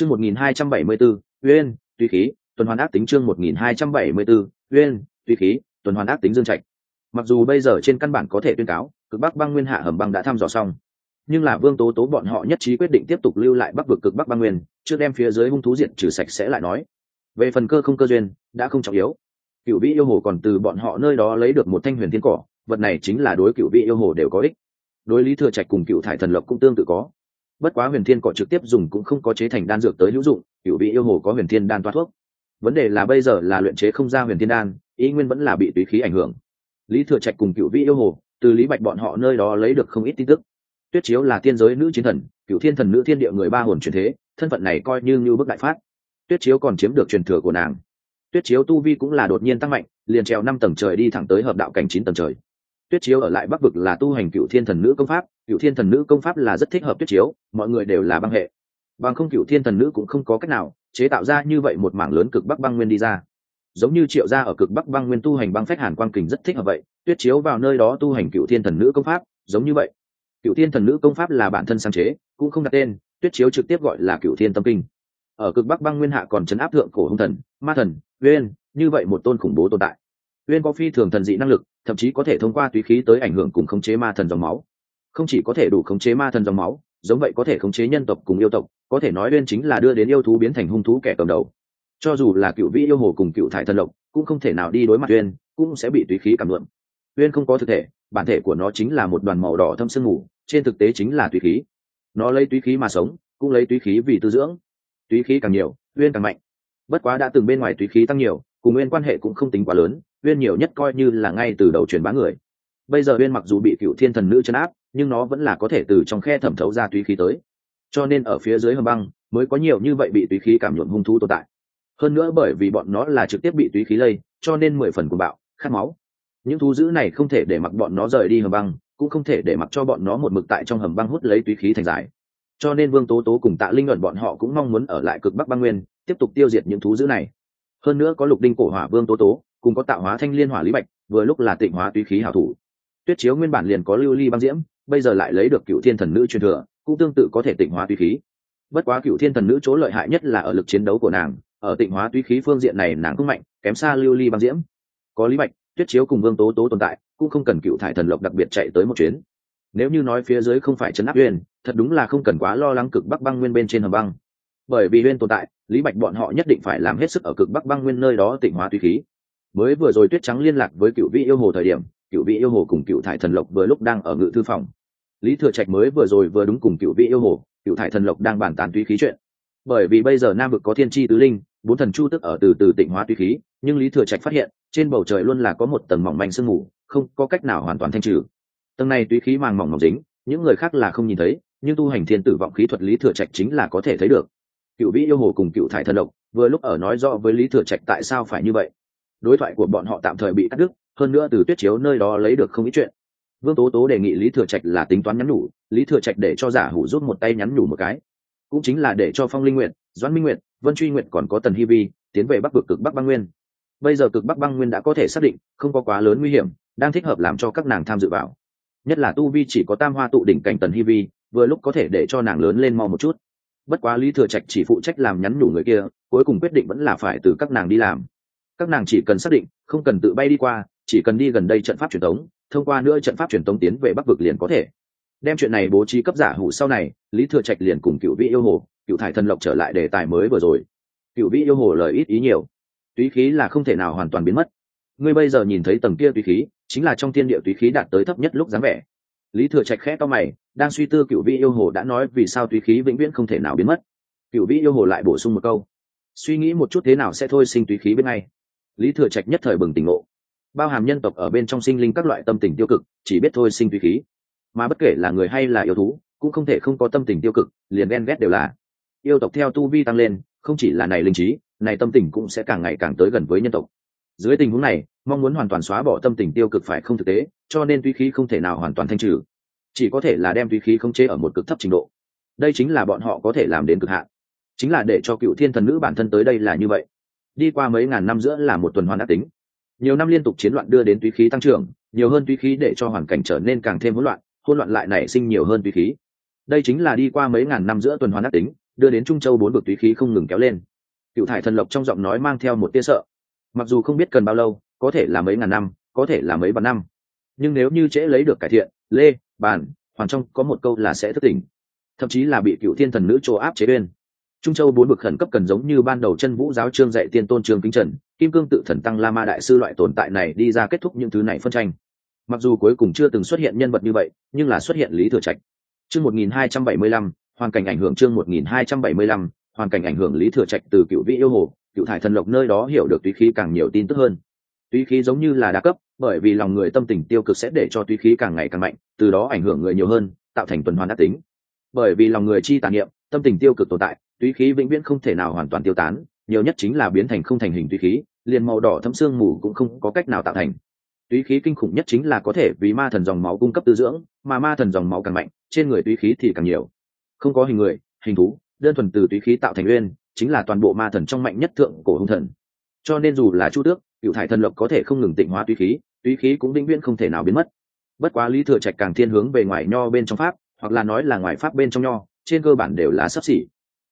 chương một nghìn hai trăm bảy mươi bốn uyên tùy khí, tuần hoàn ác tính chương một nghìn hai trăm bảy mươi bốn uyên tùy khí, tuần hoàn ác tính dương trạch. Mặc dù bây giờ trên căn bản có thể tuyên cáo, cực bắc băng nguyên hạ hầm băng đã thăm dò xong. Nhưng là vương tố tố bọn họ nhất trí quyết định tiếp tục lưu lại bắc vực cực bắc băng nguyên, trước đem phía dưới hung thú diện trừ sạch sẽ lại nói. Về phần cơ không cơ duyên, đã không trọng yếu. Cựu vĩ yêu hồ còn từ bọn họ nơi đó lấy được một thanh huyền thiên cỏ, vật này chính là đối cựu vĩ yêu hồ đều có ích. Đối lý thừa trạch cùng cựu thải thần lộc cũng tương tự có bất quá huyền thiên cỏ trực tiếp dùng cũng không có chế thành đan dược tới hữu dụng cựu vị yêu hồ có huyền thiên đan toa thuốc. Vấn đề là bây giờ là luyện chế không ra huyền thiên đan, ý nguyên vẫn là bị tùy khí ảnh hưởng. Lý thừa trạch cùng cựu vị yêu hồ, từ lý bạch bọn họ nơi đó lấy được không ít tin tức. Tuyết chiếu là tiên giới nữ chiến thần cựu thiên thần nữ thiên địa người ba hồn truyền thế, thân phận này coi như như bức đại phát. Tuyết chiếu còn chiếm được truyền thừa của nàng. Tuyết chiếu tu vi cũng là đột nhiên tăng mạnh, liền trèo năm tầng trời đi thẳng tới hợp đạo cảnh chín tầng trời tuyết chiếu ở lại bắc vực là tu hành cựu thiên thần nữ công pháp. Cựu thiên thần nữ công pháp là rất thích hợp tuyết chiếu, mọi người đều là băng hệ. Bằng không cựu thiên thần nữ cũng không có cách nào chế tạo ra như vậy một mảng lớn cực bắc băng nguyên đi ra. Giống như triệu gia ở cực bắc băng nguyên tu hành băng phách hàn quang kình rất thích hợp vậy, tuyết chiếu vào nơi đó tu hành cựu thiên thần nữ công pháp, giống như vậy. Cựu thiên thần nữ công pháp là bản thân sáng chế, cũng không đặt tên, tuyết chiếu trực tiếp gọi là cựu thiên tâm kinh. Ở cực bắc băng nguyên hạ còn chấn áp thượng cổ hung thần, ma thần uyên như vậy một tôn khủng bố tồn tại uyên có phi thường thần dị năng lực, thậm chí có thể thông qua tùy khí tới ảnh hưởng cùng khống chế ma thần dòng máu. Không chỉ có thể đủ khống chế ma thần dòng máu, giống vậy có thể khống chế nhân tộc cùng yêu tộc, có thể nói uyên chính là đưa đến yêu thú biến thành hung thú kẻ cầm đầu. Cho dù là cựu vị yêu hồ cùng cựu thải thần lộc, cũng không thể nào đi đối mặt uyên, cũng sẽ bị tùy khí cảm luận uyên không có thực thể, bản thể của nó chính là một đoàn màu đỏ thâm sương mù, trên thực tế chính là tùy khí. Nó lấy tùy khí mà sống, cũng lấy tùy khí vì tư dưỡng. Tùy khí càng nhiều, uyên càng mạnh. Bất quá đã từng bên ngoài tùy khí tăng nhiều cùng Nguyên quan hệ cũng không tính quá lớn Nguyên nhiều nhất coi như là ngay từ đầu truyền bá người. Bây giờ Nguyên mặc dù bị cựu thiên thần nữ chấn áp, nhưng nó vẫn là có thể từ trong khe thẩm thấu ra túy khí tới. Cho nên ở phía dưới hầm băng, mới có nhiều như vậy bị túy khí cảm nhuộm hung thú tồn tại. Hơn nữa bởi vì bọn nó là trực tiếp bị túy khí lây, cho nên mười phần của bạo, khát máu. Những thú dữ này không thể để mặc bọn nó rời đi hầm băng, cũng không thể để mặc cho bọn nó một mực tại trong hầm băng hút lấy túy khí thành giải. Cho nên vương tố tố cùng tạ linh luận bọn họ cũng mong muốn ở lại cực bắc băng nguyên, tiếp tục tiêu diệt những thú dữ này hơn nữa có lục đinh cổ hỏa vương tố tố, cùng có tạo hóa thanh liên hỏa lý bạch, vừa lúc là tịnh hóa tùy khí hảo thủ. Tuyết chiếu nguyên bản liền có lưu ly băng diễm, bây giờ lại lấy được cựu thiên thần nữ truyền thừa, cũng tương tự có thể tịnh hóa tùy khí. Bất quá cựu thiên thần nữ chỗ lợi hại nhất là ở lực chiến đấu của nàng, ở tịnh hóa tùy khí phương diện này nàng cũng mạnh, kém xa lưu ly băng diễm. Có lý bạch, tuyết chiếu cùng vương tố tố tồn tại, cũng không cần cựu thải thần lộc đặc biệt chạy tới một chuyến. Nếu như nói phía dưới không phải chấn áp uyên thật đúng là không cần quá lo lắng cực bắc băng nguyên bên trên hầm băng bởi vì huyên tồn tại, lý bạch bọn họ nhất định phải làm hết sức ở cực bắc băng nguyên nơi đó tịnh hóa tùy khí. Mới vừa rồi tuyết trắng liên lạc với cựu vị yêu hồ thời điểm cựu vị yêu hồ cùng cựu thải thần lộc vừa lúc đang ở ngự thư phòng. Lý thừa trạch mới vừa rồi vừa đúng cùng cựu vị yêu hồ cựu thải thần lộc đang bàn tán tùy khí chuyện. Bởi vì bây giờ nam vực có thiên tri tứ linh, bốn thần chu tức ở từ từ tịnh hóa tùy khí, nhưng lý thừa trạch phát hiện, trên bầu trời luôn là có một tầng mỏng manh sương mù, không có cách nào hoàn toàn thanh trừ. Tầng này tùy khí màng mỏng mỏng dính, những người khác là không nhìn thấy, nhưng tu hành thiên tử vọng khí thuật lý thừa trạch chính là có thể thấy được cựu vĩ yêu hồ cùng cựu thải thần độc, vừa lúc ở nói rõ với lý thừa trạch tại sao phải như vậy. Đối thoại của bọn họ tạm thời bị cắt đứt, hơn nữa từ tuyết chiếu nơi đó lấy được không ít chuyện. Vương tố tố đề nghị lý thừa trạch là tính toán nhắn nhủ, lý thừa trạch để cho giả hủ rút một tay nhắn nhủ một cái. Cũng chính là để cho phong linh nguyện doãn minh nguyện vân truy nguyện còn có tần hy vi tiến về bắc vực cực bắc băng nguyên. Bây giờ cực bắc băng nguyên đã có thể xác định, không có quá lớn nguy hiểm, đang thích hợp làm cho các nàng tham dự vào. Nhất là tu vi chỉ có tam hoa tụ đỉnh cảnh tần hy vi, vừa lúc có thể để cho nàng lớn lên mau một chút bất quá lý thừa trạch chỉ phụ trách làm nhắn nhủ người kia, cuối cùng quyết định vẫn là phải từ các nàng đi làm. Các nàng chỉ cần xác định, không cần tự bay đi qua, chỉ cần đi gần đây trận pháp truyền thống thông qua nữa trận pháp truyền thống tiến về bắc vực liền có thể. Đem chuyện này bố trí cấp giả hủ sau này, lý thừa trạch liền cùng cựu vị yêu hồ, cựu thải thần lộc trở lại đề tài mới vừa rồi. Cựu vị yêu hồ lời ít ý nhiều. Túy khí là không thể nào hoàn toàn biến mất. Ngươi bây giờ nhìn thấy tầng kia túy khí, chính là trong thiên địa túy khí đạt tới thấp nhất lúc dáng vẻ lý thừa trạch khẽ to mày, đang suy tư cựu vị yêu hồ đã nói vì sao tùy khí vĩnh viễn không thể nào biến mất. Cựu vị yêu hồ lại bổ sung một câu, suy nghĩ một chút thế nào sẽ thôi sinh tùy khí bên ngay. Lý thừa trạch nhất thời bừng tỉnh ngộ. Bao hàm nhân tộc ở bên trong sinh linh các loại tâm tình tiêu cực, chỉ biết thôi sinh tùy khí. Mà bất kể là người hay là yêu thú, cũng không thể không có tâm tình tiêu cực, liền ghen ghét đều là. Yêu tộc theo tu vi tăng lên, không chỉ là này linh trí, này tâm tình cũng sẽ càng ngày càng tới gần với nhân tộc dưới tình huống này, mong muốn hoàn toàn xóa bỏ tâm tình tiêu cực phải không thực tế, cho nên tuy khí không thể nào hoàn toàn thanh trừ. Chỉ có thể là đem tuy khí không chế ở một cực thấp trình độ. Đây chính là bọn họ có thể làm đến cực hạn. Chính là để cho cựu thiên thần nữ bản thân tới đây là như vậy. Đi qua mấy ngàn năm giữa là một tuần hoàn đã tính. Nhiều năm liên tục chiến loạn đưa đến túy khí tăng trưởng, nhiều hơn túy khí để cho hoàn cảnh trở nên càng thêm hỗn loạn hỗn loạn lại nảy sinh nhiều hơn túy khí. Đây chính là đi qua mấy ngàn năm giữa tuần hoàn đã tính, đưa đến trung châu bốn vực túy khí không ngừng kéo lên. Cựu thải thần lộc trong giọng nói mang theo một tia sợ mặc dù không biết cần bao lâu, có thể là mấy ngàn năm, có thể là mấy vạn năm. Nhưng nếu như trễ lấy được cải thiện, lê, bàn hoàn trong có một câu là sẽ thất tỉnh. Thậm chí là bị cựu thiên thần nữ chỗ áp chế bên. Trung châu bốn bực khẩn cấp cần giống như ban đầu chân vũ giáo trương dạy tiên tôn trương kính trần, kim cương tự thần tăng la ma đại sư loại tồn tại này đi ra kết thúc những thứ này phân tranh. Mặc dù cuối cùng chưa từng xuất hiện nhân vật như vậy, nhưng là xuất hiện lý thừa trạch. Chương một nghìn hai trăm bảy mươi lăm, hoàn cảnh ảnh hưởng chương một nghìn hai trăm bảy mươi lăm, hoàn cảnh ảnh hưởng lý thừa trạch từ cựu vị yêu hồ cựu thải thần lộc nơi đó hiểu được túy khí càng nhiều tin tức hơn. Túy khí giống như là đa cấp, bởi vì lòng người tâm tình tiêu cực sẽ để cho túy khí càng ngày càng mạnh, từ đó ảnh hưởng người nhiều hơn, tạo thành tuần hoàn đắc tính. Bởi vì lòng người chi tàn niệm, tâm tình tiêu cực tồn tại, túy khí vĩnh viễn không thể nào hoàn toàn tiêu tán, nhiều nhất chính là biến thành không thành hình túy khí, liền màu đỏ thấm xương mù cũng không có cách nào tạo thành. Túy khí kinh khủng nhất chính là có thể vì ma thần dòng máu cung cấp tư dưỡng, mà ma thần dòng máu càng mạnh, trên người túy khí thì càng nhiều. Không có hình người, hình thú, đơn thuần từ túy khí tạo thành uyên chính là toàn bộ ma thần trong mạnh nhất thượng cổ hung thần. Cho nên dù là chu tước cựu thải thần lộc có thể không ngừng tịnh hóa túy khí túy khí cũng vĩnh viễn không thể nào biến mất. Bất quá lý thừa trạch càng thiên hướng về ngoài nho bên trong pháp, hoặc là nói là ngoài pháp bên trong nho, trên cơ bản đều là sắp xỉ.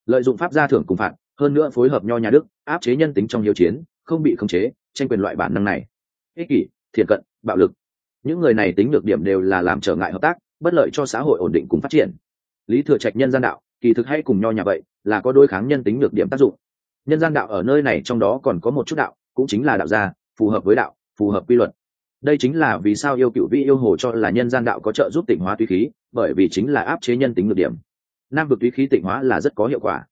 Lợi dụng pháp gia thưởng cùng phạt, hơn nữa phối hợp nho nhà đức, áp chế nhân tính trong hiếu chiến, không bị khống chế, tranh quyền loại bản năng này. Ích kỷ, thiện cận, bạo lực. Những người này tính được điểm đều là làm trở ngại hợp tác, bất lợi cho xã hội ổn định cùng phát triển. Lý thừa trạch nhân gian đạo, kỳ thực hay cùng nho nhà vậy là có đối kháng nhân tính được điểm tác dụng. Nhân gian đạo ở nơi này trong đó còn có một chút đạo, cũng chính là đạo gia, phù hợp với đạo, phù hợp quy luật. Đây chính là vì sao yêu cựu vi yêu hồ cho là nhân gian đạo có trợ giúp tịnh hóa tùy khí, bởi vì chính là áp chế nhân tính được điểm. Nam vực tùy khí tịnh hóa là rất có hiệu quả.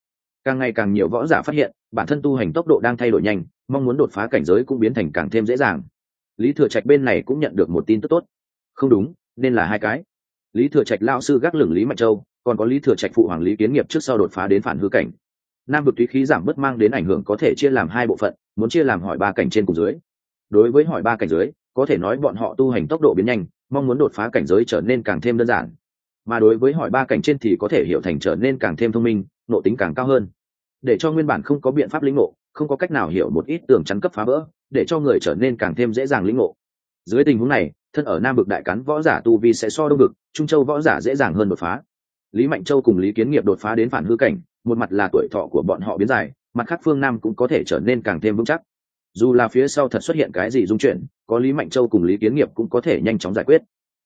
Càng ngày càng nhiều võ giả phát hiện, bản thân tu hành tốc độ đang thay đổi nhanh, mong muốn đột phá cảnh giới cũng biến thành càng thêm dễ dàng. Lý thừa trạch bên này cũng nhận được một tin tức tốt. Không đúng, nên là hai cái. Lý thừa trạch lao sư gác lửng lý mạnh châu còn có lý thừa trạch phụ hoàng lý kiến nghiệp trước sau đột phá đến phản hư cảnh. Nam vực túy khí giảm bớt mang đến ảnh hưởng có thể chia làm hai bộ phận, muốn chia làm hỏi ba cảnh trên cùng dưới. Đối với hỏi ba cảnh dưới, có thể nói bọn họ tu hành tốc độ biến nhanh, mong muốn đột phá cảnh giới trở nên càng thêm đơn giản. Mà đối với hỏi ba cảnh trên thì có thể hiểu thành trở nên càng thêm thông minh nộ tính càng cao hơn. Để cho nguyên bản không có biện pháp lĩnh ngộ, không có cách nào hiểu một ít tường chắn cấp phá vỡ, để cho người trở nên càng thêm dễ dàng lĩnh ngộ. Dưới tình huống này, thân ở nam vực đại cán võ giả tu vi sẽ so đông vực, trung châu võ giả dễ dàng hơn đột phá lý mạnh châu cùng lý kiến nghiệp đột phá đến phản hư cảnh, một mặt là tuổi thọ của bọn họ biến dài, mặt khác phương nam cũng có thể trở nên càng thêm vững chắc. Dù là phía sau thật xuất hiện cái gì dung chuyển, có lý mạnh châu cùng lý kiến nghiệp cũng có thể nhanh chóng giải quyết.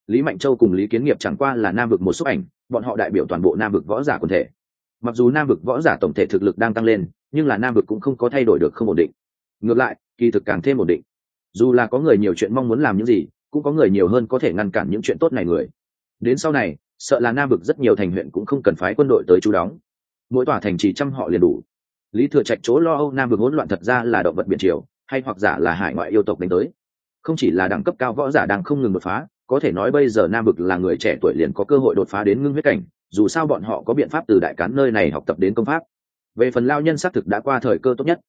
Lý mạnh châu cùng lý kiến nghiệp chẳng qua là nam vực một số ảnh, bọn họ đại biểu toàn bộ nam vực võ giả quần thể. Mặc dù nam vực võ giả tổng thể thực lực đang tăng lên, nhưng là nam vực cũng không có thay đổi được không ổn định. Ngược lại, kỳ thực càng thêm ổn định. Dù là có người nhiều chuyện mong muốn làm những gì, cũng có người nhiều hơn có thể ngăn cản những chuyện tốt này người. Đến sau này sợ là nam vực rất nhiều thành huyện cũng không cần phái quân đội tới chú đóng. Mỗi tòa thành chỉ trăm họ liền đủ. Lý thừa trạch chỗ lo âu nam vực hỗn loạn thật ra là động vật biển triều, hay hoặc giả là hải ngoại yêu tộc đánh tới. Không chỉ là đẳng cấp cao võ giả đang không ngừng đột phá, có thể nói bây giờ nam vực là người trẻ tuổi liền có cơ hội đột phá đến ngưng huyết cảnh, dù sao bọn họ có biện pháp từ đại cán nơi này học tập đến công pháp. Về phần lao nhân xác thực đã qua thời cơ tốt nhất.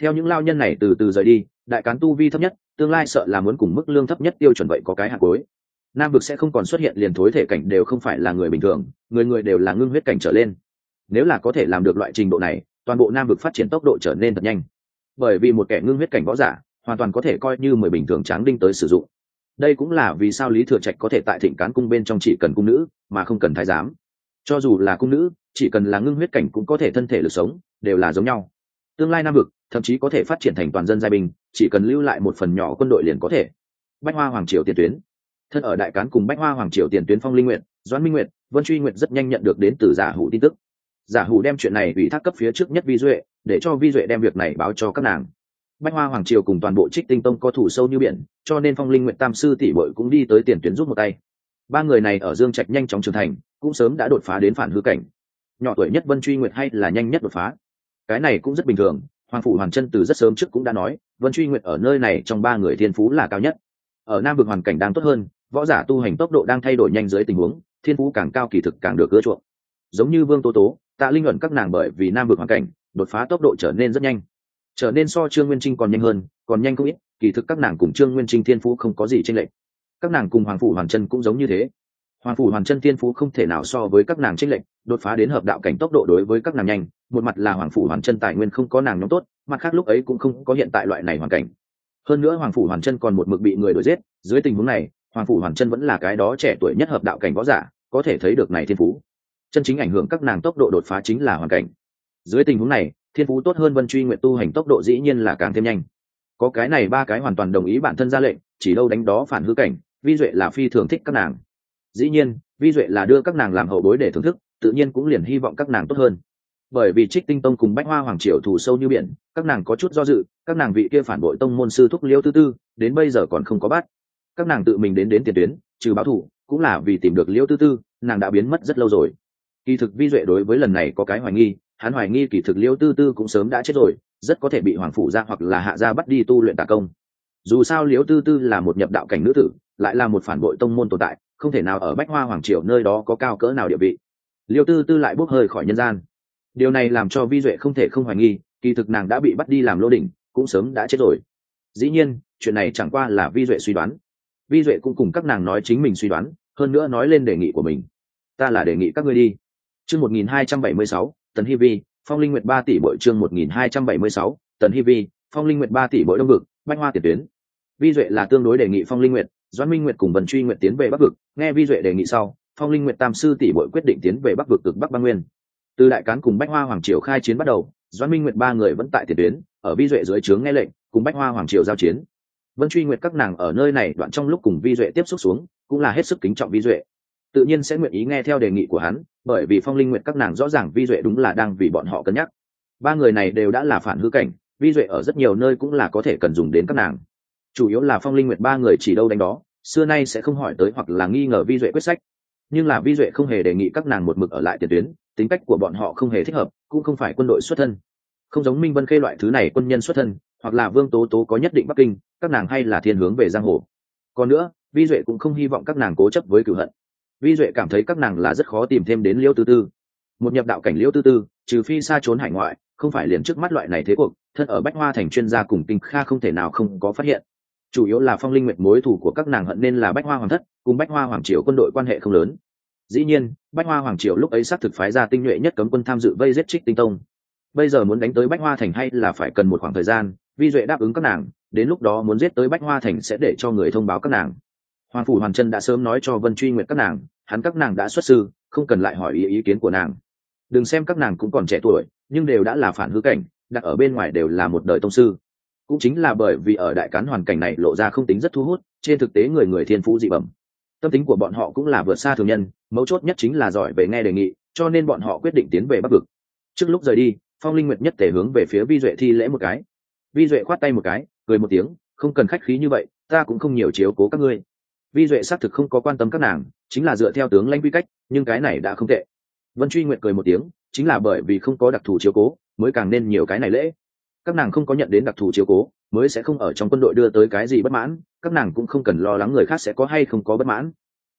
Theo những lao nhân này từ từ rời đi, đại cán tu vi thấp nhất, tương lai sợ là muốn cùng mức lương thấp nhất tiêu chuẩn vậy có cái hạt cối nam vực sẽ không còn xuất hiện liền thối thể cảnh đều không phải là người bình thường, người người đều là ngưng huyết cảnh trở lên. Nếu là có thể làm được loại trình độ này, toàn bộ nam vực phát triển tốc độ trở nên thật nhanh. Bởi vì một kẻ ngưng huyết cảnh võ giả, hoàn toàn có thể coi như mười bình thường tráng đinh tới sử dụng. Đây cũng là vì sao lý thừa trạch có thể tại thịnh cán cung bên trong chỉ cần cung nữ, mà không cần thái giám. Cho dù là cung nữ, chỉ cần là ngưng huyết cảnh cũng có thể thân thể lực sống, đều là giống nhau. Tương lai nam vực, thậm chí có thể phát triển thành toàn dân giai binh, chỉ cần lưu lại một phần nhỏ quân đội liền có thể. Bách hoa hoàng triều tiền tuyến thân ở đại cán cùng bách hoa hoàng triều tiền tuyến phong linh nguyện, doãn minh nguyện, vân truy nguyện rất nhanh nhận được đến từ giả hủ tin tức. Giả hủ đem chuyện này ủy thác cấp phía trước nhất vi duệ, để cho vi duệ đem việc này báo cho các nàng. Bách hoa hoàng triều cùng toàn bộ trích tinh tông có thủ sâu như biển, cho nên phong linh nguyện tam sư tỷ bội cũng đi tới tiền tuyến giúp một tay. Ba người này ở dương trạch nhanh chóng trưởng thành, cũng sớm đã đột phá đến phản hư cảnh. Nhỏ tuổi nhất vân truy nguyệt hay là nhanh nhất đột phá? Cái này cũng rất bình thường, hoàng phủ hoàng chân từ rất sớm trước cũng đã nói, vân truy nguyệt ở nơi này trong ba người thiên phú là cao nhất. Ở nam vực hoàn cảnh đang tốt hơn võ giả tu hành tốc độ đang thay đổi nhanh dưới tình huống, thiên phú càng cao kỳ thực càng được ưa chuộng. Giống như vương tố tố, tạ linh luận các nàng bởi vì nam vực hoàn cảnh, đột phá tốc độ trở nên rất nhanh. Trở nên so trương nguyên trinh còn nhanh hơn, còn nhanh không ít, kỳ thực các nàng cùng trương nguyên trinh thiên phú không có gì tranh lệch. Các nàng cùng hoàng phủ hoàng chân cũng giống như thế. Hoàng phủ hoàng chân thiên phú không thể nào so với các nàng tranh lệch, đột phá đến hợp đạo cảnh tốc độ đối với các nàng nhanh, một mặt là hoàng phủ hoàng chân tài nguyên không có nàng nhóm tốt, mặt khác lúc ấy cũng không có hiện tại loại này hoàn cảnh. Hơn nữa hoàng phủ hoàng chân còn một mực bị người đuổi giết, dưới tình huống này hoàng phủ hoàng chân vẫn là cái đó trẻ tuổi nhất hợp đạo cảnh võ giả, có thể thấy được này thiên phú. Chân chính ảnh hưởng các nàng tốc độ đột phá chính là hoàn cảnh. Dưới tình huống này, thiên phú tốt hơn vân truy nguyện tu hành tốc độ dĩ nhiên là càng thêm nhanh. Có cái này ba cái hoàn toàn đồng ý bản thân ra lệnh, chỉ đâu đánh đó phản hư cảnh, vi duệ là phi thường thích các nàng. Dĩ nhiên, vi duệ là đưa các nàng làm hậu bối để thưởng thức, tự nhiên cũng liền hy vọng các nàng tốt hơn. Bởi vì trích tinh tông cùng bách hoa hoàng triều thù sâu như biển, các nàng có chút do dự, các nàng vị kia phản bội tông môn sư thúc liêu tư tư, đến bây giờ còn không có bắt các nàng tự mình đến đến tiền tuyến, trừ báo thủ cũng là vì tìm được liêu tư tư, nàng đã biến mất rất lâu rồi. Kỳ thực vi duệ đối với lần này có cái hoài nghi, hắn hoài nghi kỳ thực liêu tư tư cũng sớm đã chết rồi, rất có thể bị hoàng phủ ra hoặc là hạ gia bắt đi tu luyện tà công. Dù sao liêu tư tư là một nhập đạo cảnh nữ tử, lại là một phản bội tông môn tồn tại, không thể nào ở bách hoa hoàng triều nơi đó có cao cỡ nào địa vị. Liêu tư tư lại bốc hơi khỏi nhân gian. Điều này làm cho vi duệ không thể không hoài nghi, kỳ thực nàng đã bị bắt đi làm lô đỉnh, cũng sớm đã chết rồi. Dĩ nhiên, chuyện này chẳng qua là vi duệ suy đoán vi duệ cũng cùng các nàng nói chính mình suy đoán, hơn nữa nói lên đề nghị của mình. Ta là đề nghị các ngươi đi. Chương một nghìn hai trăm bảy mươi sáu, tần hi vi, phong linh nguyệt ba tỷ bội chương một nghìn hai trăm bảy mươi sáu, tần hi vi, phong linh nguyệt ba tỷ bội đông vực, bách hoa tiền tuyến. Vi duệ là tương đối đề nghị phong linh nguyệt, doãn minh nguyệt cùng vần truy nguyệt tiến về bắc vực. Nghe vi duệ đề nghị sau, phong linh nguyệt tam sư tỷ bội quyết định tiến về bắc vực cực bắc Ba nguyên. Từ đại cán cùng bách hoa hoàng triều khai chiến bắt đầu, doãn minh nguyệt ba người vẫn tại tiền tuyến, ở vi duệ dưới trướng nghe lệnh, cùng bách hoa hoàng triều giao chiến vân truy nguyệt các nàng ở nơi này đoạn trong lúc cùng vi duệ tiếp xúc xuống, cũng là hết sức kính trọng vi duệ. Tự nhiên sẽ nguyện ý nghe theo đề nghị của hắn, bởi vì phong linh nguyệt các nàng rõ ràng vi duệ đúng là đang vì bọn họ cân nhắc. Ba người này đều đã là phản hư cảnh, vi duệ ở rất nhiều nơi cũng là có thể cần dùng đến các nàng. Chủ yếu là phong linh nguyệt ba người chỉ đâu đánh đó, xưa nay sẽ không hỏi tới hoặc là nghi ngờ vi duệ quyết sách. Nhưng là vi duệ không hề đề nghị các nàng một mực ở lại tiền tuyến, tính cách của bọn họ không hề thích hợp, cũng không phải quân đội xuất thân không giống minh vân khê loại thứ này quân nhân xuất thân, hoặc là vương tố tố có nhất định bắc kinh, các nàng hay là thiên hướng về giang hồ. Còn nữa, vi duệ cũng không hy vọng các nàng cố chấp với cửu hận. Vi duệ cảm thấy các nàng là rất khó tìm thêm đến liêu tư tư. Một nhập đạo cảnh liêu tư tư, trừ phi xa trốn hải ngoại, không phải liền trước mắt loại này thế cuộc, thân ở bách hoa thành chuyên gia cùng kinh kha không thể nào không có phát hiện. Chủ yếu là phong linh nguyệt mối thủ của các nàng hận nên là bách hoa hoàng thất, cùng bách hoa hoàng triều quân đội quan hệ không lớn. Dĩ nhiên, bách hoa hoàng triều lúc ấy xác thực phái ra tinh nhuệ nhất cấm quân tham dự vây giết trích tinh tông bây giờ muốn đánh tới bách hoa thành hay là phải cần một khoảng thời gian, vi duệ đáp ứng các nàng, đến lúc đó muốn giết tới bách hoa thành sẽ để cho người thông báo các nàng. Hoàng phủ hoàn chân đã sớm nói cho vân truy nguyện các nàng, hắn các nàng đã xuất sư, không cần lại hỏi ý ý kiến của nàng. Đừng xem các nàng cũng còn trẻ tuổi, nhưng đều đã là phản hư cảnh, đặt ở bên ngoài đều là một đời tông sư. Cũng chính là bởi vì ở đại cán hoàn cảnh này lộ ra không tính rất thu hút, trên thực tế người người thiên phú dị bẩm. Tâm tính của bọn họ cũng là vượt xa thường nhân, mấu chốt nhất chính là giỏi về nghe đề nghị, cho nên bọn họ quyết định tiến về bắc vực. Trước lúc rời đi phong linh nguyệt nhất thể hướng về phía vi duệ thi lễ một cái. Vi duệ khoát tay một cái, cười một tiếng, không cần khách khí như vậy, ta cũng không nhiều chiếu cố các ngươi. Vi duệ xác thực không có quan tâm các nàng, chính là dựa theo tướng lãnh quy cách, nhưng cái này đã không tệ. Vân truy nguyện cười một tiếng, chính là bởi vì không có đặc thù chiếu cố, mới càng nên nhiều cái này lễ. Các nàng không có nhận đến đặc thù chiếu cố, mới sẽ không ở trong quân đội đưa tới cái gì bất mãn, các nàng cũng không cần lo lắng người khác sẽ có hay không có bất mãn.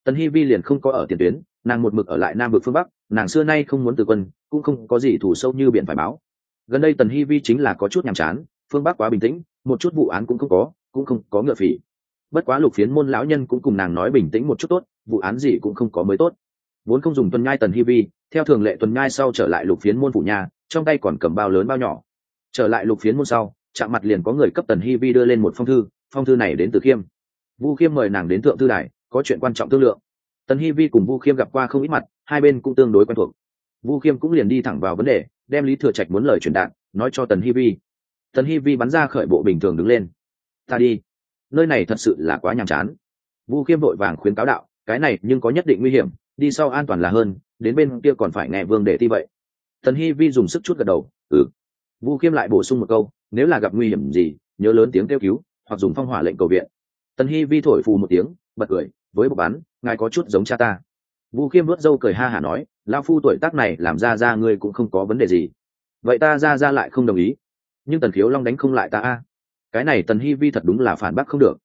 Tần hy vi liền không có ở tiền tuyến, nàng một mực ở lại nam vực phương bắc nàng xưa nay không muốn từ quân, cũng không có gì thủ sâu như biển phải báo. Gần đây tần hy vi chính là có chút nhàm chán, phương bắc quá bình tĩnh, một chút vụ án cũng không có, cũng không có ngựa phỉ. Bất quá lục phiến môn lão nhân cũng cùng nàng nói bình tĩnh một chút tốt, vụ án gì cũng không có mới tốt. Vốn không dùng tuần nhai tần hi vi, theo thường lệ tuần nhai sau trở lại lục phiến môn phủ nhà, trong tay còn cầm bao lớn bao nhỏ. Trở lại lục phiến môn sau, chạm mặt liền có người cấp tần hi vi đưa lên một phong thư phong thư này đến từ khiêm. Vu khiêm mời nàng đến thượng thư đài, có chuyện quan trọng thương lượng. Tần hi vi cùng vu khiêm gặp qua không ít mặt hai bên cũng tương đối quen thuộc. Vu khiêm cũng liền đi thẳng vào vấn đề, đem lý thừa trạch muốn lời truyền đạt, nói cho tần hi vi. Tần hi vi bắn ra khởi bộ bình thường đứng lên. Ta đi. Nơi này thật sự là quá nhàm chán. Vu khiêm vội vàng khuyến cáo đạo, cái này nhưng có nhất định nguy hiểm, đi sau an toàn là hơn, đến bên kia còn phải nghe vương để thi vậy. Tần hi vi dùng sức chút gật đầu ừ. Vu khiêm lại bổ sung một câu, nếu là gặp nguy hiểm gì, nhớ lớn tiếng kêu cứu, hoặc dùng phong hỏa lệnh cầu viện. Tần hi vi thổi phù một tiếng, bật cười, với bộ bắn, ngài có chút giống cha ta vu khiêm vớt râu cười ha hả nói lao phu tuổi tác này làm ra ra ngươi cũng không có vấn đề gì. Vậy ta ra ra lại không đồng ý. Nhưng tần khiếu long đánh không lại ta a. Cái này tần hi vi thật đúng là phản bác không được.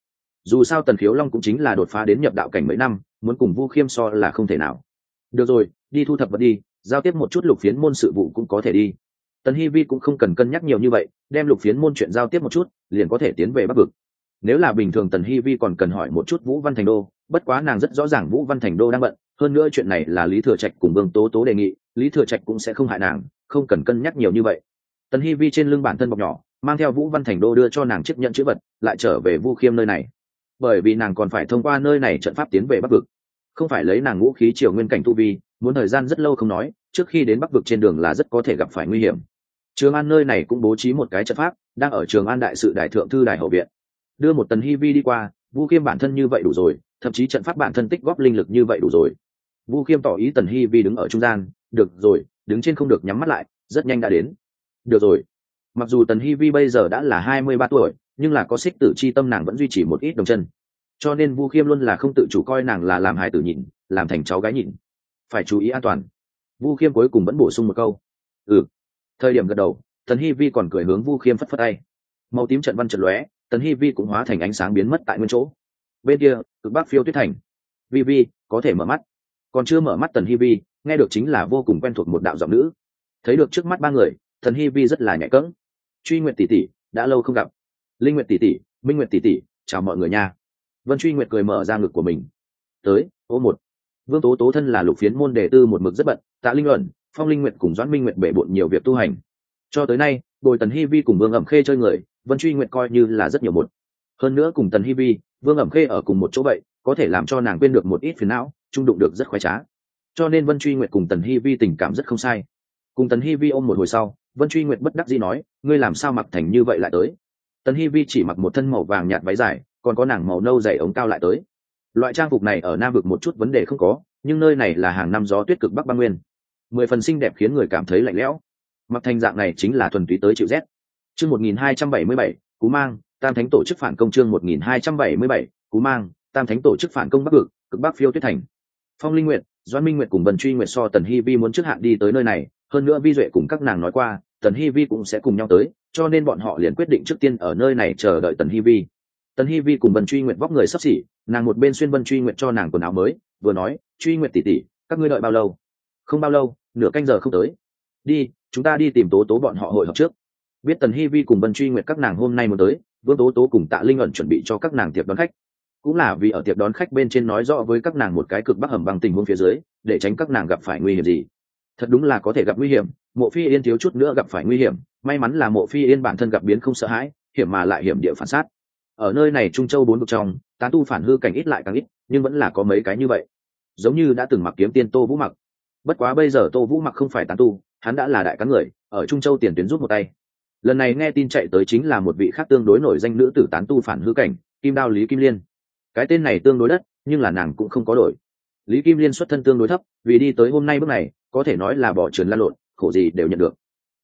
Dù sao tần khiếu long cũng chính là đột phá đến nhập đạo cảnh mấy năm, muốn cùng vu khiêm so là không thể nào. Được rồi, đi thu thập vật đi, giao tiếp một chút lục phiến môn sự vụ cũng có thể đi. Tần hi vi cũng không cần cân nhắc nhiều như vậy, đem lục phiến môn chuyện giao tiếp một chút, liền có thể tiến về bắc vực. Nếu là bình thường tần hi vi còn cần hỏi một chút vũ văn thành đô, bất quá nàng rất rõ ràng vũ văn thành đô đang bận hơn nữa chuyện này là lý thừa trạch cùng vương tố tố đề nghị, lý thừa trạch cũng sẽ không hại nàng, không cần cân nhắc nhiều như vậy. Tần hi vi trên lưng bản thân bọc nhỏ, mang theo vũ văn thành đô đưa cho nàng chiếc nhận chữ vật, lại trở về vu khiêm nơi này. Bởi vì nàng còn phải thông qua nơi này trận pháp tiến về bắc vực. Không phải lấy nàng ngũ khí triều nguyên cảnh tu vi, muốn thời gian rất lâu không nói, trước khi đến bắc vực trên đường là rất có thể gặp phải nguy hiểm. Trường an nơi này cũng bố trí một cái trận pháp, đang ở trường an đại sự đại thượng thư đại hậu viện. Đưa một tần hi vi đi qua, vu khiêm bản thân như vậy đủ rồi, thậm chí trận pháp bản thân tích góp linh lực như vậy đủ rồi vu khiêm tỏ ý tần hi vi đứng ở trung gian, được rồi, đứng trên không được nhắm mắt lại, rất nhanh đã đến. Được rồi. Mặc dù tần hi vi bây giờ đã là hai mươi ba tuổi, nhưng là có xích tử c h i tâm nàng vẫn duy trì một ít đồng chân. Cho nên vu khiêm luôn là không tự chủ coi nàng là làm hài tử nhịn làm thành cháu gái nhịn phải chú ý an toàn. Vu khiêm cuối cùng vẫn bổ sung một câu. Ừ. Thời điểm gật đầu, tần hi vi còn cười hướng vu khiêm phất phất tay. Màu tím trận văn trận lóe, tần hi vi cũng hóa thành ánh sáng biến mất tại nguyên chỗ. Bên kia, cực bắc phiêu tuyết thành. Vi vi, có thể mở mắt còn chưa mở mắt tần hi vi, nghe được chính là vô cùng quen thuộc một đạo giọng nữ. Thấy được trước mắt ba người thần hi vi rất là nhạy cẫng. Truy nguyện tỷ tỷ, đã lâu không gặp. Linh nguyện tỷ tỷ, minh nguyện tỷ tỷ, chào mọi người nha. Vân truy nguyện cười mở ra ngực của mình. Tới, ô một. Vương tố tố thân là lục phiến môn đề tư một mực rất bận, tạ linh luận, phong linh nguyện cùng doãn minh nguyện bể bộn nhiều việc tu hành. Cho tới nay, bồi tần hi vi cùng vương ẩm khê chơi người, vân truy nguyện coi như là rất nhiều một. Hơn nữa cùng tần hi vi, vương ẩm khê ở cùng một chỗ vậy, có thể làm cho nàng quên được một ít phiền não trung đụng được rất khoái trá. Cho nên vân truy Nguyệt cùng tần hi vi tình cảm rất không sai. Cùng tần hi vi ôm một hồi sau, vân truy Nguyệt bất đắc dĩ nói, ngươi làm sao mặc thành như vậy lại tới? Tần hi vi chỉ mặc một thân màu vàng nhạt váy dài, còn có nàng màu nâu dày ống cao lại tới. Loại trang phục này ở nam vực một chút vấn đề không có, nhưng nơi này là hàng năm gió tuyết cực bắc băng nguyên. Mười phần xinh đẹp khiến người cảm thấy lạnh lẽo. Mặc thành dạng này chính là thuần túy tới chịu rét. Chương một nghìn hai trăm bảy mươi bảy, cú mang, tam thánh tổ chức phản công chương một nghìn hai trăm bảy mươi bảy, cú mang, tam thánh tổ chức phản công bắc vực, cực bắc phiêu tuyết thành phong linh nguyện doan minh nguyện cùng bần truy nguyện so tần hi vi muốn trước hạn đi tới nơi này, hơn nữa vi duệ cùng các nàng nói qua, tần hi vi cũng sẽ cùng nhau tới, cho nên bọn họ liền quyết định trước tiên ở nơi này chờ đợi tần hi vi. Tần hi vi cùng bần truy nguyện vóc người sắp xỉ, nàng một bên xuyên bần truy nguyện cho nàng quần áo mới, vừa nói, truy nguyện tỉ tỉ các ngươi đợi bao lâu? Không bao lâu, nửa canh giờ không tới. Đi, chúng ta đi tìm tố tố bọn họ hội họp trước. Biết tần hi vi cùng bần truy nguyện các nàng hôm nay muốn tới, vương tố tố cùng tạ linh ẩn chuẩn bị cho các nàng tiệc đón khách cũng là vì ở tiệc đón khách bên trên nói rõ với các nàng một cái cực bắc hầm bằng tình huống phía dưới, để tránh các nàng gặp phải nguy hiểm gì. Thật đúng là có thể gặp nguy hiểm, mộ phi yên thiếu chút nữa gặp phải nguy hiểm, may mắn là mộ phi yên bản thân gặp biến không sợ hãi, hiểm mà lại hiểm địa phản sát ở nơi này trung châu bốn vực trong, tán tu phản hư cảnh ít lại càng ít, nhưng vẫn là có mấy cái như vậy. Giống như đã từng mặc kiếm tiên tô vũ mặc. Bất quá bây giờ tô vũ mặc không phải tán tu, hắn đã là đại cán người, ở trung châu tiền tuyến rút một tay. Lần này nghe tin chạy tới chính là một vị khác tương đối nổi danh nữ tử tán tu phản hư cảnh, kim đao lý kim liên cái tên này tương đối đất, nhưng là nàng cũng không có đổi. Lý kim liên xuất thân tương đối thấp, vì đi tới hôm nay bước này, có thể nói là bỏ trườn lan lộn, khổ gì đều nhận được.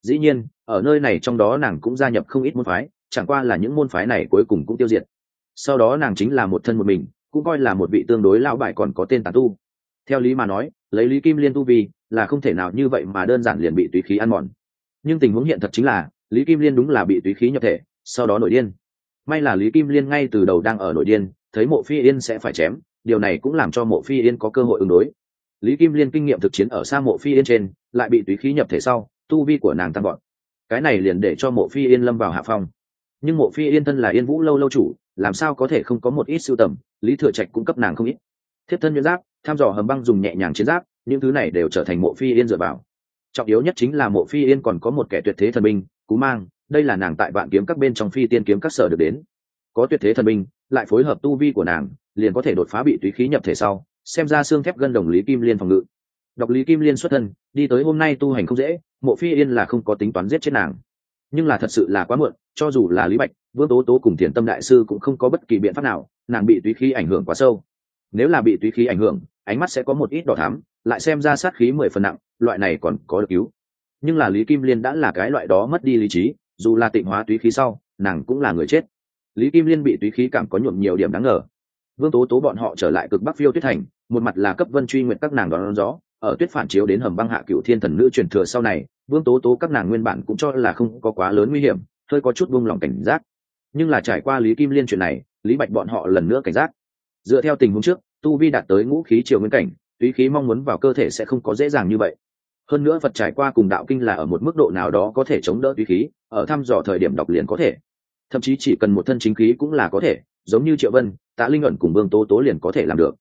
Dĩ nhiên, ở nơi này trong đó nàng cũng gia nhập không ít môn phái, chẳng qua là những môn phái này cuối cùng cũng tiêu diệt. Sau đó nàng chính là một thân một mình, cũng coi là một vị tương đối lão bại còn có tên tàn tu. Theo lý mà nói, lấy lý kim liên tu vi, là không thể nào như vậy mà đơn giản liền bị tùy khí ăn mòn. Nhưng tình huống hiện thật chính là, lý kim liên đúng là bị tùy khí nhập thể, sau đó nổi điên. May là lý kim liên ngay từ đầu đang ở nổi điên thấy mộ phi yên sẽ phải chém, điều này cũng làm cho mộ phi yên có cơ hội ứng đối. Lý kim liên kinh nghiệm thực chiến ở xa mộ phi yên trên, lại bị túy khí nhập thể sau, tu vi của nàng tăng gọn cái này liền để cho mộ phi yên lâm vào hạ phong. Nhưng mộ phi yên thân là yên vũ lâu lâu chủ, làm sao có thể không có một ít sưu tầm, lý thừa trạch cũng cấp nàng không ít. Thiết thân nhuyễn giáp, tham dò hầm băng dùng nhẹ nhàng chiến giáp, những thứ này đều trở thành mộ phi yên dựa vào. Trọng yếu nhất chính là mộ phi yên còn có một kẻ tuyệt thế thần binh, cú mang, đây là nàng tại vạn kiếm các bên trong phi tiên kiếm các sở được đến. Có tuyệt thế thần binh lại phối hợp tu vi của nàng, liền có thể đột phá bị túy khí nhập thể sau, xem ra xương thép gân đồng lý kim liên phòng ngự. Đọc lý kim liên xuất thân, đi tới hôm nay tu hành không dễ, mộ phi yên là không có tính toán giết chết nàng. Nhưng là thật sự là quá muộn, cho dù là lý bạch, vương tố tố cùng thiền tâm đại sư cũng không có bất kỳ biện pháp nào, nàng bị túy khí ảnh hưởng quá sâu. Nếu là bị túy khí ảnh hưởng, ánh mắt sẽ có một ít đỏ thắm, lại xem ra sát khí mười phần nặng, loại này còn có được cứu. Nhưng là lý kim liên đã là cái loại đó mất đi lý trí, dù là tịnh hóa túy khí sau, nàng cũng là người chết lý kim liên bị túy khí cảm có nhuộm nhiều điểm đáng ngờ. Vương tố tố bọn họ trở lại cực bắc phiêu tuyết thành, một mặt là cấp vân truy nguyện các nàng đón gió, ở tuyết phản chiếu đến hầm băng hạ cựu thiên thần nữ truyền thừa sau này, vương tố tố các nàng nguyên bản cũng cho là không có quá lớn nguy hiểm, hơi có chút buông lòng cảnh giác. Nhưng là trải qua lý kim liên chuyện này, lý bạch bọn họ lần nữa cảnh giác. Dựa theo tình huống trước, tu vi đạt tới ngũ khí triều nguyên cảnh, túy khí mong muốn vào cơ thể sẽ không có dễ dàng như vậy. Hơn nữa phật trải qua cùng đạo kinh là ở một mức độ nào đó có thể chống đỡ túy khí, ở thăm dò thời điểm đọc liền có thể thậm chí chỉ cần một thân chính khí cũng là có thể, giống như triệu vân, tạ linh ẩn cùng vương tố tố liền có thể làm được.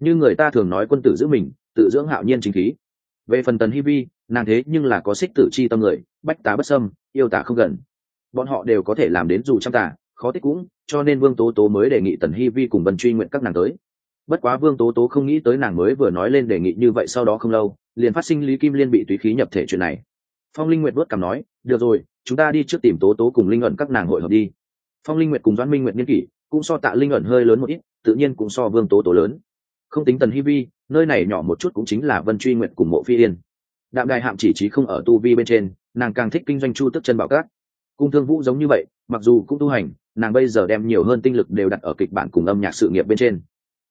Như người ta thường nói quân tử giữ mình, tự dưỡng hạo nhiên chính khí. Về phần tần hi vi, nàng thế nhưng là có xích tử chi tâm người, bách tá bất sâm yêu tả không gần. Bọn họ đều có thể làm đến dù trăm tả khó tích cũng, cho nên vương tố tố mới đề nghị tần hi vi cùng vân truy nguyện các nàng tới. Bất quá vương tố tố không nghĩ tới nàng mới vừa nói lên đề nghị như vậy sau đó không lâu, liền phát sinh lý kim liên bị tùy khí nhập thể chuyện này. Phong linh nguyệt vớt cảm nói, được rồi chúng ta đi trước tìm tố tố cùng linh ẩn các nàng hội hợp đi. Phong linh nguyệt cùng doãn minh nguyệt nghiên kỷ cũng so tạ linh ẩn hơi lớn một ít, tự nhiên cũng so vương tố tố lớn. Không tính tần hi vi, nơi này nhỏ một chút cũng chính là vân truy nguyệt cùng mộ phi yên. Đạm đài hạm chỉ trí không ở tu vi bên trên, nàng càng thích kinh doanh chu tức chân bảo cát cung thương vũ giống như vậy, mặc dù cũng tu hành, nàng bây giờ đem nhiều hơn tinh lực đều đặt ở kịch bản cùng âm nhạc sự nghiệp bên trên.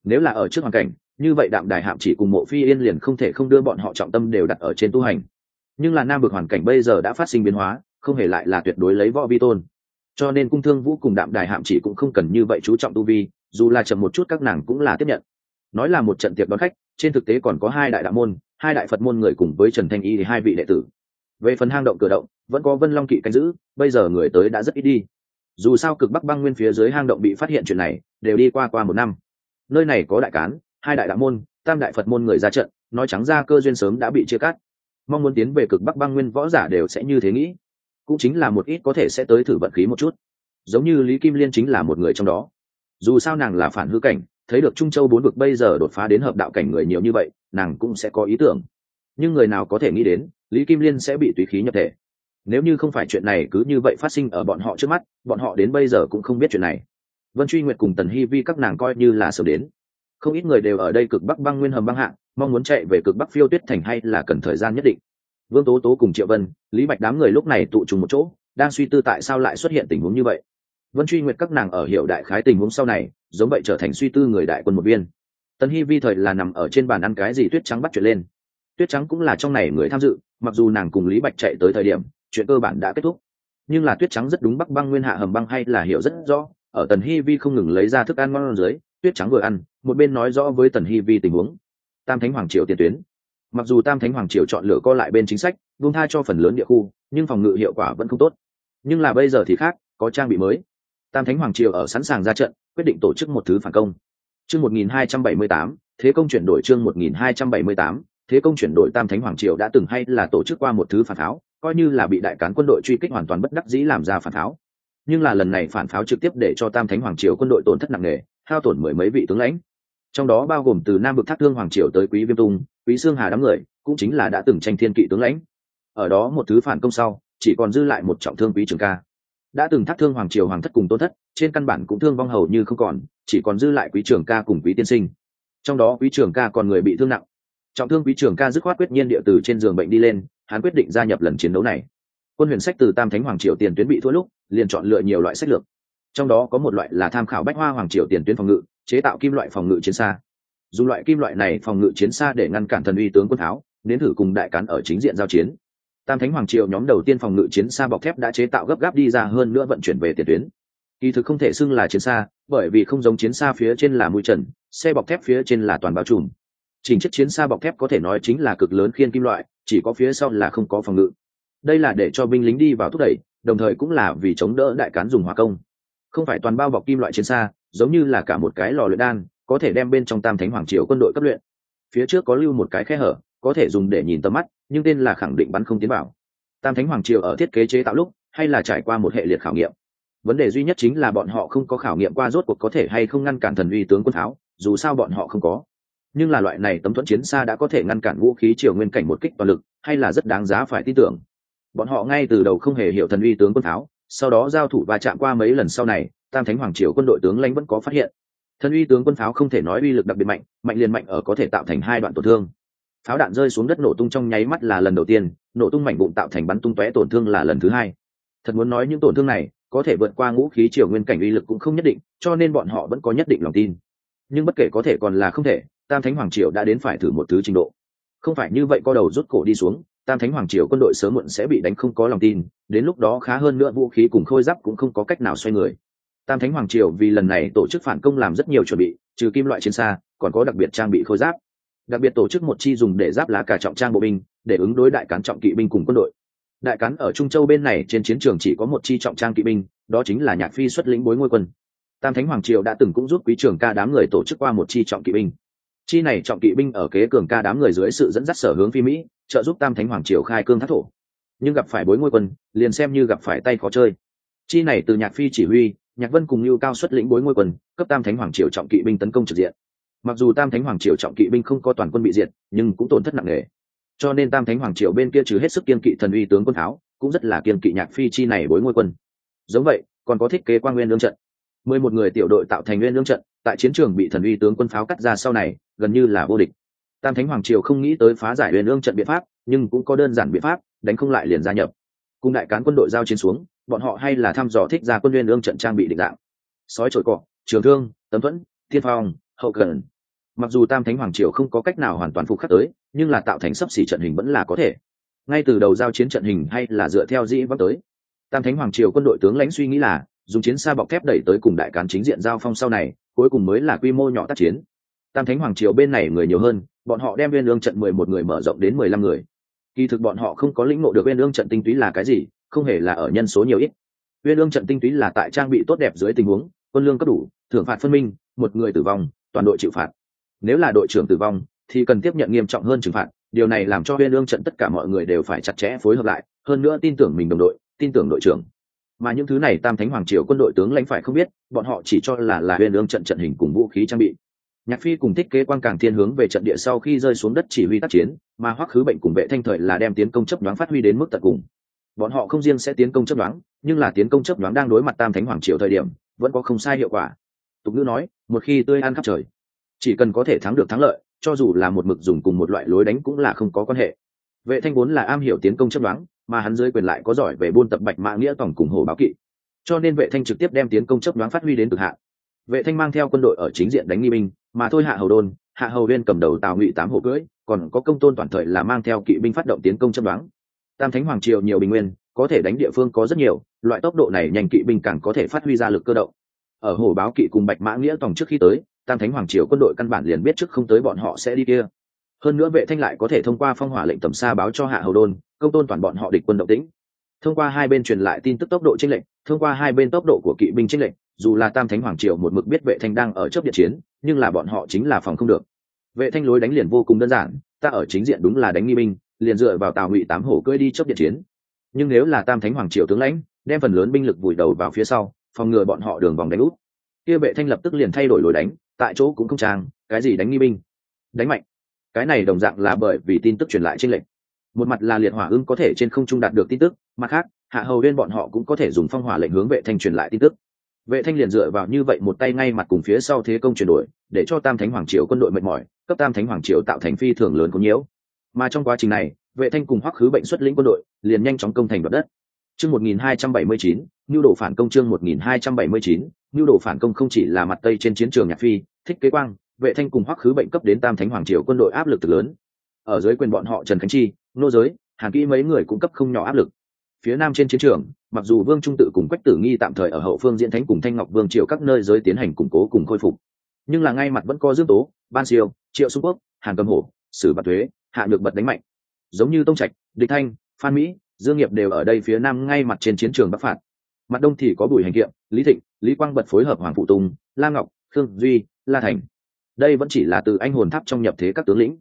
Nếu là ở trước hoàn cảnh, như vậy đạm đài hạm chỉ cùng mộ phi yên liền không thể không đưa bọn họ trọng tâm đều đặt ở trên tu hành. Nhưng là nam vực hoàn cảnh bây giờ đã phát sinh biến hóa không hề lại là tuyệt đối lấy võ vi tôn. Cho nên cung thương vũ cùng đạm đài hạm chỉ cũng không cần như vậy chú trọng tu vi, dù là chậm một chút các nàng cũng là tiếp nhận. Nói là một trận tiệc đón khách, trên thực tế còn có hai đại đạo môn, hai đại phật môn người cùng với trần thanh y thì hai vị đệ tử. Về phần hang động cửa động, vẫn có vân long kỵ canh giữ, bây giờ người tới đã rất ít đi. Dù sao cực bắc băng nguyên phía dưới hang động bị phát hiện chuyện này, đều đi qua qua một năm. Nơi này có đại cán, hai đại đạo môn, tam đại phật môn người ra trận, nói trắng ra cơ duyên sớm đã bị chia cắt. Mong muốn tiến về cực bắc băng nguyên võ giả đều sẽ như thế nghĩ cũng chính là một ít có thể sẽ tới thử vận khí một chút. Giống như lý kim liên chính là một người trong đó. Dù sao nàng là phản hư cảnh, thấy được trung châu bốn vực bây giờ đột phá đến hợp đạo cảnh người nhiều như vậy, nàng cũng sẽ có ý tưởng. Nhưng người nào có thể nghĩ đến, lý kim liên sẽ bị tùy khí nhập thể. Nếu như không phải chuyện này cứ như vậy phát sinh ở bọn họ trước mắt, bọn họ đến bây giờ cũng không biết chuyện này. Vân truy nguyệt cùng tần hy vi các nàng coi như là sớm đến. Không ít người đều ở đây cực bắc băng nguyên hầm băng hạng mong muốn chạy về cực bắc phiêu tuyết thành hay là cần thời gian nhất định vương tố tố cùng triệu vân, lý bạch đám người lúc này tụ trùng một chỗ, đang suy tư tại sao lại xuất hiện tình huống như vậy. Vân truy nguyệt các nàng ở hiệu đại khái tình huống sau này, giống vậy trở thành suy tư người đại quân một viên. Tần hy vi thời là nằm ở trên bàn ăn cái gì tuyết trắng bắt chuyện lên. Tuyết trắng cũng là trong này người tham dự, mặc dù nàng cùng lý bạch chạy tới thời điểm, chuyện cơ bản đã kết thúc. Nhưng là tuyết trắng rất đúng bắc băng nguyên hạ hầm băng hay là hiểu rất rõ, ở tần hy vi không ngừng lấy ra thức ăn ngon dưới, tuyết trắng vừa ăn, một bên nói rõ với tần hy vi tình huống. Tam thánh hoàng triều tiền tuyến mặc dù tam thánh hoàng triều chọn lựa co lại bên chính sách, buông tha cho phần lớn địa khu, nhưng phòng ngự hiệu quả vẫn không tốt. Nhưng là bây giờ thì khác, có trang bị mới. Tam thánh hoàng triều ở sẵn sàng ra trận, quyết định tổ chức một thứ phản công. Chương một nghìn hai trăm bảy mươi tám, thế công chuyển đổi chương một nghìn hai trăm bảy mươi tám, thế công chuyển đổi tam thánh hoàng triều đã từng hay là tổ chức qua một thứ phản pháo, coi như là bị đại cán quân đội truy kích hoàn toàn bất đắc dĩ làm ra phản pháo. Nhưng là lần này phản pháo trực tiếp để cho tam thánh hoàng triều quân đội tổn thất nặng nề, hao tổn mười mấy vị tướng lãnh. Trong đó bao gồm từ nam vực thác thương hoàng triều tới quý viêm tung quý xương hà đám người cũng chính là đã từng tranh thiên kỵ tướng lãnh. Ở đó một thứ phản công sau, chỉ còn dư lại một trọng thương quý trường ca. Đã từng thác thương hoàng triều hoàng thất cùng tôn thất, trên căn bản cũng thương vong hầu như không còn, chỉ còn dư lại quý trường ca cùng quý tiên sinh. Trong đó quý trường ca còn người bị thương nặng. Trọng thương quý trường ca dứt khoát quyết nhiên địa từ trên giường bệnh đi lên, hắn quyết định gia nhập lần chiến đấu này. Quân huyền sách từ tam thánh hoàng triều tiền tuyến bị thua lúc, liền chọn lựa nhiều loại sách lược. Trong đó có một loại là tham khảo bách hoa hoàng triều tiền tuyến phòng ngự, chế tạo kim loại phòng ngự chiến xa dùng loại kim loại này phòng ngự chiến xa để ngăn cản thần uy tướng quân tháo nếm thử cùng đại cán ở chính diện giao chiến. Tam thánh hoàng triều nhóm đầu tiên phòng ngự chiến xa bọc thép đã chế tạo gấp gáp đi ra hơn nữa vận chuyển về tiền tuyến. Kỳ thực không thể xưng là chiến xa, bởi vì không giống chiến xa phía trên là mũi trần, xe bọc thép phía trên là toàn bao trùm. Chỉnh chất chiến xa bọc thép có thể nói chính là cực lớn khiên kim loại, chỉ có phía sau là không có phòng ngự. Đây là để cho binh lính đi vào thúc đẩy, đồng thời cũng là vì chống đỡ đại cán dùng hỏa công. Không phải toàn bao bọc kim loại chiến xa, giống như là cả một cái lò luyện đan có thể đem bên trong tam thánh hoàng triều quân đội cấp luyện. Phía trước có lưu một cái khe hở, có thể dùng để nhìn tầm mắt, nhưng tên là khẳng định bắn không tiến vào. Tam thánh hoàng triều ở thiết kế chế tạo lúc, hay là trải qua một hệ liệt khảo nghiệm. Vấn đề duy nhất chính là bọn họ không có khảo nghiệm qua rốt cuộc có thể hay không ngăn cản thần uy tướng quân tháo dù sao bọn họ không có. Nhưng là loại này tấm thuẫn chiến xa đã có thể ngăn cản vũ khí triều nguyên cảnh một kích toàn lực, hay là rất đáng giá phải tin tưởng. Bọn họ ngay từ đầu không hề hiểu thần uy tướng quân tháo sau đó giao thủ va chạm qua mấy lần sau này, tam thánh hoàng triều quân đội tướng lãnh vẫn có phát hiện thần uy tướng quân pháo không thể nói uy lực đặc biệt mạnh mạnh liền mạnh ở có thể tạo thành hai đoạn tổn thương. Pháo đạn rơi xuống đất nổ tung trong nháy mắt là lần đầu tiên, nổ tung mảnh bụng tạo thành bắn tung tóe tổn thương là lần thứ hai. Thật muốn nói những tổn thương này, có thể vượt qua ngũ khí triều nguyên cảnh uy lực cũng không nhất định, cho nên bọn họ vẫn có nhất định lòng tin. Nhưng bất kể có thể còn là không thể, tam thánh hoàng triều đã đến phải thử một thứ trình độ. Không phải như vậy co đầu rút cổ đi xuống, tam thánh hoàng triều quân đội sớm muộn sẽ bị đánh không có lòng tin, đến lúc đó khá hơn nữa vũ khí cùng khôi giáp cũng không có cách nào xoay người tam thánh hoàng triều vì lần này tổ chức phản công làm rất nhiều chuẩn bị, trừ kim loại chiến xa, còn có đặc biệt trang bị khôi giáp. Đặc biệt tổ chức một chi dùng để giáp lá cả trọng trang bộ binh, để ứng đối đại cán trọng kỵ binh cùng quân đội. Đại cán ở trung châu bên này trên chiến trường chỉ có một chi trọng trang kỵ binh, đó chính là nhạc phi xuất lĩnh bối ngôi quân. Tam thánh hoàng triều đã từng cũng giúp quý trường ca đám người tổ chức qua một chi trọng kỵ binh. Chi này trọng kỵ binh ở kế cường ca đám người dưới sự dẫn dắt sở hướng phi mỹ, trợ giúp tam thánh hoàng triều khai cương thác thổ. Nhưng gặp phải bối ngôi quân, liền xem như gặp phải tay khó chơi. Chi này từ nhạc phi chỉ huy nhạc vân cùng lưu cao xuất lĩnh bối ngôi quân cấp tam thánh hoàng triều trọng kỵ binh tấn công trực diện. Mặc dù tam thánh hoàng triều trọng kỵ binh không có toàn quân bị diệt, nhưng cũng tổn thất nặng nề. Cho nên tam thánh hoàng triều bên kia trừ hết sức kiên kỵ thần uy tướng quân tháo, cũng rất là kiên kỵ nhạc phi chi này bối ngôi quân giống vậy, còn có thiết kế quan nguyên lương trận. Mười một người tiểu đội tạo thành nguyên lương trận, tại chiến trường bị thần uy tướng quân pháo cắt ra sau này, gần như là vô địch. Tam thánh hoàng triều không nghĩ tới phá giải nguyên lương trận biện pháp, nhưng cũng có đơn giản biện pháp, đánh không lại liền gia nhập. Cùng đại cán quân đội giao chiến xuống bọn họ hay là thăm dò thích ra quân liên lương trận trang bị định dạng. Sói trội cọ trường thương, tấm thuẫn thiên phong, hậu cần. Mặc dù tam thánh hoàng triều không có cách nào hoàn toàn phục khắc tới, nhưng là tạo thành sấp xỉ trận hình vẫn là có thể. Ngay từ đầu giao chiến trận hình hay là dựa theo dĩ vắng tới. Tam thánh hoàng triều quân đội tướng lãnh suy nghĩ là, dùng chiến xa bọc thép đẩy tới cùng đại cán chính diện giao phong sau này, cuối cùng mới là quy mô nhỏ tác chiến. Tam thánh hoàng triều bên này người nhiều hơn, bọn họ đem viên lương trận mười một người mở rộng đến mười lăm người. Kỳ thực bọn họ không có lĩnh ngộ được viên lương trận tinh túy là cái gì không hề là ở nhân số nhiều ít. Uyên lương trận tinh túy là tại trang bị tốt đẹp dưới tình huống, quân lương cấp đủ, thưởng phạt phân minh, một người tử vong, toàn đội chịu phạt. Nếu là đội trưởng tử vong, thì cần tiếp nhận nghiêm trọng hơn trừng phạt. Điều này làm cho uyên lương trận tất cả mọi người đều phải chặt chẽ phối hợp lại, hơn nữa tin tưởng mình đồng đội, tin tưởng đội trưởng. Mà những thứ này tam thánh hoàng triều quân đội tướng lãnh phải không biết, bọn họ chỉ cho là là uyên lương trận trận hình cùng vũ khí trang bị. Nhạc phi cùng thiết kế quan càng thiên hướng về trận địa sau khi rơi xuống đất chỉ huy tác chiến, mà hoắc khứ bệnh cùng vệ thanh thời là đem tiến công chấp đoán phát huy đến mức tận cùng bọn họ không riêng sẽ tiến công chấp đoán nhưng là tiến công chấp đoán đang đối mặt tam thánh hoàng triều thời điểm, vẫn có không sai hiệu quả. Tục ngữ nói, một khi tươi ăn khắp trời, chỉ cần có thể thắng được thắng lợi, cho dù là một mực dùng cùng một loại lối đánh cũng là không có quan hệ. Vệ thanh vốn là am hiểu tiến công chấp đoán mà hắn dưới quyền lại có giỏi về buôn tập bạch mã nghĩa tổng cùng hồ báo kỵ. Cho nên vệ thanh trực tiếp đem tiến công chấp đoán phát huy đến cực hạn. Vệ thanh mang theo quân đội ở chính diện đánh nghi binh, mà thôi hạ hầu đôn, hạ hầu viên cầm đầu tào ngụy tám hộ cưỡi, còn có công tôn toàn thời là mang theo kỵ binh phát động tiến công chấp đoán tam thánh hoàng triều nhiều bình nguyên, có thể đánh địa phương có rất nhiều, loại tốc độ này nhanh kỵ binh càng có thể phát huy ra lực cơ động. Ở hồ báo kỵ cùng bạch mã nghĩa tòng trước khi tới, tam thánh hoàng triều quân đội căn bản liền biết trước không tới bọn họ sẽ đi kia. Hơn nữa vệ thanh lại có thể thông qua phong hỏa lệnh tầm xa báo cho hạ hầu đôn, công tôn toàn bọn họ địch quân động tĩnh. Thông qua hai bên truyền lại tin tức tốc độ chênh lệnh thông qua hai bên tốc độ của kỵ binh chênh lệnh dù là tam thánh hoàng triều một mực biết vệ thanh đang ở trước điện chiến, nhưng là bọn họ chính là phòng không được. Vệ thanh lối đánh liền vô cùng đơn giản, ta ở chính diện đúng là đánh nghi binh liền dựa vào tào ngụy tám hổ cưỡi đi chấp điện chiến. Nhưng nếu là tam thánh hoàng triều tướng lãnh, đem phần lớn binh lực vùi đầu vào phía sau, phòng ngừa bọn họ đường vòng đánh út. Kia vệ thanh lập tức liền thay đổi lối đánh, tại chỗ cũng không trang, cái gì đánh nghi binh? Đánh mạnh. Cái này đồng dạng là bởi vì tin tức truyền lại trên lệnh một mặt là liệt hỏa ưng có thể trên không trung đạt được tin tức, mặt khác, hạ hầu viên bọn họ cũng có thể dùng phong hỏa lệnh hướng vệ thanh truyền lại tin tức. Vệ thanh liền dựa vào như vậy một tay ngay mặt cùng phía sau thế công chuyển đổi, để cho tam thánh hoàng triều quân đội mệt mỏi, cấp tam thánh hoàng triều tạo thành phi thường lớn có nhiễu mà trong quá trình này vệ thanh cùng hoắc khứ bệnh xuất lĩnh quân đội liền nhanh chóng công thành đoạt đất. Chương 1279, nhu đồ phản công chương 1279, nhu đồ phản công không chỉ là mặt tây trên chiến trường nhạc phi thích kế quang vệ thanh cùng hoắc khứ bệnh cấp đến tam thánh hoàng triều quân đội áp lực từ lớn. Ở dưới quyền bọn họ trần khánh chi nô giới hàn kỹ mấy người cũng cấp không nhỏ áp lực. Phía nam trên chiến trường mặc dù vương trung tự cùng quách tử nghi tạm thời ở hậu phương diễn thánh cùng thanh ngọc vương triều các nơi giới tiến hành củng cố cùng khôi phục. Nhưng là ngay mặt vẫn có dương tố ban siêu triệu xung quốc hàn cầm hổ sử bạc thuế hạ được bật đánh mạnh. Giống như tông trạch, địch thanh, phan mỹ, dương nghiệp đều ở đây phía nam ngay mặt trên chiến trường bắc phạt. Mặt đông thì có bùi hành kiệm, lý thịnh, lý quang bật phối hợp hoàng phụ tùng, la ngọc, khương duy, la thành. Đây vẫn chỉ là từ anh hồn tháp trong nhập thế các tướng lĩnh.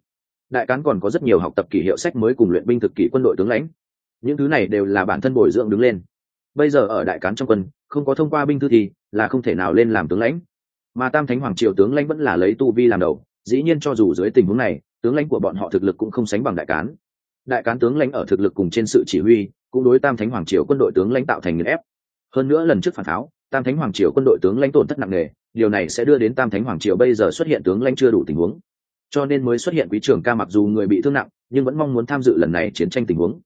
Đại cán còn có rất nhiều học tập kỷ hiệu sách mới cùng luyện binh thực kỷ quân đội tướng lãnh. Những thứ này đều là bản thân bồi dưỡng đứng lên. Bây giờ ở đại cán trong quân, không có thông qua binh thư thì là không thể nào lên làm tướng lãnh. Mà tam thánh hoàng triều tướng lãnh vẫn là lấy tu vi làm đầu, dĩ nhiên cho dù dưới tình huống này tướng lãnh của bọn họ thực lực cũng không sánh bằng đại cán. Đại cán tướng lãnh ở thực lực cùng trên sự chỉ huy, cũng đối tam thánh hoàng triều quân đội tướng lãnh tạo thành nghiền ép. Hơn nữa lần trước phản tháo, tam thánh hoàng triều quân đội tướng lãnh tổn thất nặng nề, điều này sẽ đưa đến tam thánh hoàng triều bây giờ xuất hiện tướng lãnh chưa đủ tình huống. Cho nên mới xuất hiện quý trưởng ca mặc dù người bị thương nặng, nhưng vẫn mong muốn tham dự lần này chiến tranh tình huống.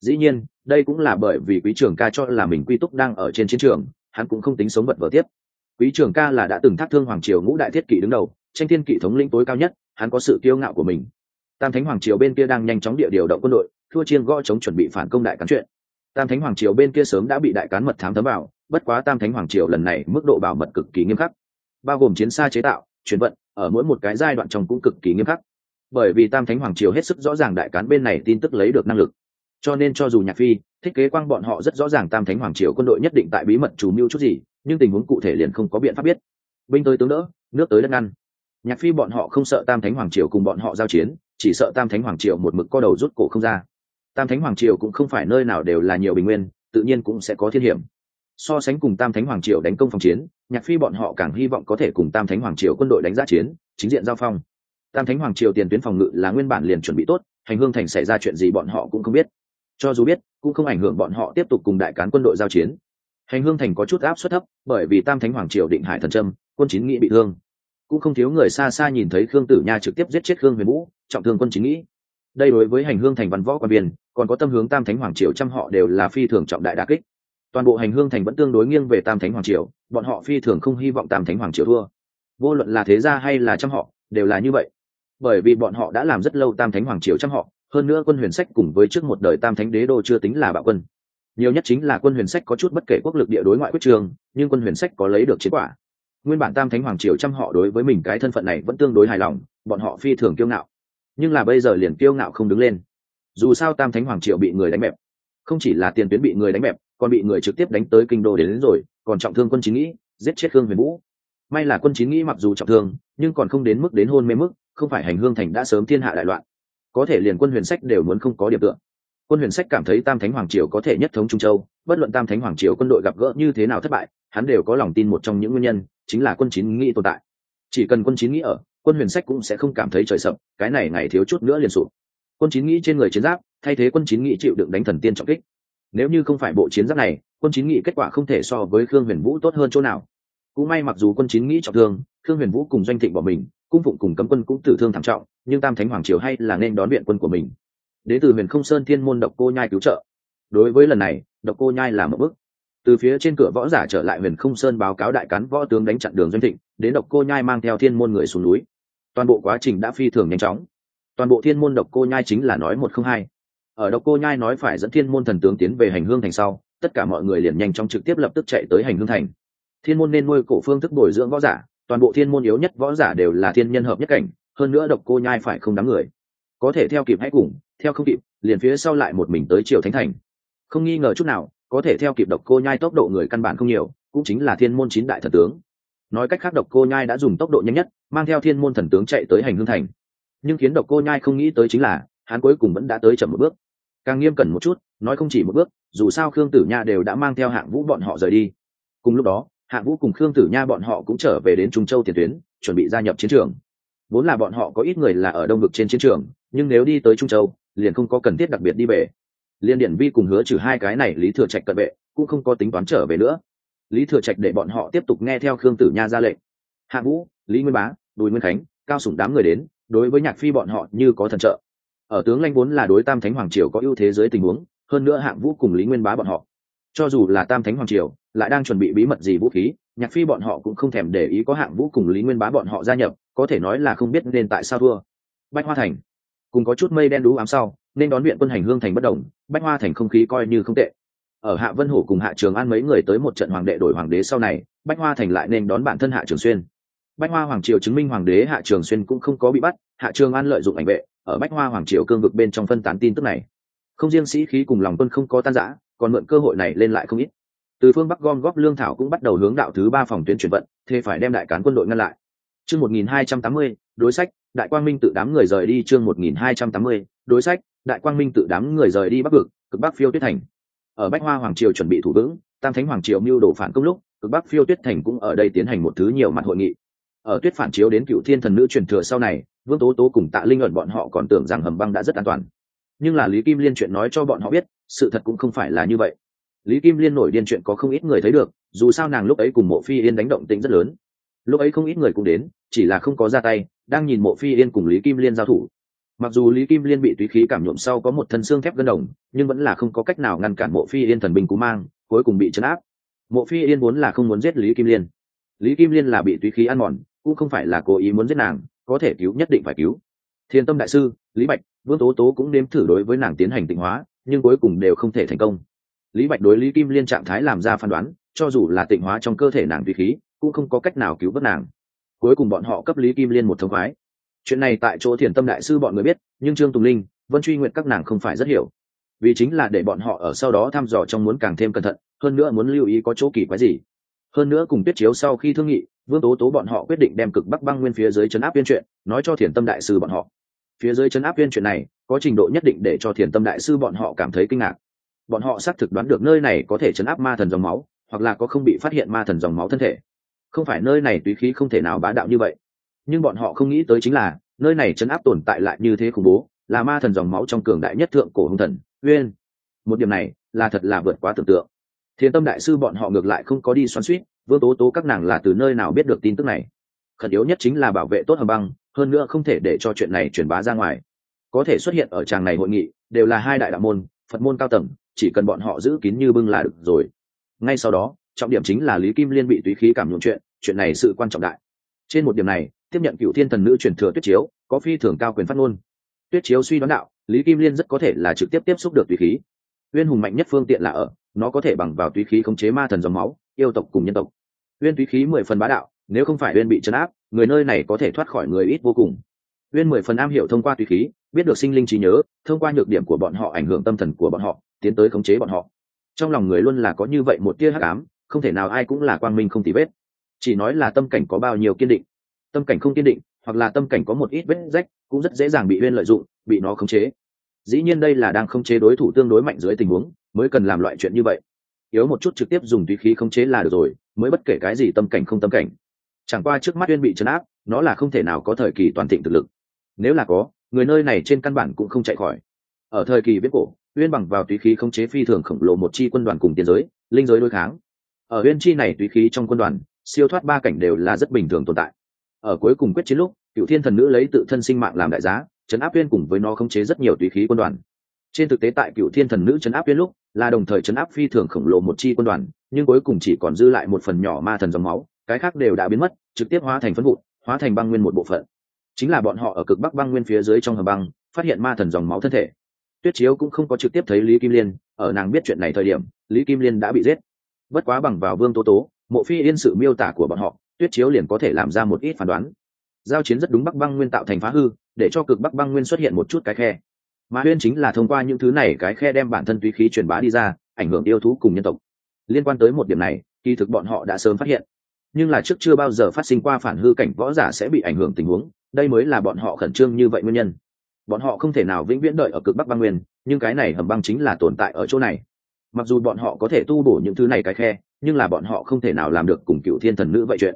Dĩ nhiên, đây cũng là bởi vì quý trưởng ca cho là mình quy túc đang ở trên chiến trường, hắn cũng không tính sống vật vở tiếp. Quý trưởng ca là đã từng thác thương hoàng triều ngũ đại thiết kỷ đứng đầu, tranh thiên kỷ thống lĩnh tối cao nhất hắn có sự kiêu ngạo của mình. Tam thánh hoàng triều bên kia đang nhanh chóng địa điều động quân đội, thua chiên gõ chống chuẩn bị phản công đại cán chuyện. Tam thánh hoàng triều bên kia sớm đã bị đại cán mật thám thấm vào, bất quá tam thánh hoàng triều lần này mức độ bảo mật cực kỳ nghiêm khắc. Bao gồm chiến xa chế tạo, chuyển vận, ở mỗi một cái giai đoạn trong cũng cực kỳ nghiêm khắc. Bởi vì tam thánh hoàng triều hết sức rõ ràng đại cán bên này tin tức lấy được năng lực. Cho nên cho dù nhạc phi thiết kế quang bọn họ rất rõ ràng tam thánh hoàng triều quân đội nhất định tại bí mật chủ mưu chút gì, nhưng tình huống cụ thể liền không có biện pháp biết. Binh tới tướng đỡ, nước tới đất ngăn nhạc phi bọn họ không sợ tam thánh hoàng triều cùng bọn họ giao chiến, chỉ sợ tam thánh hoàng triều một mực co đầu rút cổ không ra. Tam thánh hoàng triều cũng không phải nơi nào đều là nhiều bình nguyên, tự nhiên cũng sẽ có thiên hiểm. So sánh cùng tam thánh hoàng triều đánh công phòng chiến, nhạc phi bọn họ càng hy vọng có thể cùng tam thánh hoàng triều quân đội đánh giá chiến, chính diện giao phong. Tam thánh hoàng triều tiền tuyến phòng ngự là nguyên bản liền chuẩn bị tốt, hành hương thành xảy ra chuyện gì bọn họ cũng không biết. Cho dù biết, cũng không ảnh hưởng bọn họ tiếp tục cùng đại cán quân đội giao chiến. Hành hương thành có chút áp suất thấp, bởi vì tam thánh hoàng triều định hải thần trâm quân chín nghĩ bị thương cũng không thiếu người xa xa nhìn thấy khương tử nha trực tiếp giết chết khương huyền vũ, trọng thương quân chính nghĩ. Đây đối với hành hương thành văn võ quan biên còn có tâm hướng tam thánh hoàng triều trăm họ đều là phi thường trọng đại đà kích. Toàn bộ hành hương thành vẫn tương đối nghiêng về tam thánh hoàng triều, bọn họ phi thường không hy vọng tam thánh hoàng triều thua. Vô luận là thế gia hay là trăm họ, đều là như vậy. Bởi vì bọn họ đã làm rất lâu tam thánh hoàng triều trăm họ, hơn nữa quân huyền sách cùng với trước một đời tam thánh đế đô chưa tính là bạo quân. Nhiều nhất chính là quân huyền sách có chút bất kể quốc lực địa đối ngoại quyết trường, nhưng quân huyền sách có lấy được chiến quả nguyên bản tam thánh hoàng triều trăm họ đối với mình cái thân phận này vẫn tương đối hài lòng bọn họ phi thường kiêu ngạo. Nhưng là bây giờ liền kiêu ngạo không đứng lên. Dù sao tam thánh hoàng triều bị người đánh bẹp không chỉ là tiền tuyến bị người đánh bẹp còn bị người trực tiếp đánh tới kinh đô đến, đến rồi còn trọng thương quân chính nghĩ giết chết khương huyền vũ. May là quân chính nghĩ mặc dù trọng thương nhưng còn không đến mức đến hôn mê mức không phải hành hương thành đã sớm thiên hạ đại loạn. Có thể liền quân huyền sách đều muốn không có điểm tượng quân huyền sách cảm thấy tam thánh hoàng triều có thể nhất thống trung châu bất luận tam thánh hoàng triều quân đội gặp gỡ như thế nào thất bại hắn đều có lòng tin một trong những nguyên nhân chính là quân chín nghĩ tồn tại. Chỉ cần quân chín nghĩ ở, quân huyền sách cũng sẽ không cảm thấy trời sập cái này ngày thiếu chút nữa liền sụp. Quân chín nghĩ trên người chiến giáp, thay thế quân chín nghĩ chịu đựng đánh thần tiên trọng kích. Nếu như không phải bộ chiến giáp này, quân chín nghĩ kết quả không thể so với khương huyền vũ tốt hơn chỗ nào. Cũng may mặc dù quân chín nghĩ trọng thương, khương huyền vũ cùng doanh thịnh bỏ mình, cung phụng cùng cấm quân cũng tử thương thảm trọng, nhưng tam thánh hoàng triều hay là nên đón viện quân của mình. Đến từ huyền không sơn thiên môn độc cô nhai cứu trợ. Đối với lần này, độc cô nhai là một bước từ phía trên cửa võ giả trở lại huyền không sơn báo cáo đại cán võ tướng đánh chặn đường doanh thịnh, đến độc cô nhai mang theo thiên môn người xuống núi. Toàn bộ quá trình đã phi thường nhanh chóng. Toàn bộ thiên môn độc cô nhai chính là nói một không hai. Ở độc cô nhai nói phải dẫn thiên môn thần tướng tiến về hành hương thành sau, tất cả mọi người liền nhanh chóng trực tiếp lập tức chạy tới hành hương thành. Thiên môn nên nuôi cổ phương thức bồi dưỡng võ giả, toàn bộ thiên môn yếu nhất võ giả đều là thiên nhân hợp nhất cảnh, hơn nữa độc cô nhai phải không đám người. Có thể theo kịp hãy cùng, theo không kịp, liền phía sau lại một mình tới triều thánh thành. Không nghi ngờ chút nào có thể theo kịp độc cô nhai tốc độ người căn bản không nhiều, cũng chính là thiên môn chín đại thần tướng. Nói cách khác, độc cô nhai đã dùng tốc độ nhanh nhất, mang theo thiên môn thần tướng chạy tới hành hương thành. Nhưng khiến độc cô nhai không nghĩ tới chính là, hắn cuối cùng vẫn đã tới chậm một bước. Càng nghiêm cẩn một chút, nói không chỉ một bước, dù sao khương tử nha đều đã mang theo hạng vũ bọn họ rời đi. Cùng lúc đó, hạng vũ cùng khương tử nha bọn họ cũng trở về đến trung châu tiền tuyến, chuẩn bị gia nhập chiến trường. Vốn là bọn họ có ít người là ở đông vực trên chiến trường, nhưng nếu đi tới trung châu, liền không có cần thiết đặc biệt đi về liên điện vi cùng hứa trừ hai cái này lý thừa trạch cận vệ, cũng không có tính toán trở về nữa. Lý thừa trạch để bọn họ tiếp tục nghe theo khương tử nha ra lệnh. Hạ vũ, lý nguyên bá, bùi nguyên khánh, cao sủng đám người đến, đối với nhạc phi bọn họ như có thần trợ. Ở tướng lanh vốn là đối tam thánh hoàng triều có ưu thế dưới tình huống, hơn nữa hạng vũ cùng lý nguyên bá bọn họ. Cho dù là tam thánh hoàng triều, lại đang chuẩn bị bí mật gì vũ khí, nhạc phi bọn họ cũng không thèm để ý có hạng vũ cùng lý nguyên bá bọn họ gia nhập, có thể nói là không biết nên tại sao thua. Bách hoa thành, cùng có chút mây đen đú ám sau nên đón viện quân hành hương thành bất đồng, bách hoa thành không khí coi như không tệ. Ở hạ vân hổ cùng hạ trường an mấy người tới một trận hoàng đệ đổi hoàng đế sau này, bách hoa thành lại nên đón bản thân hạ trường xuyên. Bách hoa hoàng triều chứng minh hoàng đế hạ trường xuyên cũng không có bị bắt, hạ trường an lợi dụng ảnh vệ, ở bách hoa hoàng triều cương vực bên trong phân tán tin tức này. Không riêng sĩ khí cùng lòng quân không có tan giã còn mượn cơ hội này lên lại không ít. Từ phương bắc gom góp lương thảo cũng bắt đầu hướng đạo thứ ba phòng tuyến chuyển vận, thế phải đem đại cán quân đội ngăn lại. Chương một nghìn hai trăm tám mươi, đối sách, đại quang minh tự đám người rời đi chương một nghìn hai trăm tám mươi, đối sách đại quang minh tự đám người rời đi bắc vực, cực bắc phiêu tuyết thành. Ở bách hoa hoàng triều chuẩn bị thủ vững, tam thánh hoàng triều mưu đồ phản công lúc, cực bắc phiêu tuyết thành cũng ở đây tiến hành một thứ nhiều mặt hội nghị. Ở tuyết phản chiếu đến cựu thiên thần nữ truyền thừa sau này, vương tố tố cùng tạ linh ẩn bọn họ còn tưởng rằng hầm băng đã rất an toàn. Nhưng là lý kim liên chuyện nói cho bọn họ biết, sự thật cũng không phải là như vậy. Lý kim liên nổi điên chuyện có không ít người thấy được, dù sao nàng lúc ấy cùng mộ phi yên đánh động tĩnh rất lớn. Lúc ấy không ít người cũng đến, chỉ là không có ra tay, đang nhìn mộ phi yên cùng lý kim liên giao thủ mặc dù lý kim liên bị túy khí cảm nhuộm sau có một thân xương thép gân đồng, nhưng vẫn là không có cách nào ngăn cản mộ phi yên thần binh cú mang, cuối cùng bị chấn áp. Mộ phi yên vốn là không muốn giết lý kim liên. Lý kim liên là bị túy khí ăn mòn, cũng không phải là cố ý muốn giết nàng, có thể cứu nhất định phải cứu. Thiên tâm đại sư, lý bạch, vương tố tố cũng nếm thử đối với nàng tiến hành tịnh hóa, nhưng cuối cùng đều không thể thành công. Lý bạch đối lý kim liên trạng thái làm ra phán đoán, cho dù là tịnh hóa trong cơ thể nàng tùy khí, cũng không có cách nào cứu vớt nàng. Cuối cùng bọn họ cấp lý kim liên một thông khoái chuyện này tại chỗ thiền tâm đại sư bọn người biết, nhưng trương tùng linh, vân truy nguyện các nàng không phải rất hiểu. Vì chính là để bọn họ ở sau đó thăm dò trong muốn càng thêm cẩn thận, hơn nữa muốn lưu ý có chỗ kỳ quái gì. Hơn nữa cùng tiết chiếu sau khi thương nghị, vương tố tố bọn họ quyết định đem cực bắc băng nguyên phía dưới chấn áp viên chuyện, nói cho thiền tâm đại sư bọn họ. Phía dưới chấn áp viên chuyện này, có trình độ nhất định để cho thiền tâm đại sư bọn họ cảm thấy kinh ngạc. Bọn họ xác thực đoán được nơi này có thể chấn áp ma thần dòng máu, hoặc là có không bị phát hiện ma thần dòng máu thân thể. Không phải nơi này tùy khí không thể nào bá đạo như vậy nhưng bọn họ không nghĩ tới chính là, nơi này chấn áp tồn tại lại như thế khủng bố, là ma thần dòng máu trong cường đại nhất thượng cổ hung thần, uyên. Một điểm này, là thật là vượt quá tưởng tượng. Thiên tâm đại sư bọn họ ngược lại không có đi xoắn suýt vương tố tố các nàng là từ nơi nào biết được tin tức này? Khẩn yếu nhất chính là bảo vệ tốt hầm băng, hơn nữa không thể để cho chuyện này truyền bá ra ngoài. Có thể xuất hiện ở tràng này hội nghị, đều là hai đại đạo môn, phật môn cao tầng, chỉ cần bọn họ giữ kín như bưng là được rồi. Ngay sau đó, trọng điểm chính là lý kim liên bị túy khí cảm nhuộm chuyện chuyện này sự quan trọng đại. Trên một điểm này tiếp nhận cựu thiên thần nữ truyền thừa tuyết chiếu, có phi thường cao quyền phát ngôn. Tuyết chiếu suy đoán đạo, lý kim liên rất có thể là trực tiếp tiếp xúc được tùy khí. Uyên hùng mạnh nhất phương tiện là ở, nó có thể bằng vào tùy khí khống chế ma thần dòng máu, yêu tộc cùng nhân tộc. Uyên tùy khí mười phần bá đạo, nếu không phải uyên bị chấn áp, người nơi này có thể thoát khỏi người ít vô cùng. Uyên mười phần am hiểu thông qua tùy khí, biết được sinh linh trí nhớ, thông qua nhược điểm của bọn họ ảnh hưởng tâm thần của bọn họ, tiến tới khống chế bọn họ. Trong lòng người luôn là có như vậy một tia hắc ám, không thể nào ai cũng là quang minh không tì vết. Chỉ nói là tâm cảnh có bao nhiêu kiên định tâm cảnh không kiên định, hoặc là tâm cảnh có một ít vết rách, cũng rất dễ dàng bị uyên lợi dụng, bị nó khống chế. Dĩ nhiên đây là đang khống chế đối thủ tương đối mạnh dưới tình huống, mới cần làm loại chuyện như vậy. Yếu một chút trực tiếp dùng tùy khí khống chế là được rồi, mới bất kể cái gì tâm cảnh không tâm cảnh. Chẳng qua trước mắt uyên bị chấn áp, nó là không thể nào có thời kỳ toàn thịnh thực lực. Nếu là có, người nơi này trên căn bản cũng không chạy khỏi. Ở thời kỳ viết cổ uyên bằng vào tùy khí khống chế phi thường khổng lồ một chi quân đoàn cùng tiến giới, linh giới đối kháng. Ở uyên chi này tùy khí trong quân đoàn, siêu thoát ba cảnh đều là rất bình thường tồn tại ở cuối cùng quyết chiến lúc, cựu thiên thần nữ lấy tự thân sinh mạng làm đại giá chấn áp viên cùng với nó khống chế rất nhiều tùy khí quân đoàn. Trên thực tế tại cựu thiên thần nữ chấn áp viên lúc, là đồng thời chấn áp phi thường khổng lồ một chi quân đoàn, nhưng cuối cùng chỉ còn dư lại một phần nhỏ ma thần dòng máu, cái khác đều đã biến mất, trực tiếp hóa thành phân vụn, hóa thành băng nguyên một bộ phận. Chính là bọn họ ở cực bắc băng nguyên phía dưới trong hầm băng, phát hiện ma thần dòng máu thân thể. Tuyết chiếu cũng không có trực tiếp thấy lý kim liên, ở nàng biết chuyện này thời điểm, lý kim liên đã bị giết. Bất quá bằng vào vương tố tố, mộ phi yên sự miêu tả của bọn họ tuyết chiếu liền có thể làm ra một ít phán đoán. Giao chiến rất đúng bắc băng nguyên tạo thành phá hư, để cho cực bắc băng nguyên xuất hiện một chút cái khe. Mà huyên chính là thông qua những thứ này cái khe đem bản thân túy khí truyền bá đi ra, ảnh hưởng yêu thú cùng nhân tộc. Liên quan tới một điểm này, kỳ thực bọn họ đã sớm phát hiện. Nhưng là trước chưa bao giờ phát sinh qua phản hư cảnh võ giả sẽ bị ảnh hưởng tình huống, đây mới là bọn họ khẩn trương như vậy nguyên nhân. Bọn họ không thể nào vĩnh viễn đợi ở cực bắc băng nguyên, nhưng cái này hầm băng chính là tồn tại ở chỗ này. Mặc dù bọn họ có thể tu bổ những thứ này cái khe, nhưng là bọn họ không thể nào làm được cùng cựu thiên thần nữ vậy chuyện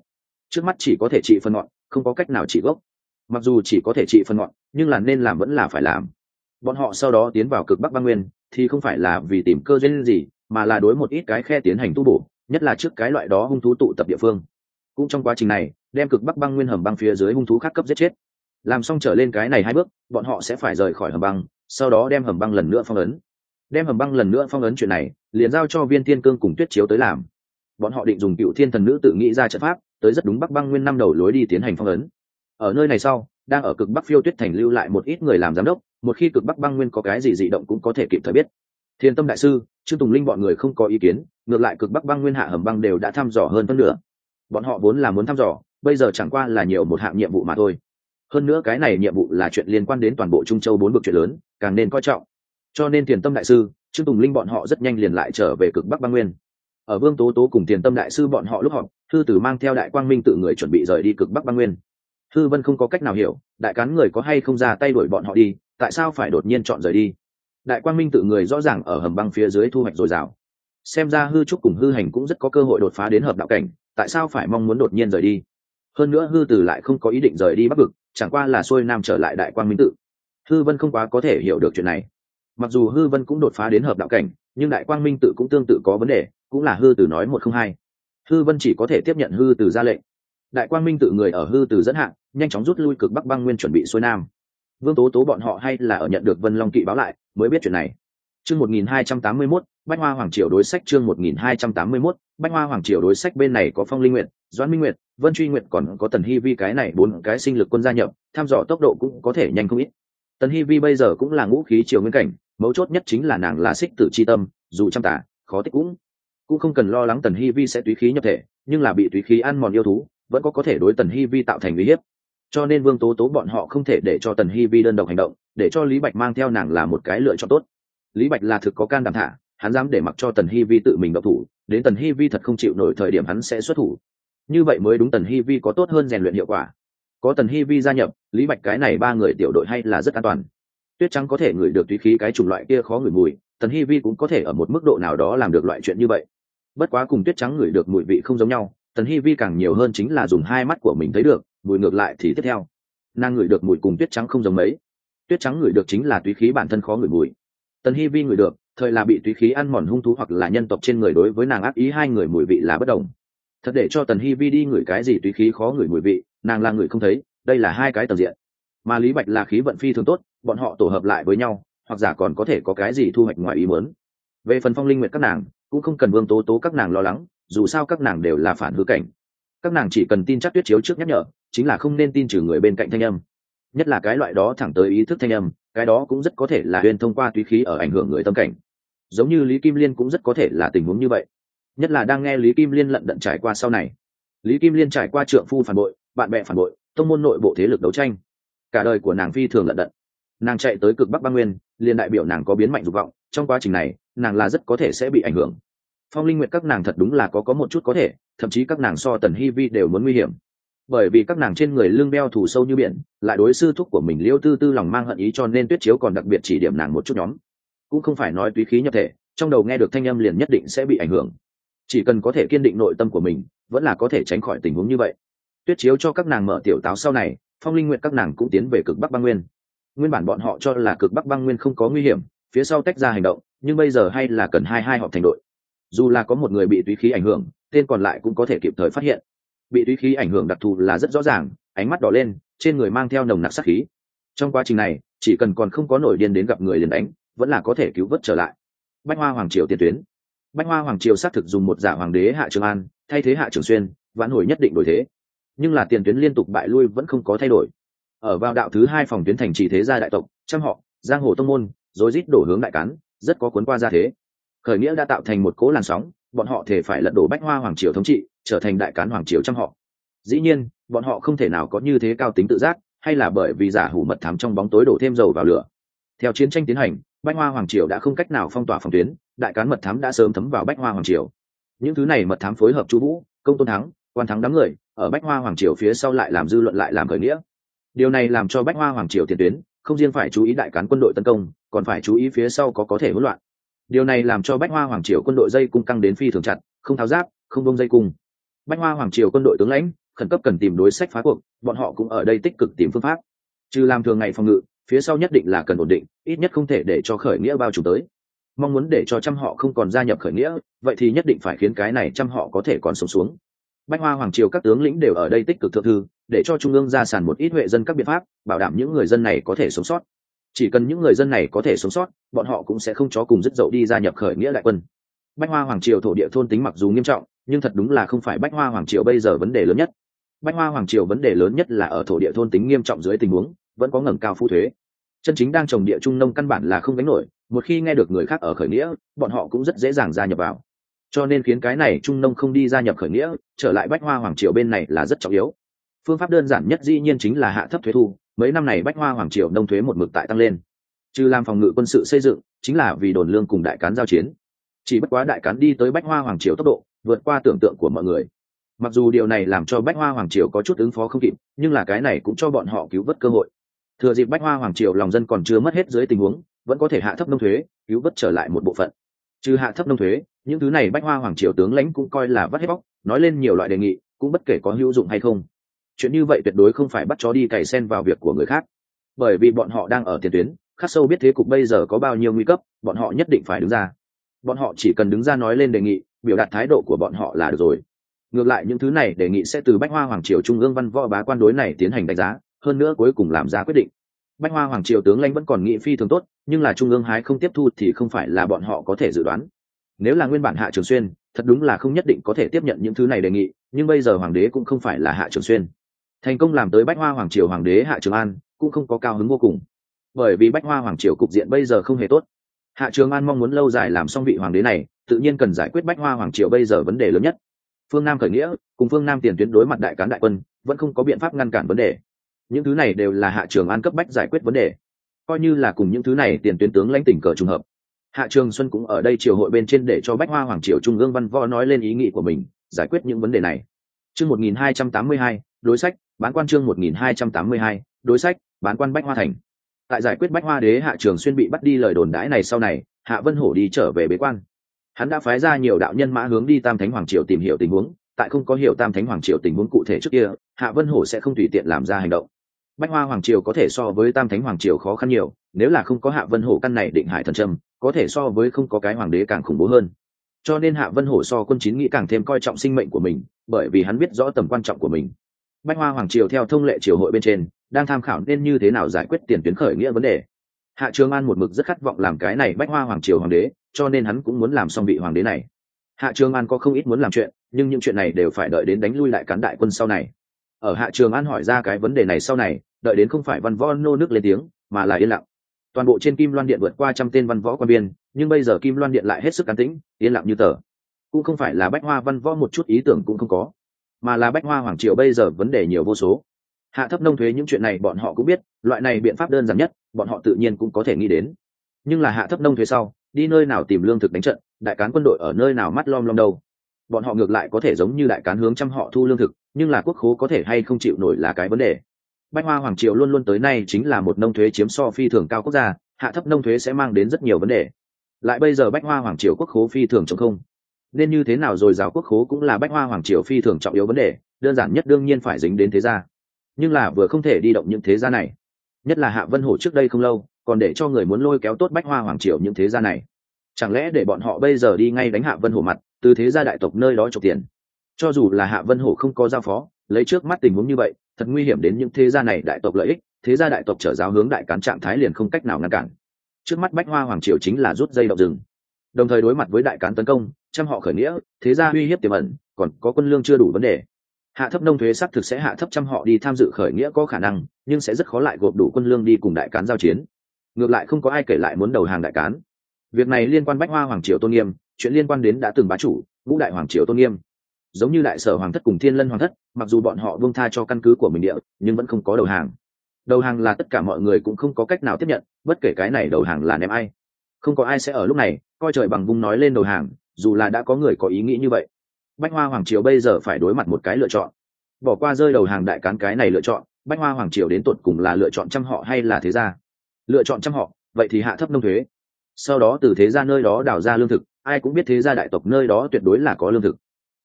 trước mắt chỉ có thể trị phần ngọn, không có cách nào trị gốc. Mặc dù chỉ có thể trị phần ngọn, nhưng là nên làm vẫn là phải làm. Bọn họ sau đó tiến vào cực bắc băng nguyên, thì không phải là vì tìm cơ duyên gì, mà là đối một ít cái khe tiến hành tu bổ, nhất là trước cái loại đó hung thú tụ tập địa phương. Cũng trong quá trình này, đem cực bắc băng nguyên hầm băng phía dưới hung thú khác cấp giết chết. Làm xong trở lên cái này hai bước, bọn họ sẽ phải rời khỏi hầm băng, sau đó đem hầm băng lần nữa phong ấn. Đem hầm băng lần nữa phong ấn chuyện này, liền giao cho viên thiên cương cùng tuyết chiếu tới làm bọn họ định dùng cựu thiên thần nữ tự nghĩ ra trận pháp, tới rất đúng bắc băng nguyên năm đầu lối đi tiến hành phong ấn. Ở nơi này sau, đang ở cực bắc phiêu tuyết thành lưu lại một ít người làm giám đốc, một khi cực bắc băng nguyên có cái gì dị động cũng có thể kịp thời biết. Thiên tâm đại sư, trương tùng linh bọn người không có ý kiến, ngược lại cực bắc băng nguyên hạ hầm băng đều đã thăm dò hơn phân nửa. Bọn họ vốn là muốn thăm dò, bây giờ chẳng qua là nhiều một hạng nhiệm vụ mà thôi. Hơn nữa cái này nhiệm vụ là chuyện liên quan đến toàn bộ trung châu bốn bực chuyện lớn, càng nên coi trọng. Cho nên thiền tâm đại sư, trương tùng linh bọn họ rất nhanh liền lại trở về cực bắc băng nguyên ở vương tố tố cùng tiền tâm đại sư bọn họ lúc họp, thư tử mang theo đại quang minh tự người chuẩn bị rời đi cực bắc băng nguyên. Thư vân không có cách nào hiểu, đại cán người có hay không ra tay đuổi bọn họ đi, tại sao phải đột nhiên chọn rời đi? Đại quang minh tự người rõ ràng ở hầm băng phía dưới thu hoạch dồi dào. Xem ra hư trúc cùng hư hành cũng rất có cơ hội đột phá đến hợp đạo cảnh, tại sao phải mong muốn đột nhiên rời đi? Hơn nữa hư tử lại không có ý định rời đi bắc vực, chẳng qua là xuôi nam trở lại đại quang minh tự. Hư vân không quá có thể hiểu được chuyện này. Mặc dù hư vân cũng đột phá đến hợp đạo cảnh, nhưng đại quang minh tự cũng tương tự có vấn đề cũng là hư từ nói một không hai. Hư vân chỉ có thể tiếp nhận hư từ ra lệnh. Đại quang minh tự người ở hư từ dẫn hạng nhanh chóng rút lui cực bắc băng nguyên chuẩn bị xuôi nam. Vương tố tố bọn họ hay là ở nhận được vân long kỵ báo lại, mới biết chuyện này. Chương một nghìn hai trăm tám mươi mốt, bách hoa hoàng triều đối sách chương một nghìn hai trăm tám mươi mốt, bách hoa hoàng triều đối sách bên này có phong linh nguyện doãn minh nguyện vân truy nguyện còn có tần hy vi cái này bốn cái sinh lực quân gia nhập, tham dò tốc độ cũng có thể nhanh không ít. Tần hy vi bây giờ cũng là ngũ khí triều nguyên cảnh, mấu chốt nhất chính là nàng là xích tử c h i tâm, dù chăm tả, khó tích cũng cũng không cần lo lắng tần hi vi sẽ túy khí nhập thể, nhưng là bị túy khí ăn mòn yêu thú, vẫn có có thể đối tần hi vi tạo thành uy hiếp. Cho nên vương tố tố bọn họ không thể để cho tần hi vi đơn độc hành động, để cho lý bạch mang theo nàng là một cái lựa chọn tốt. Lý bạch là thực có can đảm thả, hắn dám để mặc cho tần hi vi tự mình độc thủ, đến tần hi vi thật không chịu nổi thời điểm hắn sẽ xuất thủ. Như vậy mới đúng tần hi vi có tốt hơn rèn luyện hiệu quả. Có tần hi vi gia nhập, lý bạch cái này ba người tiểu đội hay là rất an toàn. Tuyết trắng có thể ngửi được tùy khí cái chủng loại kia khó ngửi mùi, tần hi vi cũng có thể ở một mức độ nào đó làm được loại chuyện như vậy bất quá cùng tuyết trắng ngửi được mùi vị không giống nhau, tần hy vi càng nhiều hơn chính là dùng hai mắt của mình thấy được, mùi ngược lại thì tiếp theo. Nàng ngửi được mùi cùng tuyết trắng không giống mấy. Tuyết trắng ngửi được chính là túy khí bản thân khó ngửi mùi. Tần hy vi ngửi được, thời là bị túy khí ăn mòn hung thú hoặc là nhân tộc trên người đối với nàng ác ý hai người mùi vị là bất đồng. Thật để cho tần hy vi đi ngửi cái gì túy khí khó ngửi mùi vị, nàng là người không thấy, đây là hai cái tầng diện. Mà lý bạch là khí vận phi thường tốt, bọn họ tổ hợp lại với nhau, hoặc giả còn có thể có cái gì thu hoạch ngoài ý muốn. Về phần phong linh nguyệt các nàng cũng không cần vương tố tố các nàng lo lắng, dù sao các nàng đều là phản hư cảnh. Các nàng chỉ cần tin chắc tuyết chiếu trước nhắc nhở, chính là không nên tin trừ người bên cạnh thanh âm. Nhất là cái loại đó thẳng tới ý thức thanh âm, cái đó cũng rất có thể là huyên thông qua túy khí ở ảnh hưởng người tâm cảnh. Giống như lý kim liên cũng rất có thể là tình huống như vậy. Nhất là đang nghe lý kim liên lận đận trải qua sau này. Lý kim liên trải qua trượng phu phản bội, bạn bè phản bội, tông môn nội bộ thế lực đấu tranh. Cả đời của nàng phi thường lận đận. Nàng chạy tới cực bắc ba nguyên, liền đại biểu nàng có biến mạnh dục vọng, trong quá trình này nàng là rất có thể sẽ bị ảnh hưởng. Phong linh nguyện các nàng thật đúng là có có một chút có thể, thậm chí các nàng so tần Hi vi đều muốn nguy hiểm. Bởi vì các nàng trên người lưng beo thủ sâu như biển, lại đối sư thúc của mình liêu tư tư lòng mang hận ý cho nên tuyết chiếu còn đặc biệt chỉ điểm nàng một chút nhóm. Cũng không phải nói túy khí nhập thể, trong đầu nghe được thanh âm liền nhất định sẽ bị ảnh hưởng. Chỉ cần có thể kiên định nội tâm của mình, vẫn là có thể tránh khỏi tình huống như vậy. Tuyết chiếu cho các nàng mở tiểu táo sau này, phong linh nguyện các nàng cũng tiến về cực bắc băng nguyên. Nguyên bản bọn họ cho là cực bắc băng nguyên không có nguy hiểm, phía sau tách ra hành động nhưng bây giờ hay là cần hai hai họp thành đội. Dù là có một người bị túy khí ảnh hưởng, tên còn lại cũng có thể kịp thời phát hiện. Bị túy khí ảnh hưởng đặc thù là rất rõ ràng, ánh mắt đỏ lên, trên người mang theo nồng nặc sát khí. Trong quá trình này, chỉ cần còn không có nổi điên đến gặp người liền đánh, vẫn là có thể cứu vớt trở lại. Bách hoa hoàng triều tiền tuyến. Bách hoa hoàng triều xác thực dùng một giả hoàng đế hạ trường an, thay thế hạ trường xuyên, vãn hồi nhất định đổi thế. Nhưng là tiền tuyến liên tục bại lui vẫn không có thay đổi. Ở vào đạo thứ hai phòng tuyến thành trì thế gia đại tộc, trăm họ, giang hồ tông môn, rồi rít đổ hướng đại cán rất có cuốn qua ra thế. Khởi nghĩa đã tạo thành một cố làn sóng, bọn họ thể phải lật đổ bách hoa hoàng triều thống trị, trở thành đại cán hoàng triều trong họ. Dĩ nhiên, bọn họ không thể nào có như thế cao tính tự giác, hay là bởi vì giả hủ mật thám trong bóng tối đổ thêm dầu vào lửa. Theo chiến tranh tiến hành, bách hoa hoàng triều đã không cách nào phong tỏa phòng tuyến, đại cán mật thám đã sớm thấm vào bách hoa hoàng triều. Những thứ này mật thám phối hợp chu vũ, công tôn thắng, quan thắng đám người, ở bách hoa hoàng triều phía sau lại làm dư luận lại làm khởi nghĩa. Điều này làm cho bách hoa hoàng triều tiền tuyến, không riêng phải chú ý đại cán quân đội tấn công còn phải chú ý phía sau có có thể hỗn loạn. Điều này làm cho bách hoa hoàng triều quân đội dây cung căng đến phi thường chặt, không tháo giáp, không bông dây cung. Bách hoa hoàng triều quân đội tướng lãnh, khẩn cấp cần tìm đối sách phá cuộc, bọn họ cũng ở đây tích cực tìm phương pháp. Trừ làm thường ngày phòng ngự, phía sau nhất định là cần ổn định, ít nhất không thể để cho khởi nghĩa bao trùm tới. Mong muốn để cho trăm họ không còn gia nhập khởi nghĩa, vậy thì nhất định phải khiến cái này trăm họ có thể còn sống xuống. Bách hoa hoàng triều các tướng lĩnh đều ở đây tích cực thượng thư, để cho trung ương ra sàn một ít huệ dân các biện pháp, bảo đảm những người dân này có thể sống sót chỉ cần những người dân này có thể sống sót, bọn họ cũng sẽ không cho cùng dứt dậu đi gia nhập khởi nghĩa đại quân. Bách hoa hoàng triều thổ địa thôn tính mặc dù nghiêm trọng, nhưng thật đúng là không phải bách hoa hoàng triều bây giờ vấn đề lớn nhất. Bách hoa hoàng triều vấn đề lớn nhất là ở thổ địa thôn tính nghiêm trọng dưới tình huống, vẫn có ngẩng cao phu thuế. Chân chính đang trồng địa trung nông căn bản là không đánh nổi, một khi nghe được người khác ở khởi nghĩa, bọn họ cũng rất dễ dàng gia nhập vào. Cho nên khiến cái này trung nông không đi gia nhập khởi nghĩa, trở lại bách hoa hoàng triều bên này là rất trọng yếu. Phương pháp đơn giản nhất dĩ nhiên chính là hạ thấp thuế thu mấy năm này bách hoa hoàng triều nông thuế một mực tại tăng lên. Trừ làm phòng ngự quân sự xây dựng, chính là vì đồn lương cùng đại cán giao chiến. Chỉ bất quá đại cán đi tới bách hoa hoàng triều tốc độ, vượt qua tưởng tượng của mọi người. Mặc dù điều này làm cho bách hoa hoàng triều có chút ứng phó không kịp, nhưng là cái này cũng cho bọn họ cứu vớt cơ hội. Thừa dịp bách hoa hoàng triều lòng dân còn chưa mất hết dưới tình huống, vẫn có thể hạ thấp nông thuế, cứu vớt trở lại một bộ phận. Trừ hạ thấp nông thuế, những thứ này bách hoa hoàng triều tướng lãnh cũng coi là vắt hết bóc, nói lên nhiều loại đề nghị, cũng bất kể có hữu dụng hay không chuyện như vậy tuyệt đối không phải bắt chó đi cày sen vào việc của người khác. Bởi vì bọn họ đang ở tiền tuyến, khắc sâu biết thế cục bây giờ có bao nhiêu nguy cấp, bọn họ nhất định phải đứng ra. Bọn họ chỉ cần đứng ra nói lên đề nghị, biểu đạt thái độ của bọn họ là được rồi. Ngược lại những thứ này đề nghị sẽ từ bách hoa hoàng triều trung ương văn võ bá quan đối này tiến hành đánh giá, hơn nữa cuối cùng làm ra quyết định. Bách hoa hoàng triều tướng lãnh vẫn còn nghị phi thường tốt, nhưng là trung ương hái không tiếp thu thì không phải là bọn họ có thể dự đoán. Nếu là nguyên bản hạ trường xuyên, thật đúng là không nhất định có thể tiếp nhận những thứ này đề nghị, nhưng bây giờ hoàng đế cũng không phải là hạ trường xuyên thành công làm tới bách hoa hoàng triều hoàng đế hạ trường an cũng không có cao hứng vô cùng. Bởi vì bách hoa hoàng triều cục diện bây giờ không hề tốt. Hạ trường an mong muốn lâu dài làm xong vị hoàng đế này, tự nhiên cần giải quyết bách hoa hoàng triều bây giờ vấn đề lớn nhất. Phương nam khởi nghĩa, cùng phương nam tiền tuyến đối mặt đại cán đại quân, vẫn không có biện pháp ngăn cản vấn đề. Những thứ này đều là hạ trường an cấp bách giải quyết vấn đề. Coi như là cùng những thứ này tiền tuyến tướng lãnh tỉnh cờ trùng hợp. Hạ trường xuân cũng ở đây triều hội bên trên để cho bách hoa hoàng triều trung ương văn võ nói lên ý nghĩ của mình, giải quyết những vấn đề này. Chương một nghìn hai trăm tám mươi hai đối sách, bán quan chương một nghìn hai trăm tám mươi hai, đối sách, bán quan bách hoa thành. Tại giải quyết bách hoa đế hạ trường xuyên bị bắt đi lời đồn đãi này sau này, hạ vân hổ đi trở về bế quan. Hắn đã phái ra nhiều đạo nhân mã hướng đi tam thánh hoàng triều tìm hiểu tình huống, tại không có hiểu tam thánh hoàng triều tình huống cụ thể trước kia, hạ vân hổ sẽ không tùy tiện làm ra hành động. Bách hoa hoàng triều có thể so với tam thánh hoàng triều khó khăn nhiều, nếu là không có hạ vân hổ căn này định hải thần trâm, có thể so với không có cái hoàng đế càng khủng bố hơn. Cho nên hạ vân hổ so quân chín nghĩ càng thêm coi trọng sinh mệnh của mình, bởi vì hắn biết rõ tầm quan trọng của mình bách hoa hoàng triều theo thông lệ triều hội bên trên, đang tham khảo nên như thế nào giải quyết tiền tuyến khởi nghĩa vấn đề. Hạ trường an một mực rất khát vọng làm cái này bách hoa hoàng triều hoàng đế, cho nên hắn cũng muốn làm xong vị hoàng đế này. Hạ trường an có không ít muốn làm chuyện, nhưng những chuyện này đều phải đợi đến đánh lui lại cán đại quân sau này. Ở hạ trường an hỏi ra cái vấn đề này sau này, đợi đến không phải văn võ nô nước lên tiếng, mà là yên lặng. Toàn bộ trên kim loan điện vượt qua trăm tên văn võ quan biên nhưng bây giờ kim loan điện lại hết sức cán tĩnh, yên lặng như tờ. Cũng không phải là bách hoa văn võ một chút ý tưởng cũng không có mà là bách hoa hoàng triều bây giờ vấn đề nhiều vô số. Hạ thấp nông thuế những chuyện này bọn họ cũng biết, loại này biện pháp đơn giản nhất, bọn họ tự nhiên cũng có thể nghĩ đến. Nhưng là hạ thấp nông thuế sau, đi nơi nào tìm lương thực đánh trận, đại cán quân đội ở nơi nào mắt lom lom đâu? Bọn họ ngược lại có thể giống như đại cán hướng chăm họ thu lương thực, nhưng là quốc khố có thể hay không chịu nổi là cái vấn đề. Bách hoa hoàng triều luôn luôn tới nay chính là một nông thuế chiếm so phi thường cao quốc gia, hạ thấp nông thuế sẽ mang đến rất nhiều vấn đề. Lại bây giờ bách hoa hoàng triều quốc khố phi thường chống không nên như thế nào rồi giáo quốc khố cũng là bách hoa hoàng triều phi thường trọng yếu vấn đề, đơn giản nhất đương nhiên phải dính đến thế gia. Nhưng là vừa không thể đi động những thế gia này, nhất là hạ vân hổ trước đây không lâu, còn để cho người muốn lôi kéo tốt bách hoa hoàng triều những thế gia này. Chẳng lẽ để bọn họ bây giờ đi ngay đánh hạ vân hổ mặt, từ thế gia đại tộc nơi đó trộm tiền? Cho dù là hạ vân hổ không có giao phó, lấy trước mắt tình huống như vậy, thật nguy hiểm đến những thế gia này đại tộc lợi ích, thế gia đại tộc trở giáo hướng đại cán trạng thái liền không cách nào ngăn cản. Trước mắt bách hoa hoàng triều chính là rút dây động rừng. Đồng thời đối mặt với đại cán tấn công trăm họ khởi nghĩa, thế gia uy hiếp tiềm ẩn, còn có quân lương chưa đủ vấn đề. Hạ thấp nông thuế xác thực sẽ hạ thấp trăm họ đi tham dự khởi nghĩa có khả năng, nhưng sẽ rất khó lại gộp đủ quân lương đi cùng đại cán giao chiến. Ngược lại không có ai kể lại muốn đầu hàng đại cán. Việc này liên quan bách hoa hoàng triều tôn nghiêm, chuyện liên quan đến đã từng bá chủ, ngũ đại hoàng triều tôn nghiêm. Giống như đại sở hoàng thất cùng thiên lân hoàng thất, mặc dù bọn họ buông tha cho căn cứ của mình địa, nhưng vẫn không có đầu hàng. Đầu hàng là tất cả mọi người cũng không có cách nào tiếp nhận, bất kể cái này đầu hàng là ném ai. Không có ai sẽ ở lúc này, coi trời bằng vung nói lên đầu hàng dù là đã có người có ý nghĩ như vậy, bách hoa hoàng triều bây giờ phải đối mặt một cái lựa chọn. Bỏ qua rơi đầu hàng đại cán cái này lựa chọn, bách hoa hoàng triều đến tột cùng là lựa chọn trăm họ hay là thế gia? Lựa chọn trăm họ, vậy thì hạ thấp nông thuế. Sau đó từ thế gia nơi đó đào ra lương thực, ai cũng biết thế gia đại tộc nơi đó tuyệt đối là có lương thực.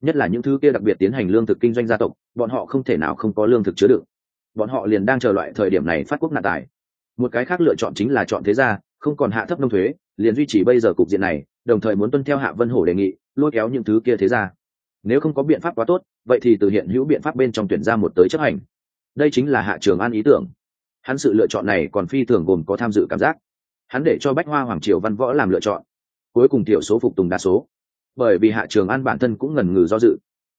Nhất là những thứ kia đặc biệt tiến hành lương thực kinh doanh gia tộc, bọn họ không thể nào không có lương thực chứa đựng. Bọn họ liền đang chờ loại thời điểm này phát quốc nạn tài. Một cái khác lựa chọn chính là chọn thế gia, không còn hạ thấp nông thuế, liền duy trì bây giờ cục diện này đồng thời muốn tuân theo hạ vân hổ đề nghị, lôi kéo những thứ kia thế ra. Nếu không có biện pháp quá tốt, vậy thì từ hiện hữu biện pháp bên trong tuyển ra một tới chấp hành. Đây chính là hạ trường an ý tưởng. Hắn sự lựa chọn này còn phi thường gồm có tham dự cảm giác. Hắn để cho bách hoa hoàng triều văn võ làm lựa chọn. Cuối cùng tiểu số phục tùng đa số. Bởi vì hạ trường an bản thân cũng ngần ngừ do dự.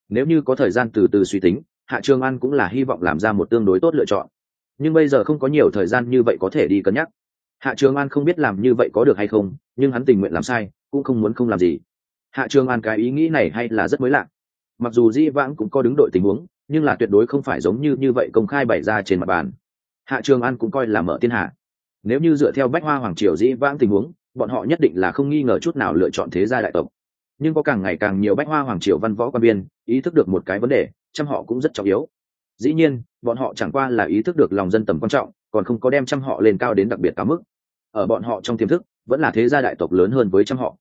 Nếu như có thời gian từ từ suy tính, hạ trường an cũng là hy vọng làm ra một tương đối tốt lựa chọn. Nhưng bây giờ không có nhiều thời gian như vậy có thể đi cân nhắc. Hạ trường an không biết làm như vậy có được hay không, nhưng hắn tình nguyện làm sai cũng không muốn không làm gì. Hạ trường an cái ý nghĩ này hay là rất mới lạ. Mặc dù di vãng cũng có đứng đội tình huống, nhưng là tuyệt đối không phải giống như như vậy công khai bày ra trên mặt bàn. Hạ trường an cũng coi là mở thiên hạ. Nếu như dựa theo bách hoa hoàng triều dĩ vãng tình huống, bọn họ nhất định là không nghi ngờ chút nào lựa chọn thế gia đại tộc. Nhưng có càng ngày càng nhiều bách hoa hoàng triều văn võ quan biên ý thức được một cái vấn đề, chăm họ cũng rất trọng yếu. Dĩ nhiên, bọn họ chẳng qua là ý thức được lòng dân tầm quan trọng, còn không có đem trăm họ lên cao đến đặc biệt cao mức. Ở bọn họ trong tiềm thức vẫn là thế gia đại tộc lớn hơn với trăm họ.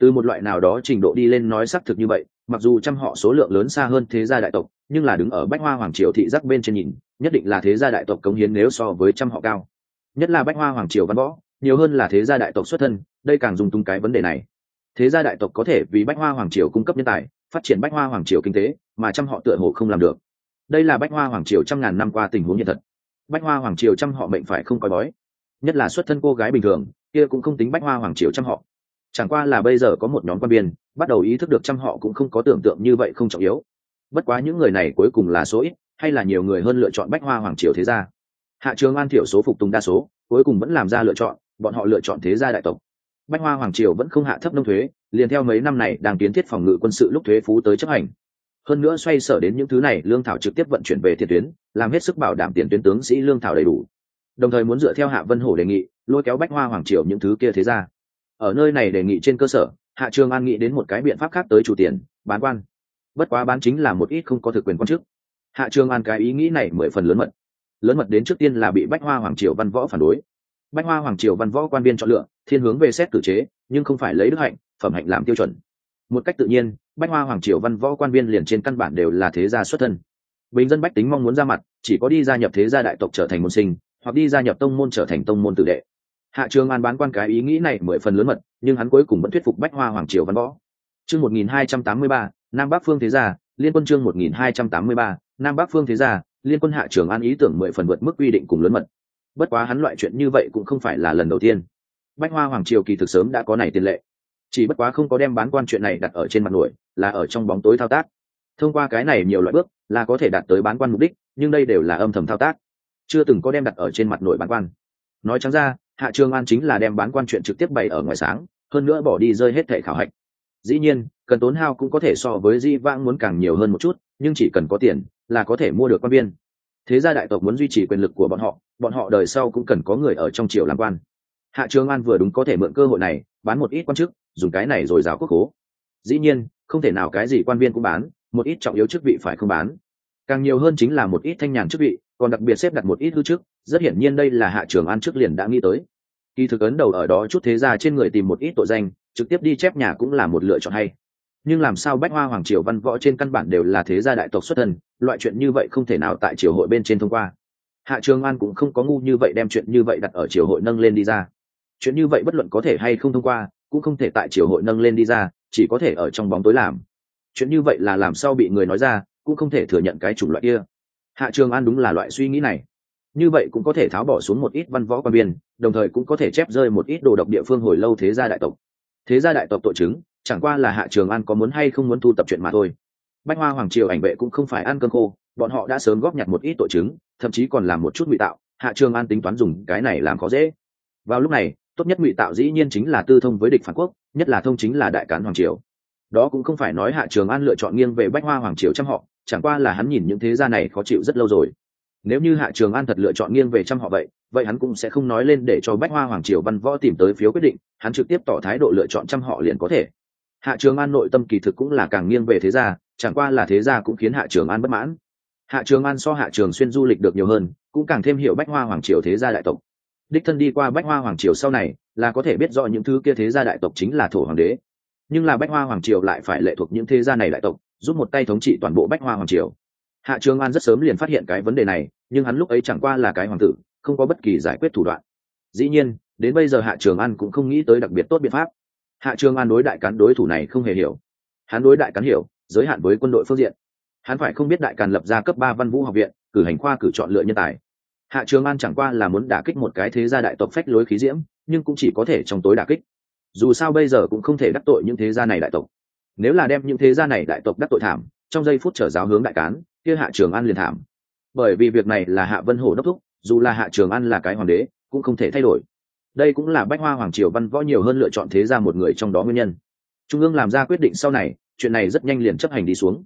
Từ một loại nào đó trình độ đi lên nói xác thực như vậy, mặc dù trăm họ số lượng lớn xa hơn thế gia đại tộc, nhưng là đứng ở bách hoa hoàng triều thị giác bên trên nhìn, nhất định là thế gia đại tộc cống hiến nếu so với trăm họ cao. Nhất là bách hoa hoàng triều văn võ, nhiều hơn là thế gia đại tộc xuất thân, đây càng dùng tung cái vấn đề này. Thế gia đại tộc có thể vì bách hoa hoàng triều cung cấp nhân tài, phát triển bách hoa hoàng triều kinh tế, mà trăm họ tựa hồ không làm được. Đây là bách hoa hoàng triều trăm ngàn năm qua tình huống hiện thật. Bách hoa hoàng triều trăm họ mệnh phải không coi bói. Nhất là xuất thân cô gái bình thường kia cũng không tính bách hoa hoàng triều trăm họ. Chẳng qua là bây giờ có một nhóm quan biên, bắt đầu ý thức được trăm họ cũng không có tưởng tượng như vậy không trọng yếu. Bất quá những người này cuối cùng là số ít, hay là nhiều người hơn lựa chọn bách hoa hoàng triều thế gia. Hạ trường an thiểu số phục tùng đa số, cuối cùng vẫn làm ra lựa chọn, bọn họ lựa chọn thế gia đại tộc. Bách hoa hoàng triều vẫn không hạ thấp nông thuế, liền theo mấy năm này đang kiến thiết phòng ngự quân sự lúc thuế phú tới chấp hành. Hơn nữa xoay sở đến những thứ này, lương thảo trực tiếp vận chuyển về tiền tuyến, làm hết sức bảo đảm tiền tuyến tướng sĩ lương thảo đầy đủ. Đồng thời muốn dựa theo hạ vân hổ đề nghị lôi kéo bách hoa hoàng triều những thứ kia thế ra. Ở nơi này đề nghị trên cơ sở, hạ trường an nghĩ đến một cái biện pháp khác tới chủ tiền, bán quan. Bất quá bán chính là một ít không có thực quyền quan chức. Hạ trường an cái ý nghĩ này mười phần lớn mật. Lớn mật đến trước tiên là bị bách hoa hoàng triều văn võ phản đối. Bách hoa hoàng triều văn võ quan biên chọn lựa, thiên hướng về xét cử chế, nhưng không phải lấy đức hạnh, phẩm hạnh làm tiêu chuẩn. Một cách tự nhiên, bách hoa hoàng triều văn võ quan viên liền trên căn bản đều là thế gia xuất thân. Bình dân bách tính mong muốn ra mặt, chỉ có đi gia nhập thế gia đại tộc trở thành môn sinh, hoặc đi gia nhập tông môn trở thành tông môn tự đệ hạ trường an bán quan cái ý nghĩ này mười phần lớn mật, nhưng hắn cuối cùng vẫn thuyết phục bách hoa hoàng triều văn võ. Chương một nghìn hai trăm tám mươi ba, nam bắc phương thế gia, liên quân chương một nghìn hai trăm tám mươi ba, nam bắc phương thế gia, liên quân hạ trường an ý tưởng mười phần vượt mức quy định cùng lớn mật. Bất quá hắn loại chuyện như vậy cũng không phải là lần đầu tiên. Bách hoa hoàng triều kỳ thực sớm đã có này tiền lệ. Chỉ bất quá không có đem bán quan chuyện này đặt ở trên mặt nổi, là ở trong bóng tối thao tác. Thông qua cái này nhiều loại bước, là có thể đạt tới bán quan mục đích, nhưng đây đều là âm thầm thao tác. Chưa từng có đem đặt ở trên mặt nổi bán quan. Nói trắng ra hạ trường an chính là đem bán quan chuyện trực tiếp bày ở ngoài sáng, hơn nữa bỏ đi rơi hết thẻ khảo hạch. Dĩ nhiên, cần tốn hao cũng có thể so với di vãng muốn càng nhiều hơn một chút, nhưng chỉ cần có tiền là có thể mua được quan viên. Thế gia đại tộc muốn duy trì quyền lực của bọn họ bọn họ đời sau cũng cần có người ở trong triều làm quan. Hạ trường an vừa đúng có thể mượn cơ hội này, bán một ít quan chức, dùng cái này rồi giáo quốc hố. Dĩ nhiên, không thể nào cái gì quan viên cũng bán, một ít trọng yếu chức vị phải không bán. Càng nhiều hơn chính là một ít thanh nhàn chức vị, còn đặc biệt xếp đặt một ít hư chức rất hiển nhiên đây là hạ trường an trước liền đã nghĩ tới. Kỳ thực ấn đầu ở đó chút thế ra trên người tìm một ít tội danh, trực tiếp đi chép nhà cũng là một lựa chọn hay. Nhưng làm sao bách hoa hoàng triều văn võ trên căn bản đều là thế gia đại tộc xuất thân, loại chuyện như vậy không thể nào tại triều hội bên trên thông qua. Hạ trường an cũng không có ngu như vậy đem chuyện như vậy đặt ở triều hội nâng lên đi ra. Chuyện như vậy bất luận có thể hay không thông qua, cũng không thể tại triều hội nâng lên đi ra, chỉ có thể ở trong bóng tối làm. Chuyện như vậy là làm sao bị người nói ra, cũng không thể thừa nhận cái chủng loại kia. Hạ trường an đúng là loại suy nghĩ này như vậy cũng có thể tháo bỏ xuống một ít văn võ quan biên đồng thời cũng có thể chép rơi một ít đồ độc địa phương hồi lâu thế gia đại tộc. Thế gia đại tộc tội chứng, chẳng qua là hạ trường an có muốn hay không muốn thu tập chuyện mà thôi. Bách hoa hoàng triều ảnh vệ cũng không phải ăn cơm khô, bọn họ đã sớm góp nhặt một ít tội chứng, thậm chí còn làm một chút ngụy tạo, hạ trường an tính toán dùng cái này làm khó dễ. Vào lúc này, tốt nhất ngụy tạo dĩ nhiên chính là tư thông với địch phản quốc, nhất là thông chính là đại cán hoàng triều. Đó cũng không phải nói hạ trường an lựa chọn nghiêng về bách hoa hoàng triều trăm họ, chẳng qua là hắn nhìn những thế gia này khó chịu rất lâu rồi nếu như hạ trường an thật lựa chọn nghiêng về trăm họ vậy vậy hắn cũng sẽ không nói lên để cho bách hoa hoàng triều văn võ tìm tới phiếu quyết định, hắn trực tiếp tỏ thái độ lựa chọn trăm họ liền có thể. Hạ trường an nội tâm kỳ thực cũng là càng nghiêng về thế gia, chẳng qua là thế gia cũng khiến hạ trường an bất mãn. Hạ trường an so hạ trường xuyên du lịch được nhiều hơn, cũng càng thêm hiểu bách hoa hoàng triều thế gia đại tộc. Đích thân đi qua bách hoa hoàng triều sau này, là có thể biết rõ những thứ kia thế gia đại tộc chính là thổ hoàng đế. Nhưng là bách hoa hoàng triều lại phải lệ thuộc những thế gia này đại tộc, giúp một tay thống trị toàn bộ bách hoa hoàng triều hạ trường an rất sớm liền phát hiện cái vấn đề này, nhưng hắn lúc ấy chẳng qua là cái hoàng tử, không có bất kỳ giải quyết thủ đoạn. Dĩ nhiên, đến bây giờ hạ trường an cũng không nghĩ tới đặc biệt tốt biện pháp. Hạ trường an đối đại cán đối thủ này không hề hiểu. Hắn đối đại cán hiểu, giới hạn với quân đội phương diện. Hắn phải không biết đại càn lập ra cấp ba văn vũ học viện, cử hành khoa cử chọn lựa nhân tài. Hạ trường an chẳng qua là muốn đả kích một cái thế gia đại tộc phách lối khí diễm, nhưng cũng chỉ có thể trong tối đả kích. Dù sao bây giờ cũng không thể đắc tội những thế gia này đại tộc. Nếu là đem những thế gia này đại tộc đắc tội thảm, trong giây phút trở giáo hướng đại cán kia hạ trường an liền thảm. Bởi vì việc này là hạ vân hổ đốc thúc, dù là hạ trường an là cái hoàng đế, cũng không thể thay đổi. Đây cũng là bách hoa hoàng triều văn võ nhiều hơn lựa chọn thế gia một người trong đó nguyên nhân. Trung ương làm ra quyết định sau này, chuyện này rất nhanh liền chấp hành đi xuống.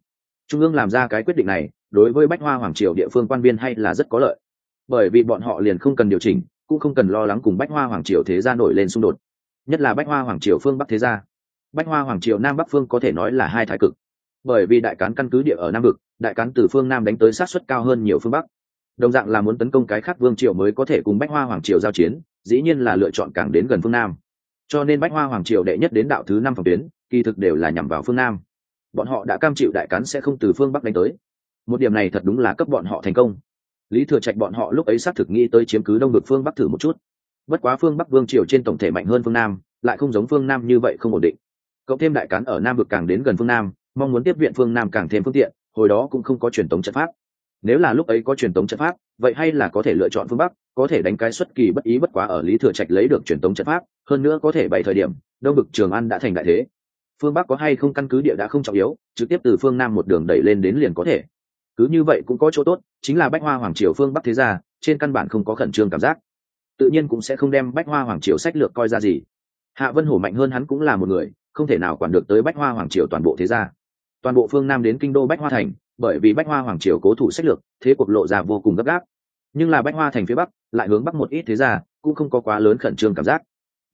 Trung ương làm ra cái quyết định này, đối với bách hoa hoàng triều địa phương quan viên hay là rất có lợi. Bởi vì bọn họ liền không cần điều chỉnh, cũng không cần lo lắng cùng bách hoa hoàng triều thế gia nổi lên xung đột. Nhất là bách hoa hoàng triều phương bắc thế gia. Bách hoa hoàng triều nam bắc phương có thể nói là hai thái cực. Bởi vì đại cán căn cứ địa ở nam vực đại cán từ phương nam đánh tới sát xuất cao hơn nhiều phương bắc. Đồng dạng là muốn tấn công cái khác vương triều mới có thể cùng bách hoa hoàng triều giao chiến, dĩ nhiên là lựa chọn càng đến gần phương nam. Cho nên bách hoa hoàng triều đệ nhất đến đạo thứ năm phòng tuyến, kỳ thực đều là nhằm vào phương nam. Bọn họ đã cam chịu đại cán sẽ không từ phương bắc đánh tới. Một điểm này thật đúng là cấp bọn họ thành công. Lý thừa trạch bọn họ lúc ấy xác thực nghĩ tới chiếm cứ đông được phương bắc thử một chút. Bất quá phương bắc vương triều trên tổng thể mạnh hơn phương nam, lại không giống phương nam như vậy không ổn định. Cộng thêm đại cán ở nam vực càng đến gần phương nam, mong muốn tiếp viện phương nam càng thêm phương tiện hồi đó cũng không có truyền tống trận pháp. Nếu là lúc ấy có truyền tống trận pháp, vậy hay là có thể lựa chọn phương bắc, có thể đánh cái xuất kỳ bất ý bất quá ở lý thừa trạch lấy được truyền tống trận pháp, hơn nữa có thể bày thời điểm, đông vực trường an đã thành đại thế. Phương bắc có hay không căn cứ địa đã không trọng yếu, trực tiếp từ phương nam một đường đẩy lên đến liền có thể. Cứ như vậy cũng có chỗ tốt, chính là bách hoa hoàng triều phương bắc thế gia, trên căn bản không có khẩn trương cảm giác. Tự nhiên cũng sẽ không đem bách hoa hoàng triều sách lược coi ra gì. Hạ vân hổ mạnh hơn hắn cũng là một người, không thể nào quản được tới bách hoa hoàng triều toàn bộ thế gia toàn bộ phương nam đến kinh đô bách hoa thành, bởi vì bách hoa hoàng triều cố thủ sách lược, thế cuộc lộ ra vô cùng gấp gáp. Nhưng là bách hoa thành phía bắc, lại hướng bắc một ít thế gia, cũng không có quá lớn khẩn trương cảm giác.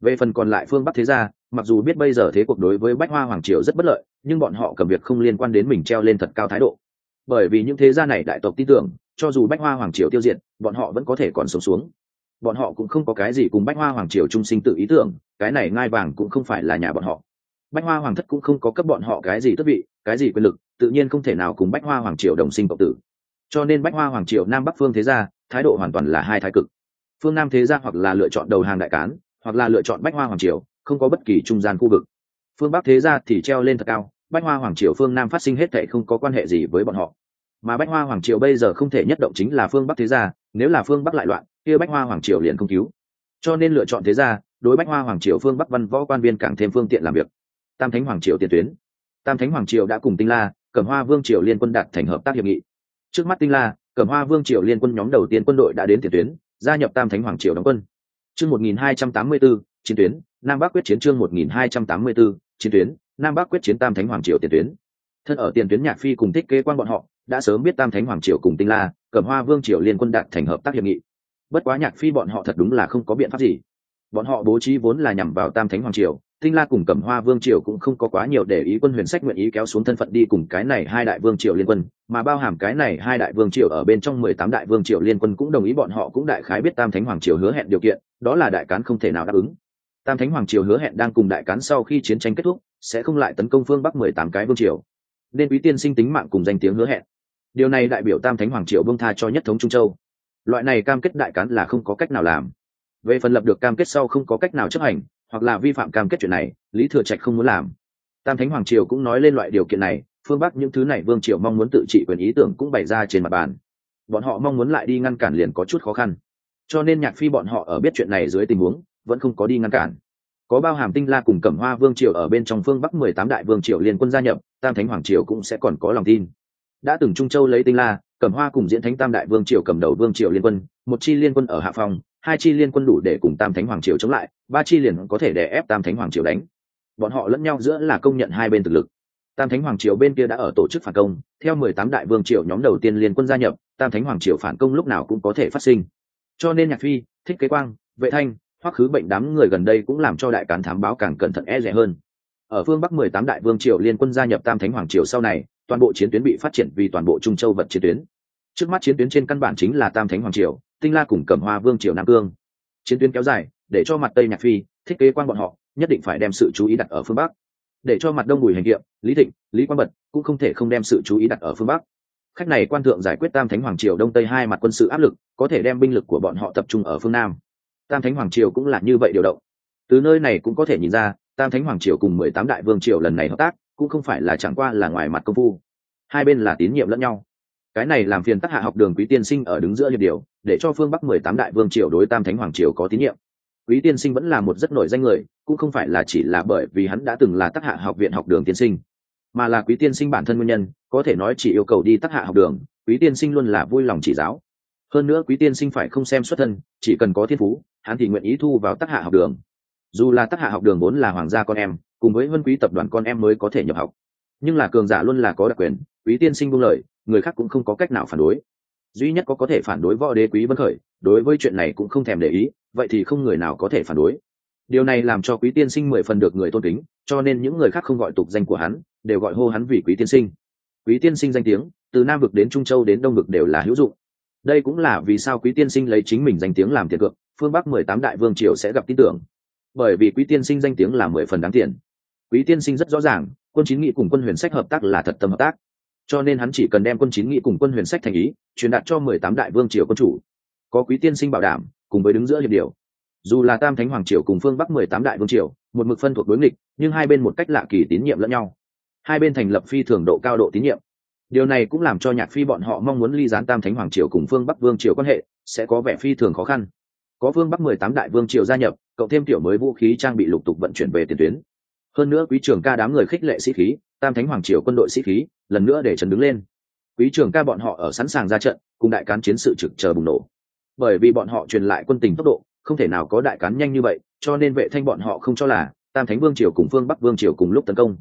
Về phần còn lại phương bắc thế gia, mặc dù biết bây giờ thế cuộc đối với bách hoa hoàng triều rất bất lợi, nhưng bọn họ cầm việc không liên quan đến mình treo lên thật cao thái độ. Bởi vì những thế gia này đại tộc tin tưởng, cho dù bách hoa hoàng triều tiêu diệt, bọn họ vẫn có thể còn sống xuống. Bọn họ cũng không có cái gì cùng bách hoa hoàng triều trung sinh tự ý tưởng, cái này ngai vàng cũng không phải là nhà bọn họ. Bách hoa hoàng thất cũng không có cấp bọn họ cái gì tất vị cái gì quyền lực, tự nhiên không thể nào cùng bách hoa hoàng triều đồng sinh cộng tử. Cho nên bách hoa hoàng triều nam bắc phương thế gia, thái độ hoàn toàn là hai thái cực. Phương nam thế gia hoặc là lựa chọn đầu hàng đại cán, hoặc là lựa chọn bách hoa hoàng triều, không có bất kỳ trung gian khu vực. Phương bắc thế gia thì treo lên thật cao, bách hoa hoàng triều phương nam phát sinh hết thệ không có quan hệ gì với bọn họ. Mà bách hoa hoàng triều bây giờ không thể nhất động chính là phương bắc thế gia, nếu là phương bắc lại loạn, kia bách hoa hoàng triều liền không cứu. Cho nên lựa chọn thế gia, đối bách hoa hoàng triều phương bắc văn võ quan viên càng thêm phương tiện làm việc. Tam thánh hoàng triều tiền tuyến tam thánh hoàng triều đã cùng tinh la, cẩm hoa vương triều liên quân đạt thành hợp tác hiệp nghị. Trước mắt tinh la, cẩm hoa vương triều liên quân nhóm đầu tiên quân đội đã đến tiền tuyến, gia nhập tam thánh hoàng triều đóng quân. Chương một nghìn hai trăm tám mươi b ố chiến tuyến, nam bắc quyết chiến chương một nghìn hai trăm tám mươi b ố chiến tuyến, nam bắc quyết chiến tam thánh hoàng triều tiền tuyến. Thân ở tiền tuyến nhạc phi cùng thích kế quan bọn họ, đã sớm biết tam thánh hoàng triều cùng tinh la, cẩm hoa vương triều liên quân đạt thành hợp tác hiệp nghị. Bất quá nhạc phi bọn họ thật đúng là không có biện pháp gì. Bọn họ bố trí vốn là nhằm vào tam thánh hoàng triều tinh la cùng cẩm hoa vương triều cũng không có quá nhiều để ý quân huyền sách nguyện ý kéo xuống thân phận đi cùng cái này hai đại vương triều liên quân, mà bao hàm cái này hai đại vương triều ở bên trong mười tám đại vương triều liên quân cũng đồng ý bọn họ cũng đại khái biết tam thánh hoàng triều hứa hẹn điều kiện, đó là đại cán không thể nào đáp ứng. Tam thánh hoàng triều hứa hẹn đang cùng đại cán sau khi chiến tranh kết thúc, sẽ không lại tấn công phương bắc mười tám cái vương triều. Nên quý tiên sinh tính mạng cùng danh tiếng hứa hẹn. Điều này đại biểu tam thánh hoàng triều bông tha cho nhất thống trung châu. Loại này cam kết đại cán là không có cách nào làm. Về phần lập được cam kết sau không có cách nào chấp hành hoặc là vi phạm cam kết chuyện này, lý thừa trạch không muốn làm. Tam thánh hoàng triều cũng nói lên loại điều kiện này, phương bắc những thứ này vương triều mong muốn tự trị quyền ý tưởng cũng bày ra trên mặt bàn. Bọn họ mong muốn lại đi ngăn cản liền có chút khó khăn. Cho nên nhạc phi bọn họ ở biết chuyện này dưới tình huống, vẫn không có đi ngăn cản. Có bao hàm tinh la cùng cẩm hoa vương triều ở bên trong phương bắc mười tám đại vương triều liên quân gia nhập, tam thánh hoàng triều cũng sẽ còn có lòng tin. Đã từng trung châu lấy tinh la, cẩm hoa cùng diễn thánh tam đại vương triều cầm đầu vương triều liên quân, một chi liên quân ở hạ phòng hai chi liên quân đủ để cùng tam thánh hoàng triều chống lại, ba chi liền có thể đè ép tam thánh hoàng triều đánh. Bọn họ lẫn nhau giữa là công nhận hai bên thực lực. Tam thánh hoàng triều bên kia đã ở tổ chức phản công, theo mười tám đại vương triều nhóm đầu tiên liên quân gia nhập, tam thánh hoàng triều phản công lúc nào cũng có thể phát sinh. Cho nên nhạc phi, thích kế quang, vệ thanh hoặc khứ bệnh đám người gần đây cũng làm cho đại cán thám báo càng cẩn thận e rẻ hơn. Ở phương bắc mười tám đại vương triều liên quân gia nhập tam thánh hoàng triều sau này, toàn bộ chiến tuyến bị phát triển vì toàn bộ trung châu vật chiến tuyến. Trước mắt chiến tuyến trên căn bản chính là tam thánh hoàng triều tinh la cùng cẩm hoa vương triều nam cương. Chiến tuyến kéo dài, để cho mặt tây nhạc phi thiết kế quan bọn họ, nhất định phải đem sự chú ý đặt ở phương bắc. Để cho mặt đông bùi hành kiệm, lý thịnh, lý quang bật cũng không thể không đem sự chú ý đặt ở phương bắc. Khách này quan thượng giải quyết tam thánh hoàng triều đông tây hai mặt quân sự áp lực, có thể đem binh lực của bọn họ tập trung ở phương nam. Tam thánh hoàng triều cũng là như vậy điều động. Từ nơi này cũng có thể nhìn ra, tam thánh hoàng triều cùng mười tám đại vương triều lần này hợp tác, cũng không phải là chẳng qua là ngoài mặt công phu. Hai bên là tín nhiệm lẫn nhau cái này làm phiền tác hạ học đường quý tiên sinh ở đứng giữa liệt điều, để cho phương bắc mười tám đại vương triều đối tam thánh hoàng triều có tín nhiệm. Quý tiên sinh vẫn là một rất nổi danh người, cũng không phải là chỉ là bởi vì hắn đã từng là tác hạ học viện học đường tiên sinh, mà là quý tiên sinh bản thân nguyên nhân, có thể nói chỉ yêu cầu đi tác hạ học đường, quý tiên sinh luôn là vui lòng chỉ giáo. Hơn nữa quý tiên sinh phải không xem xuất thân, chỉ cần có thiên phú, hắn thì nguyện ý thu vào tác hạ học đường. Dù là tác hạ học đường vốn là hoàng gia con em, cùng với vân quý tập đoàn con em mới có thể nhập học. Nhưng là cường giả luôn là có đặc quyền quý tiên sinh buông lời, người khác cũng không có cách nào phản đối. Duy nhất có có thể phản đối võ đế quý vân khởi, đối với chuyện này cũng không thèm để ý, vậy thì không người nào có thể phản đối. Điều này làm cho quý tiên sinh mười phần được người tôn kính, cho nên những người khác không gọi tục danh của hắn, đều gọi hô hắn vì quý tiên sinh. Quý tiên sinh danh tiếng, từ nam vực đến trung châu đến đông vực đều là hữu dụng. Đây cũng là vì sao quý tiên sinh lấy chính mình danh tiếng làm tiền cược, phương bắc mười tám đại vương triều sẽ gặp tin tưởng. Bởi vì quý tiên sinh danh tiếng là mười phần đáng tiền. Quý tiên sinh rất rõ ràng, quân chính nghị cùng quân huyền sách hợp tác là thật tâm hợp tác cho nên hắn chỉ cần đem quân chín nghị cùng quân huyền sách thành ý, truyền đạt cho mười tám đại vương triều quân chủ. Có quý tiên sinh bảo đảm, cùng với đứng giữa hiệp điều. Dù là tam thánh hoàng triều cùng phương bắc mười tám đại vương triều, một mực phân thuộc đối nghịch, nhưng hai bên một cách lạ kỳ tín nhiệm lẫn nhau. Hai bên thành lập phi thường độ cao độ tín nhiệm. Điều này cũng làm cho nhạc phi bọn họ mong muốn ly gián tam thánh hoàng triều cùng phương bắc vương triều quan hệ, sẽ có vẻ phi thường khó khăn. Có phương bắc mười tám đại vương triều gia nhập cậu thêm tiểu mới vũ khí trang bị lục tục vận chuyển về tiền tuyến. Hơn nữa quý trường ca đám người khích lệ sĩ khí tam thánh hoàng triều quân đội sĩ khí, lần nữa để trần đứng lên. Quý trường ca bọn họ ở sẵn sàng ra trận, cùng đại cán chiến sự trực chờ bùng nổ. Bởi vì bọn họ truyền lại quân tình tốc độ, không thể nào có đại cán nhanh như vậy, cho nên vệ thanh bọn họ không cho là tam thánh vương triều cùng phương bắc vương triều cùng lúc tấn công.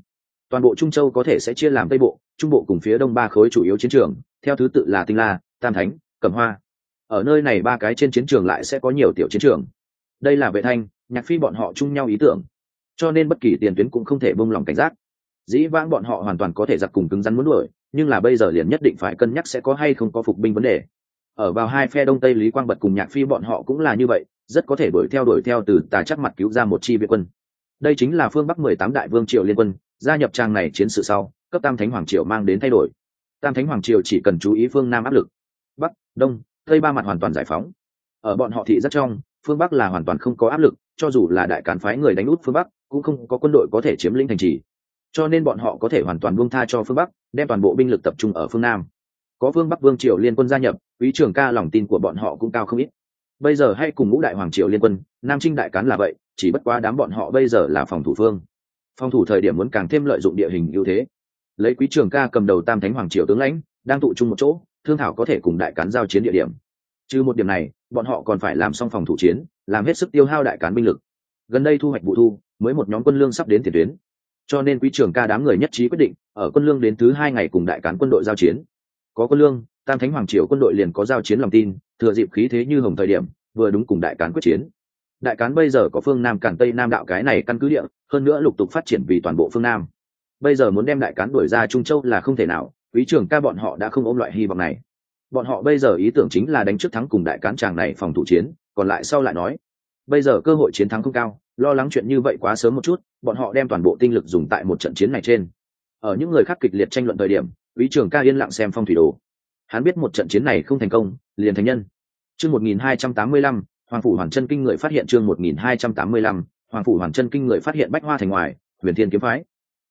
Toàn bộ trung châu có thể sẽ chia làm tây bộ, trung bộ cùng phía đông ba khối chủ yếu chiến trường, theo thứ tự là tinh la, tam thánh, cẩm hoa. Ở nơi này ba cái trên chiến trường lại sẽ có nhiều tiểu chiến trường. Đây là vệ thanh, nhạc phi bọn họ chung nhau ý tưởng. Cho nên bất kỳ tiền tuyến cũng không thể bông lòng cảnh giác dĩ vãng bọn họ hoàn toàn có thể giặc cùng cứng rắn muốn đuổi, nhưng là bây giờ liền nhất định phải cân nhắc sẽ có hay không có phục binh vấn đề. Ở vào hai phe đông tây lý quang bật cùng nhạc phi bọn họ cũng là như vậy, rất có thể đuổi theo đuổi theo từ tà chắc mặt cứu ra một chi viện quân. Đây chính là phương bắc mười tám đại vương triều liên quân, gia nhập trang này chiến sự sau, cấp tam thánh hoàng triều mang đến thay đổi. Tam thánh hoàng triều chỉ cần chú ý phương nam áp lực. Bắc, đông, tây ba mặt hoàn toàn giải phóng. Ở bọn họ thị rất trong, phương bắc là hoàn toàn không có áp lực, cho dù là đại cản phái người đánh út phương bắc, cũng không có quân đội có thể chiếm lĩnh thành trì cho nên bọn họ có thể hoàn toàn buông tha cho phương bắc, đem toàn bộ binh lực tập trung ở phương nam. Có phương bắc vương triều liên quân gia nhập, quý trưởng ca lòng tin của bọn họ cũng cao không ít. Bây giờ hay cùng ngũ đại hoàng triều liên quân, nam trinh đại cán là vậy, chỉ bất quá đám bọn họ bây giờ là phòng thủ phương. Phòng thủ thời điểm muốn càng thêm lợi dụng địa hình ưu thế. Lấy quý trường ca cầm đầu tam thánh hoàng triều tướng lãnh, đang tụ trung một chỗ, thương thảo có thể cùng đại cán giao chiến địa điểm. Trừ một điểm này, bọn họ còn phải làm xong phòng thủ chiến, làm hết sức tiêu hao đại cán binh lực. Gần đây thu hoạch vụ thu, mới một nhóm quân lương sắp đến tiền tuyến cho nên quý trưởng ca đám người nhất trí quyết định, ở quân lương đến thứ hai ngày cùng đại cán quân đội giao chiến. Có quân lương, tam thánh hoàng triều quân đội liền có giao chiến lòng tin, thừa dịp khí thế như hồng thời điểm, vừa đúng cùng đại cán quyết chiến. Đại cán bây giờ có phương nam cản tây nam đạo cái này căn cứ địa, hơn nữa lục tục phát triển vì toàn bộ phương nam. Bây giờ muốn đem đại cán đuổi ra trung châu là không thể nào, quý trưởng ca bọn họ đã không ôm loại hy vọng này. Bọn họ bây giờ ý tưởng chính là đánh trước thắng cùng đại cán tràng này phòng thủ chiến, còn lại sau lại nói. Bây giờ cơ hội chiến thắng không cao lo lắng chuyện như vậy quá sớm một chút, bọn họ đem toàn bộ tinh lực dùng tại một trận chiến này trên. Ở những người khác kịch liệt tranh luận thời điểm, quý trưởng ca yên lặng xem phong thủy đồ. Hắn biết một trận chiến này không thành công, liền thành nhân. Chương một nghìn hai trăm tám mươi lăm, hoàng phủ hoàn chân kinh người phát hiện chương một nghìn hai trăm tám mươi lăm, hoàng phủ hoàn chân kinh người phát hiện bách hoa thành ngoài, huyền thiên kiếm phái.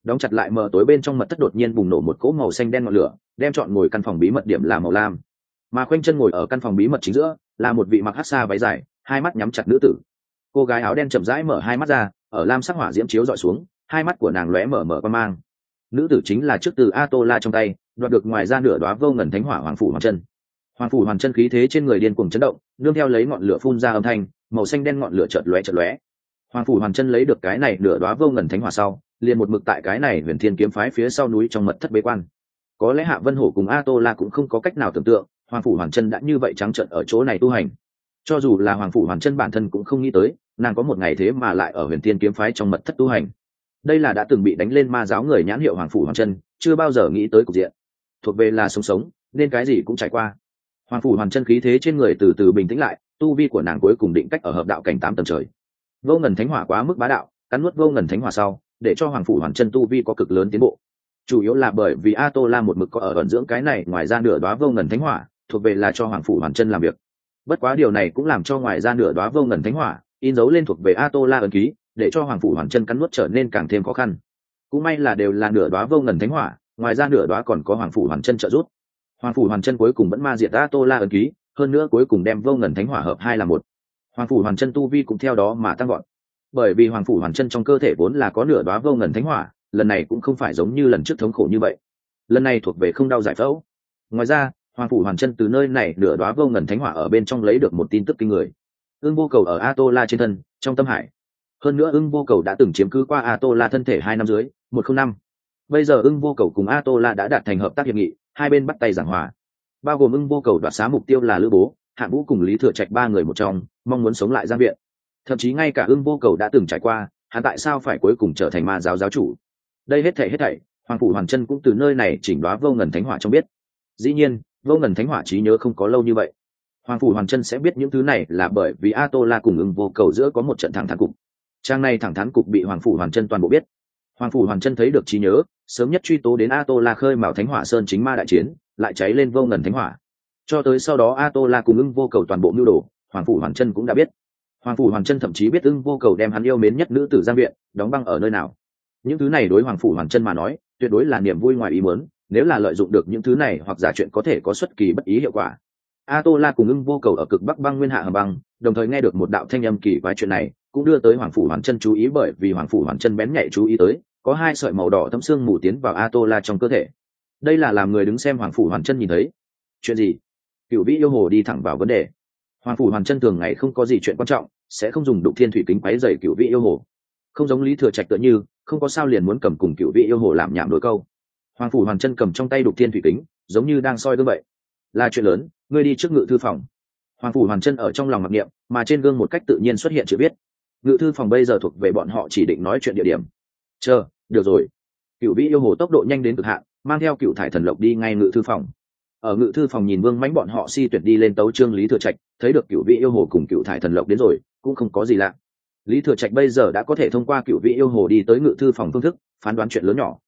Đóng chặt lại mờ tối bên trong mật thất đột nhiên bùng nổ một cỗ màu xanh đen ngọn lửa, đem chọn ngồi căn phòng bí mật điểm là màu lam. Mà khoanh chân ngồi ở căn phòng bí mật chính giữa, là một vị mặc hát xa váy dài, hai mắt nhắm chặt nữ tử cô gái áo đen chậm rãi mở hai mắt ra, ở lam sắc hỏa diễm chiếu dọi xuống, hai mắt của nàng lóe mở mở qua mang. Nữ tử chính là trước từ a tô la trong tay, đoạt được ngoài ra nửa đoá vô ngần thánh hỏa hoàng phủ hoàng chân. Hoàng phủ hoàng chân khí thế trên người điên cuồng chấn động, nương theo lấy ngọn lửa phun ra âm thanh, màu xanh đen ngọn lửa chợt lóe chợt lóe. Hoàng phủ hoàng chân lấy được cái này nửa đoá vô ngần thánh hỏa sau, liền một mực tại cái này huyền thiên kiếm phái phía sau núi trong mật thất bế quan. Có lẽ hạ vân hổ cùng a tô la cũng không có cách nào tưởng tượng, hoàng phủ hoàng chân đã như vậy trắng trợn ở chỗ này tu hành cho dù là hoàng phủ hoàng chân bản thân cũng không nghĩ tới, nàng có một ngày thế mà lại ở huyền thiên kiếm phái trong mật thất tu hành. Đây là đã từng bị đánh lên ma giáo người nhãn hiệu hoàng phủ hoàng chân, chưa bao giờ nghĩ tới cục diện. Thuộc về là sống sống, nên cái gì cũng trải qua. Hoàng phủ hoàn chân khí thế trên người từ từ bình tĩnh lại, tu vi của nàng cuối cùng định cách ở hợp đạo cảnh tám tầng trời. Vô ngần thánh hỏa quá mức bá đạo, cắn nuốt vô ngần thánh hỏa sau, để cho hoàng phủ hoàn chân tu vi có cực lớn tiến bộ. Chủ yếu là bởi vì a tô la một mực có ở ẩn dưỡng cái này, ngoài ra nửa đoá vô ngần thánh hỏa, thuộc về là cho hoàng phủ hoàn chân làm việc bất quá điều này cũng làm cho ngoài ra nửa đoá vô ngần thánh hỏa, in dấu lên thuộc về a tô la ẩn ký, để cho hoàng phủ hoàn chân cắn nuốt trở nên càng thêm khó khăn. Cũng may là đều là nửa đoá vô ngần thánh hỏa, ngoài ra nửa đoá còn có hoàng phủ hoàn chân trợ giúp. Hoàng phủ hoàn chân cuối cùng vẫn ma diệt a tô la ẩn ký, hơn nữa cuối cùng đem vô ngần thánh hỏa hợp hai là một. Hoàng phủ hoàn chân tu vi cũng theo đó mà tăng gọn bởi vì hoàng phủ hoàn chân trong cơ thể vốn là có nửa đoá vô ngần thánh hỏa, lần này cũng không phải giống như lần trước thống khổ như vậy. Lần này thuộc về không đau giải phẫu. Ngoài ra hoàng phủ hoàn chân từ nơi này nửa đoá vô ngần thánh hỏa ở bên trong lấy được một tin tức kinh người. Ưng vô cầu ở a tô la trên thân, trong tâm hải. Hơn nữa ưng vô cầu đã từng chiếm cứ qua a tô la thân thể hai năm dưới, một không năm. Bây giờ ưng vô cầu cùng a tô la đã đạt thành hợp tác hiệp nghị, hai bên bắt tay giảng hòa. Bao gồm ưng vô cầu đoạt xá mục tiêu là lữ bố, hạ vũ cùng lý thừa trạch ba người một trong, mong muốn sống lại giang viện. Thậm chí ngay cả ưng vô cầu đã từng trải qua, hắn tại sao phải cuối cùng trở thành ma giáo giáo chủ? Đây hết thảy hết thảy, hoàng phủ Hoàng chân cũng từ nơi này chỉnh đoá vô ngần thánh hỏa trong biết. Dĩ nhiên vô ngần thánh hỏa trí nhớ không có lâu như vậy. Hoàng phủ hoàn chân sẽ biết những thứ này là bởi vì a tô la cùng ưng vô cầu giữa có một trận thẳng thắn cục. Trang này thẳng thắn cục bị hoàng phủ hoàn chân toàn bộ biết. Hoàng phủ hoàn chân thấy được trí nhớ, sớm nhất truy tố đến a tô la khơi mào thánh hỏa sơn chính ma đại chiến, lại cháy lên vô ngần thánh hỏa. Cho tới sau đó a tô la cùng ưng vô cầu toàn bộ mưu đồ, hoàng phủ hoàn chân cũng đã biết. Hoàng phủ hoàn chân thậm chí biết ưng vô cầu đem hắn yêu mến nhất nữ tử giang viện, đóng băng ở nơi nào. Những thứ này đối hoàng phủ hoàn chân mà nói, tuyệt đối là niềm vui ngoài ý muốn nếu là lợi dụng được những thứ này hoặc giả chuyện có thể có xuất kỳ bất ý hiệu quả. A tô la cùng ưng vô cầu ở cực bắc băng nguyên hạ hầm băng, đồng thời nghe được một đạo thanh âm kỳ quái chuyện này, cũng đưa tới hoàng phủ hoàn chân chú ý bởi vì hoàng phủ hoàn chân bén nhạy chú ý tới, có hai sợi màu đỏ thấm xương mù tiến vào a tô la trong cơ thể. Đây là làm người đứng xem hoàng phủ hoàn chân nhìn thấy. Chuyện gì? Cựu vĩ yêu hồ đi thẳng vào vấn đề. Hoàng phủ hoàn chân thường ngày không có gì chuyện quan trọng, sẽ không dùng đục thiên thủy kính quáy dày cựu vị yêu hồ. Không giống lý thừa trạch tựa như, không có sao liền muốn cầm cùng cựu vị yêu hồ làm nhảm đôi câu hoàng phủ hoàn chân cầm trong tay đục thiên thủy kính, giống như đang soi gương vậy. Là chuyện lớn, ngươi đi trước ngự thư phòng. Hoàng phủ hoàn chân ở trong lòng mặc niệm, mà trên gương một cách tự nhiên xuất hiện chữ viết. Ngự thư phòng bây giờ thuộc về bọn họ chỉ định nói chuyện địa điểm. Chờ, được rồi. Cựu vĩ yêu hồ tốc độ nhanh đến cực hạn, mang theo cựu thải thần lộc đi ngay ngự thư phòng. Ở ngự thư phòng nhìn vương mánh bọn họ si tuyệt đi lên tấu trương lý thừa trạch, thấy được cựu vị yêu hồ cùng cựu thải thần lộc đến rồi, cũng không có gì lạ. Lý thừa trạch bây giờ đã có thể thông qua cựu vị yêu hồ đi tới ngự thư phòng phương thức, phán đoán chuyện lớn nhỏ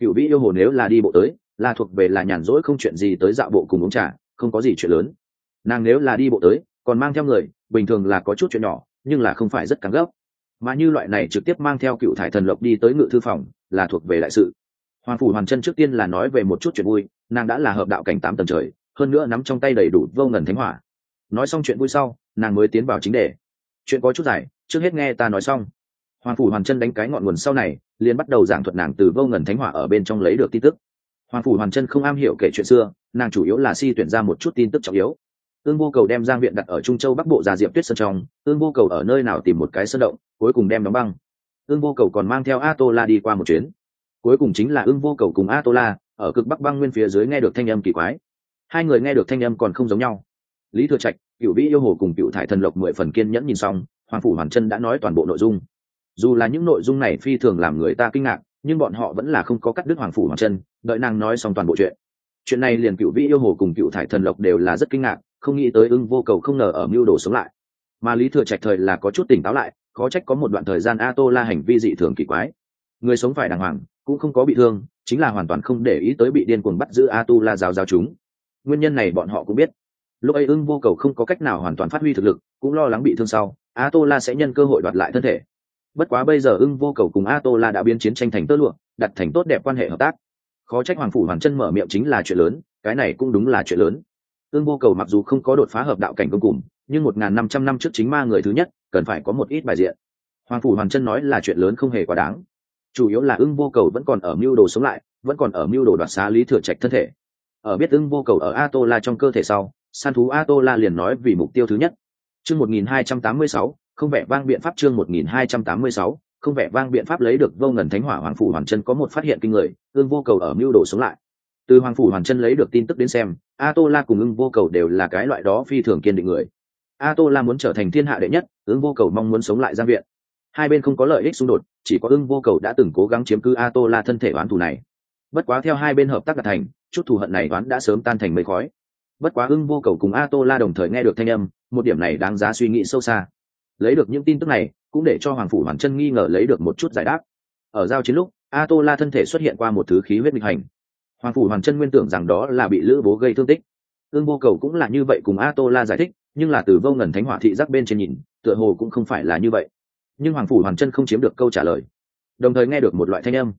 cựu vĩ yêu hồ nếu là đi bộ tới, là thuộc về là nhàn rỗi không chuyện gì tới dạo bộ cùng uống trà, không có gì chuyện lớn. Nàng nếu là đi bộ tới, còn mang theo người, bình thường là có chút chuyện nhỏ, nhưng là không phải rất căng gấp. Mà như loại này trực tiếp mang theo cựu thải thần lộc đi tới ngự thư phòng, là thuộc về đại sự. Hoàng phủ hoàn chân trước tiên là nói về một chút chuyện vui, nàng đã là hợp đạo cảnh tám tầng trời, hơn nữa nắm trong tay đầy đủ vô ngần thánh hỏa. Nói xong chuyện vui sau, nàng mới tiến vào chính đề. Chuyện có chút dài, trước hết nghe ta nói xong. Hoàng phủ hoàn chân đánh cái ngọn nguồn sau này liền bắt đầu giảng thuật nàng từ vô ngần thánh hỏa ở bên trong lấy được tin tức. Hoàng phủ hoàn chân không am hiểu kể chuyện xưa, nàng chủ yếu là si tuyển ra một chút tin tức trọng yếu. Ương vô cầu đem giang viện đặt ở trung châu bắc bộ già diệp tuyết sơn trong ương vô cầu ở nơi nào tìm một cái sơn động, cuối cùng đem đóng băng. Ương vô cầu còn mang theo a tô la đi qua một chuyến. Cuối cùng chính là ương vô cầu cùng a tô la ở cực bắc băng nguyên phía dưới nghe được thanh âm kỳ quái. Hai người nghe được thanh âm còn không giống nhau. Lý thừa trạch cựu vĩ yêu hồ cùng cựu thải thần lộc mười phần kiên nhẫn nhìn xong, hoàng phủ hoàn chân đã nói toàn bộ nội dung dù là những nội dung này phi thường làm người ta kinh ngạc, nhưng bọn họ vẫn là không có cắt đứt hoàng phủ hoàng chân đợi nàng nói xong toàn bộ chuyện. Chuyện này liền cựu vĩ yêu hồ cùng cựu thải thần lộc đều là rất kinh ngạc, không nghĩ tới ưng vô cầu không ngờ ở mưu đồ sống lại. Mà lý thừa trạch thời là có chút tỉnh táo lại, khó trách có một đoạn thời gian a tô la hành vi dị thường kỳ quái. Người sống phải đàng hoàng, cũng không có bị thương, chính là hoàn toàn không để ý tới bị điên cuồng bắt giữ a tu la giáo giáo chúng. Nguyên nhân này bọn họ cũng biết. Lúc ấy ưng vô cầu không có cách nào hoàn toàn phát huy thực lực, cũng lo lắng bị thương sau a tô la sẽ nhân cơ hội đoạt lại thân thể bất quá bây giờ ưng vô cầu cùng a tô la đã biến chiến tranh thành tơ lụa, đặt thành tốt đẹp quan hệ hợp tác. Khó trách hoàng phủ hoàn chân mở miệng chính là chuyện lớn, cái này cũng đúng là chuyện lớn. Ưng vô cầu mặc dù không có đột phá hợp đạo cảnh công cùng, nhưng một n g h n năm trăm năm trước chính ma người thứ nhất, cần phải có một ít bài diện. Hoàng phủ hoàn chân nói là chuyện lớn không hề quá đáng. Chủ yếu là ưng vô cầu vẫn còn ở mưu đồ sống lại, vẫn còn ở mưu đồ đoạt xá lý thừa trạch thân thể. Ở biết ưng vô cầu ở a tô la trong cơ thể sau, san thú a tô la liền nói vì mục tiêu thứ nhất. Chương một nghìn hai trăm tám mươi sáu không vẻ vang biện pháp chương một nghìn hai trăm tám mươi sáu, không vẻ vang biện pháp lấy được vô ngần thánh hỏa hoàng phủ hoàn chân có một phát hiện kinh người, ương vô cầu ở mưu đồ sống lại. Từ hoàng phủ hoàn chân lấy được tin tức đến xem a tô la cùng ương vô cầu đều là cái loại đó phi thường kiên định người. A tô la muốn trở thành thiên hạ đệ nhất, ương vô cầu mong muốn sống lại giang viện. Hai bên không có lợi ích xung đột, chỉ có ương vô cầu đã từng cố gắng chiếm cứ a tô la thân thể oán thù này. Bất quá theo hai bên hợp tác đạt thành, chút thù hận này oán đã sớm tan thành mây khói. Bất quá ưng vô cầu cùng a tô la đồng thời nghe được thanh âm, một điểm này đáng giá suy nghĩ sâu xa lấy được những tin tức này, cũng để cho hoàng phủ hoàn chân nghi ngờ lấy được một chút giải đáp. Ở giao chiến lúc a tô la thân thể xuất hiện qua một thứ khí huyết nghịch hành. Hoàng phủ hoàn chân nguyên tưởng rằng đó là bị lữ bố gây thương tích. Ương vô cầu cũng là như vậy cùng a tô la giải thích, nhưng là từ vô ngần thánh hỏa thị giác bên trên nhìn, tựa hồ cũng không phải là như vậy. Nhưng hoàng phủ hoàn chân không chiếm được câu trả lời. Đồng thời nghe được một loại thanh âm.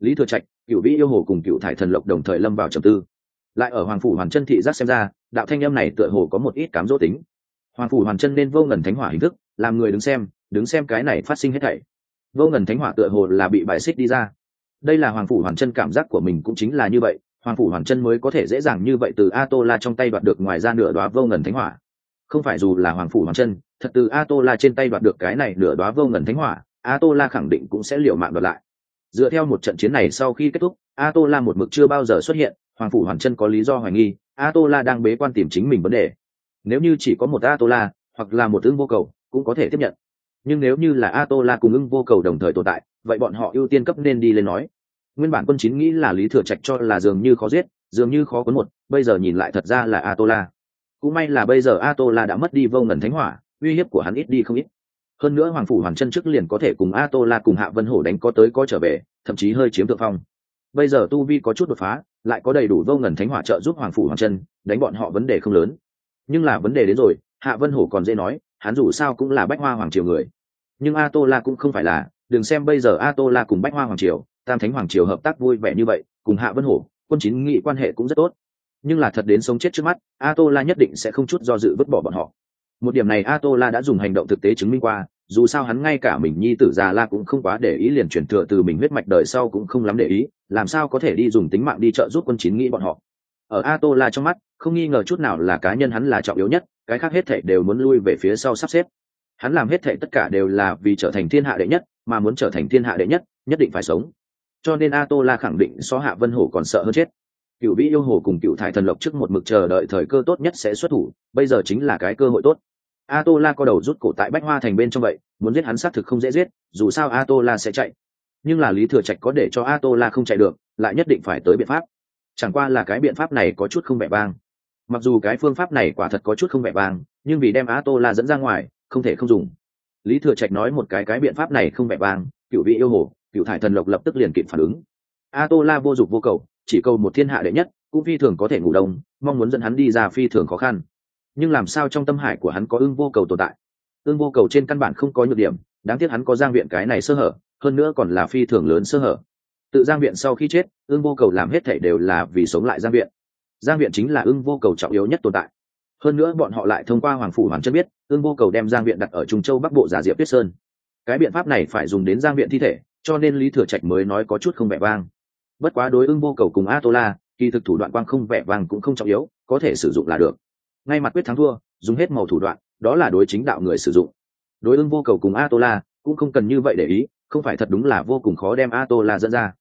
Lý thừa trạch cựu vĩ yêu hồ cùng cựu thải thần lộc đồng thời lâm vào trầm tư. Lại ở hoàng phủ hoàn chân thị giác xem ra, đạo thanh âm này tựa hồ có một ít cám dỗ tính. Hoàng phủ hoàn chân nên vô ngần thánh hỏa hình thức làm người đứng xem đứng xem cái này phát sinh hết thảy. Vô ngần thánh hỏa tựa hồ là bị bài xích đi ra. Đây là hoàng phủ hoàn chân cảm giác của mình cũng chính là như vậy, hoàng phủ hoàn chân mới có thể dễ dàng như vậy từ a tô la trong tay đoạt được ngoài ra nửa đoá vô ngần thánh hỏa. Không phải dù là hoàng phủ hoàn chân, thật từ a tô la trên tay đoạt được cái này nửa đoá vô ngần thánh hỏa a tô la khẳng định cũng sẽ liều mạng đoạt lại. Dựa theo một trận chiến này sau khi kết thúc a tô la một mực chưa bao giờ xuất hiện, hoàng phủ hoàn chân có lý do hoài nghi a tô la đang bế quan tìm chính mình vấn đề. Nếu như chỉ có một a tô la hoặc là một tướng vô cầu cũng có thể tiếp nhận. Nhưng nếu như là a tô la cùng ưng vô cầu đồng thời tồn tại, vậy bọn họ ưu tiên cấp nên đi lên nói. Nguyên bản quân chín nghĩ là lý thừa trạch cho là dường như khó giết, dường như khó cuốn một, bây giờ nhìn lại thật ra là a tô la cũng may là bây giờ a tô la đã mất đi vô ngần thánh hỏa, uy hiếp của hắn ít đi không ít. Hơn nữa hoàng phủ Hoàng chân trước liền có thể cùng a tô la cùng hạ vân hổ đánh có tới có trở về, thậm chí hơi chiếm thượng phong. Bây giờ tu vi có chút đột phá, lại có đầy đủ vô ngần thánh hỏa trợ giúp hoàng phủ hoàng chân, đánh bọn họ vấn đề không lớn. Nhưng là vấn đề đến rồi, hạ vân hổ còn dễ nói hắn dù sao cũng là bách hoa hoàng triều người. Nhưng a tô la cũng không phải là, đừng xem bây giờ a tô la cùng bách hoa hoàng triều, tam thánh hoàng triều hợp tác vui vẻ như vậy, cùng hạ vân hổ, quân chính nghị quan hệ cũng rất tốt. Nhưng là thật đến sống chết trước mắt a tô la nhất định sẽ không chút do dự vứt bỏ bọn họ. Một điểm này a tô la đã dùng hành động thực tế chứng minh qua, dù sao hắn ngay cả mình nhi tử già la cũng không quá để ý liền chuyển thừa từ mình huyết mạch đời sau cũng không lắm để ý, làm sao có thể đi dùng tính mạng đi trợ giúp quân chín nghĩ bọn họ ở a tô la trong mắt, không nghi ngờ chút nào là cá nhân hắn là trọng yếu nhất, cái khác hết thệ đều muốn lui về phía sau sắp xếp. Hắn làm hết thệ tất cả đều là vì trở thành thiên hạ đệ nhất, mà muốn trở thành thiên hạ đệ nhất nhất định phải sống. Cho nên a tô la khẳng định so hạ vân hổ còn sợ hơn chết. Cựu vĩ yêu hồ cùng cựu thải thần lộc trước một mực chờ đợi thời cơ tốt nhất sẽ xuất thủ, bây giờ chính là cái cơ hội tốt. A tô la có đầu rút cổ tại bách hoa thành bên trong vậy, muốn giết hắn xác thực không dễ giết, dù sao a tô la sẽ chạy. Nhưng là lý thừa trạch có để cho a tô la không chạy được, lại nhất định phải tới biện pháp chẳng qua là cái biện pháp này có chút không vẻ vang. Mặc dù cái phương pháp này quả thật có chút không vẻ vang, nhưng vì đem á tô la dẫn ra ngoài, không thể không dùng. Lý thừa trạch nói một cái cái biện pháp này không vẻ vang, cựu vị yêu hồ, cựu thải thần lộc lập tức liền kịp phản ứng. A tô la vô dụng vô cầu, chỉ cầu một thiên hạ đệ nhất, cũng phi thường có thể ngủ đông, mong muốn dẫn hắn đi ra phi thường khó khăn. Nhưng làm sao trong tâm hải của hắn có ưng vô cầu tồn tại? Ưng vô cầu trên căn bản không có nhược điểm, đáng tiếc hắn có giang viện cái này sơ hở, hơn nữa còn là phi thường lớn sơ hở tự giang viện sau khi chết ưng vô cầu làm hết thể đều là vì sống lại giang viện. Giang viện chính là ưng vô cầu trọng yếu nhất tồn tại. Hơn nữa bọn họ lại thông qua hoàng phủ hoàng chân biết ưng vô cầu đem giang viện đặt ở trung châu bắc bộ giả diệp tuyết sơn. Cái biện pháp này phải dùng đến giang viện thi thể, cho nên lý thừa trạch mới nói có chút không vẻ vang. Bất quá đối ưng vô cầu cùng a tô la kỳ thực thủ đoạn quang không vẻ vang cũng không trọng yếu, có thể sử dụng là được. Ngay mặt quyết thắng thua, dùng hết màu thủ đoạn, đó là đối chính đạo người sử dụng. Đối ưng vô cầu cùng a tô la cũng không cần như vậy để ý, không phải thật đúng là vô cùng khó đem a tô la dẫn ra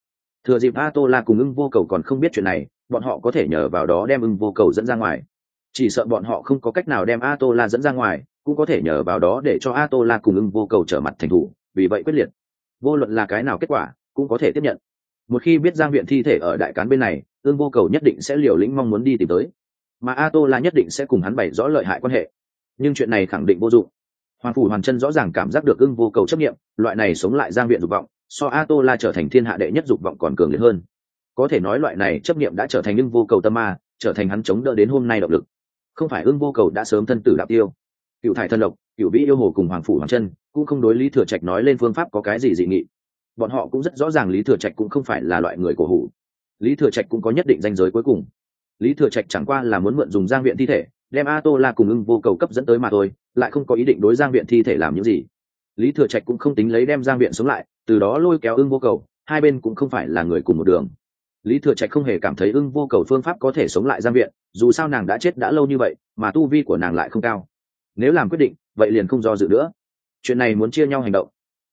thừa dịp a tô la cùng ưng vô cầu còn không biết chuyện này, bọn họ có thể nhờ vào đó đem ưng vô cầu dẫn ra ngoài. Chỉ sợ bọn họ không có cách nào đem a tô la dẫn ra ngoài, cũng có thể nhờ vào đó để cho a tô la cùng ưng vô cầu trở mặt thành thủ, vì vậy quyết liệt. Vô luận là cái nào kết quả, cũng có thể tiếp nhận. Một khi biết giang viện thi thể ở đại cán bên này, ưng vô cầu nhất định sẽ liều lĩnh mong muốn đi tìm tới. Mà a tô la nhất định sẽ cùng hắn bày rõ lợi hại quan hệ. Nhưng chuyện này khẳng định vô dụng. Hoàng phủ hoàn chân rõ ràng cảm giác được ưng vô cầu chấp nghiệm loại này sống lại giang viện dục vọng so a tô la trở thành thiên hạ đệ nhất dục vọng còn cường liệt hơn. Có thể nói loại này chấp nghiệm đã trở thành ưng vô cầu tâm ma, trở thành hắn chống đỡ đến hôm nay động lực. Không phải ưng vô cầu đã sớm thân tử đạo tiêu. Cựu thải thân lộc cựu vĩ yêu hồ cùng hoàng phủ hoàng chân, cũng không đối lý thừa trạch nói lên phương pháp có cái gì dị nghị. Bọn họ cũng rất rõ ràng lý thừa trạch cũng không phải là loại người cổ hủ. Lý thừa trạch cũng có nhất định danh giới cuối cùng. Lý thừa trạch chẳng qua là muốn mượn dùng giang viện thi thể, đem a tô la cùng ưng vô cầu cấp dẫn tới mà thôi, lại không có ý định đối giang viện thi thể làm những gì. Lý thừa trạch cũng không tính lấy đem giang viện sống lại từ đó lôi kéo ưng vô cầu, hai bên cũng không phải là người cùng một đường. Lý thừa trạch không hề cảm thấy ưng vô cầu phương pháp có thể sống lại giam viện, dù sao nàng đã chết đã lâu như vậy, mà tu vi của nàng lại không cao. Nếu làm quyết định, vậy liền không do dự nữa. Chuyện này muốn chia nhau hành động.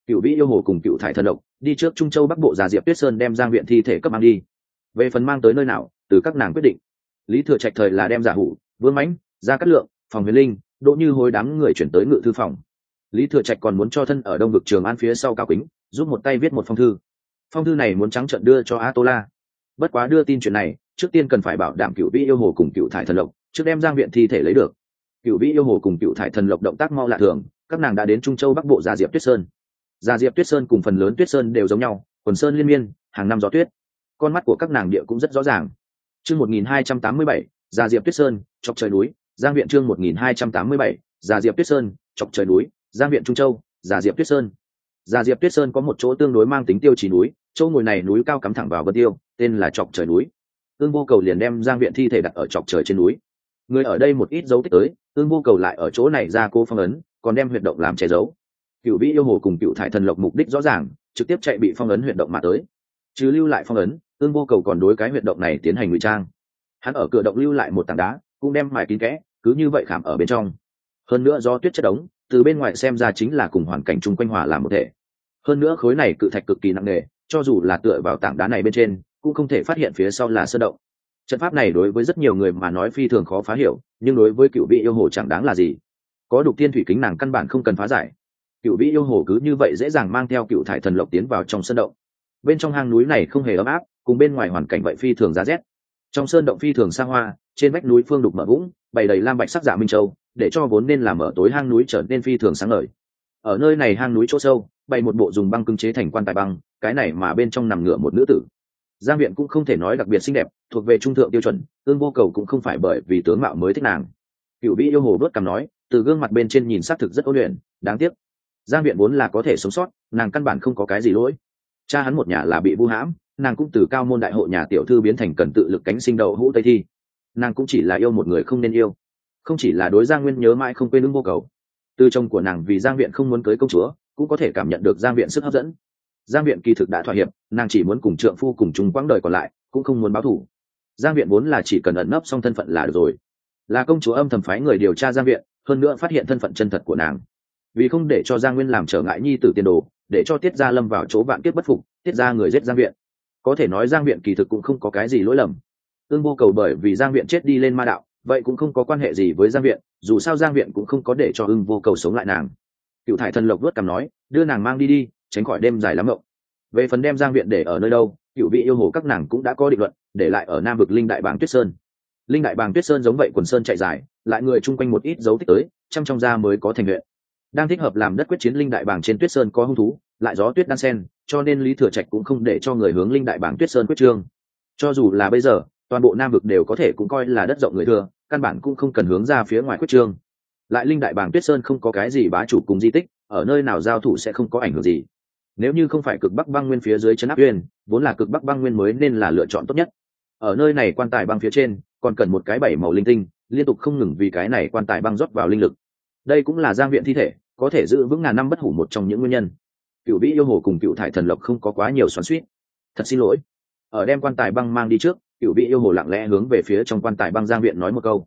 Cựu vĩ yêu hồ cùng cựu thải thần độc, đi trước trung châu bắc bộ già diệp tuyết sơn đem giang viện thi thể cấp mang đi. Về phần mang tới nơi nào, từ các nàng quyết định. Lý thừa trạch thời là đem giả hủ, vương mãnh ra cát lượng, phòng huyền linh, đỗ như hối đám người chuyển tới ngự thư phòng. Lý thừa trạch còn muốn cho thân ở đông vực trường an phía sau cao kính giúp một tay viết một phong thư. Phong thư này muốn trắng trận đưa cho a tô la bất quá đưa tin chuyện này, trước tiên cần phải bảo đảm cựu vĩ yêu hồ cùng cựu thải thần lộc, trước đem giang viện thi thể lấy được. Cựu vĩ yêu hồ cùng cựu thải thần lộc động tác mau lạ thường, các nàng đã đến trung châu bắc bộ gia diệp tuyết sơn. Gia diệp tuyết sơn cùng phần lớn tuyết sơn đều giống nhau, quần sơn liên miên, hàng năm gió tuyết. Con mắt của các nàng địa cũng rất rõ ràng. Chương một nghìn hai trăm tám mươi bảy, gia diệp tuyết sơn, chọc trời núi, giang viện chương một nghìn hai trăm tám mươi bảy, gia diệp tuyết sơn, chọc trời núi, giang viện trung châu, gia diệp tuyết sơn gia diệp tuyết sơn có một chỗ tương đối mang tính tiêu chí núi, chỗ ngồi này núi cao cắm thẳng vào vân tiêu, tên là chọc trời núi. Ưng vô cầu liền đem giang viện thi thể đặt ở chọc trời trên núi. Người ở đây một ít dấu tích tới Ưng vô cầu lại ở chỗ này ra cố phong ấn, còn đem huyệt động làm che giấu. Cựu vĩ yêu hồ cùng cựu thải thần lộc mục đích rõ ràng, trực tiếp chạy bị phong ấn huyệt động mà tới. Chứ lưu lại phong ấn Ưng vô cầu còn đối cái huyệt động này tiến hành ngụy trang. Hắn ở cửa động lưu lại một tảng đá, cũng đem mài kín kẽ, cứ như vậy khảm ở bên trong. Hơn nữa do tuyết chất đống, từ bên ngoài xem ra chính là cùng hoàn cảnh chung quanh hòa làm một thể hơn nữa khối này cự thạch cực kỳ nặng nề, cho dù là tựa vào tảng đá này bên trên, cũng không thể phát hiện phía sau là sơn động. Trận pháp này đối với rất nhiều người mà nói phi thường khó phá hiểu, nhưng đối với cựu vị yêu hồ chẳng đáng là gì. Có đục tiên thủy kính nàng căn bản không cần phá giải. Cựu vị yêu hồ cứ như vậy dễ dàng mang theo cựu thải thần lộc tiến vào trong sơn động. Bên trong hang núi này không hề ấm áp, cùng bên ngoài hoàn cảnh vậy phi thường giá rét. Trong sơn động phi thường xa hoa, trên vách núi phương đục mở vũng, bày đầy lam bạch sắc giả minh châu, để cho vốn nên làm ở tối hang núi trở nên phi thường sáng ngời. Ở nơi này hang núi chỗ sâu bày một bộ dùng băng cứng chế thành quan tài băng, cái này mà bên trong nằm ngửa một nữ tử. Giang viện cũng không thể nói đặc biệt xinh đẹp, thuộc về trung thượng tiêu chuẩn, tương vô cầu cũng không phải bởi vì tướng mạo mới thích nàng. Cựu vĩ yêu hồ đốt cằm nói, từ gương mặt bên trên nhìn xác thực rất ôn luyện, đáng tiếc. Giang viện vốn là có thể sống sót, nàng căn bản không có cái gì lỗi. Cha hắn một nhà là bị vu hãm, nàng cũng từ cao môn đại hộ nhà tiểu thư biến thành cần tự lực cánh sinh đầu hũ tây thi. Nàng cũng chỉ là yêu một người không nên yêu. Không chỉ là đối giang nguyên nhớ mãi không quên ứng vô cầu. Từ chồng của nàng vì giang viện không muốn cưới công chúa cũng có thể cảm nhận được giang viện sức hấp dẫn. Giang viện kỳ thực đã thỏa hiệp, nàng chỉ muốn cùng trượng phu cùng chúng quãng đời còn lại, cũng không muốn báo thù. Giang viện vốn là chỉ cần ẩn nấp xong thân phận là được rồi. Là công chúa âm thầm phái người điều tra giang viện, hơn nữa phát hiện thân phận chân thật của nàng. Vì không để cho giang nguyên làm trở ngại nhi tử tiền đồ, để cho tiết gia lâm vào chỗ vạn kiếp bất phục, tiết gia người giết giang viện. Có thể nói giang viện kỳ thực cũng không có cái gì lỗi lầm. Tương vô cầu bởi vì giang viện chết đi lên ma đạo, vậy cũng không có quan hệ gì với giang viện, dù sao giang viện cũng không có để cho ưng vô cầu sống lại nàng cựu thải thần lộc vớt cằm nói, đưa nàng mang đi đi, tránh khỏi đêm dài lắm mộng. Về phần đem giang viện để ở nơi đâu, cựu vị yêu hồ các nàng cũng đã có định luận, để lại ở nam vực linh đại bàng tuyết sơn. Linh đại bàng tuyết sơn giống vậy quần sơn chạy dài, lại người chung quanh một ít dấu tích tới, chăm trong da mới có thành huyện đang thích hợp làm đất quyết chiến linh đại bàng trên tuyết sơn có hung thú, lại gió tuyết đan sen, cho nên lý thừa trạch cũng không để cho người hướng linh đại bàng tuyết sơn quyết trương. Cho dù là bây giờ, toàn bộ nam vực đều có thể cũng coi là đất rộng người thừa, căn bản cũng không cần hướng ra phía ngoài quyết trương lại linh đại bàng tuyết sơn không có cái gì bá chủ cùng di tích, ở nơi nào giao thủ sẽ không có ảnh hưởng gì. Nếu như không phải cực bắc băng nguyên phía dưới chân áp uyên, vốn là cực bắc băng nguyên mới nên là lựa chọn tốt nhất. Ở nơi này quan tài băng phía trên, còn cần một cái bảy màu linh tinh, liên tục không ngừng vì cái này quan tài băng rót vào linh lực. Đây cũng là giang viện thi thể, có thể giữ vững ngàn năm bất hủ một trong những nguyên nhân. Cựu vĩ yêu hồ cùng cựu thải thần lộc không có quá nhiều xoắn suýt thật xin lỗi. Ở đem quan tài băng mang đi trước, cựu vĩ yêu hồ lặng lẽ hướng về phía trong quan tài băng giang viện nói một câu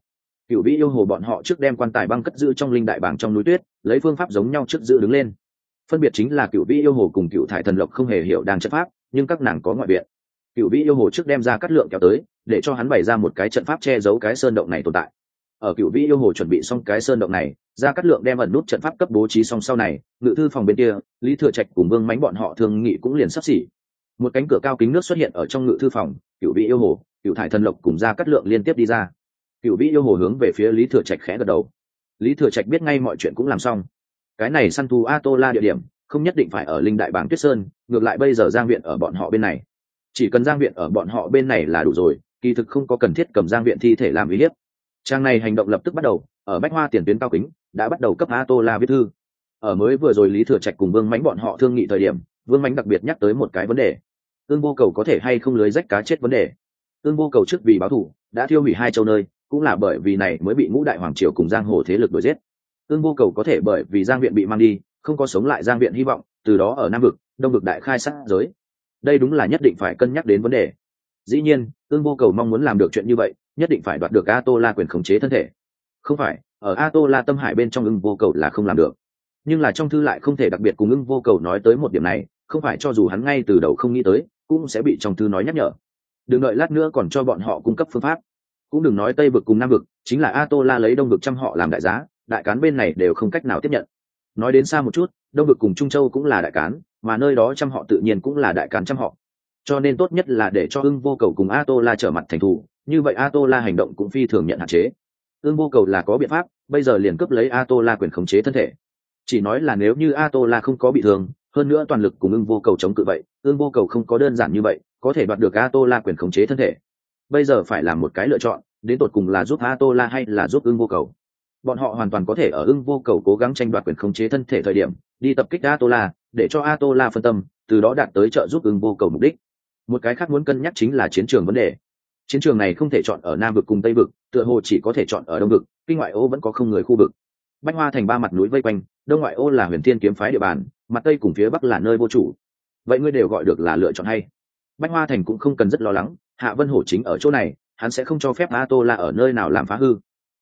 cựu vĩ yêu hồ bọn họ trước đem quan tài băng cất giữ trong linh đại bảng trong núi tuyết, lấy phương pháp giống nhau trước giữ đứng lên. Phân biệt chính là cựu vĩ yêu hồ cùng cựu thải thần lộc không hề hiểu đang chất pháp, nhưng các nàng có ngoại viện. Cựu vĩ yêu hồ trước đem ra cắt lượng kéo tới, để cho hắn bày ra một cái trận pháp che giấu cái sơn động này tồn tại. Ở cựu vĩ yêu hồ chuẩn bị xong cái sơn động này, ra cắt lượng đem ẩn nút trận pháp cấp bố trí xong sau này, ngự thư phòng bên kia, lý thừa trạch cùng vương mánh bọn họ thường nghị cũng liền sắp xỉ. Một cánh cửa cao kính nước xuất hiện ở trong ngự thư phòng cựu vĩ yêu hồ cựu thải thần lộc cùng ra cắt lượng liên tiếp đi ra cựu vĩ yêu hồ hướng về phía lý thừa trạch khẽ gật đầu. Lý thừa trạch biết ngay mọi chuyện cũng làm xong. Cái này săn thu a tô la địa điểm, không nhất định phải ở linh đại bảng tuyết sơn, ngược lại bây giờ giang viện ở bọn họ bên này. Chỉ cần giang viện ở bọn họ bên này là đủ rồi, kỳ thực không có cần thiết cầm giang viện thi thể làm uy hiếp. Trang này hành động lập tức bắt đầu, ở bách hoa tiền tuyến cao kính, đã bắt đầu cấp a tô la viết thư. Ở mới vừa rồi lý thừa trạch cùng vương mánh bọn họ thương nghị thời điểm, vương mánh đặc biệt nhắc tới một cái vấn đề. Tương vô cầu có thể hay không lưới rách cá chết vấn đề? Tương vô cầu trước vì báo thủ, đã thiêu hủy hai châu nơi cũng là bởi vì này mới bị ngũ đại hoàng triều cùng giang hồ thế lực đuổi giết. Tương vô cầu có thể bởi vì giang viện bị mang đi, không có sống lại giang viện hy vọng, từ đó ở nam vực, đông vực đại khai sát giới. Đây đúng là nhất định phải cân nhắc đến vấn đề. Dĩ nhiên, tương vô cầu mong muốn làm được chuyện như vậy, nhất định phải đoạt được a tô la quyền khống chế thân thể. Không phải, ở a tô la tâm hải bên trong ưng vô cầu là không làm được. Nhưng là trong thư lại không thể đặc biệt cùng ưng vô cầu nói tới một điểm này, không phải cho dù hắn ngay từ đầu không nghĩ tới, cũng sẽ bị trong thư nói nhắc nhở. Đừng đợi lát nữa còn cho bọn họ cung cấp phương pháp cũng đừng nói tây vực cùng nam vực, chính là a tô la lấy đông vực trăm họ làm đại giá, đại cán bên này đều không cách nào tiếp nhận. Nói đến xa một chút, đông vực cùng trung châu cũng là đại cán, mà nơi đó trăm họ tự nhiên cũng là đại cán trăm họ. Cho nên tốt nhất là để cho ưng vô cầu cùng a tô la trở mặt thành thù, như vậy a tô la hành động cũng phi thường nhận hạn chế. Ưng vô cầu là có biện pháp, bây giờ liền cướp lấy a tô la quyền khống chế thân thể. Chỉ nói là nếu như a tô la không có bị thương, hơn nữa toàn lực cùng ưng vô cầu chống cự vậy, ưng vô cầu không có đơn giản như vậy, có thể đoạt được a tô la quyền khống chế thân thể bây giờ phải làm một cái lựa chọn, đến tột cùng là giúp a tô la hay là giúp ưng vô cầu. Bọn họ hoàn toàn có thể ở ưng vô cầu cố gắng tranh đoạt quyền khống chế thân thể thời điểm, đi tập kích a tô la để cho a tô la phân tâm, từ đó đạt tới trợ giúp ưng vô cầu mục đích. Một cái khác muốn cân nhắc chính là chiến trường vấn đề. Chiến trường này không thể chọn ở nam vực cùng tây vực, tựa hồ chỉ có thể chọn ở đông vực, kinh ngoại ô vẫn có không người khu vực. Bách hoa thành ba mặt núi vây quanh, đông ngoại ô là huyền thiên kiếm phái địa bàn, mặt tây cùng phía bắc là nơi vô chủ. Vậy ngươi đều gọi được là lựa chọn hay? Bách hoa thành cũng không cần rất lo lắng hạ vân hổ chính ở chỗ này, hắn sẽ không cho phép a tô la ở nơi nào làm phá hư.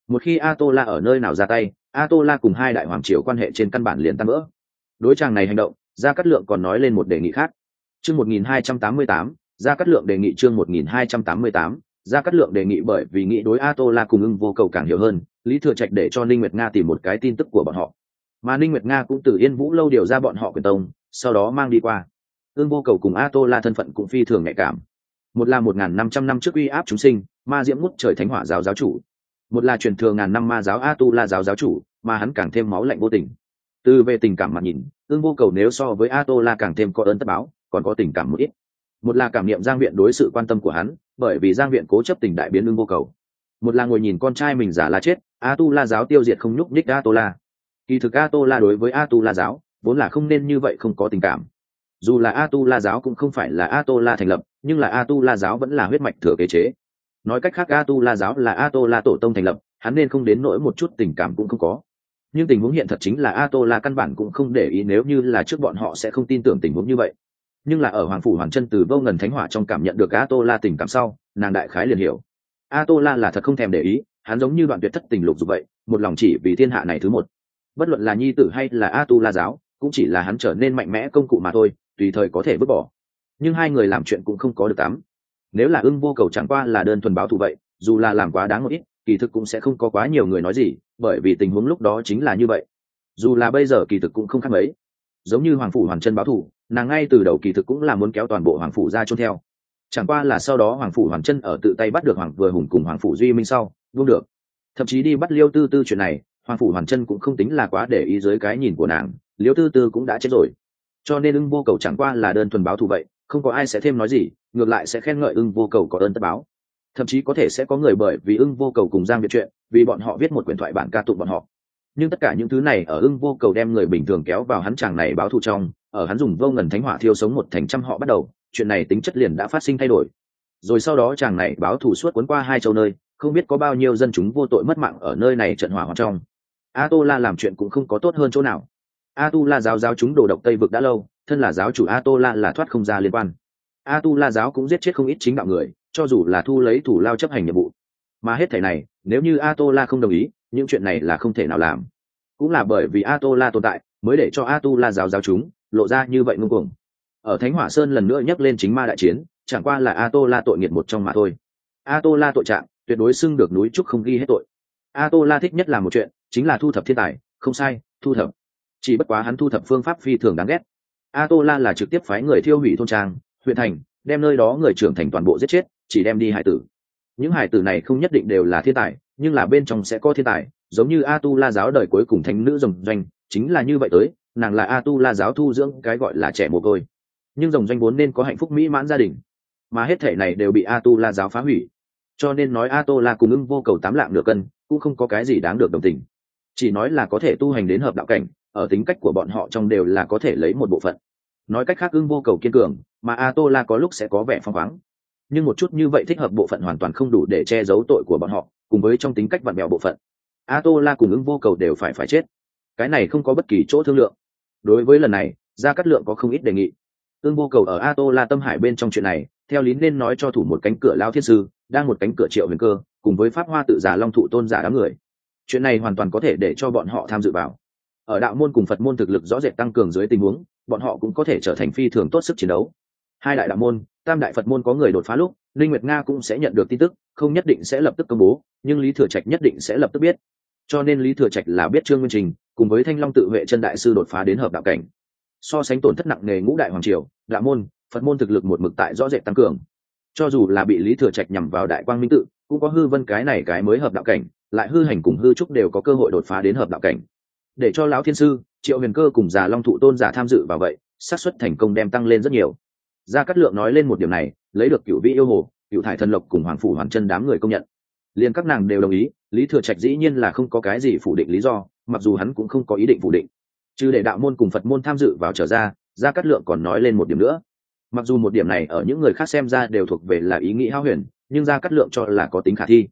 Một khi a tô la ở nơi nào ra tay a tô la cùng hai đại hoàng triều quan hệ trên căn bản liền tan vỡ. Đối chàng này hành động, gia cát lượng còn nói lên một đề nghị khác. Chương một nghìn hai trăm tám mươi tám, gia cát lượng đề nghị chương một nghìn hai trăm tám mươi tám, gia cát lượng đề nghị bởi vì nghĩ đối a tô la cùng ưng vô cầu càng hiểu hơn, lý thừa trạch để cho ninh nguyệt nga tìm một cái tin tức của bọn họ. Mà ninh nguyệt nga cũng từ yên vũ lâu điều ra bọn họ quyền tông, sau đó mang đi qua. Ưng vô cầu cùng a tô la thân phận cũng phi thường nhạy cảm một là một ngàn năm trăm năm trước uy áp chúng sinh, ma diễm ngút trời thánh hỏa giáo giáo chủ. Một là truyền thừa ngàn năm ma giáo a tu la giáo giáo chủ, mà hắn càng thêm máu lạnh vô tình. Từ về tình cảm mà nhìn, ương vô cầu nếu so với a tô la càng thêm có ơn tất báo, còn có tình cảm một ít. Một là cảm niệm giang viện đối sự quan tâm của hắn, bởi vì giang viện cố chấp tình đại biến ương vô cầu. Một là ngồi nhìn con trai mình giả là chết a tu la giáo tiêu diệt không nhúc nhích a tô la kỳ thực a tô la đối với a tu la giáo, vốn là không nên như vậy không có tình cảm dù là a tu la giáo cũng không phải là a tô la thành lập, nhưng là a tu la giáo vẫn là huyết mạch thừa kế chế. Nói cách khác, a tu la giáo là a tô la tổ tông thành lập, hắn nên không đến nỗi một chút tình cảm cũng không có. Nhưng tình huống hiện thật chính là a tô la căn bản cũng không để ý nếu như là trước bọn họ sẽ không tin tưởng tình huống như vậy. Nhưng là ở hoàng phủ hoàng chân từ vô ngần thánh hỏa trong cảm nhận được a tô la tình cảm sau, nàng đại khái liền hiểu. A tô la là thật không thèm để ý, hắn giống như đoạn tuyệt thất tình lục dục vậy, một lòng chỉ vì thiên hạ này thứ một. Bất luận là nhi tử hay là a tu la giáo, cũng chỉ là hắn trở nên mạnh mẽ công cụ mà thôi tùy thời có thể vứt bỏ. Nhưng hai người làm chuyện cũng không có được tám nếu là ưng vô cầu chẳng qua là đơn thuần báo thù vậy, dù là làm quá đáng một ít, kỳ thực cũng sẽ không có quá nhiều người nói gì, bởi vì tình huống lúc đó chính là như vậy. Dù là bây giờ kỳ thực cũng không khác mấy. Giống như hoàng phủ hoàng chân báo thù, nàng ngay từ đầu kỳ thực cũng là muốn kéo toàn bộ hoàng phủ ra chôn theo. Chẳng qua là sau đó hoàng phủ hoàng chân ở tự tay bắt được hoàng, vừa hùng cùng hoàng phủ duy minh sau, buông được. Thậm chí đi bắt liêu tư tư chuyện này, hoàng phủ Hoàng chân cũng không tính là quá để ý dưới cái nhìn của nàng, Liêu tư tư cũng đã chết rồi cho nên ưng vô cầu chẳng qua là đơn thuần báo thù vậy, không có ai sẽ thêm nói gì, ngược lại sẽ khen ngợi ưng vô cầu có ơn tất báo. Thậm chí có thể sẽ có người bởi vì ưng vô cầu cùng giang việt chuyện, vì bọn họ viết một quyển thoại bản ca tụng bọn họ. Nhưng tất cả những thứ này ở ưng vô cầu đem người bình thường kéo vào hắn chàng này báo thù trong, ở hắn dùng vô ngần thánh hỏa thiêu sống một thành trăm họ bắt đầu, chuyện này tính chất liền đã phát sinh thay đổi. Rồi sau đó chàng này báo thù suốt cuốn qua hai châu nơi, không biết có bao nhiêu dân chúng vô tội mất mạng ở nơi này trận hỏa hoạn trong. A tô la làm chuyện cũng không có tốt hơn chỗ nào a tu la giáo giáo chúng đồ độc tây vực đã lâu, thân là giáo chủ a tô la là thoát không ra liên quan. A tu la giáo cũng giết chết không ít chính đạo người, cho dù là thu lấy thủ lao chấp hành nhiệm vụ. Mà hết thảy này, nếu như a tô la không đồng ý, những chuyện này là không thể nào làm. Cũng là bởi vì a tô la tồn tại, mới để cho a tu la giáo giáo chúng lộ ra như vậy ngưng cuồng. Ở thánh hỏa sơn lần nữa nhắc lên chính ma đại chiến, chẳng qua là a tô la tội nghiệt một trong mà thôi. A tô la tội trạng, tuyệt đối xưng được núi trúc không ghi hết tội. A tô la thích nhất là một chuyện, chính là thu thập thiên tài, không sai, thu thập chỉ bất quá hắn thu thập phương pháp phi thường đáng ghét. A tô la là trực tiếp phái người thiêu hủy thôn trang, huyện thành, đem nơi đó người trưởng thành toàn bộ giết chết, chỉ đem đi hải tử. Những hải tử này không nhất định đều là thiên tài, nhưng là bên trong sẽ có thiên tài, giống như a tu la giáo đời cuối cùng thánh nữ rồng doanh, chính là như vậy tới, nàng là a tu la giáo thu dưỡng cái gọi là trẻ mồ côi. Nhưng rồng doanh vốn nên có hạnh phúc mỹ mãn gia đình, mà hết thể này đều bị a tu la giáo phá hủy. Cho nên nói a tô la cùng ưng vô cầu tám lạng nửa cân, cũng không có cái gì đáng được đồng tình. Chỉ nói là có thể tu hành đến hợp đạo cảnh ở tính cách của bọn họ trong đều là có thể lấy một bộ phận. Nói cách khác ưng vô cầu kiên cường, mà a tô la có lúc sẽ có vẻ phong khoáng. Nhưng một chút như vậy thích hợp bộ phận hoàn toàn không đủ để che giấu tội của bọn họ, cùng với trong tính cách vặn mèo bộ phận. A tô la cùng ứng vô cầu đều phải phải chết. Cái này không có bất kỳ chỗ thương lượng. Đối với lần này, gia cát lượng có không ít đề nghị. Ương vô cầu ở a tô la tâm hải bên trong chuyện này, theo lý nên nói cho thủ một cánh cửa lao thiên sư, đang một cánh cửa triệu huyền cơ, cùng với pháp hoa tự giả long thụ tôn giả đám người. Chuyện này hoàn toàn có thể để cho bọn họ tham dự vào ở đạo môn cùng phật môn thực lực rõ rệt tăng cường dưới tình huống, bọn họ cũng có thể trở thành phi thường tốt sức chiến đấu. Hai đại đạo môn, tam đại phật môn có người đột phá lúc, linh nguyệt nga cũng sẽ nhận được tin tức, không nhất định sẽ lập tức công bố, nhưng lý thừa trạch nhất định sẽ lập tức biết. Cho nên lý thừa trạch là biết trương nguyên trình, cùng với thanh long tự vệ chân đại sư đột phá đến hợp đạo cảnh. So sánh tổn thất nặng nề ngũ đại hoàng triều, đạo môn, phật môn thực lực một mực tại rõ rệt tăng cường. Cho dù là bị lý thừa trạch nhằm vào đại quang minh tự, cũng có hư vân cái này cái mới hợp đạo cảnh, lại hư hành cùng hư trúc đều có cơ hội đột phá đến hợp đạo cảnh để cho lão thiên sư, triệu huyền cơ cùng già long thụ tôn giả tham dự vào vậy, xác suất thành công đem tăng lên rất nhiều. Gia cát lượng nói lên một điểm này, lấy được cựu vị yêu hồ cựu thải thần lộc cùng hoàng phủ hoàn chân đám người công nhận. Liền các nàng đều đồng ý, lý thừa trạch dĩ nhiên là không có cái gì phủ định lý do, mặc dù hắn cũng không có ý định phủ định. Chứ để đạo môn cùng phật môn tham dự vào trở ra, gia cát lượng còn nói lên một điểm nữa. Mặc dù một điểm này ở những người khác xem ra đều thuộc về là ý nghĩ hao huyền, nhưng gia cát lượng cho là có tính khả thi.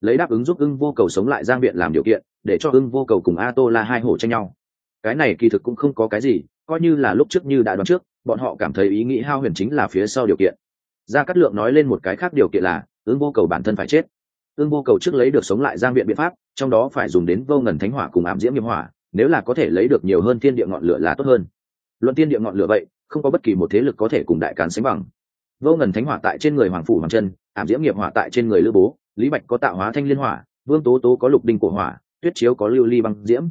Lấy đáp ứng giúp ưng vô cầu sống lại giang biện làm điều kiện để cho ưng vô cầu cùng a tô la hai hổ tranh nhau. Cái này kỳ thực cũng không có cái gì, coi như là lúc trước như đã đoán trước, bọn họ cảm thấy ý nghĩ hao huyền chính là phía sau điều kiện. Gia cát lượng nói lên một cái khác điều kiện là, ưng vô cầu bản thân phải chết. Ưng vô cầu trước lấy được sống lại giang viện biện pháp, trong đó phải dùng đến vô ngần thánh hỏa cùng ám diễm nghiệp hỏa, nếu là có thể lấy được nhiều hơn thiên địa ngọn lửa là tốt hơn. Luận tiên địa ngọn lửa vậy, không có bất kỳ một thế lực có thể cùng đại cán sánh bằng. Vô ngần thánh hỏa tại trên người hoàng phủ hoàng chân ảm diễm nghiệp hỏa tại trên người lữ bố, lý bạch có tạo hóa thanh liên hỏa, vương tố tố có lục đinh cổ hỏa tuyết chiếu có lưu ly băng diễm.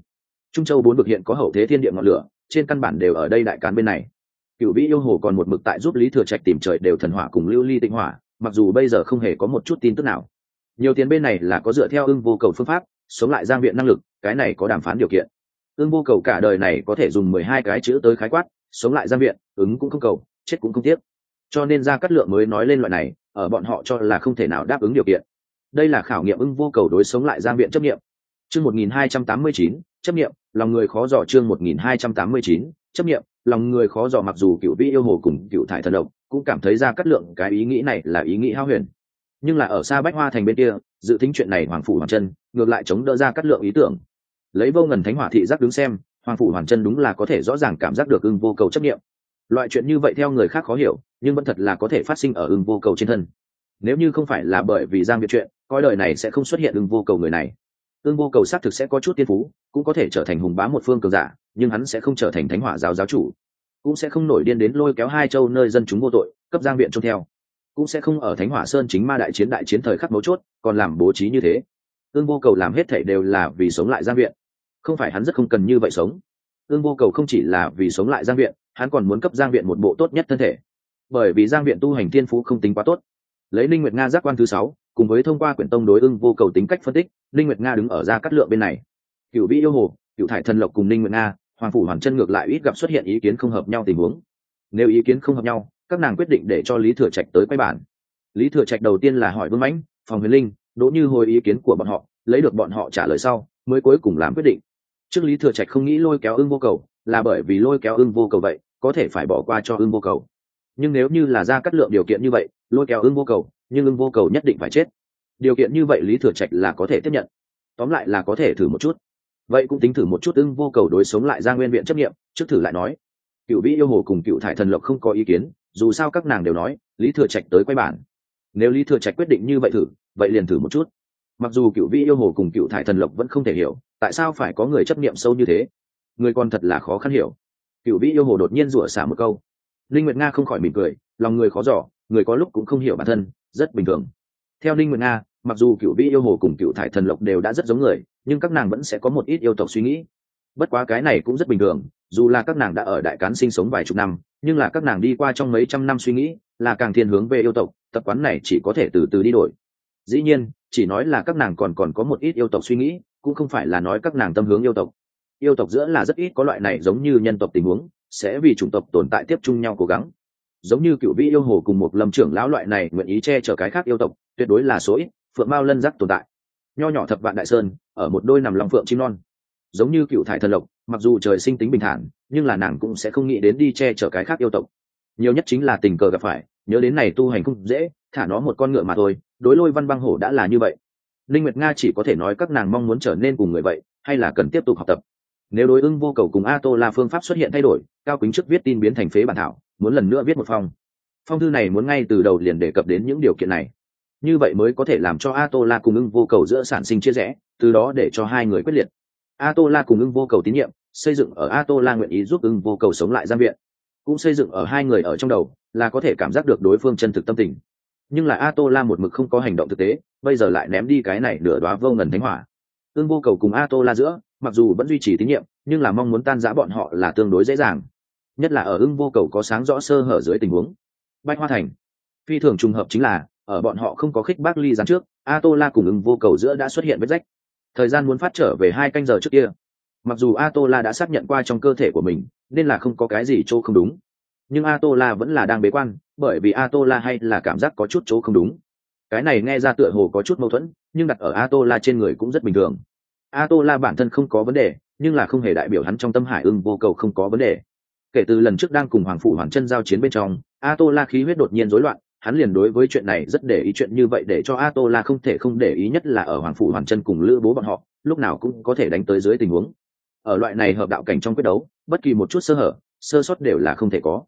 Trung châu bốn vực hiện có hậu thế thiên địa ngọn lửa, trên căn bản đều ở đây đại cán bên này. Cựu vĩ yêu hồ còn một mực tại giúp lý thừa trạch tìm trời đều thần hỏa cùng lưu ly tịnh hỏa, mặc dù bây giờ không hề có một chút tin tức nào. Nhiều tiền bên này là có dựa theo ưng vô cầu phương pháp, sống lại giang viện năng lực, cái này có đàm phán điều kiện. Ưng vô cầu cả đời này có thể dùng mười hai cái chữ tới khái quát, sống lại giang viện, ứng cũng không cầu, chết cũng không tiếc. Cho nên ra cắt lượng mới nói lên loại này, ở bọn họ cho là không thể nào đáp ứng điều kiện. Đây là khảo nghiệm ưng vô cầu đối sống lại giang viện chấp nghiệm chương một nghìn hai trăm tám mươi chín, chấp nghiệm lòng người khó dò chương một nghìn hai trăm tám mươi chín, chấp nghiệm lòng người khó dò mặc dù cựu vĩ yêu hồ cùng cựu thải thần độc cũng cảm thấy ra cắt lượng cái ý nghĩ này là ý nghĩ hao huyền. Nhưng là ở xa bách hoa thành bên kia, dự tính chuyện này hoàng phủ hoàng chân ngược lại chống đỡ ra cắt lượng ý tưởng. Lấy vô ngần thánh hỏa thị giác đứng xem, hoàng phủ hoàng chân đúng là có thể rõ ràng cảm giác được ưng vô cầu chấp nghiệm loại chuyện như vậy theo người khác khó hiểu, nhưng vẫn thật là có thể phát sinh ở ưng vô cầu trên thân. Nếu như không phải là bởi vì giang biệt chuyện, coi đời này sẽ không xuất hiện ưng vô cầu người này. Tương vô cầu xác thực sẽ có chút tiên phú, cũng có thể trở thành hùng bá một phương cường giả, nhưng hắn sẽ không trở thành thánh hỏa giáo giáo chủ. Cũng sẽ không nổi điên đến lôi kéo hai châu nơi dân chúng vô tội, cấp giang viện trông theo. Cũng sẽ không ở thánh hỏa sơn chính ma đại chiến đại chiến thời khắc mấu chốt, còn làm bố trí như thế. Ương vô cầu làm hết thể đều là vì sống lại giang viện. Không phải hắn rất không cần như vậy sống. Ương vô cầu không chỉ là vì sống lại giang viện, hắn còn muốn cấp giang viện một bộ tốt nhất thân thể. Bởi vì giang viện tu hành tiên phú không tính quá tốt. Lấy linh nguyệt nga giác quan thứ sáu cùng với thông qua quyển tông đối ưng vô cầu tính cách phân tích linh nguyệt nga đứng ở ra cắt lượng bên này. Cựu vĩ yêu hồ cựu thải thần lộc cùng linh nguyệt nga, hoàng phủ hoàn chân ngược lại ít gặp xuất hiện ý kiến không hợp nhau tình huống. Nếu ý kiến không hợp nhau, các nàng quyết định để cho lý thừa trạch tới quay bản. Lý thừa trạch đầu tiên là hỏi vương mãnh, phòng huyền linh, đỗ như hồi ý kiến của bọn họ, lấy được bọn họ trả lời sau, mới cuối cùng làm quyết định. Trước lý thừa trạch không nghĩ lôi kéo ưng vô cầu, là bởi vì lôi kéo ưng vô cầu vậy, có thể phải bỏ qua cho ưng vô cầu. Nhưng nếu như là ra cắt lượng điều kiện như vậy, lôi kéo ưng vô cầu nhưng ưng vô cầu nhất định phải chết. Điều kiện như vậy lý thừa trạch là có thể tiếp nhận. Tóm lại là có thể thử một chút. Vậy cũng tính thử một chút ưng vô cầu đối sống lại ra nguyên viện chấp nghiệm trước thử lại nói. Cựu vĩ yêu hồ cùng cựu thải thần lộc không có ý kiến, dù sao các nàng đều nói, lý thừa trạch tới quay bản. Nếu lý thừa trạch quyết định như vậy thử, vậy liền thử một chút. Mặc dù cựu vĩ yêu hồ cùng cựu thải thần lộc vẫn không thể hiểu, tại sao phải có người chấp nghiệm sâu như thế? Người còn thật là khó khăn hiểu. Cựu vĩ yêu hồ đột nhiên rủa xả một câu. Linh nguyệt nga không khỏi mỉm cười, lòng người khó giỏ người có lúc cũng không hiểu bản thân, rất bình thường. Theo ninh nguyện nga, mặc dù cựu vĩ yêu hồ cùng cựu thải thần lộc đều đã rất giống người, nhưng các nàng vẫn sẽ có một ít yêu tộc suy nghĩ. Bất quá cái này cũng rất bình thường, dù là các nàng đã ở đại cán sinh sống vài chục năm, nhưng là các nàng đi qua trong mấy trăm năm suy nghĩ, là càng thiên hướng về yêu tộc, tập quán này chỉ có thể từ từ đi đổi. Dĩ nhiên, chỉ nói là các nàng còn còn có một ít yêu tộc suy nghĩ, cũng không phải là nói các nàng tâm hướng yêu tộc. Yêu tộc giữa là rất ít có loại này giống như nhân tộc tình huống, sẽ vì chủng tộc tồn tại tiếp chung nhau cố gắng giống như cựu vị yêu hồ cùng một lâm trưởng lão loại này nguyện ý che chở cái khác yêu tộc, tuyệt đối là số ít, phượng mao lân giác tồn tại. Nho nhỏ thập vạn đại sơn, ở một đôi nằm lòng phượng chim non. Giống như cựu thải thần lộc, mặc dù trời sinh tính bình thản, nhưng là nàng cũng sẽ không nghĩ đến đi che chở cái khác yêu tộc. Nhiều nhất chính là tình cờ gặp phải, nhớ đến này tu hành không dễ, thả nó một con ngựa mà thôi, đối lôi văn băng hổ đã là như vậy. Linh nguyệt nga chỉ có thể nói các nàng mong muốn trở nên cùng người vậy, hay là cần tiếp tục học tập nếu đối ưng vô cầu cùng a tô la phương pháp xuất hiện thay đổi, cao kính trước viết tin biến thành phế bản thảo, muốn lần nữa viết một phong. Phong thư này muốn ngay từ đầu liền đề cập đến những điều kiện này. Như vậy mới có thể làm cho a tô la cùng ưng vô cầu giữa sản sinh chia rẽ, từ đó để cho hai người quyết liệt. A tô la cùng ưng vô cầu tín nhiệm, xây dựng ở a tô la nguyện ý giúp ưng vô cầu sống lại giam viện. Cũng xây dựng ở hai người ở trong đầu, là có thể cảm giác được đối phương chân thực tâm tình. Nhưng là a tô la một mực không có hành động thực tế, bây giờ lại ném đi cái này nửa đoá vô ngần thánh hỏa. Ưng vô cầu cùng a tô la giữa mặc dù vẫn duy trì tín nhiệm, nhưng là mong muốn tan giã bọn họ là tương đối dễ dàng, nhất là ở ưng vô cầu có sáng rõ sơ hở dưới tình huống. Bách hoa thành, phi thường trùng hợp chính là, ở bọn họ không có khích bác ly gián trước a tô la cùng ưng vô cầu giữa đã xuất hiện vết rách. Thời gian muốn phát trở về hai canh giờ trước kia, mặc dù a tô la đã xác nhận qua trong cơ thể của mình, nên là không có cái gì chỗ không đúng. Nhưng a tô la vẫn là đang bế quan, bởi vì a tô la hay là cảm giác có chút chỗ không đúng. Cái này nghe ra tựa hồ có chút mâu thuẫn, nhưng đặt ở a tô la trên người cũng rất bình thường a tô la bản thân không có vấn đề, nhưng là không hề đại biểu hắn trong tâm hải ưng vô cầu không có vấn đề. Kể từ lần trước đang cùng hoàng phụ hoàng chân giao chiến bên trong a tô la khí huyết đột nhiên rối loạn, hắn liền đối với chuyện này rất để ý chuyện như vậy để cho a tô la không thể không để ý nhất là ở hoàng phụ hoàng chân cùng lữ bố bọn họ, lúc nào cũng có thể đánh tới dưới tình huống. Ở loại này hợp đạo cảnh trong quyết đấu, bất kỳ một chút sơ hở, sơ sót đều là không thể có.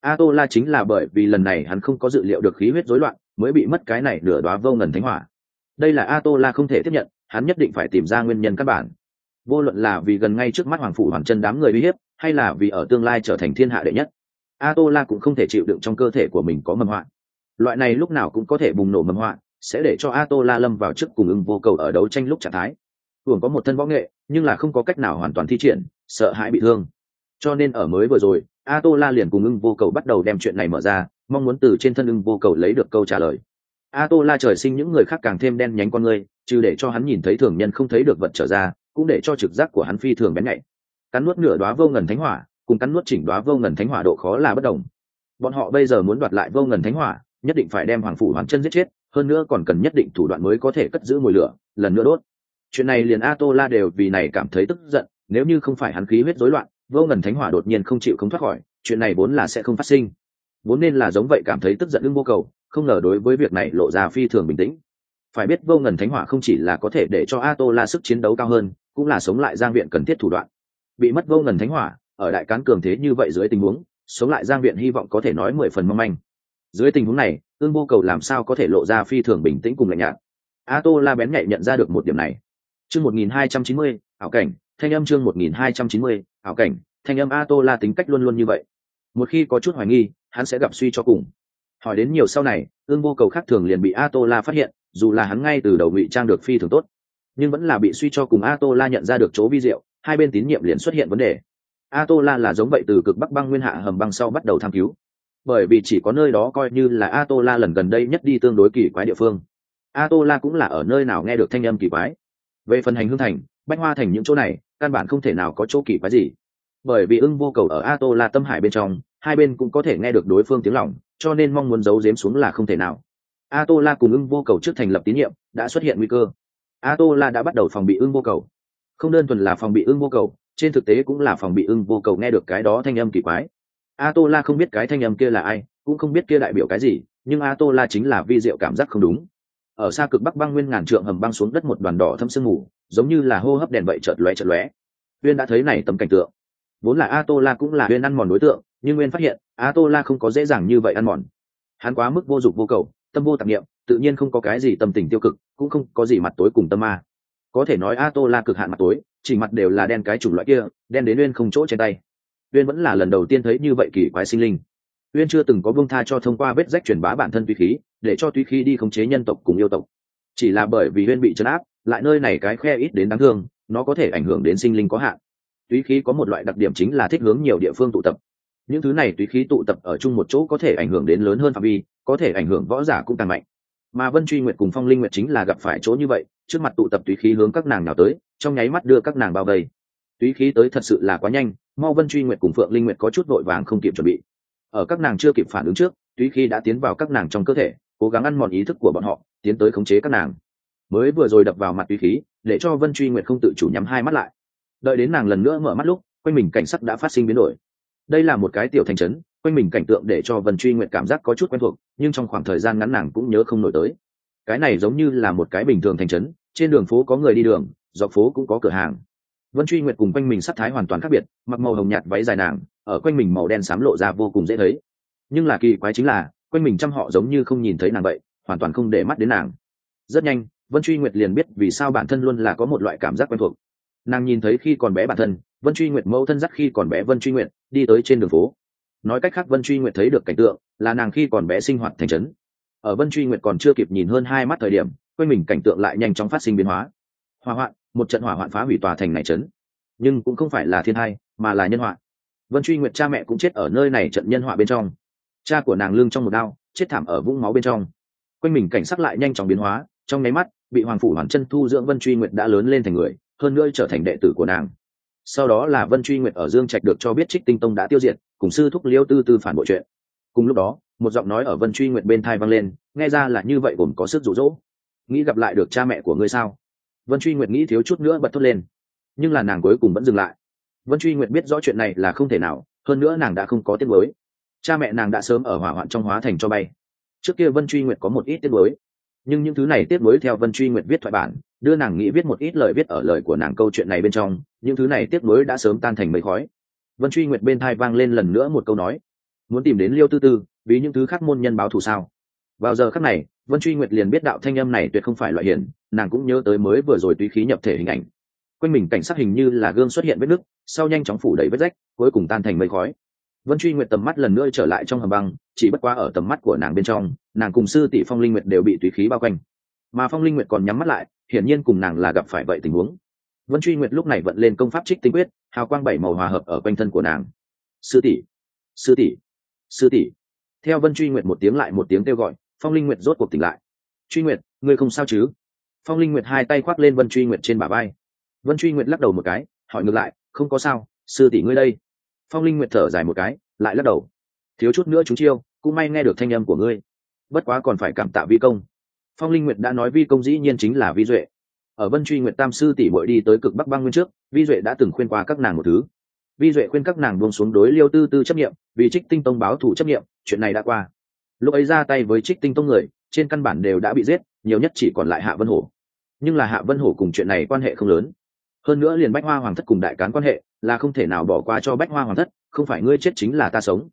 A tô la chính là bởi vì lần này hắn không có dự liệu được khí huyết rối loạn, mới bị mất cái này nửa đoá vô ngần thánh hỏa. Đây là a tô la không thể tiếp nhận hắn nhất định phải tìm ra nguyên nhân căn bản. Vô luận là vì gần ngay trước mắt hoàng phủ hoàng chân đám người uy hiếp, hay là vì ở tương lai trở thành thiên hạ đệ nhất a tô la cũng không thể chịu đựng trong cơ thể của mình có mầm họa loại này lúc nào cũng có thể bùng nổ mầm họa sẽ để cho a tô la lâm vào trước cùng ưng vô cầu ở đấu tranh lúc trạng thái. Thường có một thân võ nghệ, nhưng là không có cách nào hoàn toàn thi triển, sợ hãi bị thương. Cho nên ở mới vừa rồi a tô la liền cùng ưng vô cầu bắt đầu đem chuyện này mở ra, mong muốn từ trên thân ưng vô cầu lấy được câu trả lời. A tô la trời sinh những người khác càng thêm đen nhánh con người trừ để cho hắn nhìn thấy thường nhân không thấy được vật trở ra, cũng để cho trực giác của hắn phi thường bén nhạy. Cắn nuốt nửa đoá vô ngần thánh hỏa, cùng cắn nuốt chỉnh đoá vô ngần thánh hỏa độ khó là bất đồng. Bọn họ bây giờ muốn đoạt lại vô ngần thánh hỏa, nhất định phải đem hoàng phủ hoàng chân giết chết, hơn nữa còn cần nhất định thủ đoạn mới có thể cất giữ mùi lửa, lần nữa đốt. Chuyện này liền a tô la đều vì này cảm thấy tức giận, nếu như không phải hắn khí huyết rối loạn, vô ngần thánh hỏa đột nhiên không chịu không thoát khỏi, chuyện này vốn là sẽ không phát sinh. Vốn nên là giống vậy cảm thấy tức giận ưng vô cầu, không ngờ đối với việc này lộ ra phi thường bình tĩnh phải biết vô ngần thánh hỏa không chỉ là có thể để cho a tô la sức chiến đấu cao hơn, cũng là sống lại giang viện cần thiết thủ đoạn. Bị mất vô ngần thánh hỏa, ở đại cán cường thế như vậy dưới tình huống, sống lại giang viện hy vọng có thể nói mười phần mong manh. Dưới tình huống này, ương vô cầu làm sao có thể lộ ra phi thường bình tĩnh cùng lạnh nhạt? A tô la bén nhạy nhận ra được một điểm này. Chương một nghìn hai trăm chín mươi, ảo cảnh, thanh âm chương một nghìn hai trăm chín mươi, ảo cảnh, thanh âm a tô la tính cách luôn luôn như vậy. Một khi có chút hoài nghi, hắn sẽ gặp suy cho cùng. Hỏi đến nhiều sau này, ương vô cầu khác thường liền bị a tô la phát hiện dù là hắn ngay từ đầu ngụy trang được phi thường tốt, nhưng vẫn là bị suy cho cùng a tô la nhận ra được chỗ vi diệu, hai bên tín nhiệm liền xuất hiện vấn đề. A tô la là giống vậy từ cực bắc băng nguyên hạ hầm băng sau bắt đầu tham cứu. Bởi vì chỉ có nơi đó coi như là a tô la lần gần đây nhất đi tương đối kỳ quái địa phương. A tô la cũng là ở nơi nào nghe được thanh âm kỳ quái. Về phần hành hương thành, bách hoa thành những chỗ này, căn bản không thể nào có chỗ kỳ quái gì. Bởi vì ưng vô cầu ở a tô la tâm hải bên trong, hai bên cũng có thể nghe được đối phương tiếng lòng, cho nên mong muốn giấu giếm xuống là không thể nào a tô la cùng ưng vô cầu trước thành lập tín nhiệm, đã xuất hiện nguy cơ. A tô la đã bắt đầu phòng bị ưng vô cầu. Không đơn thuần là phòng bị ưng vô cầu, trên thực tế cũng là phòng bị ưng vô cầu nghe được cái đó thanh âm kỳ quái. A tô la không biết cái thanh âm kia là ai, cũng không biết kia đại biểu cái gì, nhưng a tô la chính là vi diệu cảm giác không đúng. Ở xa cực bắc băng nguyên ngàn trượng hầm băng xuống đất một đoàn đỏ thâm sương mù, giống như là hô hấp đèn vậy chợt lóe chợt lóe. Uyên đã thấy này tấm cảnh tượng. Vốn là a tô la cũng là uyên ăn mòn đối tượng, nhưng nguyên phát hiện a tô la không có dễ dàng như vậy ăn mòn. Hắn quá mức vô dụng vô cầu tâm vô tạp nghiệm tự nhiên không có cái gì tâm tình tiêu cực, cũng không có gì mặt tối cùng tâm ma. Có thể nói a tô la cực hạn mặt tối, chỉ mặt đều là đen cái chủng loại kia, đen đến uyên không chỗ trên tay. Uyên vẫn là lần đầu tiên thấy như vậy kỳ quái sinh linh. Uyên chưa từng có vương tha cho thông qua vết rách truyền bá bản thân tùy khí, để cho tùy khí đi khống chế nhân tộc cùng yêu tộc. Chỉ là bởi vì uyên bị chấn áp, lại nơi này cái khe ít đến đáng thương, nó có thể ảnh hưởng đến sinh linh có hạn. Túy khí có một loại đặc điểm chính là thích hướng nhiều địa phương tụ tập. Những thứ này túy khí tụ tập ở chung một chỗ có thể ảnh hưởng đến lớn hơn phạm vi có thể ảnh hưởng võ giả cũng càng mạnh. Mà vân truy nguyệt cùng phong linh nguyệt chính là gặp phải chỗ như vậy, trước mặt tụ tập túy khí hướng các nàng nào tới, trong nháy mắt đưa các nàng bao vây. Túy khí tới thật sự là quá nhanh, mau vân truy nguyệt cùng phượng linh nguyệt có chút vội vàng không kịp chuẩn bị. Ở các nàng chưa kịp phản ứng trước, túy khí đã tiến vào các nàng trong cơ thể, cố gắng ăn mòn ý thức của bọn họ, tiến tới khống chế các nàng. Mới vừa rồi đập vào mặt túy khí, để cho vân truy nguyệt không tự chủ nhắm hai mắt lại. Đợi đến nàng lần nữa mở mắt lúc, quanh mình cảnh sắc đã phát sinh biến đổi. Đây là một cái tiểu thành trấn quanh mình cảnh tượng để cho vân truy nguyện cảm giác có chút quen thuộc, nhưng trong khoảng thời gian ngắn nàng cũng nhớ không nổi tới. Cái này giống như là một cái bình thường thành trấn, trên đường phố có người đi đường, dọc phố cũng có cửa hàng. Vân truy nguyệt cùng quanh mình sắc thái hoàn toàn khác biệt, mặc màu hồng nhạt váy dài nàng, ở quanh mình màu đen xám lộ ra vô cùng dễ thấy. Nhưng là kỳ quái chính là, quanh mình trăm họ giống như không nhìn thấy nàng vậy, hoàn toàn không để mắt đến nàng. Rất nhanh, vân truy nguyệt liền biết vì sao bản thân luôn là có một loại cảm giác quen thuộc. Nàng nhìn thấy khi còn bé bản thân, vân truy nguyệt mẫu thân dắt khi còn bé vân truy nguyệt, đi tới trên đường phố nói cách khác, vân truy nguyệt thấy được cảnh tượng, là nàng khi còn bé sinh hoạt thành trấn. Ở vân truy nguyệt còn chưa kịp nhìn hơn hai mắt thời điểm, quanh mình cảnh tượng lại nhanh chóng phát sinh biến hóa. Hỏa hoạn, một trận hỏa hoạn phá hủy tòa thành này trấn. Nhưng cũng không phải là thiên hai, mà là nhân họa. Vân truy nguyệt cha mẹ cũng chết ở nơi này trận nhân họa bên trong. Cha của nàng lương trong một đao, chết thảm ở vũng máu bên trong. Quanh mình cảnh sắc lại nhanh chóng biến hóa, trong nháy mắt, bị hoàng phủ hoàn chân thu dưỡng vân truy nguyệt đã lớn lên thành người, hơn nữa trở thành đệ tử của nàng sau đó là vân truy nguyệt ở dương trạch được cho biết trích tinh tông đã tiêu diệt, cùng sư thúc liêu tư tư phản bội chuyện. Cùng lúc đó, một giọng nói ở vân truy nguyệt bên thai vang lên, nghe ra là như vậy gồm có sức rụ rỗ nghĩ gặp lại được cha mẹ của ngươi sao? Vân truy nguyệt nghĩ thiếu chút nữa bật thốt lên. Nhưng là nàng cuối cùng vẫn dừng lại. Vân truy nguyệt biết rõ chuyện này là không thể nào, hơn nữa nàng đã không có tiết mới. Cha mẹ nàng đã sớm ở hỏa hoạn trong hóa thành cho bay. Trước kia vân truy nguyệt có một ít tiết mới nhưng những thứ này tiếp nối theo vân truy nguyệt viết thoại bản, đưa nàng nghĩ viết một ít lời viết ở lời của nàng câu chuyện này bên trong, những thứ này tiếp nối đã sớm tan thành mây khói. Vân truy nguyệt bên thai vang lên lần nữa một câu nói. Muốn tìm đến liêu tư tư, vì những thứ khác môn nhân báo thù sao? Vào giờ khác này, vân truy nguyệt liền biết đạo thanh âm này tuyệt không phải loại hiển nàng cũng nhớ tới mới vừa rồi tùy khí nhập thể hình ảnh. Quanh mình cảnh sát hình như là gương xuất hiện vết nứt, sau nhanh chóng phủ đầy vết rách, cuối cùng tan thành mây khói. Vân truy nguyệt tầm mắt lần nữa trở lại trong hầm băng chỉ bất quá ở tầm mắt của nàng bên trong, nàng cùng sư tỷ phong linh nguyệt đều bị tùy khí bao quanh. Mà phong linh nguyệt còn nhắm mắt lại, hiển nhiên cùng nàng là gặp phải vậy tình huống. Vân truy nguyệt lúc này vận lên công pháp trích tinh quyết, hào quang bảy màu hòa hợp ở quanh thân của nàng. Sư tỷ sư tỷ sư tỷ. Theo vân truy nguyệt một tiếng lại một tiếng kêu gọi, phong linh nguyệt rốt cuộc tỉnh lại. Truy nguyệt, ngươi không sao chứ? Phong linh nguyệt hai tay khoác lên vân truy nguyệt trên bả vai. Vân truy nguyệt lắc đầu một cái, hỏi ngược lại, không có sao, sư tỷ ngươi đây? Phong linh nguyệt thở dài một cái, lại lắc đầu. Thiếu chút nữa chúng chiêu cũng may nghe được thanh âm của ngươi. Bất quá còn phải cảm tạ vi công. Phong linh nguyệt đã nói vi công dĩ nhiên chính là vi duệ. Ở vân truy nguyệt tam sư tỷ bội đi tới cực bắc băng nguyên trước, vi duệ đã từng khuyên qua các nàng một thứ. Vi duệ khuyên các nàng buông xuống đối liêu tư tư chấp nghiệm vì trích tinh tông báo thủ chấp nghiệm chuyện này đã qua. Lúc ấy ra tay với trích tinh tông người, trên căn bản đều đã bị giết, nhiều nhất chỉ còn lại hạ vân hổ. Nhưng là hạ vân hổ cùng chuyện này quan hệ không lớn. Hơn nữa liền bách hoa hoàng thất cùng đại cán quan hệ, là không thể nào bỏ qua cho bách hoa hoàng thất, không phải ngươi chết chính là ta sống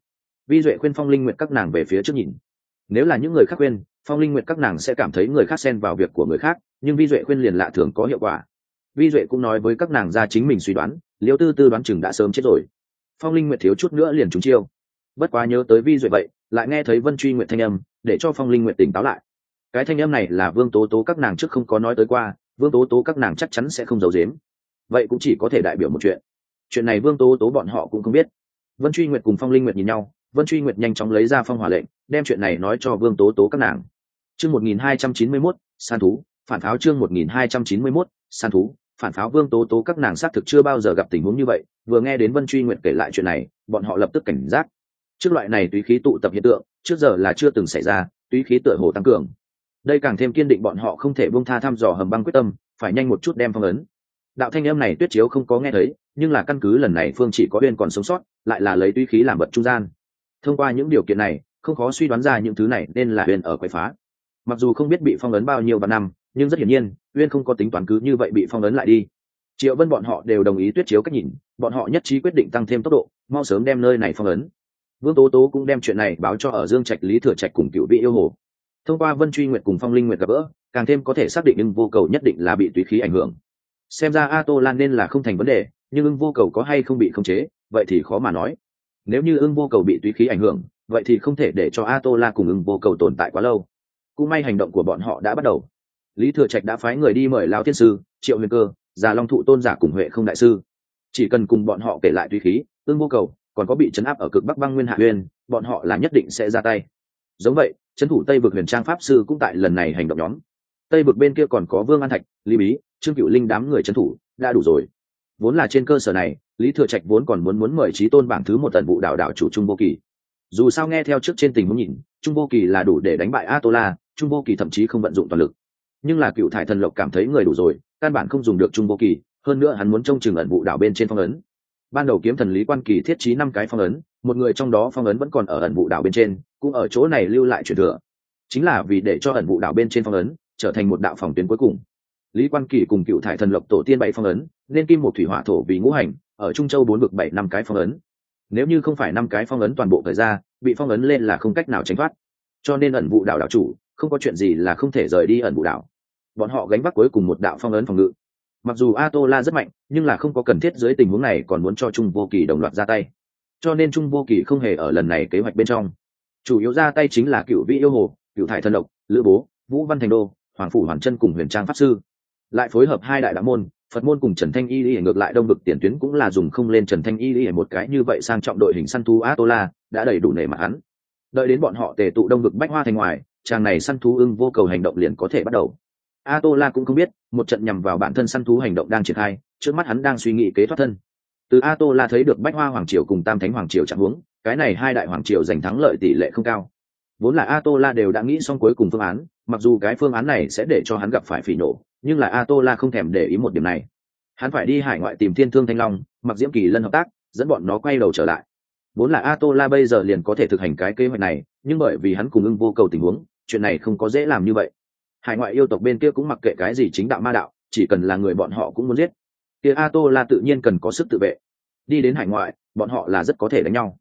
vi duệ khuyên phong linh nguyện các nàng về phía trước nhìn. Nếu là những người khác khuyên, phong linh nguyện các nàng sẽ cảm thấy người khác xen vào việc của người khác, nhưng vi duệ khuyên liền lạ thường có hiệu quả. Vi duệ cũng nói với các nàng ra chính mình suy đoán, liêu tư tư đoán chừng đã sớm chết rồi. Phong linh nguyện thiếu chút nữa liền trúng chiêu. Bất quá nhớ tới vi duệ vậy, lại nghe thấy vân truy nguyện thanh âm, để cho phong linh nguyện tỉnh táo lại. Cái thanh âm này là vương tố tố các nàng trước không có nói tới qua, vương tố tố các nàng chắc chắn sẽ không giấu dếm vậy cũng chỉ có thể đại biểu một chuyện. Chuyện này vương tố tố bọn họ cũng không biết. Vân truy nguyệt cùng phong linh nguyệt nhìn nhau vân truy nguyệt nhanh chóng lấy ra phong hỏa lệnh, đem chuyện này nói cho vương tố tố các nàng. Chương một nghìn hai trăm chín mươi mốt, san thú, phản pháo chương một nghìn hai trăm chín mươi mốt, san thú, phản pháo vương tố tố các nàng xác thực chưa bao giờ gặp tình huống như vậy, vừa nghe đến vân truy nguyện kể lại chuyện này, bọn họ lập tức cảnh giác. Trước loại này túy khí tụ tập hiện tượng, trước giờ là chưa từng xảy ra, túy khí tựa hồ tăng cường. Đây càng thêm kiên định bọn họ không thể buông tha thăm dò hầm băng quyết tâm, phải nhanh một chút đem phong ấn. Đạo thanh âm này tuyết chiếu không có nghe thấy, nhưng là căn cứ lần này phương chỉ có duyên còn sống sót, lại là lấy túy khí làm vật trung gian thông qua những điều kiện này, không khó suy đoán ra những thứ này nên là uyên ở quậy phá. Mặc dù không biết bị phong ấn bao nhiêu và năm, nhưng rất hiển nhiên, uyên không có tính toán cứ như vậy bị phong ấn lại đi. Triệu vân bọn họ đều đồng ý tuyết chiếu cách nhìn, bọn họ nhất trí quyết định tăng thêm tốc độ, mau sớm đem nơi này phong ấn. Vương tố tố cũng đem chuyện này báo cho ở dương trạch, lý thừa trạch cùng cựu vị yêu hồ. Thông qua vân truy nguyệt cùng phong linh nguyệt gặp gỡ, càng thêm có thể xác định ưng vô cầu nhất định là bị tùy khí ảnh hưởng. Xem ra a tô lan nên là không thành vấn đề, nhưng ưng vô cầu có hay không bị khống chế, vậy thì khó mà nói nếu như ưng vô cầu bị tùy khí ảnh hưởng, vậy thì không thể để cho a tô la cùng ưng vô cầu tồn tại quá lâu. Cũng may hành động của bọn họ đã bắt đầu. Lý thừa trạch đã phái người đi mời lao thiên sư, triệu huyền cơ, già long thụ tôn giả cùng huệ không đại sư. Chỉ cần cùng bọn họ kể lại tùy khí, ưng vô cầu còn có bị chấn áp ở cực bắc băng nguyên hạ huyền bọn họ là nhất định sẽ ra tay. Giống vậy, trấn thủ tây vực huyền trang pháp sư cũng tại lần này hành động nhóm. Tây vực bên kia còn có vương an thạch, lý bí, trương cựu linh đám người trấn thủ, đã đủ rồi. Vốn là trên cơ sở này lý thừa trạch vốn còn muốn muốn mời trí tôn bảng thứ một tận vụ đạo đạo chủ trung vô kỳ. Dù sao nghe theo trước trên tình huống nhìn, trung vô kỳ là đủ để đánh bại a tô la trung vô kỳ thậm chí không vận dụng toàn lực. Nhưng là cựu thải thần lộc cảm thấy người đủ rồi, căn bản không dùng được trung vô kỳ, hơn nữa hắn muốn trông chừng ẩn vụ đảo bên trên phong ấn. Ban đầu kiếm thần lý quan kỳ thiết trí năm cái phong ấn, một người trong đó phong ấn vẫn còn ở ẩn vụ đảo bên trên, cũng ở chỗ này lưu lại truyền thừa. Chính là vì để cho ẩn vụ đảo bên trên phong ấn trở thành một đạo phòng tuyến cuối cùng. Lý quan kỳ cùng cựu thải thần lộc tổ tiên bảy phong ấn, nên kim một thủy hỏa thổ vì ngũ hành ở trung châu bốn vực bảy năm cái phong ấn. Nếu như không phải năm cái phong ấn toàn bộ thời ra, bị phong ấn lên là không cách nào tránh thoát. Cho nên ẩn vụ đảo đảo chủ, không có chuyện gì là không thể rời đi ẩn vụ đảo. Bọn họ gánh vác cuối cùng một đạo phong ấn phòng ngự. Mặc dù a tô la rất mạnh, nhưng là không có cần thiết dưới tình huống này còn muốn cho trung vô kỳ đồng loạt ra tay. Cho nên trung vô kỳ không hề ở lần này kế hoạch bên trong. Chủ yếu ra tay chính là cựu vị yêu hồ, cựu thải thân độc, lữ bố, vũ văn thành đô, hoàng phủ hoàng chân cùng huyền trang pháp sư. Lại phối hợp hai đại đạo môn phật môn cùng trần thanh y y ngược lại đông vực tiền tuyến cũng là dùng không lên trần thanh y y một cái như vậy sang trọng đội hình săn thú a tô la đã đầy đủ nể mặt hắn. Đợi đến bọn họ tề tụ đông vực bách hoa thành ngoài, chàng này săn thú ưng vô cầu hành động liền có thể bắt đầu. A tô la cũng không biết, một trận nhằm vào bản thân săn thú hành động đang triển khai, trước mắt hắn đang suy nghĩ kế thoát thân. Từ a tô la thấy được bách hoa hoàng triều cùng tam thánh hoàng triều chạm hướng, cái này hai đại hoàng triều giành thắng lợi tỷ lệ không cao. Vốn là a tô la đều đã nghĩ xong cuối cùng phương án, mặc dù cái phương án này sẽ để cho hắn gặp phải phỉ nổ nhưng là a tô la không thèm để ý một điểm này. Hắn phải đi hải ngoại tìm thiên thương thanh long, mặc diễm kỳ lân hợp tác, dẫn bọn nó quay đầu trở lại. Vốn là a tô la bây giờ liền có thể thực hành cái kế hoạch này, nhưng bởi vì hắn cùng ưng vô cầu tình huống, chuyện này không có dễ làm như vậy. Hải ngoại yêu tộc bên kia cũng mặc kệ cái gì chính đạo ma đạo, chỉ cần là người bọn họ cũng muốn giết. Kia a tô la tự nhiên cần có sức tự vệ. Đi đến hải ngoại, bọn họ là rất có thể đánh nhau.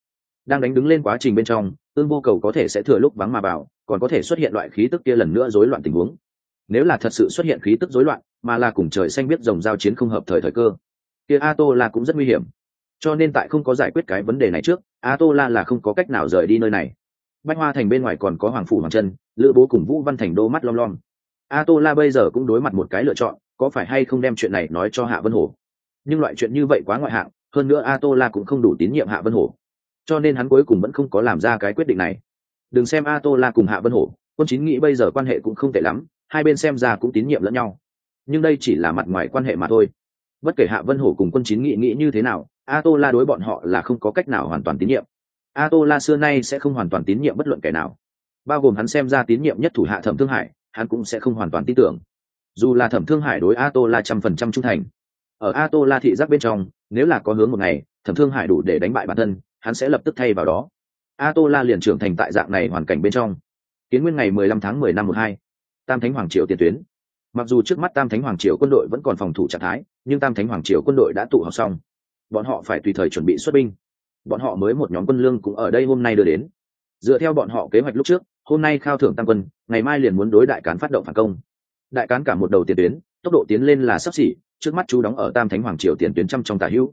Đang đánh đứng lên quá trình bên trong ương vô cầu có thể sẽ thừa lúc vắng mà vào, còn có thể xuất hiện loại khí tức kia lần nữa rối loạn tình huống nếu là thật sự xuất hiện khí tức rối loạn, mà là cùng trời xanh biết dòng giao chiến không hợp thời thời cơ, kia a tô la cũng rất nguy hiểm. Cho nên tại không có giải quyết cái vấn đề này trước a tô la là không có cách nào rời đi nơi này. Bách hoa thành bên ngoài còn có hoàng phủ hoàng chân lữ bố cùng vũ văn thành đô mắt lom lom. A tô la bây giờ cũng đối mặt một cái lựa chọn, có phải hay không đem chuyện này nói cho hạ vân hổ? Nhưng loại chuyện như vậy quá ngoại hạng, hơn nữa a tô la cũng không đủ tín nhiệm hạ vân hổ. Cho nên hắn cuối cùng vẫn không có làm ra cái quyết định này. Đừng xem a tô la cùng hạ vân hổ, quân chín nghĩ bây giờ quan hệ cũng không tệ lắm hai bên xem ra cũng tín nhiệm lẫn nhau. Nhưng đây chỉ là mặt ngoài quan hệ mà thôi. Bất kể hạ vân hổ cùng quân chín nghị nghĩ như thế nào a tô la đối bọn họ là không có cách nào hoàn toàn tín nhiệm. A tô la xưa nay sẽ không hoàn toàn tín nhiệm bất luận kẻ nào. Bao gồm hắn xem ra tín nhiệm nhất thủ hạ thẩm thương hải, hắn cũng sẽ không hoàn toàn tin tưởng. Dù là thẩm thương hải đối a tô la trăm phần trăm trung thành, ở a tô la thị giác bên trong, nếu là có hướng một ngày, thẩm thương hải đủ để đánh bại bản thân, hắn sẽ lập tức thay vào đó. A tô la liền trưởng thành tại dạng này hoàn cảnh bên trong. Kiến nguyên ngày mười lăm tháng mười năm một hai tam thánh hoàng triều tiền tuyến. Mặc dù trước mắt tam thánh hoàng triều quân đội vẫn còn phòng thủ trạng thái, nhưng tam thánh hoàng triều quân đội đã tụ họp xong. Bọn họ phải tùy thời chuẩn bị xuất binh. Bọn họ mới một nhóm quân lương cũng ở đây hôm nay đưa đến. Dựa theo bọn họ kế hoạch lúc trước, hôm nay khao thưởng tăng quân, ngày mai liền muốn đối đại cán phát động phản công. Đại cán cả một đầu tiền tuyến, tốc độ tiến lên là sắp xỉ, trước mắt chú đóng ở tam thánh hoàng triều tiền tuyến trăm trong tả hữu.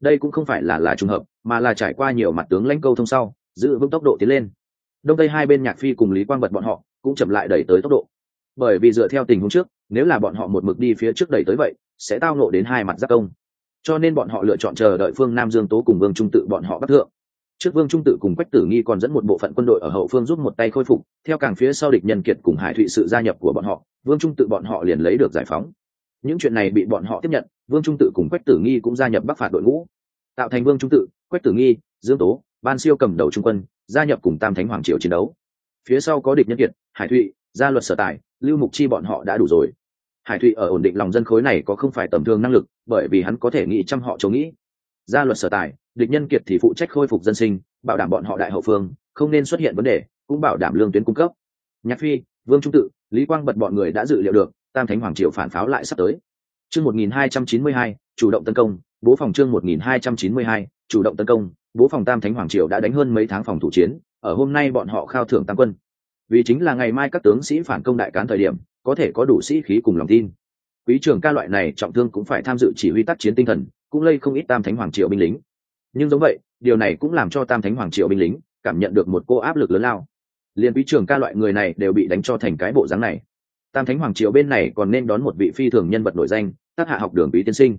Đây cũng không phải là là trùng hợp, mà là trải qua nhiều mặt tướng lãnh câu thông sau, giữ vững tốc độ tiến lên. Đông tây hai bên nhạc phi cùng lý quang bật bọn họ, cũng chậm lại đẩy tới tốc độ bởi vì dựa theo tình huống trước, nếu là bọn họ một mực đi phía trước đẩy tới vậy, sẽ tao nộ đến hai mặt giác công. Cho nên bọn họ lựa chọn chờ đợi phương nam dương tố cùng vương trung tự bọn họ bắt thượng. Trước vương trung tự cùng quách tử nghi còn dẫn một bộ phận quân đội ở hậu phương giúp một tay khôi phục, theo càng phía sau địch nhân kiệt cùng hải thụy sự gia nhập của bọn họ, vương trung tự bọn họ liền lấy được giải phóng. Những chuyện này bị bọn họ tiếp nhận, vương trung tự cùng quách tử nghi cũng gia nhập bắc phạt đội ngũ. Tạo thành vương trung tự, quách tử nghi, dương tố, ban siêu cầm đầu trung quân, gia nhập cùng tam thánh hoàng triều chiến đấu. Phía sau có địch nhân kiệt, hải thụy, gia luật sở tài lưu mục chi bọn họ đã đủ rồi. Hải thụy ở ổn định lòng dân khối này có không phải tầm thường năng lực, bởi vì hắn có thể nghĩ trăm họ chống nghĩ. Gia luật sở tài, địch nhân kiệt thì phụ trách khôi phục dân sinh, bảo đảm bọn họ đại hậu phương, không nên xuất hiện vấn đề, cũng bảo đảm lương tuyến cung cấp. Nhạc phi, vương trung tự, lý quang bật bọn người đã dự liệu được, tam thánh hoàng triều phản pháo lại sắp tới. Chương một nghìn hai trăm chín mươi hai, chủ động tấn công, bố phòng chương một nghìn hai trăm chín mươi hai, chủ động tấn công, bố phòng tam thánh hoàng triều đã đánh hơn mấy tháng phòng thủ chiến, ở hôm nay bọn họ khao thưởng tăng quân vì chính là ngày mai các tướng sĩ phản công đại cán thời điểm, có thể có đủ sĩ khí cùng lòng tin. Quý trưởng ca loại này trọng thương cũng phải tham dự chỉ huy tác chiến tinh thần, cũng lây không ít tam thánh hoàng triều binh lính. Nhưng giống vậy, điều này cũng làm cho tam thánh hoàng triều binh lính cảm nhận được một cô áp lực lớn lao. Liền quý trưởng ca loại người này đều bị đánh cho thành cái bộ dáng này. Tam thánh hoàng triều bên này còn nên đón một vị phi thường nhân vật nổi danh, tác hạ học đường quý tiên sinh.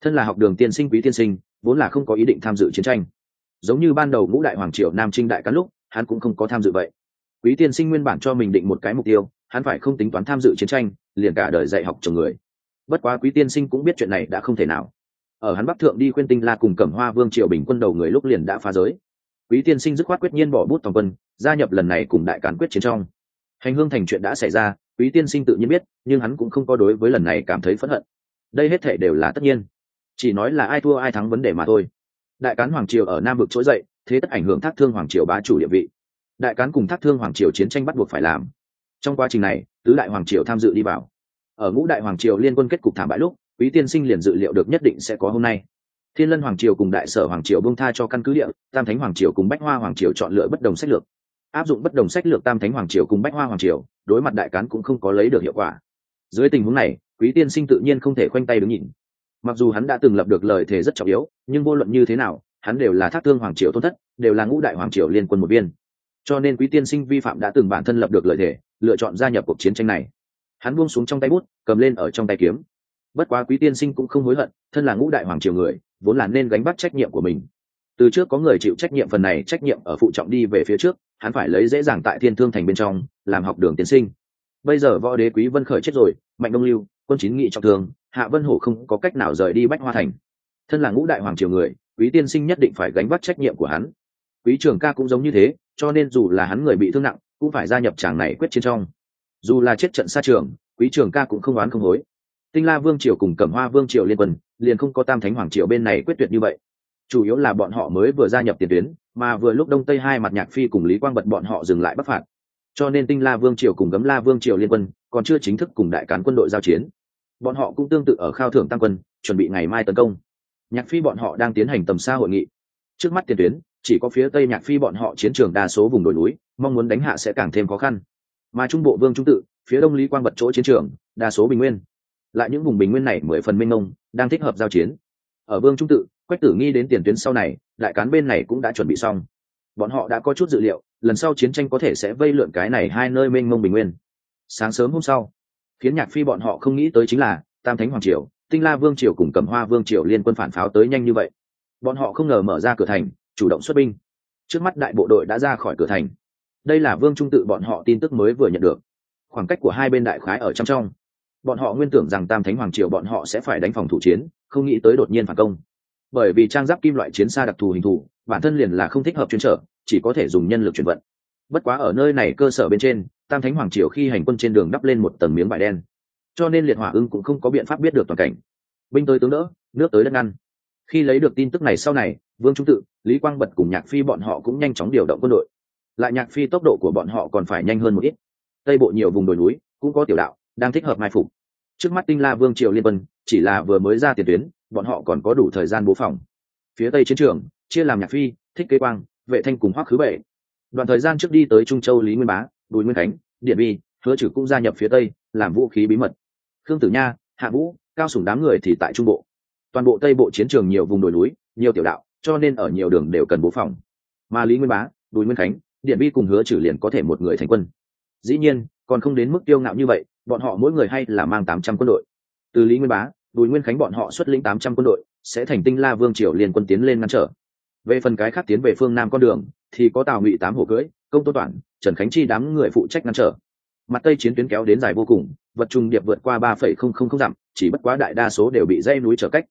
Thân là học đường tiên sinh quý tiên sinh, vốn là không có ý định tham dự chiến tranh. Giống như ban đầu ngũ đại hoàng triều nam trinh đại cán lúc, hắn cũng không có tham dự vậy quý tiên sinh nguyên bản cho mình định một cái mục tiêu, hắn phải không tính toán tham dự chiến tranh, liền cả đời dạy học chồng người. Bất quá quý tiên sinh cũng biết chuyện này đã không thể nào. Ở hắn bắc thượng đi khuyên tinh la cùng cẩm hoa vương triều bình quân đầu người lúc liền đã phá giới. Quý tiên sinh dứt khoát quyết nhiên bỏ bút toàn quân, gia nhập lần này cùng đại cán quyết chiến trong. Hành hương thành chuyện đã xảy ra, quý tiên sinh tự nhiên biết, nhưng hắn cũng không có đối với lần này cảm thấy phẫn hận. Đây hết thể đều là tất nhiên. Chỉ nói là ai thua ai thắng vấn đề mà thôi. Đại cán hoàng triều ở nam vực trỗi dậy, thế tất ảnh hưởng thác thương hoàng triều bá chủ địa vị đại cán cùng thác thương hoàng triều chiến tranh bắt buộc phải làm trong quá trình này tứ đại hoàng triều tham dự đi vào ở ngũ đại hoàng triều liên quân kết cục thảm bại lúc quý tiên sinh liền dự liệu được nhất định sẽ có hôm nay thiên lân hoàng triều cùng đại sở hoàng triều bông tha cho căn cứ địa tam thánh hoàng triều cùng bách hoa hoàng triều chọn lựa bất đồng sách lược áp dụng bất đồng sách lược tam thánh hoàng triều cùng bách hoa hoàng triều đối mặt đại cán cũng không có lấy được hiệu quả dưới tình huống này quý tiên sinh tự nhiên không thể khoanh tay đứng nhìn mặc dù hắn đã từng lập được lời thề rất trọng yếu nhưng vô luận như thế nào hắn đều là thác thương hoàng triều tôn thất đều là ngũ đại hoàng triều liên quân một viên cho nên quý tiên sinh vi phạm đã từng bản thân lập được lợi thế, lựa chọn gia nhập cuộc chiến tranh này. Hắn buông xuống trong tay bút cầm lên ở trong tay kiếm. Bất quá quý tiên sinh cũng không hối hận thân là ngũ đại hoàng triều người vốn là nên gánh bắt trách nhiệm của mình. Từ trước có người chịu trách nhiệm phần này trách nhiệm ở phụ trọng đi về phía trước hắn phải lấy dễ dàng tại thiên thương thành bên trong làm học đường tiến sinh. Bây giờ võ đế quý vân khởi chết rồi mạnh đông lưu quân chín nghị trọng thương hạ vân hổ không có cách nào rời đi bách hoa thành. Thân là ngũ đại hoàng triều người quý tiên sinh nhất định phải gánh vác trách nhiệm của hắn. Quý trường ca cũng giống như thế cho nên dù là hắn người bị thương nặng, cũng phải gia nhập tràng này quyết chiến trong. Dù là chết trận xa trường, quý trường ca cũng không oán không hối. Tinh la vương triều cùng cẩm hoa vương triều liên quân, liền không có tam thánh hoàng triều bên này quyết tuyệt như vậy. Chủ yếu là bọn họ mới vừa gia nhập tiền tuyến, mà vừa lúc đông tây hai mặt nhạc phi cùng lý quang bật bọn họ dừng lại bắc phạt. Cho nên tinh la vương triều cùng gấm la vương triều liên quân, còn chưa chính thức cùng đại cán quân đội giao chiến. Bọn họ cũng tương tự ở khao thưởng tăng quân, chuẩn bị ngày mai tấn công. Nhạc phi bọn họ đang tiến hành tầm xa hội nghị. Trước mắt tiền tuyến chỉ có phía tây nhạc phi bọn họ chiến trường đa số vùng đồi núi, mong muốn đánh hạ sẽ càng thêm khó khăn. Mà trung bộ vương trung tự, phía đông lý quang bật chỗ chiến trường, đa số bình nguyên. Lại những vùng bình nguyên này mười phần minh mông, đang thích hợp giao chiến. Ở vương trung tự, quách tử nghi đến tiền tuyến sau này, đại cán bên này cũng đã chuẩn bị xong. Bọn họ đã có chút dự liệu, lần sau chiến tranh có thể sẽ vây lượn cái này hai nơi mênh mông bình nguyên. Sáng sớm hôm sau, khiến nhạc phi bọn họ không nghĩ tới chính là tam thánh hoàng triều, tinh la vương triều cùng cẩm hoa vương triều liên quân phản pháo tới nhanh như vậy. Bọn họ không ngờ mở ra cửa thành chủ động xuất binh. Trước mắt đại bộ đội đã ra khỏi cửa thành. Đây là vương trung tự bọn họ tin tức mới vừa nhận được. Khoảng cách của hai bên đại khái ở trong trong. Bọn họ nguyên tưởng rằng tam thánh hoàng triều bọn họ sẽ phải đánh phòng thủ chiến, không nghĩ tới đột nhiên phản công. Bởi vì trang giáp kim loại chiến xa đặc thù hình thù, bản thân liền là không thích hợp chuyên trở, chỉ có thể dùng nhân lực chuyển vận. Bất quá ở nơi này cơ sở bên trên, tam thánh hoàng triều khi hành quân trên đường đắp lên một tầng miếng vải đen. Cho nên liệt hỏa ưng cũng không có biện pháp biết được toàn cảnh. Binh tới tướng đỡ, nước tới đất ngăn. Khi lấy được tin tức này sau này vương trung tự, lý quang bật cùng nhạc phi bọn họ cũng nhanh chóng điều động quân đội. Lại nhạc phi tốc độ của bọn họ còn phải nhanh hơn một ít. Tây bộ nhiều vùng đồi núi, cũng có tiểu đạo, đang thích hợp mai phục. Trước mắt tinh la vương triều liên vân chỉ là vừa mới ra tiền tuyến, bọn họ còn có đủ thời gian bố phòng. Phía tây chiến trường, chia làm nhạc phi, thích kế quang, vệ thanh cùng hoắc khứ bệ. Đoạn thời gian trước đi tới trung châu lý nguyên bá, bùi nguyên khánh, điện bi, hứa trừ cũng gia nhập phía tây, làm vũ khí bí mật. Khương tử nha, hạ vũ, cao sủng đám người thì tại trung bộ. Toàn bộ tây bộ chiến trường nhiều vùng đồi núi, nhiều tiểu đạo cho nên ở nhiều đường đều cần bố phòng. Mà lý nguyên bá, bùi nguyên khánh điện Vi cùng hứa trừ liền có thể một người thành quân. Dĩ nhiên, còn không đến mức tiêu ngạo như vậy, bọn họ mỗi người hay là mang tám trăm quân đội. Từ lý nguyên bá, bùi nguyên khánh bọn họ xuất lĩnh tám trăm quân đội, sẽ thành tinh la vương triều liền quân tiến lên ngăn trở. Về phần cái khác tiến về phương nam con đường, thì có tào ngụy tám hổ cưỡi, công tô toản, trần khánh chi đám người phụ trách ngăn trở. Mặt tây chiến tuyến kéo đến dài vô cùng, vật trùng điệp vượt qua ba phẩy không không không dặm, chỉ bất quá đại đa số đều bị dây núi trở cách.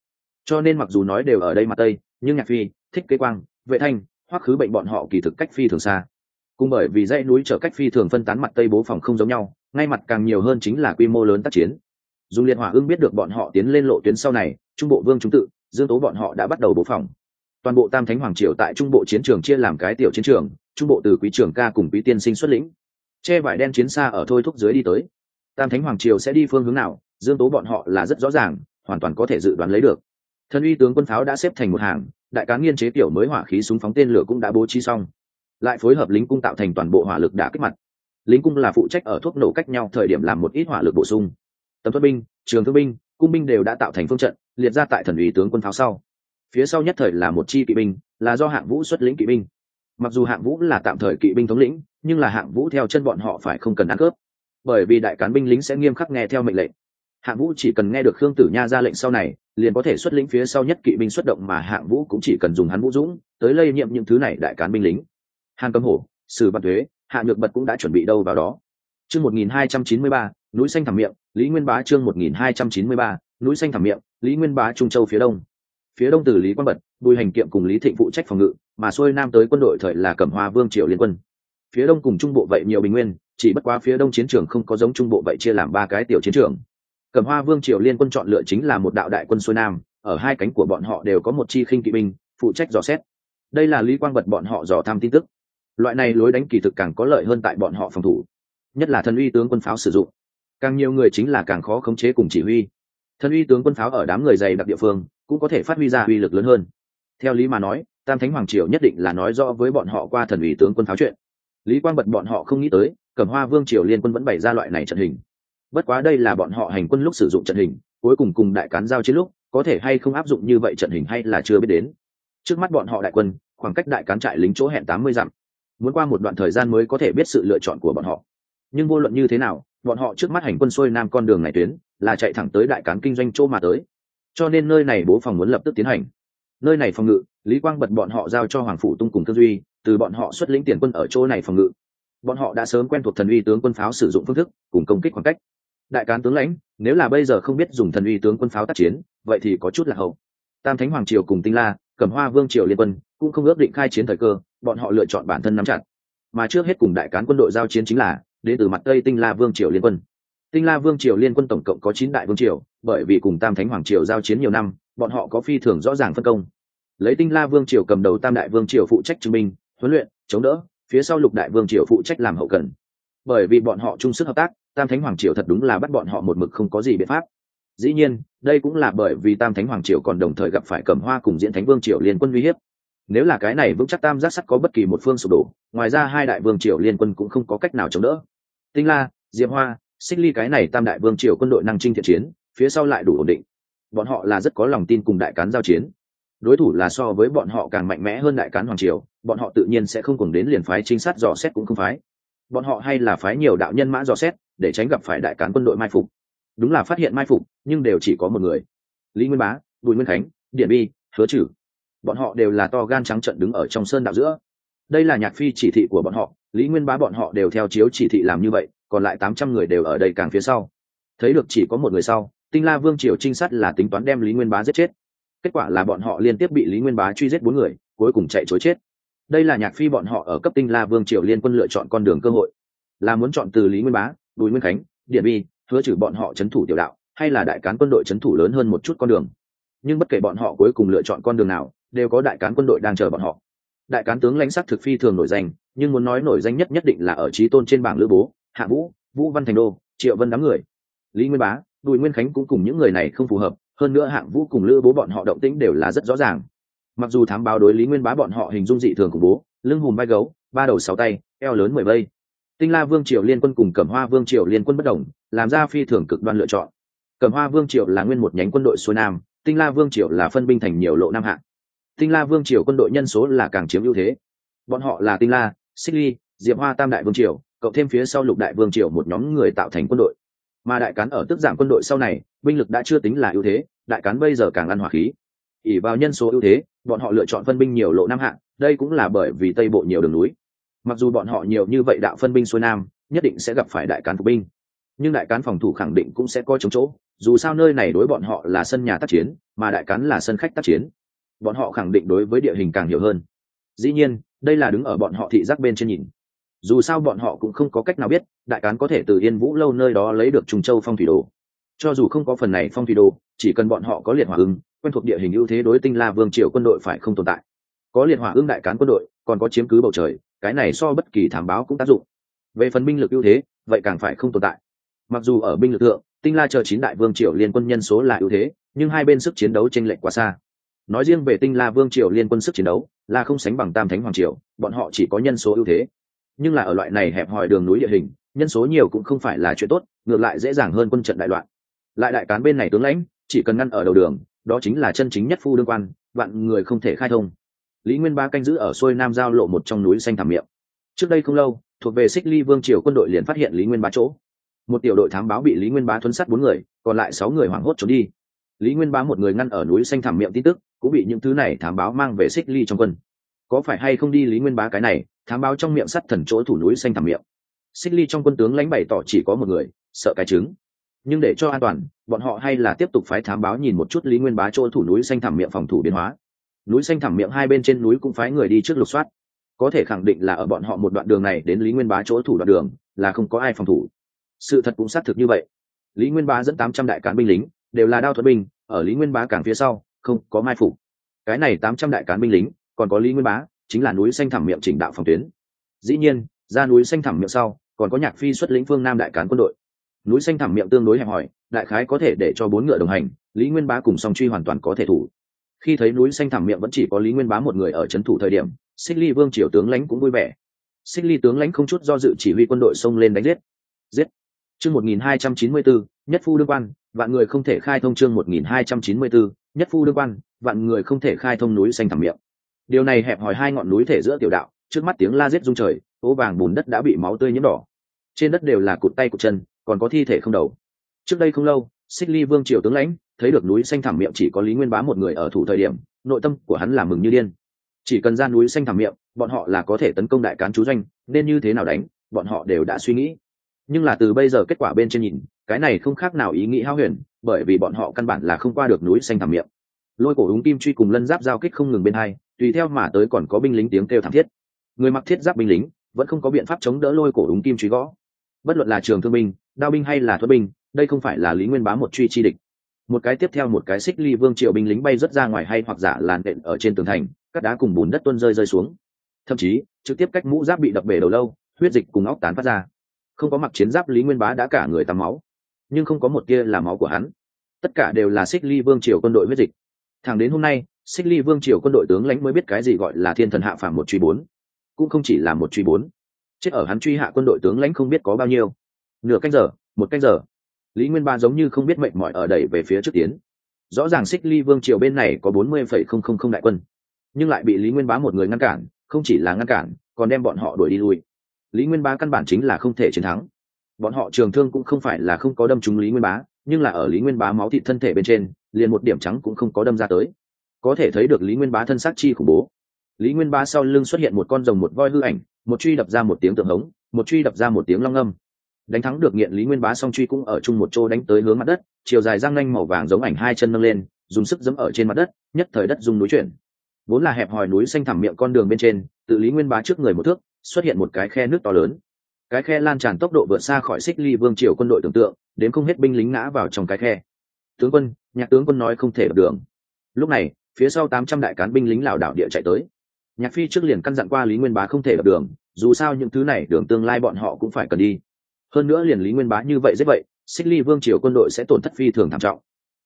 Cho nên mặc dù nói đều ở đây mặt tây nhưng nhạc phi, thích kế quang, vệ thanh, hoắc khứ bệnh bọn họ kỳ thực cách phi thường xa. Cùng bởi vì dãy núi trở cách phi thường phân tán mặt tây bố phòng không giống nhau, ngay mặt càng nhiều hơn chính là quy mô lớn tác chiến. Dùng liệt hỏa ưng biết được bọn họ tiến lên lộ tuyến sau này, trung bộ vương chúng tự, dương tố bọn họ đã bắt đầu bố phòng. Toàn bộ tam thánh hoàng triều tại trung bộ chiến trường chia làm cái tiểu chiến trường, trung bộ từ quý trường ca cùng quý tiên sinh xuất lĩnh. Che vải đen chiến xa ở thôi thúc dưới đi tới. Tam thánh hoàng triều sẽ đi phương hướng nào, dương tố bọn họ là rất rõ ràng, hoàn toàn có thể dự đoán lấy được. Thần uy tướng quân pháo đã xếp thành một hàng, đại cán nghiên chế tiểu mới hỏa khí súng phóng tên lửa cũng đã bố trí xong. Lại phối hợp lính cung tạo thành toàn bộ hỏa lực đã kích mặt. Lính cung là phụ trách ở thuốc nổ cách nhau, thời điểm làm một ít hỏa lực bổ sung. Tấm thuật binh, trường thương binh, cung binh đều đã tạo thành phương trận, liệt ra tại thần ủy tướng quân pháo sau. Phía sau nhất thời là một chi kỵ binh, là do hạng vũ xuất lĩnh kỵ binh. Mặc dù hạng vũ là tạm thời kỵ binh thống lĩnh, nhưng là hạng vũ theo chân bọn họ phải không cần ăn cướp. Bởi vì đại cán binh lính sẽ nghiêm khắc nghe theo mệnh lệnh hạng vũ chỉ cần nghe được khương tử nha ra lệnh sau này, liền có thể xuất lĩnh phía sau nhất kỵ binh xuất động mà hạng vũ cũng chỉ cần dùng hắn vũ dũng tới lây nhiệm những thứ này đại cán binh lính. Hàn cấm hổ, sử văn thuế, hạ nhược bật cũng đã chuẩn bị đâu vào đó. Chương một nghìn hai trăm chín mươi ba, núi xanh thẳm miệng, lý nguyên bá chương một nghìn hai trăm chín mươi ba, núi xanh thẳm miệng, lý nguyên bá trung châu phía đông. Phía đông từ lý quang bật, bùi hành kiệm cùng lý thịnh phụ trách phòng ngự, mà xuôi nam tới quân đội thời là cẩm hoa vương triều liên quân. Phía đông cùng trung bộ vậy nhiều bình nguyên, chỉ bất quá phía đông chiến trường không có giống trung bộ vậy chia làm ba cái tiểu chiến trường cẩm hoa vương triều liên quân chọn lựa chính là một đạo đại quân xuôi nam, ở hai cánh của bọn họ đều có một chi khinh kỵ binh, phụ trách dò xét. Đây là lý quang bật bọn họ dò tham tin tức. Loại này lối đánh kỳ thực càng có lợi hơn tại bọn họ phòng thủ, nhất là thần uy tướng quân pháo sử dụng. Càng nhiều người chính là càng khó khống chế cùng chỉ huy. Thần uy tướng quân pháo ở đám người dày đặc địa phương, cũng có thể phát huy ra uy lực lớn hơn. Theo lý mà nói, tam thánh hoàng triều nhất định là nói rõ với bọn họ qua thần ủy tướng quân pháo chuyện. Lý quang bật bọn họ không nghĩ tới, cẩm hoa vương triều liên quân vẫn bày ra loại này trận hình bất quá đây là bọn họ hành quân lúc sử dụng trận hình, cuối cùng cùng đại cán giao chiến lúc, có thể hay không áp dụng như vậy trận hình hay là chưa biết đến. Trước mắt bọn họ đại quân, khoảng cách đại cán trại lính chỗ hẹn tám mươi dặm. Muốn qua một đoạn thời gian mới có thể biết sự lựa chọn của bọn họ. Nhưng vô luận như thế nào, bọn họ trước mắt hành quân xuôi nam con đường này tuyến, là chạy thẳng tới đại cán kinh doanh chỗ mà tới. Cho nên nơi này bố phòng muốn lập tức tiến hành. Nơi này phòng ngự, lý quang bật bọn họ giao cho hoàng phủ tung cùng tư duy, từ bọn họ xuất lĩnh tiền quân ở chỗ này phòng ngự. Bọn họ đã sớm quen thuộc thần uy tướng quân pháo sử dụng phương thức, cùng công kích khoảng cách đại cán tướng lãnh, nếu là bây giờ không biết dùng thần uy tướng quân pháo tác chiến, vậy thì có chút là hậu. Tam thánh hoàng triều cùng tinh la, cẩm hoa vương triều liên quân, cũng không ước định khai chiến thời cơ, bọn họ lựa chọn bản thân nắm chặt. Mà trước hết cùng đại cán quân đội giao chiến chính là, đến từ mặt tây tinh la vương triều liên quân. Tinh la vương triều liên quân tổng cộng có chín đại vương triều, bởi vì cùng tam thánh hoàng triều giao chiến nhiều năm, bọn họ có phi thường rõ ràng phân công. Lấy tinh la vương triều cầm đầu tam đại vương triều phụ trách chứng minh, huấn luyện, chống đỡ, phía sau lục đại vương triều phụ trách làm hậu cần. Bởi vì bọn họ chung sức hợp tác tam thánh hoàng triều thật đúng là bắt bọn họ một mực không có gì biện pháp. Dĩ nhiên, đây cũng là bởi vì tam thánh hoàng triều còn đồng thời gặp phải cầm hoa cùng diễn thánh vương triều liên quân uy hiếp. Nếu là cái này vững chắc tam giác sắt có bất kỳ một phương sụp đổ, ngoài ra hai đại vương triều liên quân cũng không có cách nào chống đỡ. Tinh la, diệp hoa, xích ly cái này tam đại vương triều quân đội năng trinh thiện chiến, phía sau lại đủ ổn định. Bọn họ là rất có lòng tin cùng đại cán giao chiến. Đối thủ là so với bọn họ càng mạnh mẽ hơn đại cán hoàng triều, bọn họ tự nhiên sẽ không cùng đến liền phái trinh sát dò xét cũng không phái. Bọn họ hay là phái nhiều đạo nhân mã dò xét để tránh gặp phải đại cán quân đội mai phục. Đúng là phát hiện mai phục, nhưng đều chỉ có một người. Lý nguyên bá, bùi nguyên khánh điện bi, hứa trừ bọn họ đều là to gan trắng trận đứng ở trong sơn đạo giữa. Đây là nhạc phi chỉ thị của bọn họ, lý nguyên bá bọn họ đều theo chiếu chỉ thị làm như vậy, còn lại tám trăm người đều ở đây càng phía sau. Thấy được chỉ có một người sau, tinh la vương triều trinh sát là tính toán đem lý nguyên bá giết chết. Kết quả là bọn họ liên tiếp bị lý nguyên bá truy giết bốn người, cuối cùng chạy chối chết. Đây là nhạc phi bọn họ ở cấp tinh la vương triều liên quân lựa chọn con đường cơ hội. Là muốn chọn từ lý nguyên bá bùi nguyên khánh, điện bi, hứa trừ bọn họ c h ấ n thủ tiểu đạo, hay là đại cán quân đội c h ấ n thủ lớn hơn một chút con đường. Nhưng bất kể bọn họ cuối cùng lựa chọn con đường nào, đều có đại cán quân đội đang chờ bọn họ. Đại cán tướng lãnh sắc thực phi thường nổi danh, nhưng muốn nói nổi danh nhất nhất định là ở trí tôn trên bảng lữ bố, hạ vũ vũ văn thành đô, triệu vân đám người. Lý nguyên bá, bùi nguyên khánh cũng cùng những người này không phù hợp, hơn nữa hạng vũ cùng lữ bố bọn họ động tĩnh đều là rất rõ ràng. Mặc dù thám báo đối lý nguyên bá bọn họ hình dung dị thường khủng bố, lưng hùm vai gấu, ba đầu sáu tay, eo lớn mười vây tinh la vương triều liên quân cùng cẩm hoa vương triều liên quân bất đồng, làm ra phi thường cực đoan lựa chọn. Cẩm hoa vương triều là nguyên một nhánh quân đội xuôi nam, tinh la vương triều là phân binh thành nhiều lộ nam hạng tinh la vương triều quân đội nhân số là càng chiếm ưu thế. Bọn họ là tinh la, xích ly, diệp hoa tam đại vương triều, cộng thêm phía sau lục đại vương triều một nhóm người tạo thành quân đội. Mà đại cán ở tức giảm quân đội sau này, binh lực đã chưa tính là ưu thế, đại cán bây giờ càng ăn hỏa khí. Ỉ vào nhân số ưu thế, bọn họ lựa chọn phân binh nhiều lộ nam hạng đây cũng là bởi vì tây bộ nhiều đường núi mặc dù bọn họ nhiều như vậy đạo phân binh xuôi nam, nhất định sẽ gặp phải đại cán phục binh. Nhưng đại cán phòng thủ khẳng định cũng sẽ có chống chỗ, dù sao nơi này đối bọn họ là sân nhà tác chiến, mà đại cán là sân khách tác chiến. Bọn họ khẳng định đối với địa hình càng hiểu hơn. Dĩ nhiên, đây là đứng ở bọn họ thị giác bên trên nhìn. Dù sao bọn họ cũng không có cách nào biết, đại cán có thể từ yên vũ lâu nơi đó lấy được trùng châu phong thủy đồ. Cho dù không có phần này phong thủy đồ, chỉ cần bọn họ có liệt hỏa ưng, quen thuộc địa hình ưu thế đối tinh la vương triều quân đội phải không tồn tại. Có liệt hỏa ưng đại cán quân đội, còn có chiếm cứ bầu trời cái này so bất kỳ thám báo cũng tác dụng. Về phần binh lực ưu thế, vậy càng phải không tồn tại. Mặc dù ở binh lực thượng, tinh la chờ chín đại vương triều liên quân nhân số là ưu thế, nhưng hai bên sức chiến đấu chênh lệch quá xa. Nói riêng về tinh la vương triều liên quân sức chiến đấu, là không sánh bằng tam thánh hoàng triều, bọn họ chỉ có nhân số ưu thế. Nhưng là ở loại này hẹp hòi đường núi địa hình, nhân số nhiều cũng không phải là chuyện tốt, ngược lại dễ dàng hơn quân trận đại loạn. Lại đại cán bên này tướng lãnh, chỉ cần ngăn ở đầu đường, đó chính là chân chính nhất phu đương quan, vạn người không thể khai thông lý nguyên ba canh giữ ở xuôi nam giao lộ một trong núi xanh thảm miệng. Trước đây không lâu, thuộc về xích ly vương triều quân đội liền phát hiện lý nguyên bá chỗ. Một tiểu đội thám báo bị lý nguyên bá thuấn sát bốn người, còn lại sáu người hoảng hốt trốn đi. Lý nguyên bá một người ngăn ở núi xanh thảm miệng tin tức, cũng bị những thứ này thám báo mang về xích ly trong quân. Có phải hay không đi lý nguyên bá cái này, thám báo trong miệng sắt thần chỗ thủ núi xanh thảm miệng. Xích ly trong quân tướng lãnh bày tỏ chỉ có một người, sợ cái trứng. Nhưng để cho an toàn, bọn họ hay là tiếp tục phái thám báo nhìn một chút lý nguyên bá chỗ thủ núi xanh thảm miệng phòng thủ biến hóa núi xanh thẳng miệng hai bên trên núi cũng phái người đi trước lục soát. Có thể khẳng định là ở bọn họ một đoạn đường này đến lý nguyên bá chỗ thủ đoạn đường, là không có ai phòng thủ. Sự thật cũng xác thực như vậy. Lý nguyên bá dẫn tám trăm đại cán binh lính, đều là đao thuật binh, ở lý nguyên bá cảng phía sau, không có mai phục. Cái này tám trăm đại cán binh lính, còn có lý nguyên bá, chính là núi xanh thẳng miệng chỉnh đạo phòng tuyến. Dĩ nhiên, ra núi xanh thẳng miệng sau, còn có nhạc phi xuất lĩnh phương nam đại cán quân đội. Núi xanh thẳng miệng tương đối hẹp hòi, đại khái có thể để cho bốn ngựa đồng hành, lý nguyên bá cùng song truy hoàn toàn có thể thủ khi thấy núi xanh thẳm miệng vẫn chỉ có lý nguyên bá một người ở c h ấ n thủ thời điểm, xích ly vương triều tướng lãnh cũng vui vẻ. Xích ly tướng lãnh không chút do dự chỉ huy quân đội xông lên đánh giết. Giết. Chương một nghìn hai trăm chín mươi bốn nhất phu đương quan, vạn người không thể khai thông chương một nghìn hai trăm chín mươi bốn nhất phu đương quan, vạn người không thể khai thông núi xanh thẳm miệng. Điều này hẹp hòi hai ngọn núi thể giữa tiểu đạo, trước mắt tiếng la giết rung trời ố vàng bùn đất đã bị máu tươi nhiễm đỏ. Trên đất đều là cụt tay cụt chân, còn có thi thể không đầu. Trước đây không lâu, xích ly vương triều tướng lãnh thấy được núi xanh thảm miệng chỉ có lý nguyên bá một người ở thủ thời điểm, nội tâm của hắn là mừng như điên. Chỉ cần ra núi xanh thảm miệng, bọn họ là có thể tấn công đại cán chú doanh, nên như thế nào đánh, bọn họ đều đã suy nghĩ. Nhưng là từ bây giờ kết quả bên trên nhìn, cái này không khác nào ý nghĩ hao huyền, bởi vì bọn họ căn bản là không qua được núi xanh thảm miệng. Lôi cổ úng kim truy cùng lân giáp giao kích không ngừng bên hai, tùy theo mà tới còn có binh lính tiếng kêu thảm thiết. Người mặc thiết giáp binh lính, vẫn không có biện pháp chống đỡ lôi cổ úng kim truy gõ. Bất luận là trường thương binh, đao binh hay là thuật binh, đây không phải là lý nguyên bá một truy chi địch một cái tiếp theo một cái xích ly vương triệu binh lính bay rất ra ngoài hay hoặc giả làn đện ở trên tường thành các đá cùng bùn đất tuôn rơi rơi xuống. Thậm chí, trực tiếp cách mũ giáp bị đập bể đầu lâu, huyết dịch cùng óc tán phát ra. Không có mặc chiến giáp lý nguyên bá đã cả người tắm máu, nhưng không có một kia là máu của hắn. Tất cả đều là xích ly vương triều quân đội huyết dịch. Thẳng đến hôm nay, xích ly vương triều quân đội tướng lãnh mới biết cái gì gọi là thiên thần hạ phàm một truy bốn. Cũng không chỉ là một truy bốn. Chết ở hắn truy hạ quân đội tướng lãnh không biết có bao nhiêu. Nửa canh giờ, một canh giờ lý nguyên ba giống như không biết mệnh mọi ở đẩy về phía trước tiến. Rõ ràng xích ly vương triều bên này có bốn mươi phẩy không không không đại quân, nhưng lại bị lý nguyên bá một người ngăn cản, không chỉ là ngăn cản, còn đem bọn họ đuổi đi lui. Lý nguyên bá căn bản chính là không thể chiến thắng. Bọn họ trường thương cũng không phải là không có đâm trúng lý nguyên bá nhưng là ở lý nguyên bá máu thịt thân thể bên trên, liền một điểm trắng cũng không có đâm ra tới. Có thể thấy được lý nguyên bá thân xác chi khủng bố. Lý nguyên bá sau lưng xuất hiện một con rồng một voi hư ảnh, một truy đập ra một tiếng tượng hống, một truy đập ra một tiếng long âm đánh thắng được nghiện lý nguyên bá song truy cũng ở chung một chỗ đánh tới hướng mặt đất, chiều dài răng nanh màu vàng giống ảnh hai chân nâng lên, dùng sức giẫm ở trên mặt đất, nhất thời đất dùng núi chuyển. Vốn là hẹp hòi núi xanh thẳm miệng con đường bên trên, tự lý nguyên bá trước người một thước, xuất hiện một cái khe nước to lớn. Cái khe lan tràn tốc độ vượt xa khỏi xích ly vương triều quân đội tưởng tượng, đến không hết binh lính ngã vào trong cái khe. Tướng quân, nhạc tướng quân nói không thể được đường. Lúc này, phía sau tám trăm đại cán binh lính lảo đảo địa chạy tới. Nhạc phi trước liền căn dặn qua lý nguyên bá không thể đập đường, dù sao những thứ này đường tương lai bọn họ cũng phải cần đi hơn nữa liền lý nguyên bá như vậy dễ vậy, xích ly vương triều quân đội sẽ tổn thất phi thường thảm trọng.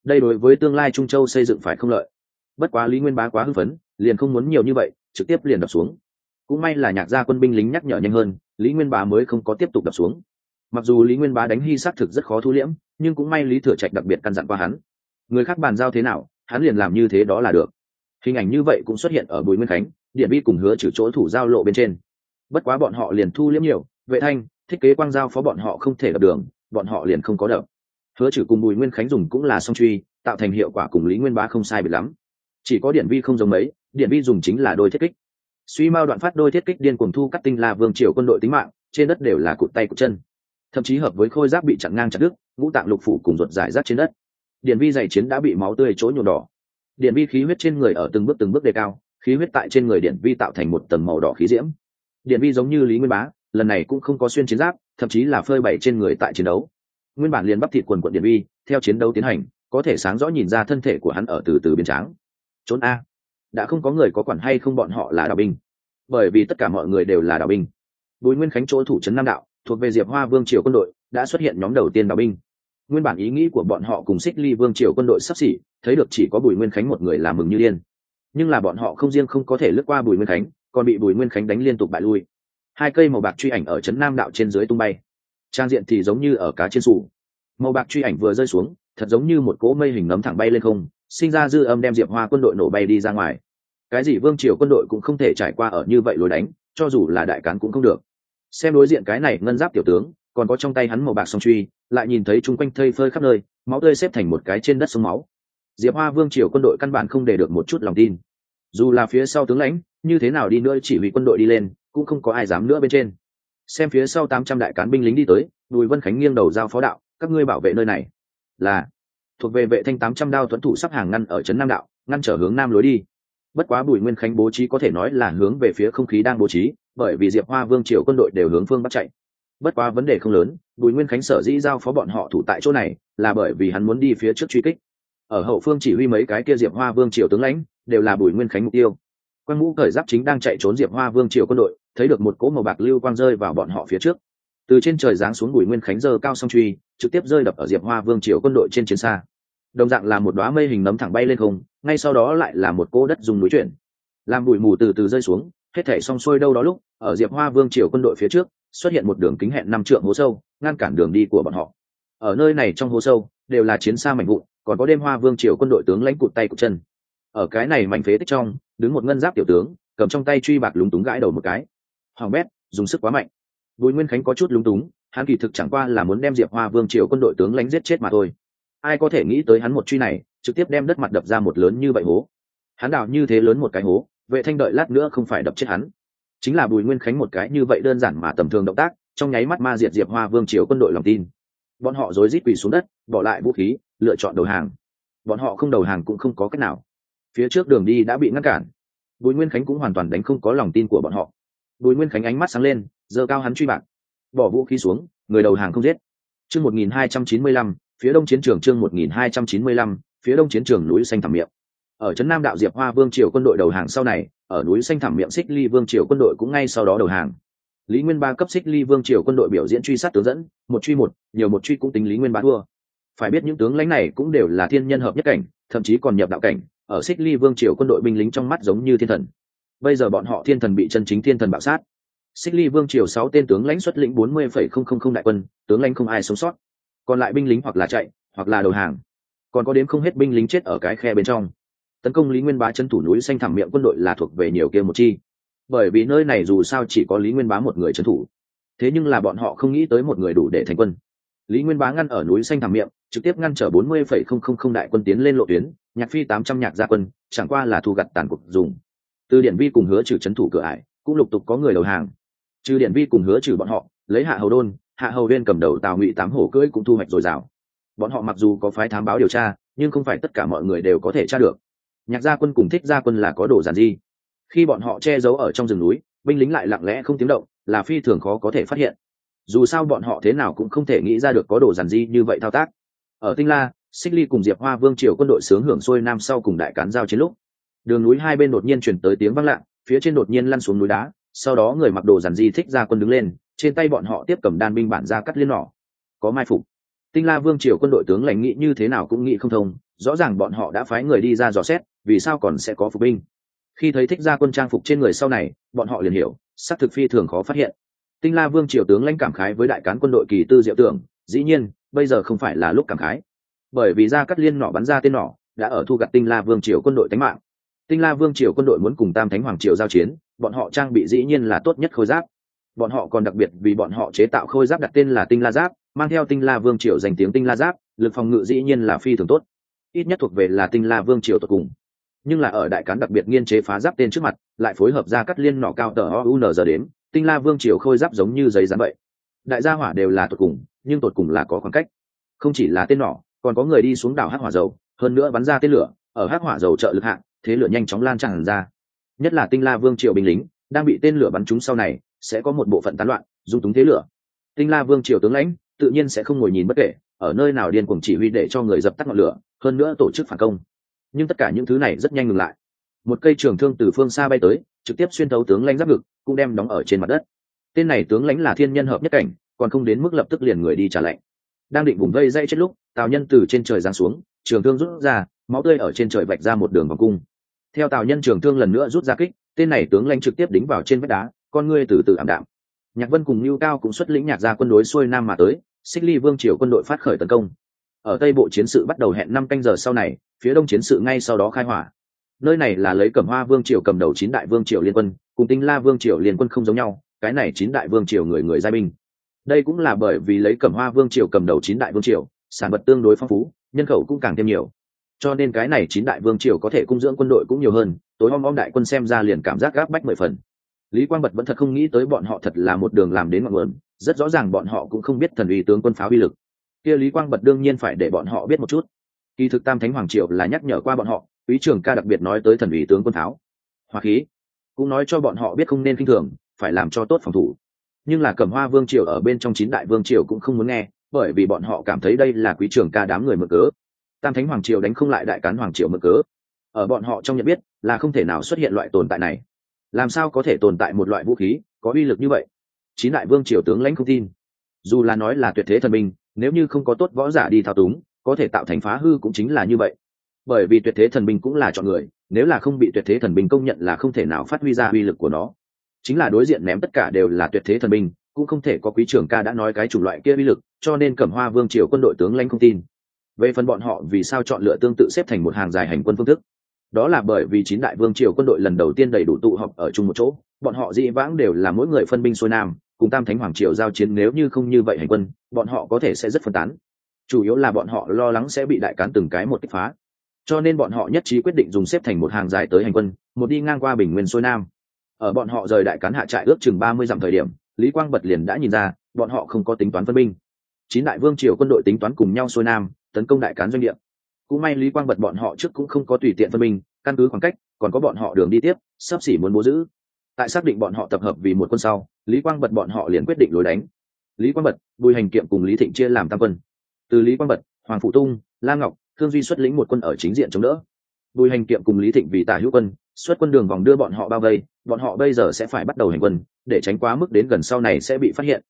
Đây đối với tương lai trung châu xây dựng phải không lợi. Bất quá lý nguyên bá quá hưng phấn, liền không muốn nhiều như vậy, trực tiếp liền đập xuống. Cũng may là nhạc gia quân binh lính nhắc nhở nhanh hơn, lý nguyên bá mới không có tiếp tục đập xuống. Mặc dù lý nguyên bá đánh hy xác thực rất khó thu liễm, nhưng cũng may lý thừa trạch đặc biệt căn dặn qua hắn. Người khác bàn giao thế nào, hắn liền làm như thế đó là được. Hình ảnh như vậy cũng xuất hiện ở bùi nguyên khánh, điện bi cùng hứa trừ chỗ thủ giao lộ bên trên. Bất quá bọn họ liền thu liếm nhiều, vệ thanh thiết kế quang giao phó bọn họ không thể đập đường, bọn họ liền không có đập. Hứa trừ cùng bùi nguyên khánh dùng cũng là song truy, tạo thành hiệu quả cùng lý nguyên bá không sai bị lắm. Chỉ có điện vi không giống mấy, điện vi dùng chính là đôi thiết kích. Suy mao đoạn phát đôi thiết kích điên cuồng thu cắt tinh la vương triều quân đội tính mạng, trên đất đều là cụt tay cụt chân. Thậm chí hợp với khôi giáp bị chặn ngang chặt đứt, ngũ tạng lục phủ cùng ruột giải rác trên đất. Điện vi dày chiến đã bị máu tươi chỗ nhuộm đỏ. Điện vi khí huyết trên người ở từng bước từng bước đề cao, khí huyết tại trên người điện vi tạo thành một tầng màu đỏ khí diễm. Điện vi giống như lý nguyên bá lần này cũng không có xuyên chiến giáp, thậm chí là phơi bày trên người tại chiến đấu. Nguyên bản liền bắp thịt quần quận điện vi theo chiến đấu tiến hành, có thể sáng rõ nhìn ra thân thể của hắn ở từ từ biến tráng. Trốn a. Đã không có người có quản hay không bọn họ là đạo binh. Bởi vì tất cả mọi người đều là đạo binh. Bùi nguyên khánh chỗ thủ trấn nam đạo, thuộc về diệp hoa vương triều quân đội, đã xuất hiện nhóm đầu tiên đạo binh. Nguyên bản ý nghĩ của bọn họ cùng xích ly vương triều quân đội sắp xỉ, thấy được chỉ có bùi nguyên khánh một người làm mừng như điên. Nhưng là bọn họ không riêng không có thể lướt qua bùi nguyên khánh, còn bị bùi nguyên khánh đánh liên tục bại lui hai cây màu bạc truy ảnh ở trấn nam đạo trên dưới tung bay. Trang diện thì giống như ở cá trên sủ. Màu bạc truy ảnh vừa rơi xuống, thật giống như một cỗ mây hình nấm thẳng bay lên không, sinh ra dư âm đem diệp hoa quân đội nổ bay đi ra ngoài. Cái gì vương triều quân đội cũng không thể trải qua ở như vậy lối đánh, cho dù là đại cán cũng không được. Xem đối diện cái này ngân giáp tiểu tướng, còn có trong tay hắn màu bạc song truy, lại nhìn thấy chung quanh thây phơi khắp nơi, máu tươi xếp thành một cái trên đất sông máu. Diệp hoa vương triều quân đội căn bản không để được một chút lòng tin. Dù là phía sau tướng lãnh, như thế nào đi nữa chỉ huy quân đội đi lên cũng không có ai dám nữa bên trên. Xem phía sau tám trăm đại cán binh lính đi tới, bùi vân khánh nghiêng đầu giao phó đạo, các ngươi bảo vệ nơi này. Là. Thuộc về vệ thanh tám trăm đao tuấn thủ sắp hàng ngăn ở trấn nam đạo, ngăn trở hướng nam lối đi. Bất quá bùi nguyên khánh bố trí có thể nói là hướng về phía không khí đang bố trí, bởi vì diệp hoa vương triều quân đội đều hướng phương bắt chạy. Bất quá vấn đề không lớn, bùi nguyên khánh sở dĩ giao phó bọn họ thủ tại chỗ này, là bởi vì hắn muốn đi phía trước truy kích. Ở hậu phương chỉ huy mấy cái kia diệp hoa vương triều tướng lãnh, đều là bùi nguyên khánh mục tiêu. Quan ngũ cởi giáp chính đang chạy trốn diệp hoa vương triều quân đội thấy được một cỗ màu bạc lưu quang rơi vào bọn họ phía trước. Từ trên trời giáng xuống bùi nguyên khánh dơ cao song truy, trực tiếp rơi đập ở diệp hoa vương triều quân đội trên chiến xa. Đồng dạng là một đoá mây hình nấm thẳng bay lên không, ngay sau đó lại là một cỗ đất dùng núi chuyển. Làm bụi mù từ từ rơi xuống, hết thể xong xuôi đâu đó lúc, ở diệp hoa vương triều quân đội phía trước, xuất hiện một đường kính hẹn năm trượng hố sâu, ngăn cản đường đi của bọn họ. Ở nơi này trong hố sâu, đều là chiến xa mảnh vụn, còn có đêm hoa vương triều quân đội tướng lãnh cụt tay cụt chân. Ở cái này mảnh phế tích trong, đứng một ngân giáp tiểu tướng, cầm trong tay truy bạc lúng túng gãi đầu một cái hoàng bét, dùng sức quá mạnh. Bùi nguyên khánh có chút lúng túng, hắn kỳ thực chẳng qua là muốn đem diệp hoa vương triều quân đội tướng lãnh giết chết mà thôi. Ai có thể nghĩ tới hắn một truy này, trực tiếp đem đất mặt đập ra một lớn như vậy hố. Hắn đào như thế lớn một cái hố, vệ thanh đợi lát nữa không phải đập chết hắn. Chính là bùi nguyên khánh một cái như vậy đơn giản mà tầm thường động tác, trong nháy mắt ma diệt diệp hoa vương triều quân đội lòng tin. Bọn họ rối rít quỳ xuống đất, bỏ lại vũ khí, lựa chọn đầu hàng. Bọn họ không đầu hàng cũng không có cách nào. Phía trước đường đi đã bị ngăn cản. Bùi nguyên khánh cũng hoàn toàn đánh không có lòng tin của bọn họ bùi nguyên khánh ánh mắt sáng lên, giơ cao hắn truy bạc. Bỏ vũ khí xuống, người đầu hàng không giết. Chương một nghìn hai trăm chín mươi lăm, phía đông chiến trường chương một nghìn hai trăm chín mươi lăm, phía đông chiến trường núi xanh thẳm miệng. Ở trấn nam đạo diệp hoa vương triều quân đội đầu hàng sau này, ở núi xanh thẳm miệng xích ly vương triều quân đội cũng ngay sau đó đầu hàng. Lý nguyên ba cấp xích ly vương triều quân đội biểu diễn truy sát tướng dẫn, một truy một, nhiều một truy cũng tính lý nguyên ba thua. Phải biết những tướng lãnh này cũng đều là thiên nhân hợp nhất cảnh, thậm chí còn nhập đạo cảnh, ở xích ly vương triều quân đội binh lính trong mắt giống như thiên thần bây giờ bọn họ thiên thần bị chân chính thiên thần bạo sát. Xích ly vương triều sáu tên tướng lãnh xuất lĩnh bốn mươi phẩy không không không đại quân, tướng lãnh không ai sống sót. Còn lại binh lính hoặc là chạy, hoặc là đầu hàng. Còn có đếm không hết binh lính chết ở cái khe bên trong. Tấn công lý nguyên bá chân thủ núi xanh thẳm miệng quân đội là thuộc về nhiều kia một chi. Bởi vì nơi này dù sao chỉ có lý nguyên bá một người trấn thủ. Thế nhưng là bọn họ không nghĩ tới một người đủ để thành quân. Lý nguyên bá ngăn ở núi xanh thẳm miệng, trực tiếp ngăn trở bốn mươi phẩy không không không đại quân tiến lên lộ tuyến, nhạc phi tám trăm nhạc gia quân, chẳng qua là thu gặt tàn cuộc dùng từ Điển vi cùng hứa trừ trấn thủ cửa ải, cũng lục tục có người đầu hàng. Trừ Điển vi cùng hứa trừ bọn họ, lấy hạ hầu đôn, hạ hầu viên cầm đầu tào ngụy tám hổ cưỡi cũng thu hoạch dồi dào. Bọn họ mặc dù có phái thám báo điều tra, nhưng không phải tất cả mọi người đều có thể tra được. Nhạc gia quân cùng thích gia quân là có đồ giản di khi bọn họ che giấu ở trong rừng núi, binh lính lại lặng lẽ không tiếng động, là phi thường khó có thể phát hiện. Dù sao bọn họ thế nào cũng không thể nghĩ ra được có đồ giản di như vậy thao tác. Ở tinh la, xích ly cùng diệp hoa vương triều quân đội sướng hưởng xuôi nam sau cùng đại cán giao chiến lúc đường núi hai bên đột nhiên chuyển tới tiếng vang lặng phía trên đột nhiên lăn xuống núi đá, sau đó người mặc đồ giản di thích ra quân đứng lên, trên tay bọn họ tiếp cầm đan binh bản ra cắt liên nỏ. Có mai phục. Tinh la vương triều quân đội tướng lãnh nghĩ như thế nào cũng nghĩ không thông, rõ ràng bọn họ đã phái người đi ra dò xét, vì sao còn sẽ có phục binh. Khi thấy thích ra quân trang phục trên người sau này, bọn họ liền hiểu, xác thực phi thường khó phát hiện. Tinh la vương triều tướng lãnh cảm khái với đại cán quân đội kỳ tư diệu tưởng, dĩ nhiên, bây giờ không phải là lúc cảm khái. Bởi vì ra cắt liên nỏ bắn ra tên nỏ, đã ở thu gặt tinh la vương triều quân đội tánh mạng tinh la vương triều quân đội muốn cùng tam thánh hoàng triều giao chiến, bọn họ trang bị dĩ nhiên là tốt nhất khôi giáp. Bọn họ còn đặc biệt vì bọn họ chế tạo khôi giáp đặt tên là tinh la giáp, mang theo tinh la vương triều danh tiếng tinh la giáp, lực phòng ngự dĩ nhiên là phi thường tốt. Ít nhất thuộc về là tinh la vương triều tột cùng. Nhưng là ở đại cán đặc biệt nghiên chế phá giáp tên trước mặt, lại phối hợp ra cắt liên nỏ cao tờ o u n giờ đến tinh la vương triều khôi giáp giống như giấy dán vậy. Đại gia hỏa đều là tột cùng, nhưng tột cùng là có khoảng cách. Không chỉ là tên nỏ, còn có người đi xuống đảo hắc hỏa dầu, hơn nữa bắn ra tên lửa, ở hắc hỏa dầu trợ lực hạng thế lửa nhanh chóng lan tràn ra. Nhất là tinh la vương triều binh lính, đang bị tên lửa bắn trúng sau này, sẽ có một bộ phận tán loạn, dung túng thế lửa. Tinh la vương triều tướng lãnh, tự nhiên sẽ không ngồi nhìn bất kể, ở nơi nào điên cuồng chỉ huy để cho người dập tắt ngọn lửa, hơn nữa tổ chức phản công. Nhưng tất cả những thứ này rất nhanh ngừng lại. Một cây trường thương từ phương xa bay tới, trực tiếp xuyên thấu tướng lãnh giáp ngực, cũng đem đóng ở trên mặt đất. Tên này tướng lãnh là thiên nhân hợp nhất cảnh, còn không đến mức lập tức liền người đi trả lệnh. Đang định vùng vây dây chết lúc, tào nhân từ trên trời giáng xuống, trường thương rút ra, máu tươi ở trên trời vạch ra một đường vòng cung theo tào nhân trường thương lần nữa rút ra kích, tên này tướng lãnh trực tiếp đính vào trên vách đá, con ngươi từ từ ảm đạm. Nhạc vân cùng lưu cao cũng xuất lĩnh nhạc ra quân đối xuôi nam mà tới, xích ly vương triều quân đội phát khởi tấn công. Ở tây bộ chiến sự bắt đầu hẹn năm canh giờ sau này, phía đông chiến sự ngay sau đó khai hỏa. Nơi này là lấy cẩm hoa vương triều cầm đầu chín đại vương triều liên quân, cùng tinh la vương triều liên quân không giống nhau, cái này chín đại vương triều người người giai binh. Đây cũng là bởi vì lấy cẩm hoa vương triều cầm đầu chín đại vương triều, sản vật tương đối phong phú, nhân khẩu cũng càng thêm nhiều cho nên cái này chín đại vương triều có thể cung dưỡng quân đội cũng nhiều hơn, tối om om đại quân xem ra liền cảm giác gáp bách mười phần. Lý quang bật vẫn thật không nghĩ tới bọn họ thật là một đường làm đến ngọn nguồn, rất rõ ràng bọn họ cũng không biết thần uy tướng quân pháo uy lực. Kia lý quang bật đương nhiên phải để bọn họ biết một chút. Kỳ thực tam thánh hoàng triều là nhắc nhở qua bọn họ, quý trưởng ca đặc biệt nói tới thần uy tướng quân pháo. Hoa khí, cũng nói cho bọn họ biết không nên kinh thường, phải làm cho tốt phòng thủ. Nhưng là cẩm hoa vương triều ở bên trong chín đại vương triều cũng không muốn nghe, bởi vì bọn họ cảm thấy đây là quý trưởng ca đám người mở cớ tam thánh hoàng triều đánh không lại đại cán hoàng triều mở cớ. Ở bọn họ trong nhận biết, là không thể nào xuất hiện loại tồn tại này. Làm sao có thể tồn tại một loại vũ khí, có uy lực như vậy? Chín đại vương triều tướng lãnh không tin. Dù là nói là tuyệt thế thần minh, nếu như không có tốt võ giả đi thao túng, có thể tạo thành phá hư cũng chính là như vậy. Bởi vì tuyệt thế thần binh cũng là chọn người, nếu là không bị tuyệt thế thần binh công nhận là không thể nào phát huy ra uy lực của nó. Chính là đối diện ném tất cả đều là tuyệt thế thần binh cũng không thể có quý trưởng ca đã nói cái chủng loại kia uy lực, cho nên cẩm hoa vương triều quân đội tướng lãnh không tin về phần bọn họ vì sao chọn lựa tương tự xếp thành một hàng dài hành quân phương thức? Đó là bởi vì chín đại vương triều quân đội lần đầu tiên đầy đủ tụ họp ở chung một chỗ, bọn họ dĩ vãng đều là mỗi người phân binh xuôi nam, cùng tam thánh hoàng triều giao chiến nếu như không như vậy hành quân, bọn họ có thể sẽ rất phân tán. Chủ yếu là bọn họ lo lắng sẽ bị đại cán từng cái một kích phá. Cho nên bọn họ nhất trí quyết định dùng xếp thành một hàng dài tới hành quân, một đi ngang qua bình nguyên xuôi nam. Ở bọn họ rời đại cán hạ trại ước chừng ba mươi dặm thời điểm, lý quang bật liền đã nhìn ra, bọn họ không có tính toán phân binh. Chín đại vương triều quân đội tính toán cùng nhau xuôi nam tấn công đại cán doanh địa. Cũng may lý quang bật bọn họ trước cũng không có tùy tiện phân mình, căn cứ khoảng cách còn có bọn họ đường đi tiếp sắp xỉ muốn bố giữ. Tại xác định bọn họ tập hợp vì một quân sau lý quang bật bọn họ liền quyết định lối đánh. Lý quang bật bùi hành kiệm cùng lý thịnh chia làm tam quân. Từ lý quang bật hoàng phụ tung la ngọc thương duy xuất lĩnh một quân ở chính diện chống đỡ. Bùi hành kiệm cùng lý thịnh vì tả hữu quân xuất quân đường vòng đưa bọn họ bao vây bọn họ bây giờ sẽ phải bắt đầu hành quân để tránh quá mức đến gần sau này sẽ bị phát hiện.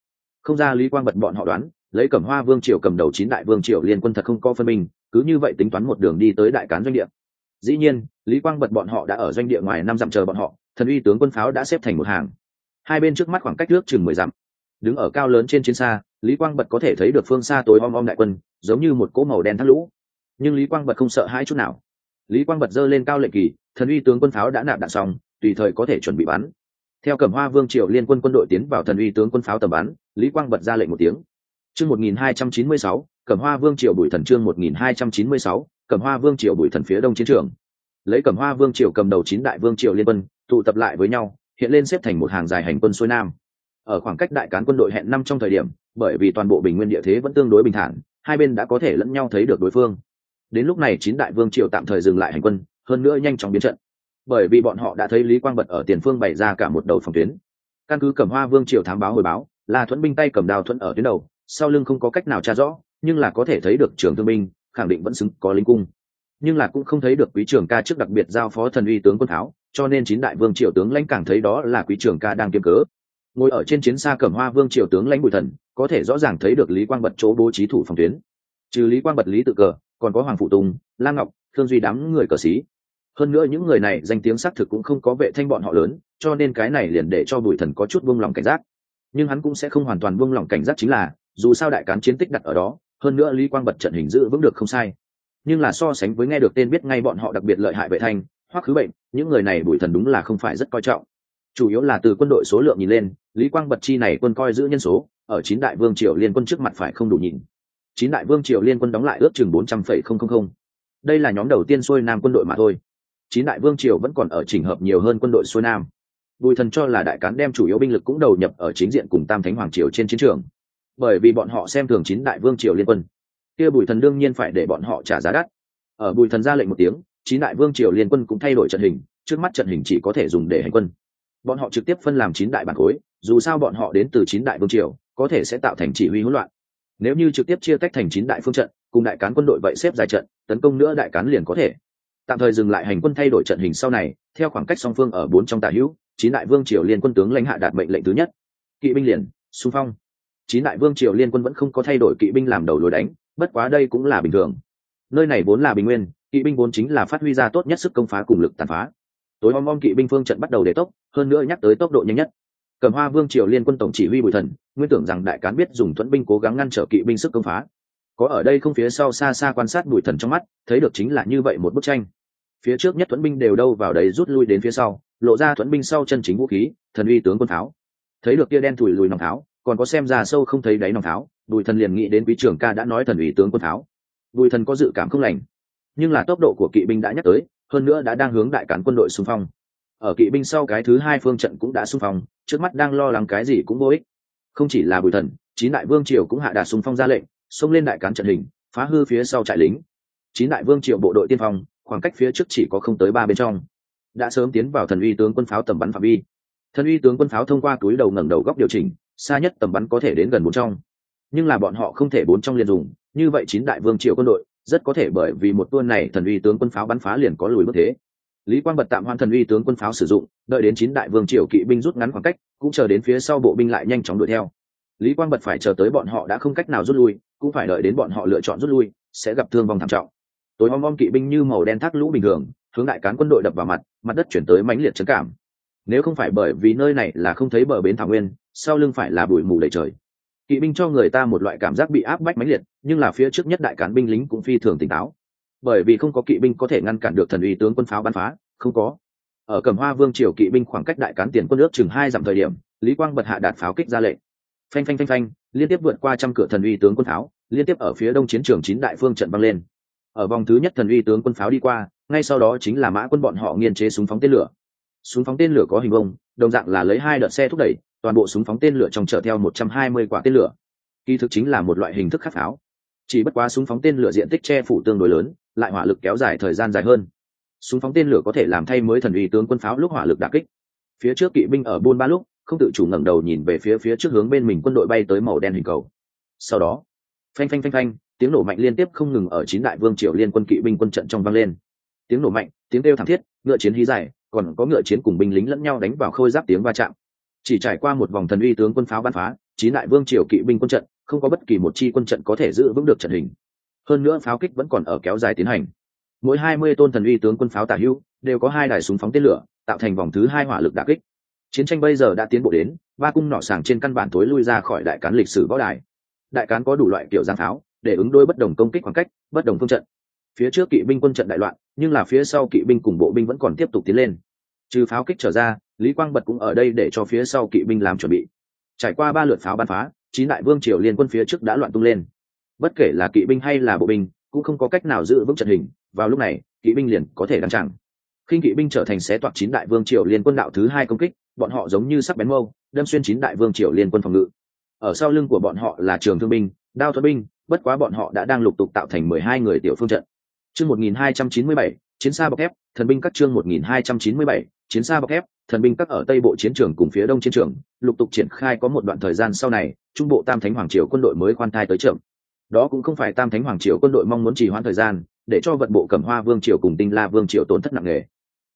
Không ra lý quang bật bọn họ đoán lấy cẩm hoa vương triều cầm đầu chín đại vương triều liên quân thật không có phân minh, cứ như vậy tính toán một đường đi tới đại cán doanh địa. Dĩ nhiên, lý quang bật bọn họ đã ở doanh địa ngoài năm dặm chờ bọn họ, thần uy tướng quân pháo đã xếp thành một hàng. Hai bên trước mắt khoảng cách nước chừng mười dặm. Đứng ở cao lớn trên chiến xa, lý quang bật có thể thấy được phương xa tối om om đại quân, giống như một cỗ màu đen thắt lũ. Nhưng lý quang bật không sợ hai chút nào. Lý quang bật giơ lên cao lệnh kỳ, thần uy tướng quân pháo đã nạp đạn xong, tùy thời có thể chuẩn bị bắn. Theo cẩm hoa vương triều liên quân quân đội tiến vào thần uy tướng quân pháo tầm bắn, lý quang bật ra lệnh một tiếng chương một nghìn hai trăm chín mươi sáu, cẩm hoa vương triều bùi thần chương một nghìn hai trăm chín mươi sáu, cẩm hoa vương triều bùi thần phía đông chiến trường. Lấy cẩm hoa vương triều cầm đầu chín đại vương triều liên quân, tụ tập lại với nhau, hiện lên xếp thành một hàng dài hành quân xuôi nam. Ở khoảng cách đại cán quân đội hẹn năm trong thời điểm, bởi vì toàn bộ bình nguyên địa thế vẫn tương đối bình thản, hai bên đã có thể lẫn nhau thấy được đối phương. Đến lúc này chín đại vương triều tạm thời dừng lại hành quân, hơn nữa nhanh chóng biến trận. Bởi vì bọn họ đã thấy lý quang bật ở tiền phương bày ra cả một đầu phòng tuyến. Căn cứ cẩm hoa vương triều thám báo hồi báo là thuẫn binh tay cầm đào thuẫn ở tuyến đầu sau lưng không có cách nào tra rõ, nhưng là có thể thấy được trường thương binh, khẳng định vẫn xứng có lính cung. Nhưng là cũng không thấy được quý trưởng ca trước đặc biệt giao phó thần uy tướng quân tháo, cho nên chín đại vương triều tướng lãnh càng thấy đó là quý trưởng ca đang kiêm cớ. Ngồi ở trên chiến xa cẩm hoa vương triều tướng lãnh bùi thần, có thể rõ ràng thấy được lý quang bật chỗ bố trí thủ phòng tuyến. Trừ lý quang bật lý tự cờ, còn có hoàng phụ tùng lan ngọc, thương duy đám người cờ xí hơn nữa những người này danh tiếng xác thực cũng không có vệ thanh bọn họ lớn, cho nên cái này liền để cho bùi thần có chút buông lòng cảnh giác. Nhưng hắn cũng sẽ không hoàn toàn buông lòng cảnh giác chính là dù sao đại cán chiến tích đặt ở đó, hơn nữa lý quang bật trận hình giữ vững được không sai. Nhưng là so sánh với nghe được tên biết ngay bọn họ đặc biệt lợi hại vệ thanh, hoặc khứ bệnh, những người này bùi thần đúng là không phải rất coi trọng. Chủ yếu là từ quân đội số lượng nhìn lên, lý quang bật chi này quân coi giữ nhân số, ở chín đại vương triều liên quân trước mặt phải không đủ nhìn. Chín đại vương triều liên quân đóng lại ước chừng bốn trăm phẩy không không không. Đây là nhóm đầu tiên xuôi nam quân đội mà thôi. Chín đại vương triều vẫn còn ở trình hợp nhiều hơn quân đội xuôi nam. Bùi thần cho là đại cán đem chủ yếu binh lực cũng đầu nhập ở chính diện cùng tam thánh hoàng triều trên chiến trường bởi vì bọn họ xem thường chín đại vương triều liên quân. Kia bùi thần đương nhiên phải để bọn họ trả giá đắt. Ở bùi thần ra lệnh một tiếng, chín đại vương triều liên quân cũng thay đổi trận hình, trước mắt trận hình chỉ có thể dùng để hành quân. Bọn họ trực tiếp phân làm chín đại bản khối, dù sao bọn họ đến từ chín đại vương triều, có thể sẽ tạo thành chỉ huy hỗn loạn. Nếu như trực tiếp chia tách thành chín đại phương trận, cùng đại cán quân đội vậy xếp dài trận, tấn công nữa đại cán liền có thể. Tạm thời dừng lại hành quân thay đổi trận hình sau này, theo khoảng cách song phương ở bốn trong tà hữu, chín đại vương triều liên quân tướng lãnh hạ đạt mệnh lệnh thứ nhất. Kỵ binh liền, xung phong chín đại vương triều liên quân vẫn không có thay đổi kỵ binh làm đầu lối đánh, bất quá đây cũng là bình thường. Nơi này vốn là bình nguyên, kỵ binh vốn chính là phát huy ra tốt nhất sức công phá cùng lực tàn phá. Tối om om kỵ binh phương trận bắt đầu để tốc, hơn nữa nhắc tới tốc độ nhanh nhất. Cầm hoa vương triều liên quân tổng chỉ huy bùi thần, nguyên tưởng rằng đại cán biết dùng thuẫn binh cố gắng ngăn trở kỵ binh sức công phá. Có ở đây không phía sau xa xa quan sát bùi thần trong mắt, thấy được chính là như vậy một bức tranh. Phía trước nhất thuẫn binh đều đâu vào đấy rút lui đến phía sau, lộ ra thuẫn binh sau chân chính vũ khí, thần uy tướng quân tháo. thấy được kia đen thùi lùi nòng tháo còn có xem ra sâu không thấy đáy nòng tháo bùi thần liền nghĩ đến quý trưởng ca đã nói thần ủy tướng quân tháo, bùi thần có dự cảm không lành nhưng là tốc độ của kỵ binh đã nhắc tới hơn nữa đã đang hướng đại cán quân đội xung phong. Ở kỵ binh sau cái thứ hai phương trận cũng đã xung phong trước mắt đang lo lắng cái gì cũng vô ích. Không chỉ là bùi thần chín đại vương triều cũng hạ đạt xung phong ra lệnh xông lên đại cán trận hình phá hư phía sau trại lính. Chín đại vương triều bộ đội tiên phong khoảng cách phía trước chỉ có không tới ba bên trong. Đã sớm tiến vào thần uy tướng quân pháo tầm bắn phạm vi. Thần uy tướng quân pháo thông qua túi đầu ngẩng đầu góc điều chỉnh xa nhất tầm bắn có thể đến gần bốn trong. Nhưng là bọn họ không thể bốn trong liền dùng, như vậy chín đại vương triều quân đội, rất có thể bởi vì một tuôn này thần uy tướng quân pháo bắn phá liền có lùi bước thế. Lý quang bật tạm hoan thần uy tướng quân pháo sử dụng, đợi đến chín đại vương triều kỵ binh rút ngắn khoảng cách, cũng chờ đến phía sau bộ binh lại nhanh chóng đuổi theo. Lý quang bật phải chờ tới bọn họ đã không cách nào rút lui, cũng phải đợi đến bọn họ lựa chọn rút lui, sẽ gặp thương vong thảm trọng. Tối om om kỵ binh như màu đen thác lũ bình thường, hướng đại cán quân đội đập vào mặt mặt đất chuyển tới mãnh liệt trấn cảm nếu không phải bởi vì nơi này là không thấy bờ bến thảo nguyên, sau lưng phải là bụi mù đầy trời. Kỵ binh cho người ta một loại cảm giác bị áp bách mãnh liệt, nhưng là phía trước nhất đại cán binh lính cũng phi thường tỉnh táo. Bởi vì không có kỵ binh có thể ngăn cản được thần uy tướng quân pháo bắn phá, không có. Ở cẩm hoa vương triều kỵ binh khoảng cách đại cán tiền quân nước chừng hai dặm thời điểm, lý quang bật hạ đạt pháo kích ra lệnh. Phanh phanh phanh phanh, liên tiếp vượt qua trăm cửa thần uy tướng quân pháo, liên tiếp ở phía đông chiến trường chín đại phương trận băng lên. Ở vòng thứ nhất thần uy tướng quân pháo đi qua, ngay sau đó chính là mã quân bọn họ nghiên chế súng phóng tên lửa súng phóng tên lửa có hình bông đồng dạng là lấy hai đợt xe thúc đẩy, toàn bộ súng phóng tên lửa trong chở theo một trăm hai mươi quả tên lửa. Kỳ thực chính là một loại hình thức khắc pháo. Chỉ bất quá súng phóng tên lửa diện tích che phủ tương đối lớn, lại hỏa lực kéo dài thời gian dài hơn. Súng phóng tên lửa có thể làm thay mới thần uy tướng quân pháo lúc hỏa lực đà kích. Phía trước kỵ binh ở buôn ba lúc, không tự chủ ngẩng đầu nhìn về phía phía trước hướng bên mình quân đội bay tới màu đen hình cầu. Sau đó, phanh phanh phanh phanh, tiếng nổ mạnh liên tiếp không ngừng ở chín đại vương triều liên quân kỵ binh quân trận trong vang lên. Tiếng nổ mạnh, tiếng kêu thảm thiết, ngựa chiến hí dài còn có ngựa chiến cùng binh lính lẫn nhau đánh vào khôi giáp tiếng va chạm. Chỉ trải qua một vòng thần uy tướng quân pháo bắn phá, chín đại vương triều kỵ binh quân trận, không có bất kỳ một chi quân trận có thể giữ vững được trận hình. Hơn nữa pháo kích vẫn còn ở kéo dài tiến hành. Mỗi hai mươi tôn thần uy tướng quân pháo tả hữu đều có hai đài súng phóng tên lửa, tạo thành vòng thứ hai hỏa lực đà kích. Chiến tranh bây giờ đã tiến bộ đến, ba cung nỏ sàng trên căn bản tối lui ra khỏi đại cán lịch sử võ đài. Đại cán có đủ loại kiểu giang pháo để ứng đôi bất đồng công kích khoảng cách, bất đồng phương trận phía trước kỵ binh quân trận đại loạn, nhưng là phía sau kỵ binh cùng bộ binh vẫn còn tiếp tục tiến lên. Trừ pháo kích trở ra, lý quang bật cũng ở đây để cho phía sau kỵ binh làm chuẩn bị. Trải qua ba lượt pháo bắn phá, chín đại vương triều liên quân phía trước đã loạn tung lên. Bất kể là kỵ binh hay là bộ binh, cũng không có cách nào giữ vững trận hình, vào lúc này, kỵ binh liền có thể đăng chẳng khi kỵ binh trở thành xé toạc chín đại vương triều liên quân đạo thứ hai công kích, bọn họ giống như sắc bén mâu, đâm xuyên chín đại vương triều liên quân phòng ngự. Ở sau lưng của bọn họ là trường thương binh, đao thuật binh, bất quá bọn họ đã đang lục tục tạo thành mười hai người tiểu phương trận chương một nghìn hai trăm chín mươi bảy, chiến xa bọc thép, thần binh các chương một nghìn hai trăm chín mươi bảy, chiến xa bọc thép, thần binh các ở tây bộ chiến trường cùng phía đông chiến trường, lục tục triển khai có một đoạn thời gian sau này, trung bộ tam thánh hoàng triều quân đội mới khoan thai tới trưởng. Đó cũng không phải tam thánh hoàng triều quân đội mong muốn trì hoãn thời gian, để cho vận bộ cẩm hoa vương triều cùng tinh la vương triều tổn thất nặng nề.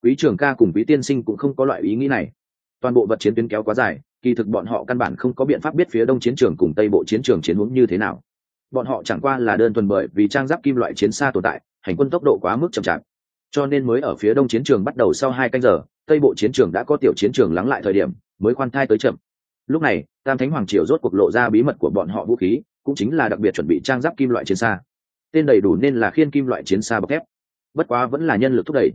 Quý trưởng ca cùng quý tiên sinh cũng không có loại ý nghĩ này. Toàn bộ vật chiến tuyến kéo quá dài, kỳ thực bọn họ căn bản không có biện pháp biết phía đông chiến trường cùng tây bộ chiến trường chiến hướng như thế nào. Bọn họ chẳng qua là đơn thuần bởi vì trang giáp kim loại chiến xa tồn tại hành quân tốc độ quá mức chậm chạp. Cho nên mới ở phía đông chiến trường bắt đầu sau hai canh giờ, tây bộ chiến trường đã có tiểu chiến trường lắng lại thời điểm, mới khoan thai tới chậm. Lúc này, tam thánh hoàng triều rốt cuộc lộ ra bí mật của bọn họ vũ khí, cũng chính là đặc biệt chuẩn bị trang giáp kim loại chiến xa. Tên đầy đủ nên là khiên kim loại chiến xa bọc thép. Bất quá vẫn là nhân lực thúc đẩy.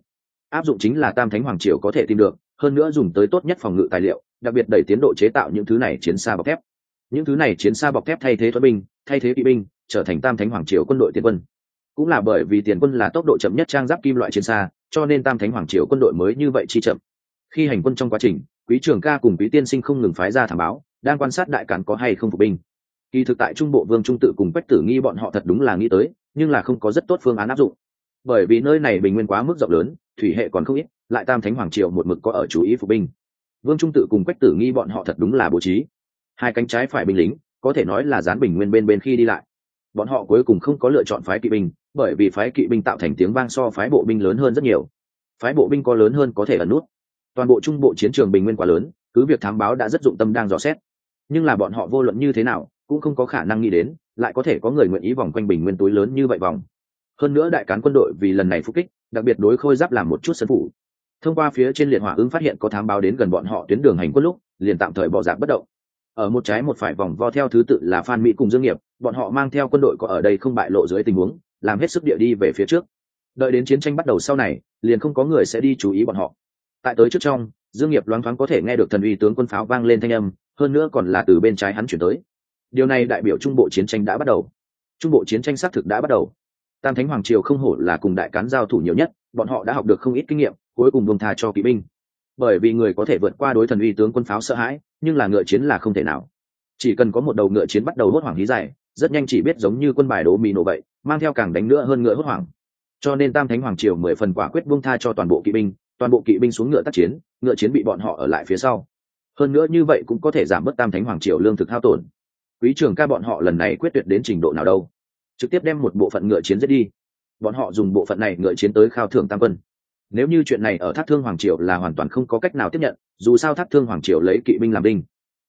Áp dụng chính là tam thánh hoàng triều có thể tìm được, hơn nữa dùng tới tốt nhất phòng ngự tài liệu, đặc biệt đẩy tiến độ chế tạo những thứ này chiến xa bọc thép. Những thứ này chiến xa bọc thép thay thế thuẫn binh, thay thế kỵ binh, trở thành tam thánh hoàng triều quân đội tiến quân cũng là bởi vì tiền quân là tốc độ chậm nhất trang giáp kim loại chiến xa, cho nên tam thánh hoàng triều quân đội mới như vậy chi chậm. Khi hành quân trong quá trình, quý trường ca cùng quý tiên sinh không ngừng phái ra thảm báo, đang quan sát đại cản có hay không phục binh. Kỳ thực tại trung bộ vương trung tự cùng quách tử nghi bọn họ thật đúng là nghĩ tới, nhưng là không có rất tốt phương án áp dụng. Bởi vì nơi này bình nguyên quá mức rộng lớn, thủy hệ còn không ít, lại tam thánh hoàng triều một mực có ở chú ý phục binh. Vương trung tự cùng quách tử nghi bọn họ thật đúng là bố trí. Hai cánh trái phải binh lính, có thể nói là dán bình nguyên bên bên khi đi lại. Bọn họ cuối cùng không có lựa chọn phái kỵ binh bởi vì phái kỵ binh tạo thành tiếng vang so phái bộ binh lớn hơn rất nhiều. Phái bộ binh có lớn hơn có thể ẩn nút. Toàn bộ trung bộ chiến trường bình nguyên quá lớn, cứ việc thám báo đã rất dụng tâm đang dò xét. Nhưng là bọn họ vô luận như thế nào, cũng không có khả năng nghĩ đến, lại có thể có người nguyện ý vòng quanh bình nguyên túi lớn như vậy vòng. Hơn nữa đại cán quân đội vì lần này phục kích, đặc biệt đối khôi giáp làm một chút sân phủ. Thông qua phía trên liệt hỏa ứng phát hiện có thám báo đến gần bọn họ tuyến đường hành quân lúc, liền tạm thời bỏ giặc bất động. Ở một trái một phải vòng vo theo thứ tự là phan mỹ cùng dương nghiệp, bọn họ mang theo quân đội có ở đây không bại lộ dưới tình huống làm hết sức địa đi về phía trước. Đợi đến chiến tranh bắt đầu sau này, liền không có người sẽ đi chú ý bọn họ. Tại tới trước trong, dương nghiệp loáng thoáng có thể nghe được thần uy tướng quân pháo vang lên thanh âm, hơn nữa còn là từ bên trái hắn chuyển tới. Điều này đại biểu trung bộ chiến tranh đã bắt đầu. Trung bộ chiến tranh xác thực đã bắt đầu. Tam thánh hoàng triều không hổ là cùng đại cán giao thủ nhiều nhất, bọn họ đã học được không ít kinh nghiệm, cuối cùng buông tha cho kỵ binh. Bởi vì người có thể vượt qua đối thần uy tướng quân pháo sợ hãi, nhưng là ngựa chiến là không thể nào. Chỉ cần có một đầu ngựa chiến bắt đầu hốt hoảng hí dài rất nhanh chỉ biết giống như quân bài đố mì nổ vậy, mang theo càng đánh nữa hơn ngựa hốt hoảng. Cho nên tam thánh hoàng triều mười phần quả quyết buông tha cho toàn bộ kỵ binh, toàn bộ kỵ binh xuống ngựa tác chiến, ngựa chiến bị bọn họ ở lại phía sau. Hơn nữa như vậy cũng có thể giảm bớt tam thánh hoàng triều lương thực hao tổn. Quý trường ca bọn họ lần này quyết tuyệt đến trình độ nào đâu? Trực tiếp đem một bộ phận ngựa chiến giết đi. Bọn họ dùng bộ phận này ngựa chiến tới khao thưởng tam quân. Nếu như chuyện này ở thác thương hoàng triều là hoàn toàn không có cách nào tiếp nhận, dù sao thác thương hoàng triều lấy kỵ binh làm binh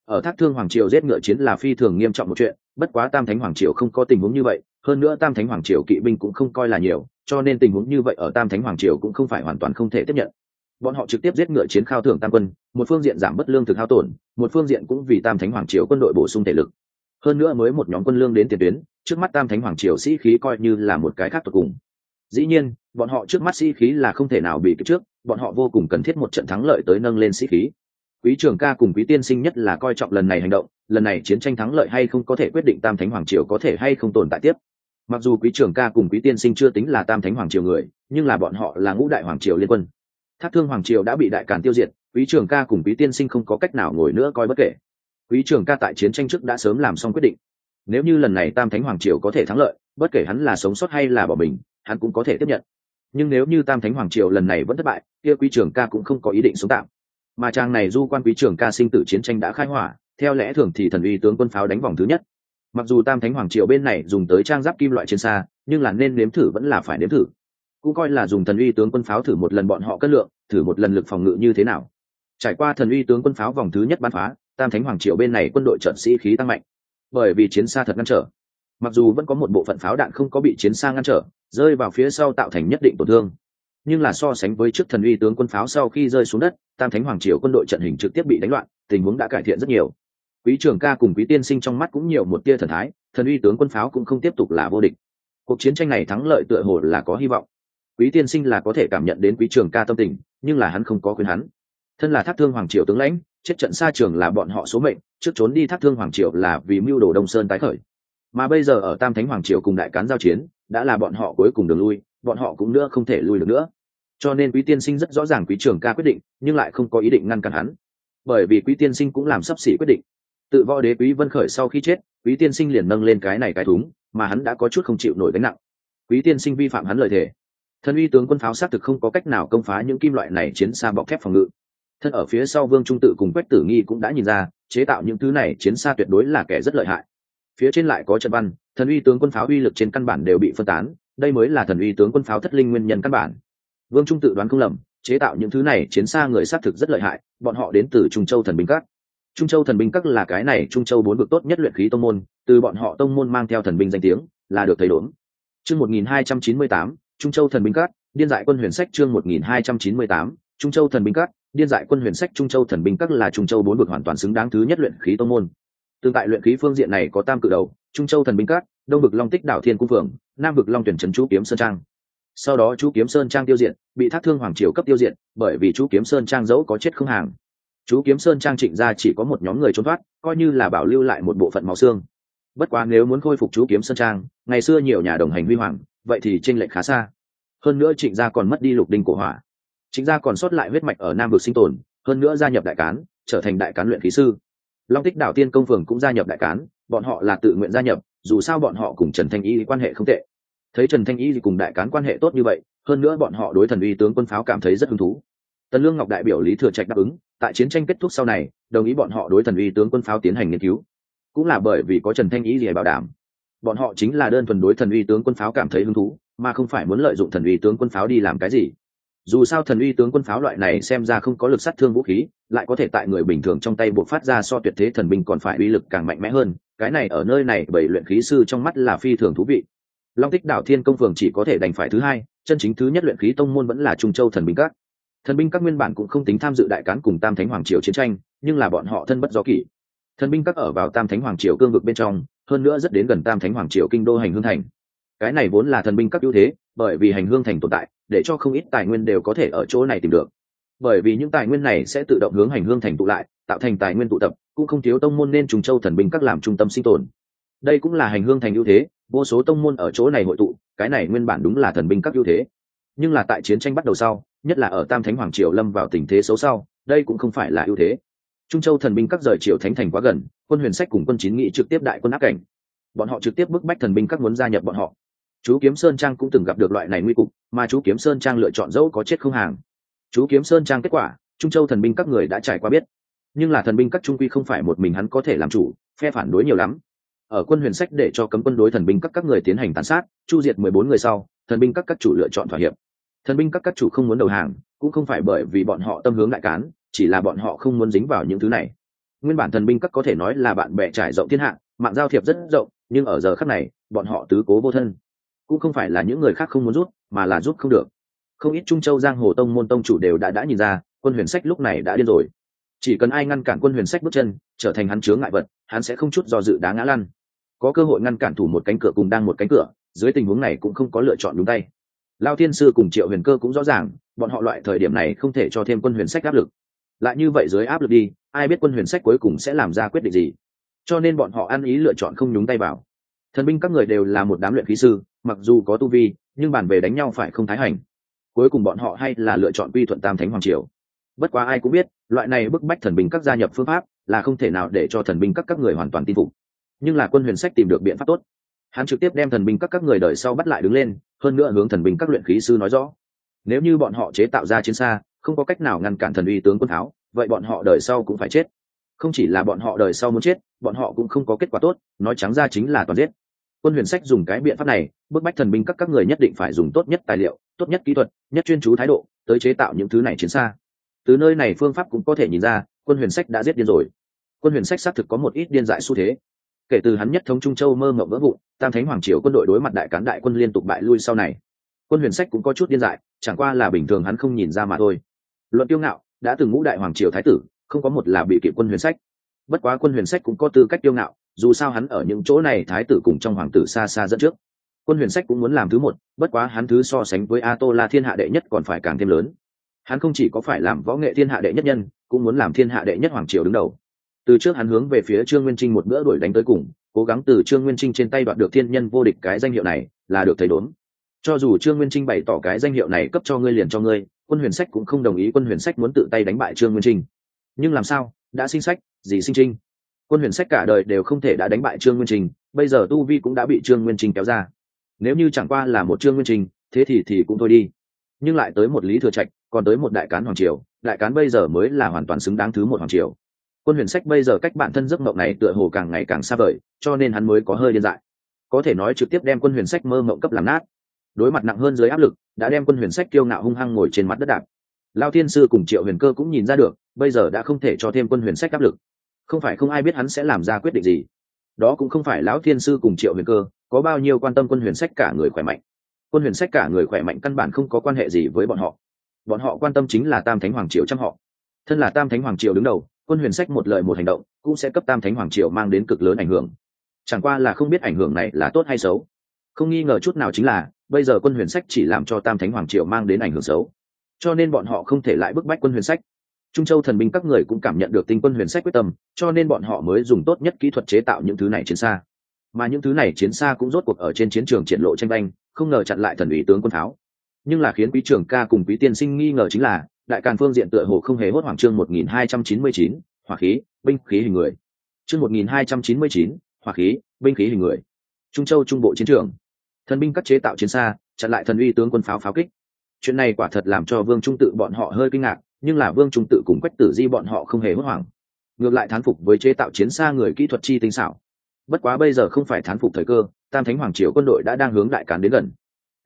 ở thác thương hoàng triều giết ngựa chiến là phi thường nghiêm trọng một chuyện bất quá tam thánh hoàng triều không có tình huống như vậy, hơn nữa tam thánh hoàng triều kỵ binh cũng không coi là nhiều, cho nên tình huống như vậy ở tam thánh hoàng triều cũng không phải hoàn toàn không thể tiếp nhận. Bọn họ trực tiếp giết ngựa chiến khao thưởng tam quân, một phương diện giảm bất lương thực hao tổn, một phương diện cũng vì tam thánh hoàng triều quân đội bổ sung thể lực. Hơn nữa mới một nhóm quân lương đến tiền tuyến, trước mắt tam thánh hoàng triều sĩ khí coi như là một cái khác tột cùng. Dĩ nhiên, bọn họ trước mắt sĩ khí là không thể nào bị kịp trước, bọn họ vô cùng cần thiết một trận thắng lợi tới nâng lên sĩ khí. Quý trưởng ca cùng quý tiên sinh nhất là coi trọng lần này hành động lần này chiến tranh thắng lợi hay không có thể quyết định tam thánh hoàng triều có thể hay không tồn tại tiếp. Mặc dù quý trường ca cùng quý tiên sinh chưa tính là tam thánh hoàng triều người, nhưng là bọn họ là ngũ đại hoàng triều liên quân. Thác thương hoàng triều đã bị đại càn tiêu diệt, quý trường ca cùng quý tiên sinh không có cách nào ngồi nữa coi bất kể. Quý trường ca tại chiến tranh trước đã sớm làm xong quyết định. Nếu như lần này tam thánh hoàng triều có thể thắng lợi, bất kể hắn là sống sót hay là bỏ mình, hắn cũng có thể tiếp nhận. Nhưng nếu như tam thánh hoàng triều lần này vẫn thất bại, kia quý trường ca cũng không có ý định sống tạm. Mà trang này du quan quý trường ca sinh tử chiến tranh đã khai hỏa theo lẽ thường thì thần uy tướng quân pháo đánh vòng thứ nhất. Mặc dù tam thánh hoàng triều bên này dùng tới trang giáp kim loại trên xa, nhưng là nên nếm thử vẫn là phải nếm thử. Cũng coi là dùng thần uy tướng quân pháo thử một lần bọn họ cất lượng, thử một lần lực phòng ngự như thế nào. Trải qua thần uy tướng quân pháo vòng thứ nhất bắn phá, tam thánh hoàng triều bên này quân đội trận sĩ khí tăng mạnh. Bởi vì chiến xa thật ngăn trở. Mặc dù vẫn có một bộ phận pháo đạn không có bị chiến xa ngăn trở, rơi vào phía sau tạo thành nhất định tổn thương. Nhưng là so sánh với trước thần uy tướng quân pháo sau khi rơi xuống đất, tam thánh hoàng triều quân đội trận hình trực tiếp bị đánh loạn, tình huống đã cải thiện rất nhiều quý trường ca cùng quý tiên sinh trong mắt cũng nhiều một tia thần thái, thần uy tướng quân pháo cũng không tiếp tục là vô địch. Cuộc chiến tranh này thắng lợi tựa hồ là có hy vọng. Quý tiên sinh là có thể cảm nhận đến quý trường ca tâm tình, nhưng là hắn không có khuyên hắn. Thân là thác thương hoàng triều tướng lãnh, chết trận xa trường là bọn họ số mệnh, trước trốn đi thác thương hoàng triều là vì mưu đồ đông sơn tái khởi. Mà bây giờ ở tam thánh hoàng triều cùng đại cán giao chiến, đã là bọn họ cuối cùng đường lui, bọn họ cũng nữa không thể lui được nữa. Cho nên quý tiên sinh rất rõ ràng quý trường ca quyết định, nhưng lại không có ý định ngăn cản hắn. Bởi vì quý tiên sinh cũng làm sắp xỉ quyết định tự võ đế quý vân khởi sau khi chết, quý tiên sinh liền nâng lên cái này cái thúng, mà hắn đã có chút không chịu nổi gánh nặng. Quý tiên sinh vi phạm hắn lời thề. Thân uy tướng quân pháo xác thực không có cách nào công phá những kim loại này chiến xa bọc thép phòng ngự. Thân ở phía sau vương trung tự cùng quách tử nghi cũng đã nhìn ra, chế tạo những thứ này chiến xa tuyệt đối là kẻ rất lợi hại. Phía trên lại có trận văn, thần uy tướng quân pháo uy lực trên căn bản đều bị phân tán, đây mới là thần uy tướng quân pháo thất linh nguyên nhân căn bản. Vương trung tự đoán không lầm, chế tạo những thứ này chiến xa người xác thực rất lợi hại, bọn họ đến từ trung châu thần binh các trung châu thần binh các là cái này trung châu bốn vực tốt nhất luyện khí tông môn, từ bọn họ tông môn mang theo thần binh danh tiếng, là được thầy đốn. Chương một nghìn hai trăm chín mươi tám, trung châu thần binh các, điên dại quân huyền sách chương một nghìn hai trăm chín mươi tám, trung châu thần binh các, điên dại quân huyền sách trung châu thần binh các là trung châu bốn vực hoàn toàn xứng đáng thứ nhất luyện khí tông môn. Tương tại luyện khí phương diện này có tam cự đầu, trung châu thần binh các, đông vực long tích đảo thiên cung phượng, nam vực long tuyển trấn chú kiếm sơn trang. Sau đó chú kiếm sơn trang tiêu diệt, bị thác thương hoàng triều cấp tiêu diệt, bởi vì chú kiếm sơn trang dẫu có chết không hàng chú kiếm sơn trang trịnh ra chỉ có một nhóm người trốn thoát, coi như là bảo lưu lại một bộ phận máu xương. Bất quá nếu muốn khôi phục chú kiếm sơn trang, ngày xưa nhiều nhà đồng hành huy hoàng, vậy thì tranh lệch khá xa. Hơn nữa trịnh gia còn mất đi lục đinh cổ hỏa. Trịnh gia còn sót lại huyết mạch ở nam vực sinh tồn, hơn nữa gia nhập đại cán, trở thành đại cán luyện khí sư. Long tích đảo tiên công phường cũng gia nhập đại cán, bọn họ là tự nguyện gia nhập, dù sao bọn họ cùng trần thanh y quan hệ không tệ. Thấy trần thanh y cùng đại cán quan hệ tốt như vậy, hơn nữa bọn họ đối thần uy tướng quân pháo cảm thấy rất hứng thú. Tần lương ngọc đại biểu lý thừa trạch đáp ứng tại chiến tranh kết thúc sau này, đồng ý bọn họ đối thần uy tướng quân pháo tiến hành nghiên cứu. Cũng là bởi vì có trần thanh ý gì bảo đảm. Bọn họ chính là đơn thuần đối thần uy tướng quân pháo cảm thấy hứng thú, mà không phải muốn lợi dụng thần uy tướng quân pháo đi làm cái gì. Dù sao thần uy tướng quân pháo loại này xem ra không có lực sát thương vũ khí, lại có thể tại người bình thường trong tay buộc phát ra so tuyệt thế thần binh còn phải uy lực càng mạnh mẽ hơn, cái này ở nơi này bởi luyện khí sư trong mắt là phi thường thú vị. Long tích đảo thiên công phường chỉ có thể đành phải thứ hai, chân chính thứ nhất luyện khí tông môn vẫn là trung châu thần binh các thần binh các nguyên bản cũng không tính tham dự đại cán cùng tam thánh hoàng triều chiến tranh, nhưng là bọn họ thân bất do kỷ. Thần binh các ở vào tam thánh hoàng triều cương vực bên trong, hơn nữa rất đến gần tam thánh hoàng triều kinh đô hành hương thành. Cái này vốn là thần binh các ưu thế, bởi vì hành hương thành tồn tại, để cho không ít tài nguyên đều có thể ở chỗ này tìm được. Bởi vì những tài nguyên này sẽ tự động hướng hành hương thành tụ lại, tạo thành tài nguyên tụ tập, cũng không thiếu tông môn nên trùng châu thần binh các làm trung tâm sinh tồn. Đây cũng là hành hương thành ưu thế, vô số tông môn ở chỗ này hội tụ, cái này nguyên bản đúng là thần binh các ưu thế. Nhưng là tại chiến tranh bắt đầu sau nhất là ở tam thánh hoàng triều lâm vào tình thế xấu sau, đây cũng không phải là ưu thế. Trung châu thần binh các rời triều thánh thành quá gần, quân huyền sách cùng quân chín nghị trực tiếp đại quân áp cảnh. Bọn họ trực tiếp bức bách thần binh các muốn gia nhập bọn họ. Chú kiếm sơn trang cũng từng gặp được loại này nguy cục, mà chú kiếm sơn trang lựa chọn dẫu có chết không hàng. Chú kiếm sơn trang kết quả, trung châu thần binh các người đã trải qua biết. Nhưng là thần binh các trung quy không phải một mình hắn có thể làm chủ, phe phản đối nhiều lắm. Ở quân huyền sách để cho cấm quân đối thần binh các các người tiến hành tàn sát, chu diệt mười bốn người sau, thần binh các các chủ lựa chọn thỏa hiệp thần binh các các chủ không muốn đầu hàng, cũng không phải bởi vì bọn họ tâm hướng đại cán, chỉ là bọn họ không muốn dính vào những thứ này. Nguyên bản thần binh các có thể nói là bạn bè trải rộng thiên hạ, mạng giao thiệp rất rộng, nhưng ở giờ khắc này, bọn họ tứ cố vô thân. Cũng không phải là những người khác không muốn rút mà là rút không được. Không ít trung châu giang hồ tông môn tông chủ đều đã đã nhìn ra, quân huyền sách lúc này đã điên rồi. Chỉ cần ai ngăn cản quân huyền sách bước chân, trở thành hắn chướng ngại vật, hắn sẽ không chút do dự đá ngã lăn. Có cơ hội ngăn cản thủ một cánh cửa cùng đang một cánh cửa, dưới tình huống này cũng không có lựa chọn đúng tay lao thiên sư cùng triệu huyền cơ cũng rõ ràng, bọn họ loại thời điểm này không thể cho thêm quân huyền sách áp lực. Lại như vậy dưới áp lực đi, ai biết quân huyền sách cuối cùng sẽ làm ra quyết định gì? Cho nên bọn họ ăn ý lựa chọn không nhúng tay vào. Thần binh các người đều là một đám luyện khí sư, mặc dù có tu vi, nhưng bàn về đánh nhau phải không thái hành. Cuối cùng bọn họ hay là lựa chọn quy thuận tam thánh hoàng triều. Bất quá ai cũng biết, loại này bức bách thần binh các gia nhập phương pháp là không thể nào để cho thần binh các các người hoàn toàn tin phục. Nhưng là quân huyền sách tìm được biện pháp tốt. Hắn trực tiếp đem thần binh các các người đời sau bắt lại đứng lên hơn nữa hướng thần binh các luyện khí sư nói rõ. Nếu như bọn họ chế tạo ra chiến xa, không có cách nào ngăn cản thần uy tướng quân tháo, vậy bọn họ đời sau cũng phải chết. Không chỉ là bọn họ đời sau muốn chết, bọn họ cũng không có kết quả tốt, nói trắng ra chính là toàn giết. Quân huyền sách dùng cái biện pháp này, bức bách thần binh các các người nhất định phải dùng tốt nhất tài liệu, tốt nhất kỹ thuật, nhất chuyên chú thái độ, tới chế tạo những thứ này chiến xa. Từ nơi này phương pháp cũng có thể nhìn ra, quân huyền sách đã giết điên rồi. Quân huyền sách xác thực có một ít điên dại xu thế kể từ hắn nhất thống trung châu mơ mộng vỡ vụn, tam thánh hoàng triều quân đội đối mặt đại cán đại quân liên tục bại lui sau này. Quân huyền sách cũng có chút điên dại, chẳng qua là bình thường hắn không nhìn ra mà thôi. Luận tiêu ngạo, đã từng ngũ đại hoàng triều thái tử, không có một là bị kịp quân huyền sách. Bất quá quân huyền sách cũng có tư cách tiêu ngạo, dù sao hắn ở những chỗ này thái tử cùng trong hoàng tử xa xa dẫn trước. Quân huyền sách cũng muốn làm thứ một, bất quá hắn thứ so sánh với a tô la thiên hạ đệ nhất còn phải càng thêm lớn. Hắn không chỉ có phải làm võ nghệ thiên hạ đệ nhất nhân, cũng muốn làm thiên hạ đệ nhất hoàng triều đứng đầu từ trước hắn hướng về phía trương nguyên trinh một bữa đuổi đánh tới cùng, cố gắng từ trương nguyên trinh trên tay đoạt được thiên nhân vô địch cái danh hiệu này là được thấy đốn. Cho dù trương nguyên trinh bày tỏ cái danh hiệu này cấp cho ngươi liền cho ngươi, quân huyền sách cũng không đồng ý quân huyền sách muốn tự tay đánh bại trương nguyên trinh. Nhưng làm sao? Đã sinh sách, gì sinh trinh? Quân huyền sách cả đời đều không thể đã đánh bại trương nguyên trinh, bây giờ tu vi cũng đã bị trương nguyên trinh kéo ra. Nếu như chẳng qua là một trương nguyên trinh, thế thì thì cũng thôi đi. Nhưng lại tới một lý thừa trạch, còn tới một đại cán hoàng triều, đại cán bây giờ mới là hoàn toàn xứng đáng thứ một hoàng triều quân huyền sách bây giờ cách bản thân giấc mộng này tựa hồ càng ngày càng xa vời, cho nên hắn mới có hơi điên dại. Có thể nói trực tiếp đem quân huyền sách mơ mộng cấp làm nát. Đối mặt nặng hơn dưới áp lực, đã đem quân huyền sách kiêu ngạo hung hăng ngồi trên mặt đất đạp. Lao thiên sư cùng triệu huyền cơ cũng nhìn ra được, bây giờ đã không thể cho thêm quân huyền sách áp lực. Không phải không ai biết hắn sẽ làm ra quyết định gì. Đó cũng không phải lão thiên sư cùng triệu huyền cơ có bao nhiêu quan tâm quân huyền sách cả người khỏe mạnh. Quân huyền sách cả người khỏe mạnh căn bản không có quan hệ gì với bọn họ. Bọn họ quan tâm chính là tam thánh hoàng triều trăm họ. Thân là tam thánh hoàng triều đứng đầu quân huyền sách một lời một hành động, cũng sẽ cấp tam thánh hoàng triều mang đến cực lớn ảnh hưởng. Chẳng qua là không biết ảnh hưởng này là tốt hay xấu. Không nghi ngờ chút nào chính là, bây giờ quân huyền sách chỉ làm cho tam thánh hoàng triều mang đến ảnh hưởng xấu. Cho nên bọn họ không thể lại bức bách quân huyền sách. Trung châu thần binh các người cũng cảm nhận được tinh quân huyền sách quyết tâm, cho nên bọn họ mới dùng tốt nhất kỹ thuật chế tạo những thứ này chiến xa. Mà những thứ này chiến xa cũng rốt cuộc ở trên chiến trường triển lộ tranh banh, không ngờ chặn lại thần ủy tướng quân tháo. Nhưng là khiến quý trưởng ca cùng quý tiên sinh nghi ngờ chính là đại càn phương diện tựa hồ không hề hốt hoảng chương một nghìn hai trăm chín mươi chín, hỏa khí, binh khí hình người. Chương một nghìn hai trăm chín mươi chín, hỏa khí, binh khí hình người. Trung châu trung bộ chiến trường. Thần binh cắt chế tạo chiến xa, chặn lại thần uy tướng quân pháo pháo kích. Chuyện này quả thật làm cho vương trung tự bọn họ hơi kinh ngạc, nhưng là vương trung tự cùng quách tử di bọn họ không hề hốt hoảng. Ngược lại thán phục với chế tạo chiến xa người kỹ thuật chi tinh xảo. Bất quá bây giờ không phải thán phục thời cơ, tam thánh hoàng triều quân đội đã đang hướng đại càn đến gần.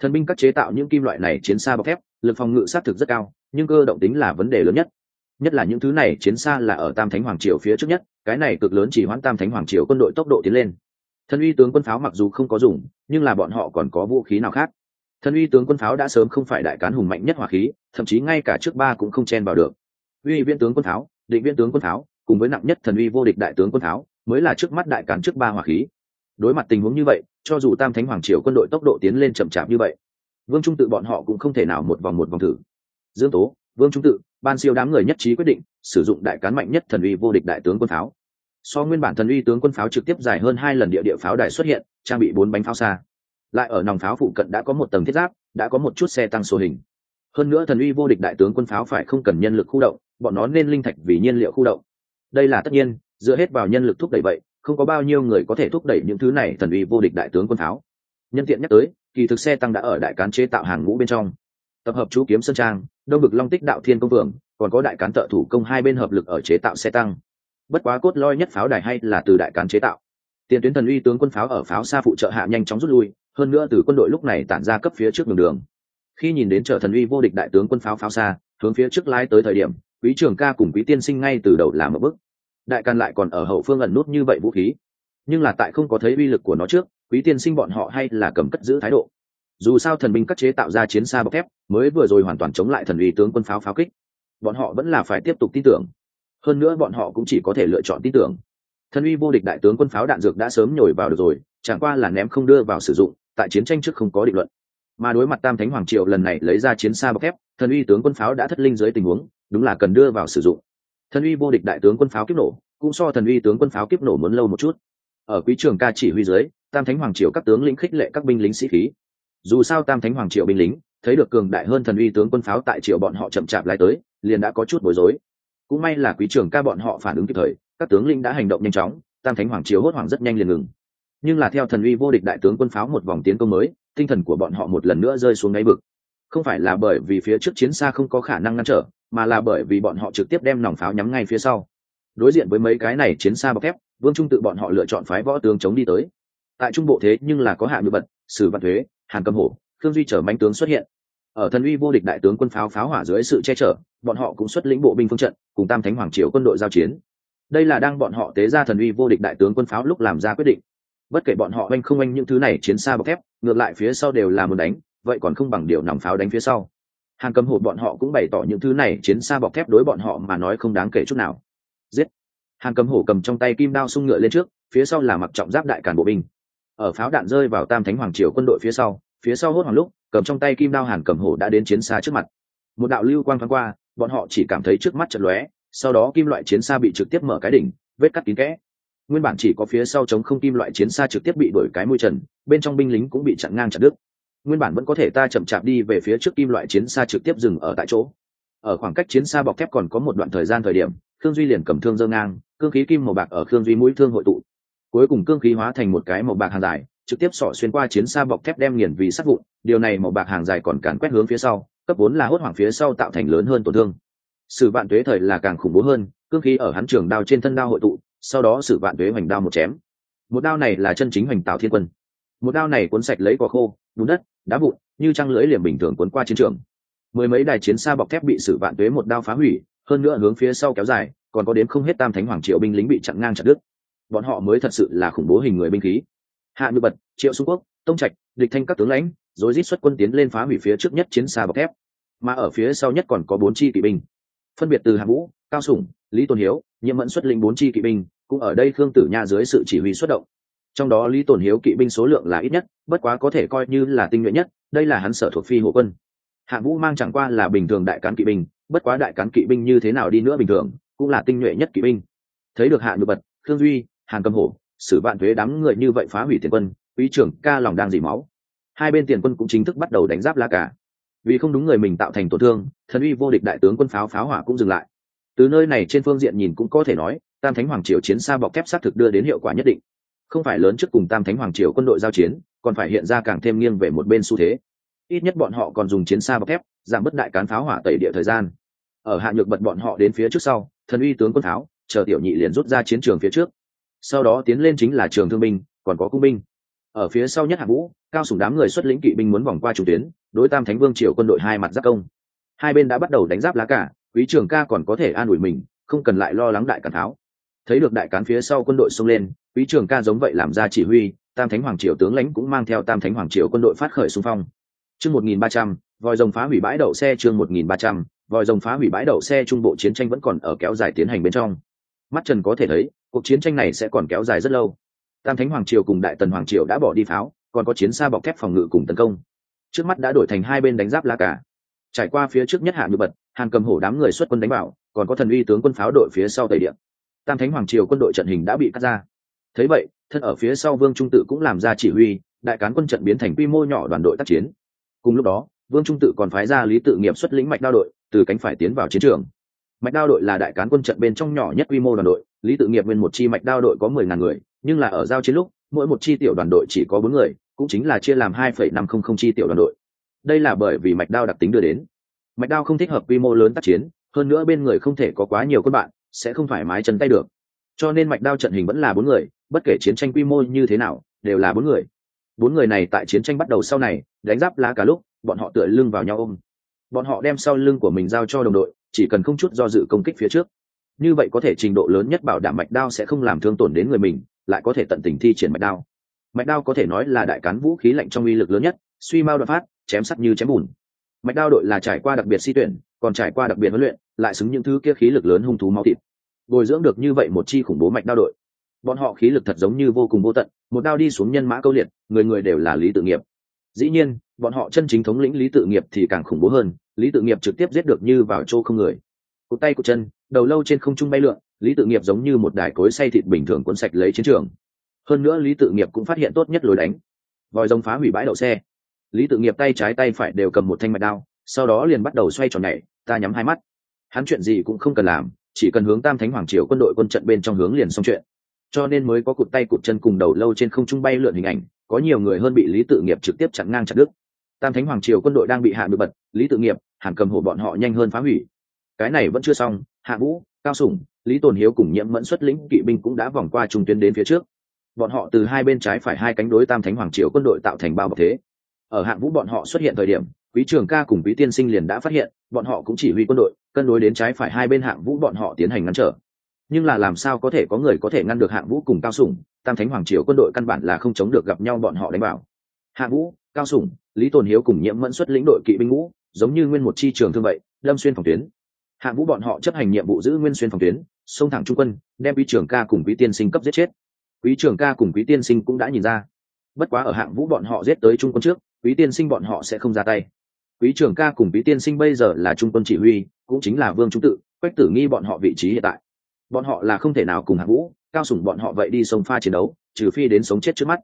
Thần binh các chế tạo những kim loại này chiến xa bọc thép, lực phòng ngự sát thực rất cao nhưng cơ động tính là vấn đề lớn nhất. Nhất là những thứ này chiến xa là ở tam thánh hoàng triều phía trước nhất, cái này cực lớn chỉ hoãn tam thánh hoàng triều quân đội tốc độ tiến lên. Thần uy tướng quân pháo mặc dù không có dùng, nhưng là bọn họ còn có vũ khí nào khác. Thần uy tướng quân pháo đã sớm không phải đại cán hùng mạnh nhất hỏa khí, thậm chí ngay cả trước ba cũng không chen vào được. Uy viên tướng quân pháo, định viên tướng quân pháo, cùng với nặng nhất thần uy vô địch đại tướng quân pháo, mới là trước mắt đại cán trước ba hỏa khí. Đối mặt tình huống như vậy, cho dù tam thánh hoàng triều quân đội tốc độ tiến lên chậm chạp như vậy, vương trung tự bọn họ cũng không thể nào một vòng một vòng thử dương tố, vương trung tự, ban siêu đám người nhất trí quyết định sử dụng đại cán mạnh nhất thần uy vô địch đại tướng quân pháo. So nguyên bản thần uy tướng quân pháo trực tiếp dài hơn hai lần địa địa pháo đài xuất hiện, trang bị bốn bánh pháo xa. Lại ở nòng pháo phụ cận đã có một tầng thiết giáp, đã có một chút xe tăng số hình. Hơn nữa thần uy vô địch đại tướng quân pháo phải không cần nhân lực khu động, bọn nó nên linh thạch vì nhiên liệu khu động. Đây là tất nhiên, dựa hết vào nhân lực thúc đẩy vậy, không có bao nhiêu người có thể thúc đẩy những thứ này thần uy vô địch đại tướng quân pháo. Nhân tiện nhắc tới, kỳ thực xe tăng đã ở đại cán chế tạo hàng ngũ bên trong tập hợp chú kiếm sơn trang, đông bực long tích đạo thiên công vượng còn có đại cán thợ thủ công hai bên hợp lực ở chế tạo xe tăng. Bất quá cốt loi nhất pháo đài hay là từ đại cán chế tạo. Tiền tuyến thần uy tướng quân pháo ở pháo xa phụ trợ hạ nhanh chóng rút lui, hơn nữa từ quân đội lúc này tản ra cấp phía trước đường đường. Khi nhìn đến trở thần uy vô địch đại tướng quân pháo pháo xa, hướng phía trước lái tới thời điểm, quý trưởng ca cùng quý tiên sinh ngay từ đầu làm một bước. Đại càn lại còn ở hậu phương ẩn nút như vậy vũ khí. Nhưng là tại không có thấy uy lực của nó trước, quý tiên sinh bọn họ hay là cầm cất giữ thái độ dù sao thần binh các chế tạo ra chiến xa bọc thép, mới vừa rồi hoàn toàn chống lại thần uy tướng quân pháo pháo kích. Bọn họ vẫn là phải tiếp tục tin tưởng. Hơn nữa bọn họ cũng chỉ có thể lựa chọn tin tưởng. Thần uy vô địch đại tướng quân pháo đạn dược đã sớm nhồi vào được rồi, chẳng qua là ném không đưa vào sử dụng, tại chiến tranh trước không có định luận. Mà đối mặt tam thánh hoàng triều lần này lấy ra chiến xa bọc thép, thần uy tướng quân pháo đã thất linh dưới tình huống, đúng là cần đưa vào sử dụng. Thần uy vô địch đại tướng quân pháo kiếp nổ, cũng so thần uy tướng quân pháo kiếp nổ muốn lâu một chút. Ở quý trường ca chỉ huy dưới, tam thánh hoàng triều các tướng lĩnh khích lệ các binh lính sĩ khí dù sao tam thánh hoàng triều binh lính, thấy được cường đại hơn thần uy tướng quân pháo tại triều bọn họ chậm chạp lại tới, liền đã có chút bối rối. Cũng may là quý trường ca bọn họ phản ứng kịp thời, các tướng lĩnh đã hành động nhanh chóng, tam thánh hoàng triều hốt hoảng rất nhanh liền ngừng. Nhưng là theo thần uy vô địch đại tướng quân pháo một vòng tiến công mới, tinh thần của bọn họ một lần nữa rơi xuống đáy vực. Không phải là bởi vì phía trước chiến xa không có khả năng ngăn trở, mà là bởi vì bọn họ trực tiếp đem nòng pháo nhắm ngay phía sau. Đối diện với mấy cái này chiến xa bọc thép, vương trung tự bọn họ lựa chọn phái võ tướng chống đi tới. Tại trung bộ thế nhưng là có hạ ngự bật, sử văn thuế hàn cầm hổ, khương duy chở mánh tướng xuất hiện. Ở thần uy vô địch đại tướng quân pháo pháo hỏa dưới sự che chở, bọn họ cũng xuất lĩnh bộ binh phương trận, cùng tam thánh hoàng triều quân đội giao chiến. Đây là đang bọn họ tế ra thần uy vô địch đại tướng quân pháo lúc làm ra quyết định. Bất kể bọn họ oanh không oanh những thứ này chiến xa bọc thép, ngược lại phía sau đều là muốn đánh, vậy còn không bằng điều nòng pháo đánh phía sau. Hàng cầm hụt bọn họ cũng bày tỏ những thứ này chiến xa bọc thép đối bọn họ mà nói không đáng kể chút nào. Giết! Hàng cầm hổ cầm trong tay kim đao sung ngựa lên trước, phía sau là mặc trọng giáp đại cản bộ binh ở pháo đạn rơi vào tam thánh hoàng triều quân đội phía sau phía sau hốt hoàng lúc, cầm trong tay kim đao hàn cầm hổ đã đến chiến xa trước mặt. Một đạo lưu quang thoáng qua, bọn họ chỉ cảm thấy trước mắt chật lóe, sau đó kim loại chiến xa bị trực tiếp mở cái đỉnh, vết cắt kín kẽ. Nguyên bản chỉ có phía sau chống không kim loại chiến xa trực tiếp bị đổi cái môi trần, bên trong binh lính cũng bị chặn ngang chặt đứt. Nguyên bản vẫn có thể ta chậm chạp đi về phía trước kim loại chiến xa trực tiếp dừng ở tại chỗ. Ở khoảng cách chiến xa bọc thép còn có một đoạn thời gian thời điểm, khương duy liền cầm thương dơ ngang, cương khí kim màu bạc ở khương duy mũi thương hội tụ cuối cùng cương khí hóa thành một cái màu bạc hàng dài, trực tiếp sỏ xuyên qua chiến xa bọc thép đem nghiền vì sắt vụn, điều này màu bạc hàng dài còn càn quét hướng phía sau, cấp vốn là hốt hoảng phía sau tạo thành lớn hơn tổn thương. Sử vạn tuế thời là càng khủng bố hơn, cương khí ở hắn trường đao trên thân đao hội tụ, sau đó sử vạn tuế hoành đao một chém. Một đao này là chân chính hoành tạo thiên quân. Một đao này cuốn sạch lấy cỏ khô, bùn đất, đá vụn, như trăng lưỡi liềm bình thường cuốn qua chiến trường. Mười mấy đài chiến xa bọc thép bị sử vạn tuế một đao phá hủy, hơn nữa hướng phía sau kéo dài, còn có đến không hết tam thánh hoàng triệu binh lính bị chặn ngang chặt đứt bọn họ mới thật sự là khủng bố hình người binh khí. Hạ như bật, triệu xung quốc, tông trạch, địch thanh các tướng lãnh, rồi rít xuất quân tiến lên phá hủy phía trước nhất chiến xa bọc thép. Mà ở phía sau nhất còn có bốn chi kỵ binh. Phân biệt từ hạ vũ, cao sủng, lý tôn hiếu, nhiệm mẫn xuất linh bốn chi kỵ binh, cũng ở đây khương tử nha dưới sự chỉ huy xuất động. Trong đó lý tồn hiếu kỵ binh số lượng là ít nhất, bất quá có thể coi như là tinh nhuệ nhất, đây là hắn sở thuộc phi hộ quân. Hạ vũ mang chẳng qua là bình thường đại cán kỵ binh, bất quá đại cán kỵ binh như thế nào đi nữa bình thường, cũng là tinh nhuệ nhất kỵ binh. Thấy được hạ nhược bật, khương duy hàn cầm hổ, xử vạn thuế đám người như vậy phá hủy tiền quân, quý trưởng ca lòng đang dỉ máu. Hai bên tiền quân cũng chính thức bắt đầu đánh giáp lá cả vì không đúng người mình tạo thành tổn thương, thần uy vô địch đại tướng quân pháo pháo hỏa cũng dừng lại. Từ nơi này trên phương diện nhìn cũng có thể nói, tam thánh hoàng triều chiến xa bọc thép xác thực đưa đến hiệu quả nhất định. Không phải lớn trước cùng tam thánh hoàng triều quân đội giao chiến, còn phải hiện ra càng thêm nghiêng về một bên xu thế. Ít nhất bọn họ còn dùng chiến xa bọc thép, giảm bớt đại cán pháo hỏa tẩy địa thời gian. Ở hạ nhược bật bọn họ đến phía trước sau, thần uy tướng quân pháo, chờ tiểu nhị liền rút ra chiến trường phía trước sau đó tiến lên chính là trường thương binh, còn có cung binh. Ở phía sau nhất hạ vũ, cao sủng đám người xuất lĩnh kỵ binh muốn vòng qua chủ tuyến, đối tam thánh vương triều quân đội hai mặt giáp công. Hai bên đã bắt đầu đánh giáp lá cả quý trường ca còn có thể an ủi mình, không cần lại lo lắng đại cản tháo. Thấy được đại cán phía sau quân đội xông lên, quý trường ca giống vậy làm ra chỉ huy, tam thánh hoàng triều tướng lãnh cũng mang theo tam thánh hoàng triều quân đội phát khởi xung phong. Chương một nghìn ba trăm vòi rồng phá hủy bãi đậu xe chương một nghìn ba trăm vòi rồng phá hủy bãi đậu xe trung bộ chiến tranh vẫn còn ở kéo dài tiến hành bên trong mắt trần có thể thấy, cuộc chiến tranh này sẽ còn kéo dài rất lâu. Tam thánh hoàng triều cùng đại tần hoàng triều đã bỏ đi pháo, còn có chiến xa bọc thép phòng ngự cùng tấn công. Trước mắt đã đổi thành hai bên đánh giáp la cả trải qua phía trước nhất hạ như bật, hàn cầm hổ đám người xuất quân đánh bảo còn có thần uy tướng quân pháo đội phía sau tây điện tam thánh hoàng triều quân đội trận hình đã bị cắt ra. Thấy vậy, thân ở phía sau vương trung tự cũng làm ra chỉ huy, đại cán quân trận biến thành quy mô nhỏ đoàn đội tác chiến. Cùng lúc đó, vương trung tự còn phái ra lý tự nghiệp xuất lĩnh mạch đao đội, từ cánh phải tiến vào chiến trường mạch đao đội là đại cán quân trận bên trong nhỏ nhất quy mô đoàn đội, lý tự nghiệp nguyên một chi mạch đao đội có mười ngàn người, nhưng là ở giao chiến lúc, mỗi một chi tiểu đoàn đội chỉ có bốn người, cũng chính là chia làm hai phẩy năm không không chi tiểu đoàn đội. Đây là bởi vì mạch đao đặc tính đưa đến. Mạch đao không thích hợp quy mô lớn tác chiến, hơn nữa bên người không thể có quá nhiều quân bạn, sẽ không thoải mái chân tay được. Cho nên mạch đao trận hình vẫn là bốn người, bất kể chiến tranh quy mô như thế nào, đều là bốn người. Bốn người này tại chiến tranh bắt đầu sau này, đánh giáp lá cả lúc, bọn họ tựa lưng vào nhau ôm. Bọn họ đem sau lưng của mình giao cho đồng đội chỉ cần không chút do dự công kích phía trước. Như vậy có thể trình độ lớn nhất bảo đảm mạch đao sẽ không làm thương tổn đến người mình, lại có thể tận tình thi triển mạch đao. Mạch đao có thể nói là đại cán vũ khí lạnh trong uy lực lớn nhất, suy mau đoạn phát, chém sắt như chém bùn. Mạch đao đội là trải qua đặc biệt si tuyển, còn trải qua đặc biệt huấn luyện, lại xứng những thứ kia khí lực lớn hung thú máu thịt. Bồi dưỡng được như vậy một chi khủng bố mạch đao đội. Bọn họ khí lực thật giống như vô cùng vô tận, một đao đi xuống nhân mã câu liệt, người người đều là lý tự nghiệp dĩ nhiên, bọn họ chân chính thống lĩnh lý tự nghiệp thì càng khủng bố hơn, lý tự nghiệp trực tiếp giết được như vào chỗ không người. Cụt tay cụt chân, đầu lâu trên không trung bay lượn, lý tự nghiệp giống như một đài cối say thịt bình thường cuốn sạch lấy chiến trường. Hơn nữa lý tự nghiệp cũng phát hiện tốt nhất lối đánh. Vòi rồng phá hủy bãi đậu xe. Lý tự nghiệp tay trái tay phải đều cầm một thanh mạch đao, sau đó liền bắt đầu xoay tròn nhảy, ta nhắm hai mắt. Hắn chuyện gì cũng không cần làm, chỉ cần hướng tam thánh hoàng triều quân đội quân trận bên trong hướng liền xong chuyện. Cho nên mới có cụt tay cụt chân cùng đầu lâu trên không trung bay lượn hình ảnh có nhiều người hơn bị lý tự nghiệp trực tiếp chặn ngang chặt đứt. Tam thánh hoàng triều quân đội đang bị hạ được bật, lý tự nghiệp, hàn cầm hổ bọn họ nhanh hơn phá hủy. Cái này vẫn chưa xong, hạ vũ, cao sủng, lý tồn hiếu cùng nhiễm mẫn xuất lĩnh kỵ binh cũng đã vòng qua trung tuyến đến phía trước. Bọn họ từ hai bên trái phải hai cánh đối tam thánh hoàng triều quân đội tạo thành bao bọc thế. Ở hạng vũ bọn họ xuất hiện thời điểm, quý trường ca cùng quý tiên sinh liền đã phát hiện, bọn họ cũng chỉ huy quân đội, cân đối đến trái phải hai bên hạng vũ bọn họ tiến hành ngăn trở nhưng là làm sao có thể có người có thể ngăn được hạng vũ cùng cao sủng, tam thánh hoàng triều quân đội căn bản là không chống được gặp nhau bọn họ đánh bảo hạng vũ, cao sủng, lý tồn hiếu cùng nhiễm mẫn xuất lĩnh đội kỵ binh ngũ, giống như nguyên một chi trường thương vậy lâm xuyên phòng tuyến. Hạng vũ bọn họ chấp hành nhiệm vụ giữ nguyên xuyên phòng tuyến, xông thẳng trung quân, đem quý trường ca cùng quý tiên sinh cấp giết chết. Quý trường ca cùng quý tiên sinh cũng đã nhìn ra. Bất quá ở hạng vũ bọn họ giết tới trung quân trước, quý tiên sinh bọn họ sẽ không ra tay. Quý trường ca cùng quý tiên sinh bây giờ là trung quân chỉ huy, cũng chính là vương trung tự, quách tử nghi bọn họ vị trí hiện tại bọn họ là không thể nào cùng hạng vũ, cao sủng bọn họ vậy đi sông pha chiến đấu, trừ phi đến sống chết trước mắt.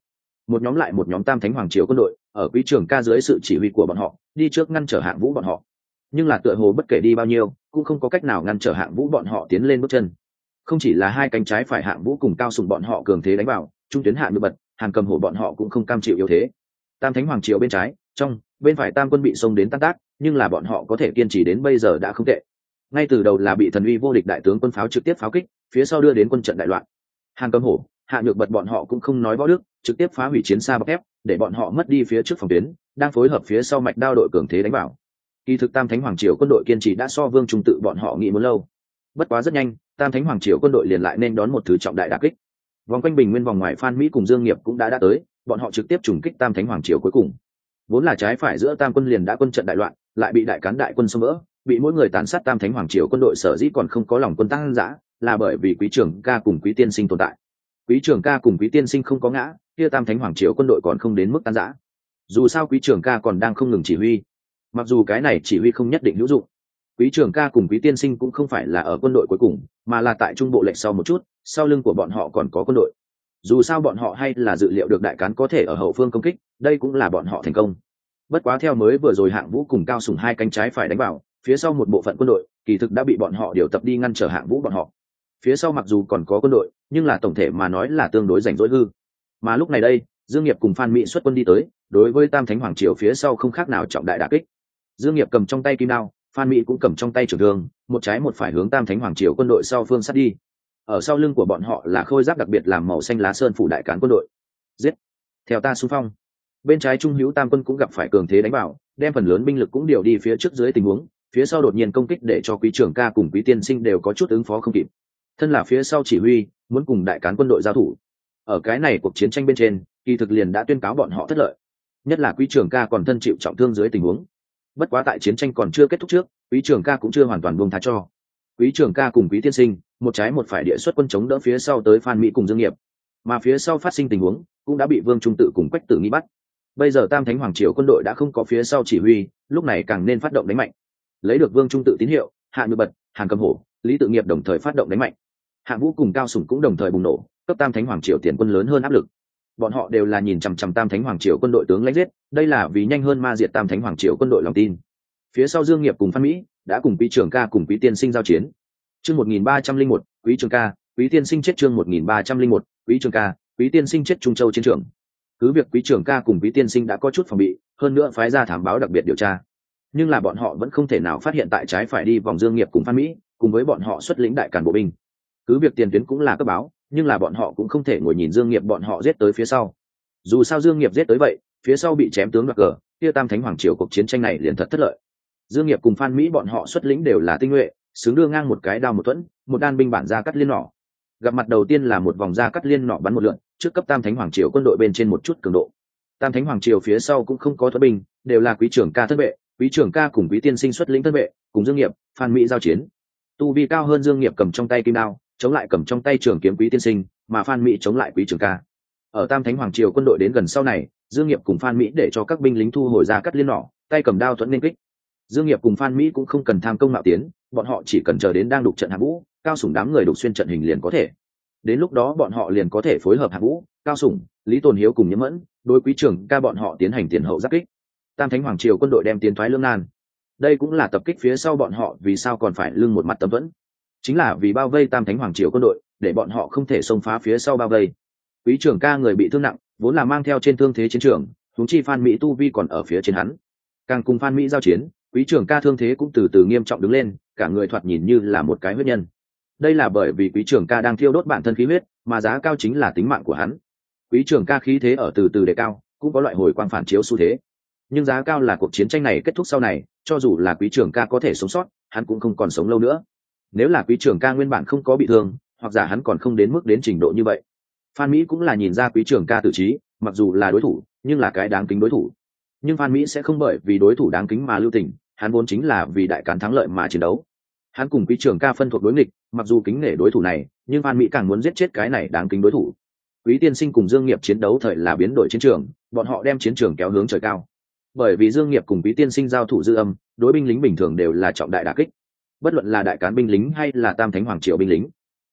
Một nhóm lại một nhóm tam thánh hoàng triều quân đội, ở quý trường ca dưới sự chỉ huy của bọn họ, đi trước ngăn trở hạng vũ bọn họ. Nhưng là tựa hồ bất kể đi bao nhiêu, cũng không có cách nào ngăn trở hạng vũ bọn họ tiến lên bước chân. Không chỉ là hai cánh trái phải hạng vũ cùng cao sùng bọn họ cường thế đánh vào, trung tuyến hạ như bật, hàn cầm hổ bọn họ cũng không cam chịu yếu thế. Tam thánh hoàng triều bên trái, trong, bên phải tam quân bị xông đến tan tác, nhưng là bọn họ có thể kiên trì đến bây giờ đã không tệ ngay từ đầu là bị thần uy vô địch đại tướng quân pháo trực tiếp pháo kích, phía sau đưa đến quân trận đại loạn. Hàng cầm hổ, hạ nhược bật bọn họ cũng không nói võ đức, trực tiếp phá hủy chiến xa bọc ép để bọn họ mất đi phía trước phòng tuyến, đang phối hợp phía sau mạch đao đội cường thế đánh vào. Kỳ thực tam thánh hoàng triều quân đội kiên trì đã so vương trung tự bọn họ nghĩ muốn lâu. Bất quá rất nhanh, tam thánh hoàng triều quân đội liền lại nên đón một thứ trọng đại đà kích. Vòng quanh bình nguyên vòng ngoài phan mỹ cùng dương nghiệp cũng đã đã tới, bọn họ trực tiếp trùng kích tam thánh hoàng triều cuối cùng. Vốn là trái phải giữa tam quân liền đã quân trận đại loạn, lại bị đại cán đại quân xâm vỡ bị mỗi người tàn sát tam thánh hoàng triều quân đội sở dĩ còn không có lòng quân tăng giã, là bởi vì quý trưởng ca cùng quý tiên sinh tồn tại. Quý trưởng ca cùng quý tiên sinh không có ngã, kia tam thánh hoàng triều quân đội còn không đến mức tan giã. Dù sao quý trưởng ca còn đang không ngừng chỉ huy. Mặc dù cái này chỉ huy không nhất định hữu dụng, quý trưởng ca cùng quý tiên sinh cũng không phải là ở quân đội cuối cùng, mà là tại trung bộ lệnh sau một chút, sau lưng của bọn họ còn có quân đội. Dù sao bọn họ hay là dự liệu được đại cán có thể ở hậu phương công kích, đây cũng là bọn họ thành công. Bất quá theo mới vừa rồi hạng vũ cùng cao sùng hai cánh trái phải đánh vào phía sau một bộ phận quân đội, kỳ thực đã bị bọn họ điều tập đi ngăn trở hạng vũ bọn họ. Phía sau mặc dù còn có quân đội, nhưng là tổng thể mà nói là tương đối rảnh rỗi hư. Mà lúc này đây, dương nghiệp cùng phan mỹ xuất quân đi tới, đối với tam thánh hoàng triều phía sau không khác nào trọng đại đả kích. Dương nghiệp cầm trong tay kim đao, phan mỹ cũng cầm trong tay trường thương, một trái một phải hướng tam thánh hoàng triều quân đội sau phương sát đi. Ở sau lưng của bọn họ là khôi giáp đặc biệt làm màu xanh lá sơn phủ đại cán quân đội. Giết! Theo ta xung phong. Bên trái trung hữu tam quân cũng gặp phải cường thế đánh vào, đem phần lớn binh lực cũng điều đi phía trước dưới tình huống phía sau đột nhiên công kích để cho quý trưởng ca cùng quý tiên sinh đều có chút ứng phó không kịp. Thân là phía sau chỉ huy, muốn cùng đại cán quân đội giao thủ. Ở cái này cuộc chiến tranh bên trên, kỳ thực liền đã tuyên cáo bọn họ thất lợi. Nhất là quý trưởng ca còn thân chịu trọng thương dưới tình huống. Bất quá tại chiến tranh còn chưa kết thúc trước, quý trưởng ca cũng chưa hoàn toàn buông tha cho. Quý trưởng ca cùng quý tiên sinh, một trái một phải địa xuất quân chống đỡ phía sau tới phan mỹ cùng dương nghiệp. Mà phía sau phát sinh tình huống, cũng đã bị vương trung tự cùng quách tử nghi bắt. Bây giờ tam thánh hoàng triều quân đội đã không có phía sau chỉ huy, lúc này càng nên phát động đánh mạnh lấy được vương trung tự tín hiệu, hạ ngự bật hàng cầm hổ, lý tự nghiệp đồng thời phát động đánh mạnh. Hạ vũ cùng cao sủng cũng đồng thời bùng nổ, cấp tam thánh hoàng triều tiền quân lớn hơn áp lực. Bọn họ đều là nhìn chằm chằm tam thánh hoàng triều quân đội tướng lãnh giết, đây là vì nhanh hơn ma diệt tam thánh hoàng triều quân đội lòng tin. Phía sau dương nghiệp cùng phan mỹ đã cùng quý trưởng ca cùng quý tiên sinh giao chiến. Chương một nghìn ba trăm linh một, quý trường ca, quý tiên sinh chết chương một nghìn ba trăm linh một, quý trường ca, quý tiên sinh chết trung châu chiến trường. Cứ việc quý trưởng ca cùng quý tiên sinh đã có chút phòng bị, hơn nữa phái ra thảm báo đặc biệt điều tra nhưng là bọn họ vẫn không thể nào phát hiện tại trái phải đi vòng dương nghiệp cùng phan mỹ, cùng với bọn họ xuất lĩnh đại cản bộ binh. Cứ việc tiền tuyến cũng là cấp báo, nhưng là bọn họ cũng không thể ngồi nhìn dương nghiệp bọn họ giết tới phía sau. Dù sao dương nghiệp giết tới vậy, phía sau bị chém tướng đoạt cờ, kia tam thánh hoàng triều cuộc chiến tranh này liền thật thất lợi. Dương nghiệp cùng phan mỹ bọn họ xuất lĩnh đều là tinh nhuệ xứng đưa ngang một cái đao một thuẫn, một đan binh bản ra cắt liên nỏ. Gặp mặt đầu tiên là một vòng ra cắt liên nỏ bắn một lượn, trước cấp tam thánh hoàng triều quân đội bên trên một chút cường độ. Tam thánh hoàng triều phía sau cũng không có thuẫn binh, đều là quý trưởng ca thân vệ quý trưởng ca cùng quý tiên sinh xuất lĩnh thân vệ, cùng dương nghiệp, phan mỹ giao chiến. Tu vi cao hơn dương nghiệp cầm trong tay kim đao, chống lại cầm trong tay trường kiếm quý tiên sinh, mà phan mỹ chống lại quý trưởng ca. Ở tam thánh hoàng triều quân đội đến gần sau này, dương nghiệp cùng phan mỹ để cho các binh lính thu hồi ra cắt liên nỏ, tay cầm đao thuẫn nên kích. Dương nghiệp cùng phan mỹ cũng không cần tham công mạo tiến, bọn họ chỉ cần chờ đến đang đục trận hạ vũ, cao sủng đám người đục xuyên trận hình liền có thể. Đến lúc đó bọn họ liền có thể phối hợp hạ vũ, cao sủng, lý tồn hiếu cùng nhiễm mẫn, đối quý trưởng ca bọn họ tiến hành tiền hậu giáp kích tam thánh hoàng triều quân đội đem tiến thoái lương nan. Đây cũng là tập kích phía sau bọn họ, vì sao còn phải lưng một mặt tấm vẫn? Chính là vì bao vây tam thánh hoàng triều quân đội, để bọn họ không thể xông phá phía sau bao vây. Quý trưởng ca người bị thương nặng, vốn là mang theo trên thương thế chiến trường thúng chi phan mỹ tu vi còn ở phía trên hắn. Càng cùng phan mỹ giao chiến, quý trưởng ca thương thế cũng từ từ nghiêm trọng đứng lên, cả người thoạt nhìn như là một cái huyết nhân. Đây là bởi vì quý trưởng ca đang thiêu đốt bản thân khí huyết, mà giá cao chính là tính mạng của hắn. Quý trưởng ca khí thế ở từ từ đề cao, cũng có loại hồi quang phản chiếu xu thế nhưng giá cao là cuộc chiến tranh này kết thúc sau này, cho dù là quý trưởng ca có thể sống sót, hắn cũng không còn sống lâu nữa. Nếu là quý trưởng ca nguyên bản không có bị thương, hoặc giả hắn còn không đến mức đến trình độ như vậy. Phan mỹ cũng là nhìn ra quý trưởng ca tự trí, mặc dù là đối thủ, nhưng là cái đáng kính đối thủ. Nhưng phan mỹ sẽ không bởi vì đối thủ đáng kính mà lưu tình, hắn vốn chính là vì đại cán thắng lợi mà chiến đấu. Hắn cùng quý trưởng ca phân thuộc đối nghịch, mặc dù kính nể đối thủ này, nhưng phan mỹ càng muốn giết chết cái này đáng kính đối thủ. Quý tiên sinh cùng dương nghiệp chiến đấu thời là biến đổi chiến trường, bọn họ đem chiến trường kéo hướng trời cao bởi vì dương nghiệp cùng quý tiên sinh giao thủ dư âm, đối binh lính bình thường đều là trọng đại đả kích. Bất luận là đại cán binh lính hay là tam thánh hoàng triều binh lính.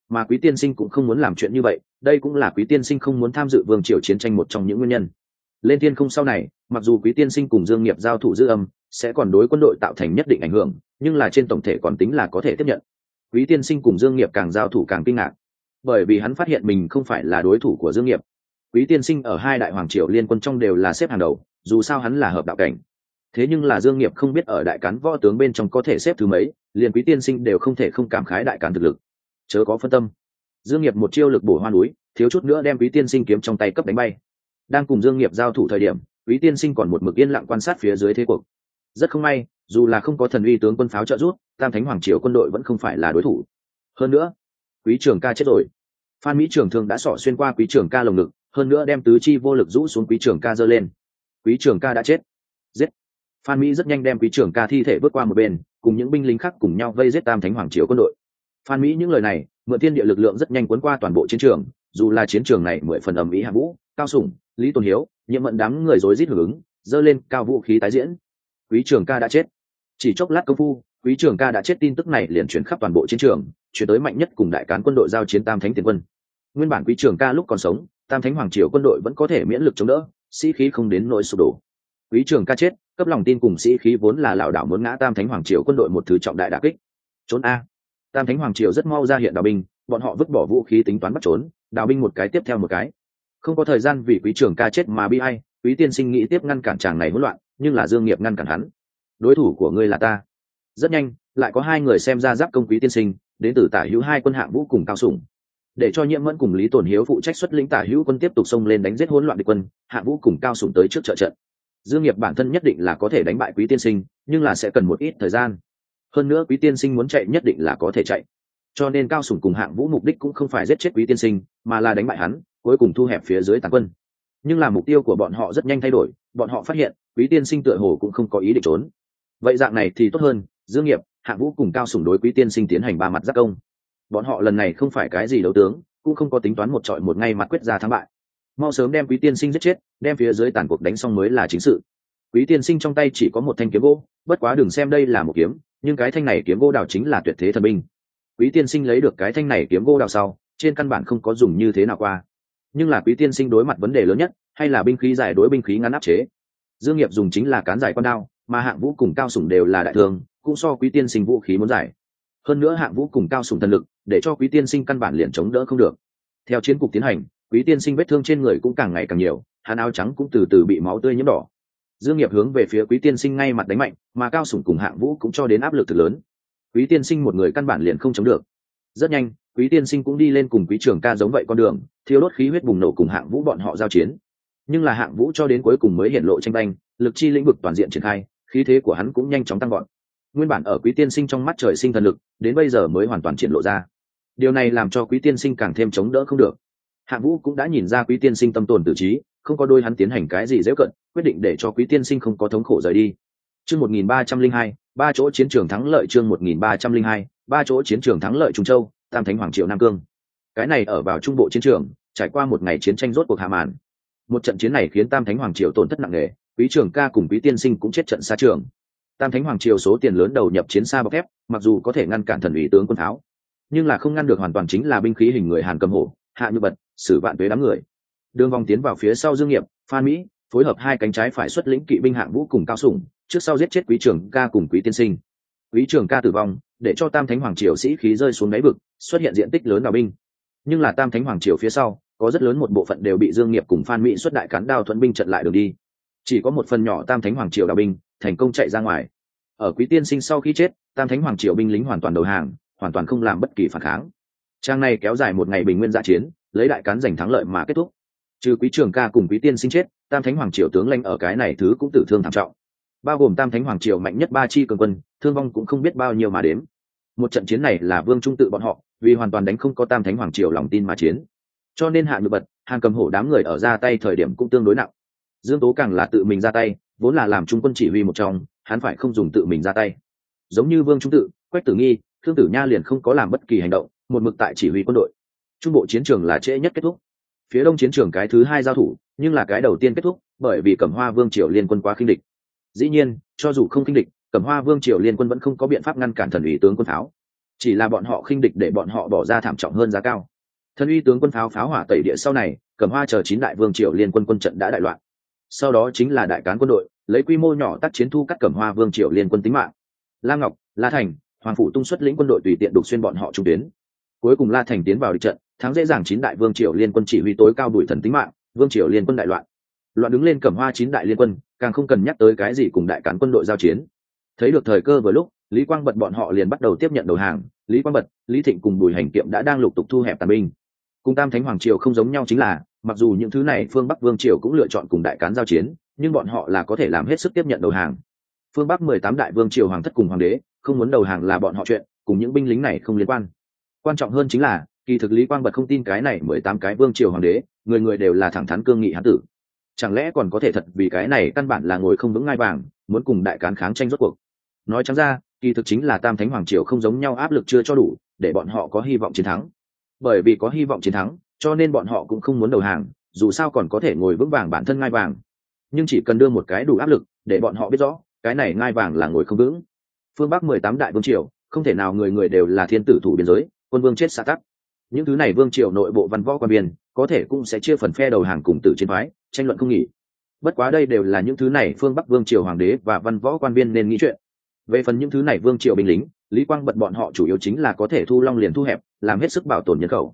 Mà quý tiên sinh cũng không muốn làm chuyện như vậy, đây cũng là quý tiên sinh không muốn tham dự vương triều chiến tranh một trong những nguyên nhân. Lên thiên không sau này, mặc dù quý tiên sinh cùng dương nghiệp giao thủ dư âm, sẽ còn đối quân đội tạo thành nhất định ảnh hưởng, nhưng là trên tổng thể còn tính là có thể tiếp nhận. Quý tiên sinh cùng dương nghiệp càng giao thủ càng kinh ngạc, bởi vì hắn phát hiện mình không phải là đối thủ của dương nghiệp. Quý tiên sinh ở hai đại hoàng triều liên quân trong đều là xếp hàng đầu dù sao hắn là hợp đạo cảnh. Thế nhưng là dương nghiệp không biết ở đại cán võ tướng bên trong có thể xếp thứ mấy, liền quý tiên sinh đều không thể không cảm khái đại cán thực lực. Chớ có phân tâm. Dương nghiệp một chiêu lực bổ hoa núi, thiếu chút nữa đem quý tiên sinh kiếm trong tay cấp đánh bay. Đang cùng dương nghiệp giao thủ thời điểm, quý tiên sinh còn một mực yên lặng quan sát phía dưới thế cuộc. Rất không may, dù là không có thần uy tướng quân pháo trợ giúp, tam thánh hoàng triều quân đội vẫn không phải là đối thủ. Hơn nữa, quý trường ca chết rồi. Phan mỹ trường thương đã xỏ xuyên qua quý trường ca lồng ngực, hơn nữa đem tứ chi vô lực rũ xuống quý trường ca giơ lên quý trường ca đã chết. Giết. Phan mỹ rất nhanh đem quý trường ca thi thể bước qua một bên, cùng những binh lính khác cùng nhau vây giết tam thánh hoàng triều quân đội. Phan mỹ những lời này, mượn thiên địa lực lượng rất nhanh cuốn qua toàn bộ chiến trường, dù là chiến trường này mười phần ầm ĩ hạ vũ, cao sủng, lý tôn hiếu, nhiệm mận đám người rối rít hưởng ứng, dơ lên cao vũ khí tái diễn. Quý trường ca đã chết. Chỉ chốc lát công phu, quý trường ca đã chết tin tức này liền chuyển khắp toàn bộ chiến trường, chuyển tới mạnh nhất cùng đại cán quân đội giao chiến tam thánh tiền quân. Nguyên bản quý trường ca lúc còn sống, tam thánh hoàng triều quân đội vẫn có thể miễn lực chống đỡ sĩ khí không đến nỗi sụp đổ. Quý trường ca chết, cấp lòng tin cùng sĩ khí vốn là lão đảo muốn ngã tam thánh hoàng triều quân đội một thứ trọng đại đà kích. Trốn a. Tam thánh hoàng triều rất mau ra hiện đào binh, bọn họ vứt bỏ vũ khí tính toán bắt trốn, đào binh một cái tiếp theo một cái. Không có thời gian vì quý trường ca chết mà bi ai, quý tiên sinh nghĩ tiếp ngăn cản chàng này hỗn loạn, nhưng là dương nghiệp ngăn cản hắn. Đối thủ của ngươi là ta. Rất nhanh, lại có hai người xem ra giáp công quý tiên sinh, đến từ tả hữu hai quân hạng vũ cùng cao sủng để cho nhiễm mẫn cùng lý tổn hiếu phụ trách xuất lĩnh tả hữu quân tiếp tục xông lên đánh giết hỗn loạn địch quân, Hạ vũ cùng cao sủng tới trước trợ trận. Dương nghiệp bản thân nhất định là có thể đánh bại quý tiên sinh, nhưng là sẽ cần một ít thời gian. Hơn nữa quý tiên sinh muốn chạy nhất định là có thể chạy. Cho nên cao sủng cùng hạng vũ mục đích cũng không phải giết chết quý tiên sinh, mà là đánh bại hắn, cuối cùng thu hẹp phía dưới tàn quân. Nhưng là mục tiêu của bọn họ rất nhanh thay đổi, bọn họ phát hiện, quý tiên sinh tựa hồ cũng không có ý định trốn. Vậy dạng này thì tốt hơn, dương nghiệp hạng vũ cùng cao sủng đối quý tiên sinh tiến hành ba mặt giác công bọn họ lần này không phải cái gì đấu tướng, cũng không có tính toán một trọi một ngay mặt quyết ra thắng bại. Mau sớm đem quý tiên sinh giết chết, đem phía dưới tàn cuộc đánh xong mới là chính sự. Quý tiên sinh trong tay chỉ có một thanh kiếm gỗ, bất quá đừng xem đây là một kiếm, nhưng cái thanh này kiếm gỗ đào chính là tuyệt thế thần binh. Quý tiên sinh lấy được cái thanh này kiếm gỗ đào sau, trên căn bản không có dùng như thế nào qua. Nhưng là quý tiên sinh đối mặt vấn đề lớn nhất, hay là binh khí dài đối binh khí ngắn áp chế. Dương nghiệp dùng chính là cán dài con đao, mà hạng vũ cùng cao sủng đều là đại thường, cũng so quý tiên sinh vũ khí muốn giải hơn nữa hạng vũ cùng cao sủng thần lực, để cho quý tiên sinh căn bản liền chống đỡ không được. Theo chiến cục tiến hành, quý tiên sinh vết thương trên người cũng càng ngày càng nhiều, hắn áo trắng cũng từ từ bị máu tươi nhiễm đỏ. Dương nghiệp hướng về phía quý tiên sinh ngay mặt đánh mạnh, mà cao sủng cùng hạng vũ cũng cho đến áp lực thật lớn. Quý tiên sinh một người căn bản liền không chống được. Rất nhanh, quý tiên sinh cũng đi lên cùng quý trưởng ca giống vậy con đường thiếu đốt khí huyết bùng nổ cùng hạng vũ bọn họ giao chiến. Nhưng là hạng vũ cho đến cuối cùng mới hiện lộ tranh banh, lực chi lĩnh vực toàn diện triển khai, khí thế của hắn cũng nhanh chóng tăng gọn nguyên bản ở quý tiên sinh trong mắt trời sinh thần lực, đến bây giờ mới hoàn toàn triển lộ ra. Điều này làm cho quý tiên sinh càng thêm chống đỡ không được. Hạ vũ cũng đã nhìn ra quý tiên sinh tâm tồn tự trí, không có đôi hắn tiến hành cái gì dễ cận, quyết định để cho quý tiên sinh không có thống khổ rời đi. Chương một nghìn ba trăm linh hai, ba chỗ chiến trường thắng lợi chương một nghìn ba trăm linh hai, ba chỗ chiến trường thắng lợi trung châu, tam thánh hoàng triệu nam cương. Cái này ở vào trung bộ chiến trường, trải qua một ngày chiến tranh rốt cuộc hạ màn. Một trận chiến này khiến tam thánh hoàng triều tổn thất nặng nề, quý trường ca cùng quý tiên sinh cũng chết trận xa trường tam thánh hoàng triều số tiền lớn đầu nhập chiến xa bọc thép, mặc dù có thể ngăn cản thần ủy tướng quân tháo nhưng là không ngăn được hoàn toàn chính là binh khí hình người hàn cầm hổ, hạ như bật xử vạn tuế đám người. Đường vòng tiến vào phía sau dương nghiệp, phan mỹ, phối hợp hai cánh trái phải xuất lĩnh kỵ binh hạng vũ cùng cao sủng, trước sau giết chết quý trưởng ca cùng quý tiên sinh. Quý trưởng ca tử vong, để cho tam thánh hoàng triều sĩ khí rơi xuống đáy vực, xuất hiện diện tích lớn đào binh. Nhưng là tam thánh hoàng triều phía sau, có rất lớn một bộ phận đều bị dương nghiệp cùng phan mỹ xuất đại cán đao thuận binh trận lại đường đi. Chỉ có một phần nhỏ tam thánh hoàng triều đào binh thành công chạy ra ngoài. Ở quý tiên sinh sau khi chết, tam thánh hoàng triều binh lính hoàn toàn đầu hàng, hoàn toàn không làm bất kỳ phản kháng. Trang này kéo dài một ngày bình nguyên dạ chiến, lấy đại cán giành thắng lợi mà kết thúc. Trừ quý trường ca cùng quý tiên sinh chết, tam thánh hoàng triều tướng lãnh ở cái này thứ cũng tử thương thảm trọng. Bao gồm tam thánh hoàng triều mạnh nhất ba chi cường quân, thương vong cũng không biết bao nhiêu mà đếm. Một trận chiến này là vương trung tự bọn họ, vì hoàn toàn đánh không có tam thánh hoàng triều lòng tin mà chiến. Cho nên hạ nhược bật, hàn cầm hổ đám người ở ra tay thời điểm cũng tương đối nặng. Dương tố càng là tự mình ra tay vốn là làm trung quân chỉ huy một trong, hắn phải không dùng tự mình ra tay. Giống như vương trung tự, quách tử nghi, thương tử nha liền không có làm bất kỳ hành động, một mực tại chỉ huy quân đội. Trung bộ chiến trường là trễ nhất kết thúc. Phía đông chiến trường cái thứ hai giao thủ, nhưng là cái đầu tiên kết thúc, bởi vì cẩm hoa vương triều liên quân quá khinh địch. Dĩ nhiên, cho dù không khinh địch, cẩm hoa vương triều liên quân vẫn không có biện pháp ngăn cản thần ủy tướng quân pháo. Chỉ là bọn họ khinh địch để bọn họ bỏ ra thảm trọng hơn giá cao. Thần uy tướng quân pháo pháo hỏa tẩy địa sau này, cẩm hoa chờ chín đại vương triều liên quân quân trận đã đại loạn sau đó chính là đại cán quân đội, lấy quy mô nhỏ tác chiến thu cắt cẩm hoa vương triều liên quân tính mạng. La ngọc, la thành, hoàng phủ tung xuất lĩnh quân đội tùy tiện đục xuyên bọn họ trung tuyến. Cuối cùng la thành tiến vào địch trận, thắng dễ dàng chín đại vương triều liên quân chỉ huy tối cao đuổi thần tính mạng, vương triều liên quân đại loạn. Loạn đứng lên cẩm hoa chín đại liên quân, càng không cần nhắc tới cái gì cùng đại cán quân đội giao chiến. Thấy được thời cơ vừa lúc, lý quang bật bọn họ liền bắt đầu tiếp nhận đầu hàng. Lý quang bật, lý thịnh cùng bùi hành kiệm đã đang lục tục thu hẹp tàn binh. Cùng tam thánh hoàng triều không giống nhau chính là mặc dù những thứ này phương bắc vương triều cũng lựa chọn cùng đại cán giao chiến, nhưng bọn họ là có thể làm hết sức tiếp nhận đầu hàng. Phương bắc mười tám đại vương triều hoàng thất cùng hoàng đế, không muốn đầu hàng là bọn họ chuyện, cùng những binh lính này không liên quan. Quan trọng hơn chính là, kỳ thực lý quang bật không tin cái này mười tám cái vương triều hoàng đế, người người đều là thẳng thắn cương nghị hán tử. Chẳng lẽ còn có thể thật vì cái này căn bản là ngồi không vững ngai vàng, muốn cùng đại cán kháng tranh rốt cuộc? Nói chẳng ra, kỳ thực chính là tam thánh hoàng triều không giống nhau áp lực chưa cho đủ, để bọn họ có hy vọng chiến thắng. Bởi vì có hy vọng chiến thắng cho nên bọn họ cũng không muốn đầu hàng, dù sao còn có thể ngồi vững vàng bản thân ngai vàng. Nhưng chỉ cần đưa một cái đủ áp lực, để bọn họ biết rõ, cái này ngai vàng là ngồi không vững. Phương bắc mười tám đại vương triều, không thể nào người người đều là thiên tử thủ biên giới, quân vương chết xa tắc. Những thứ này vương triều nội bộ văn võ quan biên, có thể cũng sẽ chia phần phe đầu hàng cùng tử chiến phái, tranh luận không nghỉ. Bất quá đây đều là những thứ này phương bắc vương triều hoàng đế và văn võ quan viên nên nghĩ chuyện. Về phần những thứ này vương triều binh lính, lý quang bật bọn họ chủ yếu chính là có thể thu long liền thu hẹp, làm hết sức bảo tồn nhân khẩu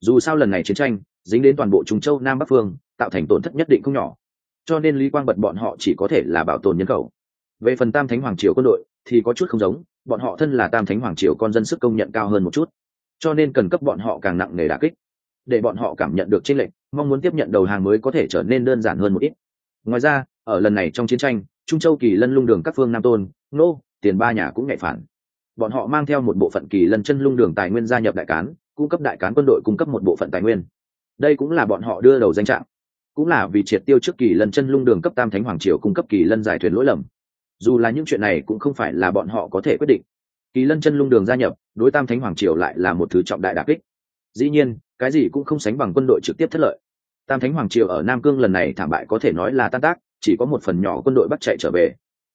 dù sao lần này chiến tranh, dính đến toàn bộ trung châu, nam bắc phương, tạo thành tổn thất nhất định không nhỏ. Cho nên lý quang bật bọn họ chỉ có thể là bảo tồn nhân khẩu. Về phần tam thánh hoàng triều quân đội, thì có chút không giống, bọn họ thân là tam thánh hoàng triều con dân sức công nhận cao hơn một chút. Cho nên cần cấp bọn họ càng nặng nề đà kích. Để bọn họ cảm nhận được tranh lệch, mong muốn tiếp nhận đầu hàng mới có thể trở nên đơn giản hơn một ít. Ngoài ra, ở lần này trong chiến tranh, trung châu kỳ lân lung đường các phương nam tôn, nô, tiền ba nhà cũng nhạy phản. Bọn họ mang theo một bộ phận kỳ lân chân lung đường tài nguyên gia nhập đại cán cung cấp đại cán quân đội cung cấp một bộ phận tài nguyên. Đây cũng là bọn họ đưa đầu danh trạng. Cũng là vì triệt tiêu trước kỳ lân chân lung đường cấp tam thánh hoàng triều cung cấp kỳ lân giải thuyền lỗi lầm. Dù là những chuyện này cũng không phải là bọn họ có thể quyết định. Kỳ lân chân lung đường gia nhập, đối tam thánh hoàng triều lại là một thứ trọng đại đặc kích. Dĩ nhiên, cái gì cũng không sánh bằng quân đội trực tiếp thất lợi. Tam thánh hoàng triều ở nam cương lần này thảm bại có thể nói là tan tác, chỉ có một phần nhỏ quân đội bắt chạy trở về.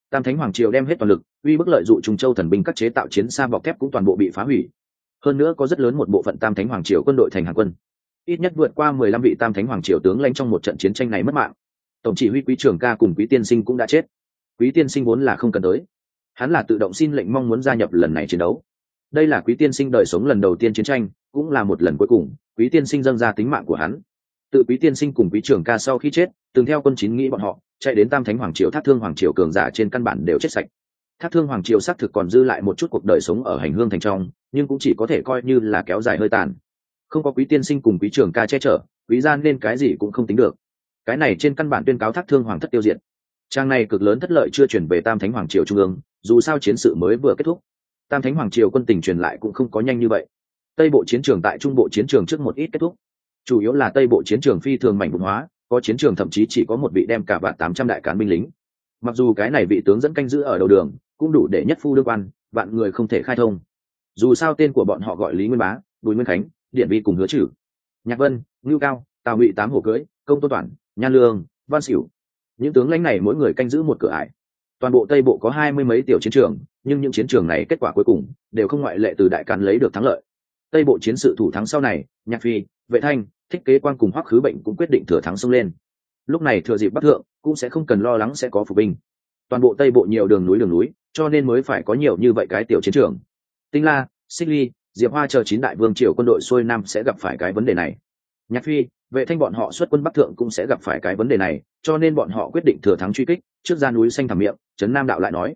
Tam thánh hoàng triều đem hết toàn lực, uy bức lợi dụ trung châu thần binh các chế tạo chiến xa bọc thép cũng toàn bộ bị phá hủy hơn nữa có rất lớn một bộ phận tam thánh hoàng triều quân đội thành hàng quân. Ít nhất vượt qua mười lăm vị tam thánh hoàng triều tướng lãnh trong một trận chiến tranh này mất mạng. Tổng chỉ huy quý trường ca cùng quý tiên sinh cũng đã chết. Quý tiên sinh vốn là không cần tới. Hắn là tự động xin lệnh mong muốn gia nhập lần này chiến đấu. Đây là quý tiên sinh đời sống lần đầu tiên chiến tranh, cũng là một lần cuối cùng, quý tiên sinh dâng ra tính mạng của hắn. Tự quý tiên sinh cùng quý trường ca sau khi chết, từng theo quân chín nghĩ bọn họ, chạy đến tam thánh hoàng triều thác thương hoàng triều cường giả trên căn bản đều chết sạch thác thương hoàng triều xác thực còn dư lại một chút cuộc đời sống ở hành hương thành trong, nhưng cũng chỉ có thể coi như là kéo dài hơi tàn. Không có quý tiên sinh cùng quý trường ca che chở, quý gian nên cái gì cũng không tính được. Cái này trên căn bản tuyên cáo thác thương hoàng thất tiêu diệt. Trang này cực lớn thất lợi chưa chuyển về tam thánh hoàng triều trung ương, dù sao chiến sự mới vừa kết thúc. Tam thánh hoàng triều quân tình truyền lại cũng không có nhanh như vậy. Tây bộ chiến trường tại trung bộ chiến trường trước một ít kết thúc. Chủ yếu là tây bộ chiến trường phi thường mảnh vụn hóa, có chiến trường thậm chí chỉ có một vị đem cả vạn tám trăm đại cán binh lính. Mặc dù cái này vị tướng dẫn canh giữ ở đầu đường cũng đủ để nhất phu đương quan, vạn người không thể khai thông. Dù sao tên của bọn họ gọi lý nguyên bá, bùi nguyên khánh, điện vi cùng hứa trừ nhạc vân, ngưu cao, tào ngụy tám hổ cưới công tô toản, nhan lương, văn xỉu những tướng lãnh này mỗi người canh giữ một cửa ải. Toàn bộ tây bộ có hai mươi mấy tiểu chiến trường, nhưng những chiến trường này kết quả cuối cùng đều không ngoại lệ từ đại càn lấy được thắng lợi. Tây bộ chiến sự thủ thắng sau này, nhạc phi, vệ thanh, thích kế quan cùng hoắc khứ bệnh cũng quyết định thừa thắng xông lên. Lúc này thừa dịp bắc thượng cũng sẽ không cần lo lắng sẽ có phục binh. Toàn bộ tây bộ nhiều đường núi đường núi cho nên mới phải có nhiều như vậy cái tiểu chiến trường. Tinh la, xích ly, diệp hoa chờ chín đại vương triều quân đội xuôi nam sẽ gặp phải cái vấn đề này. Nhạc phi, vệ thanh bọn họ xuất quân bắc thượng cũng sẽ gặp phải cái vấn đề này, cho nên bọn họ quyết định thừa thắng truy kích, trước ra núi xanh thẳm miệng, trấn nam đạo lại nói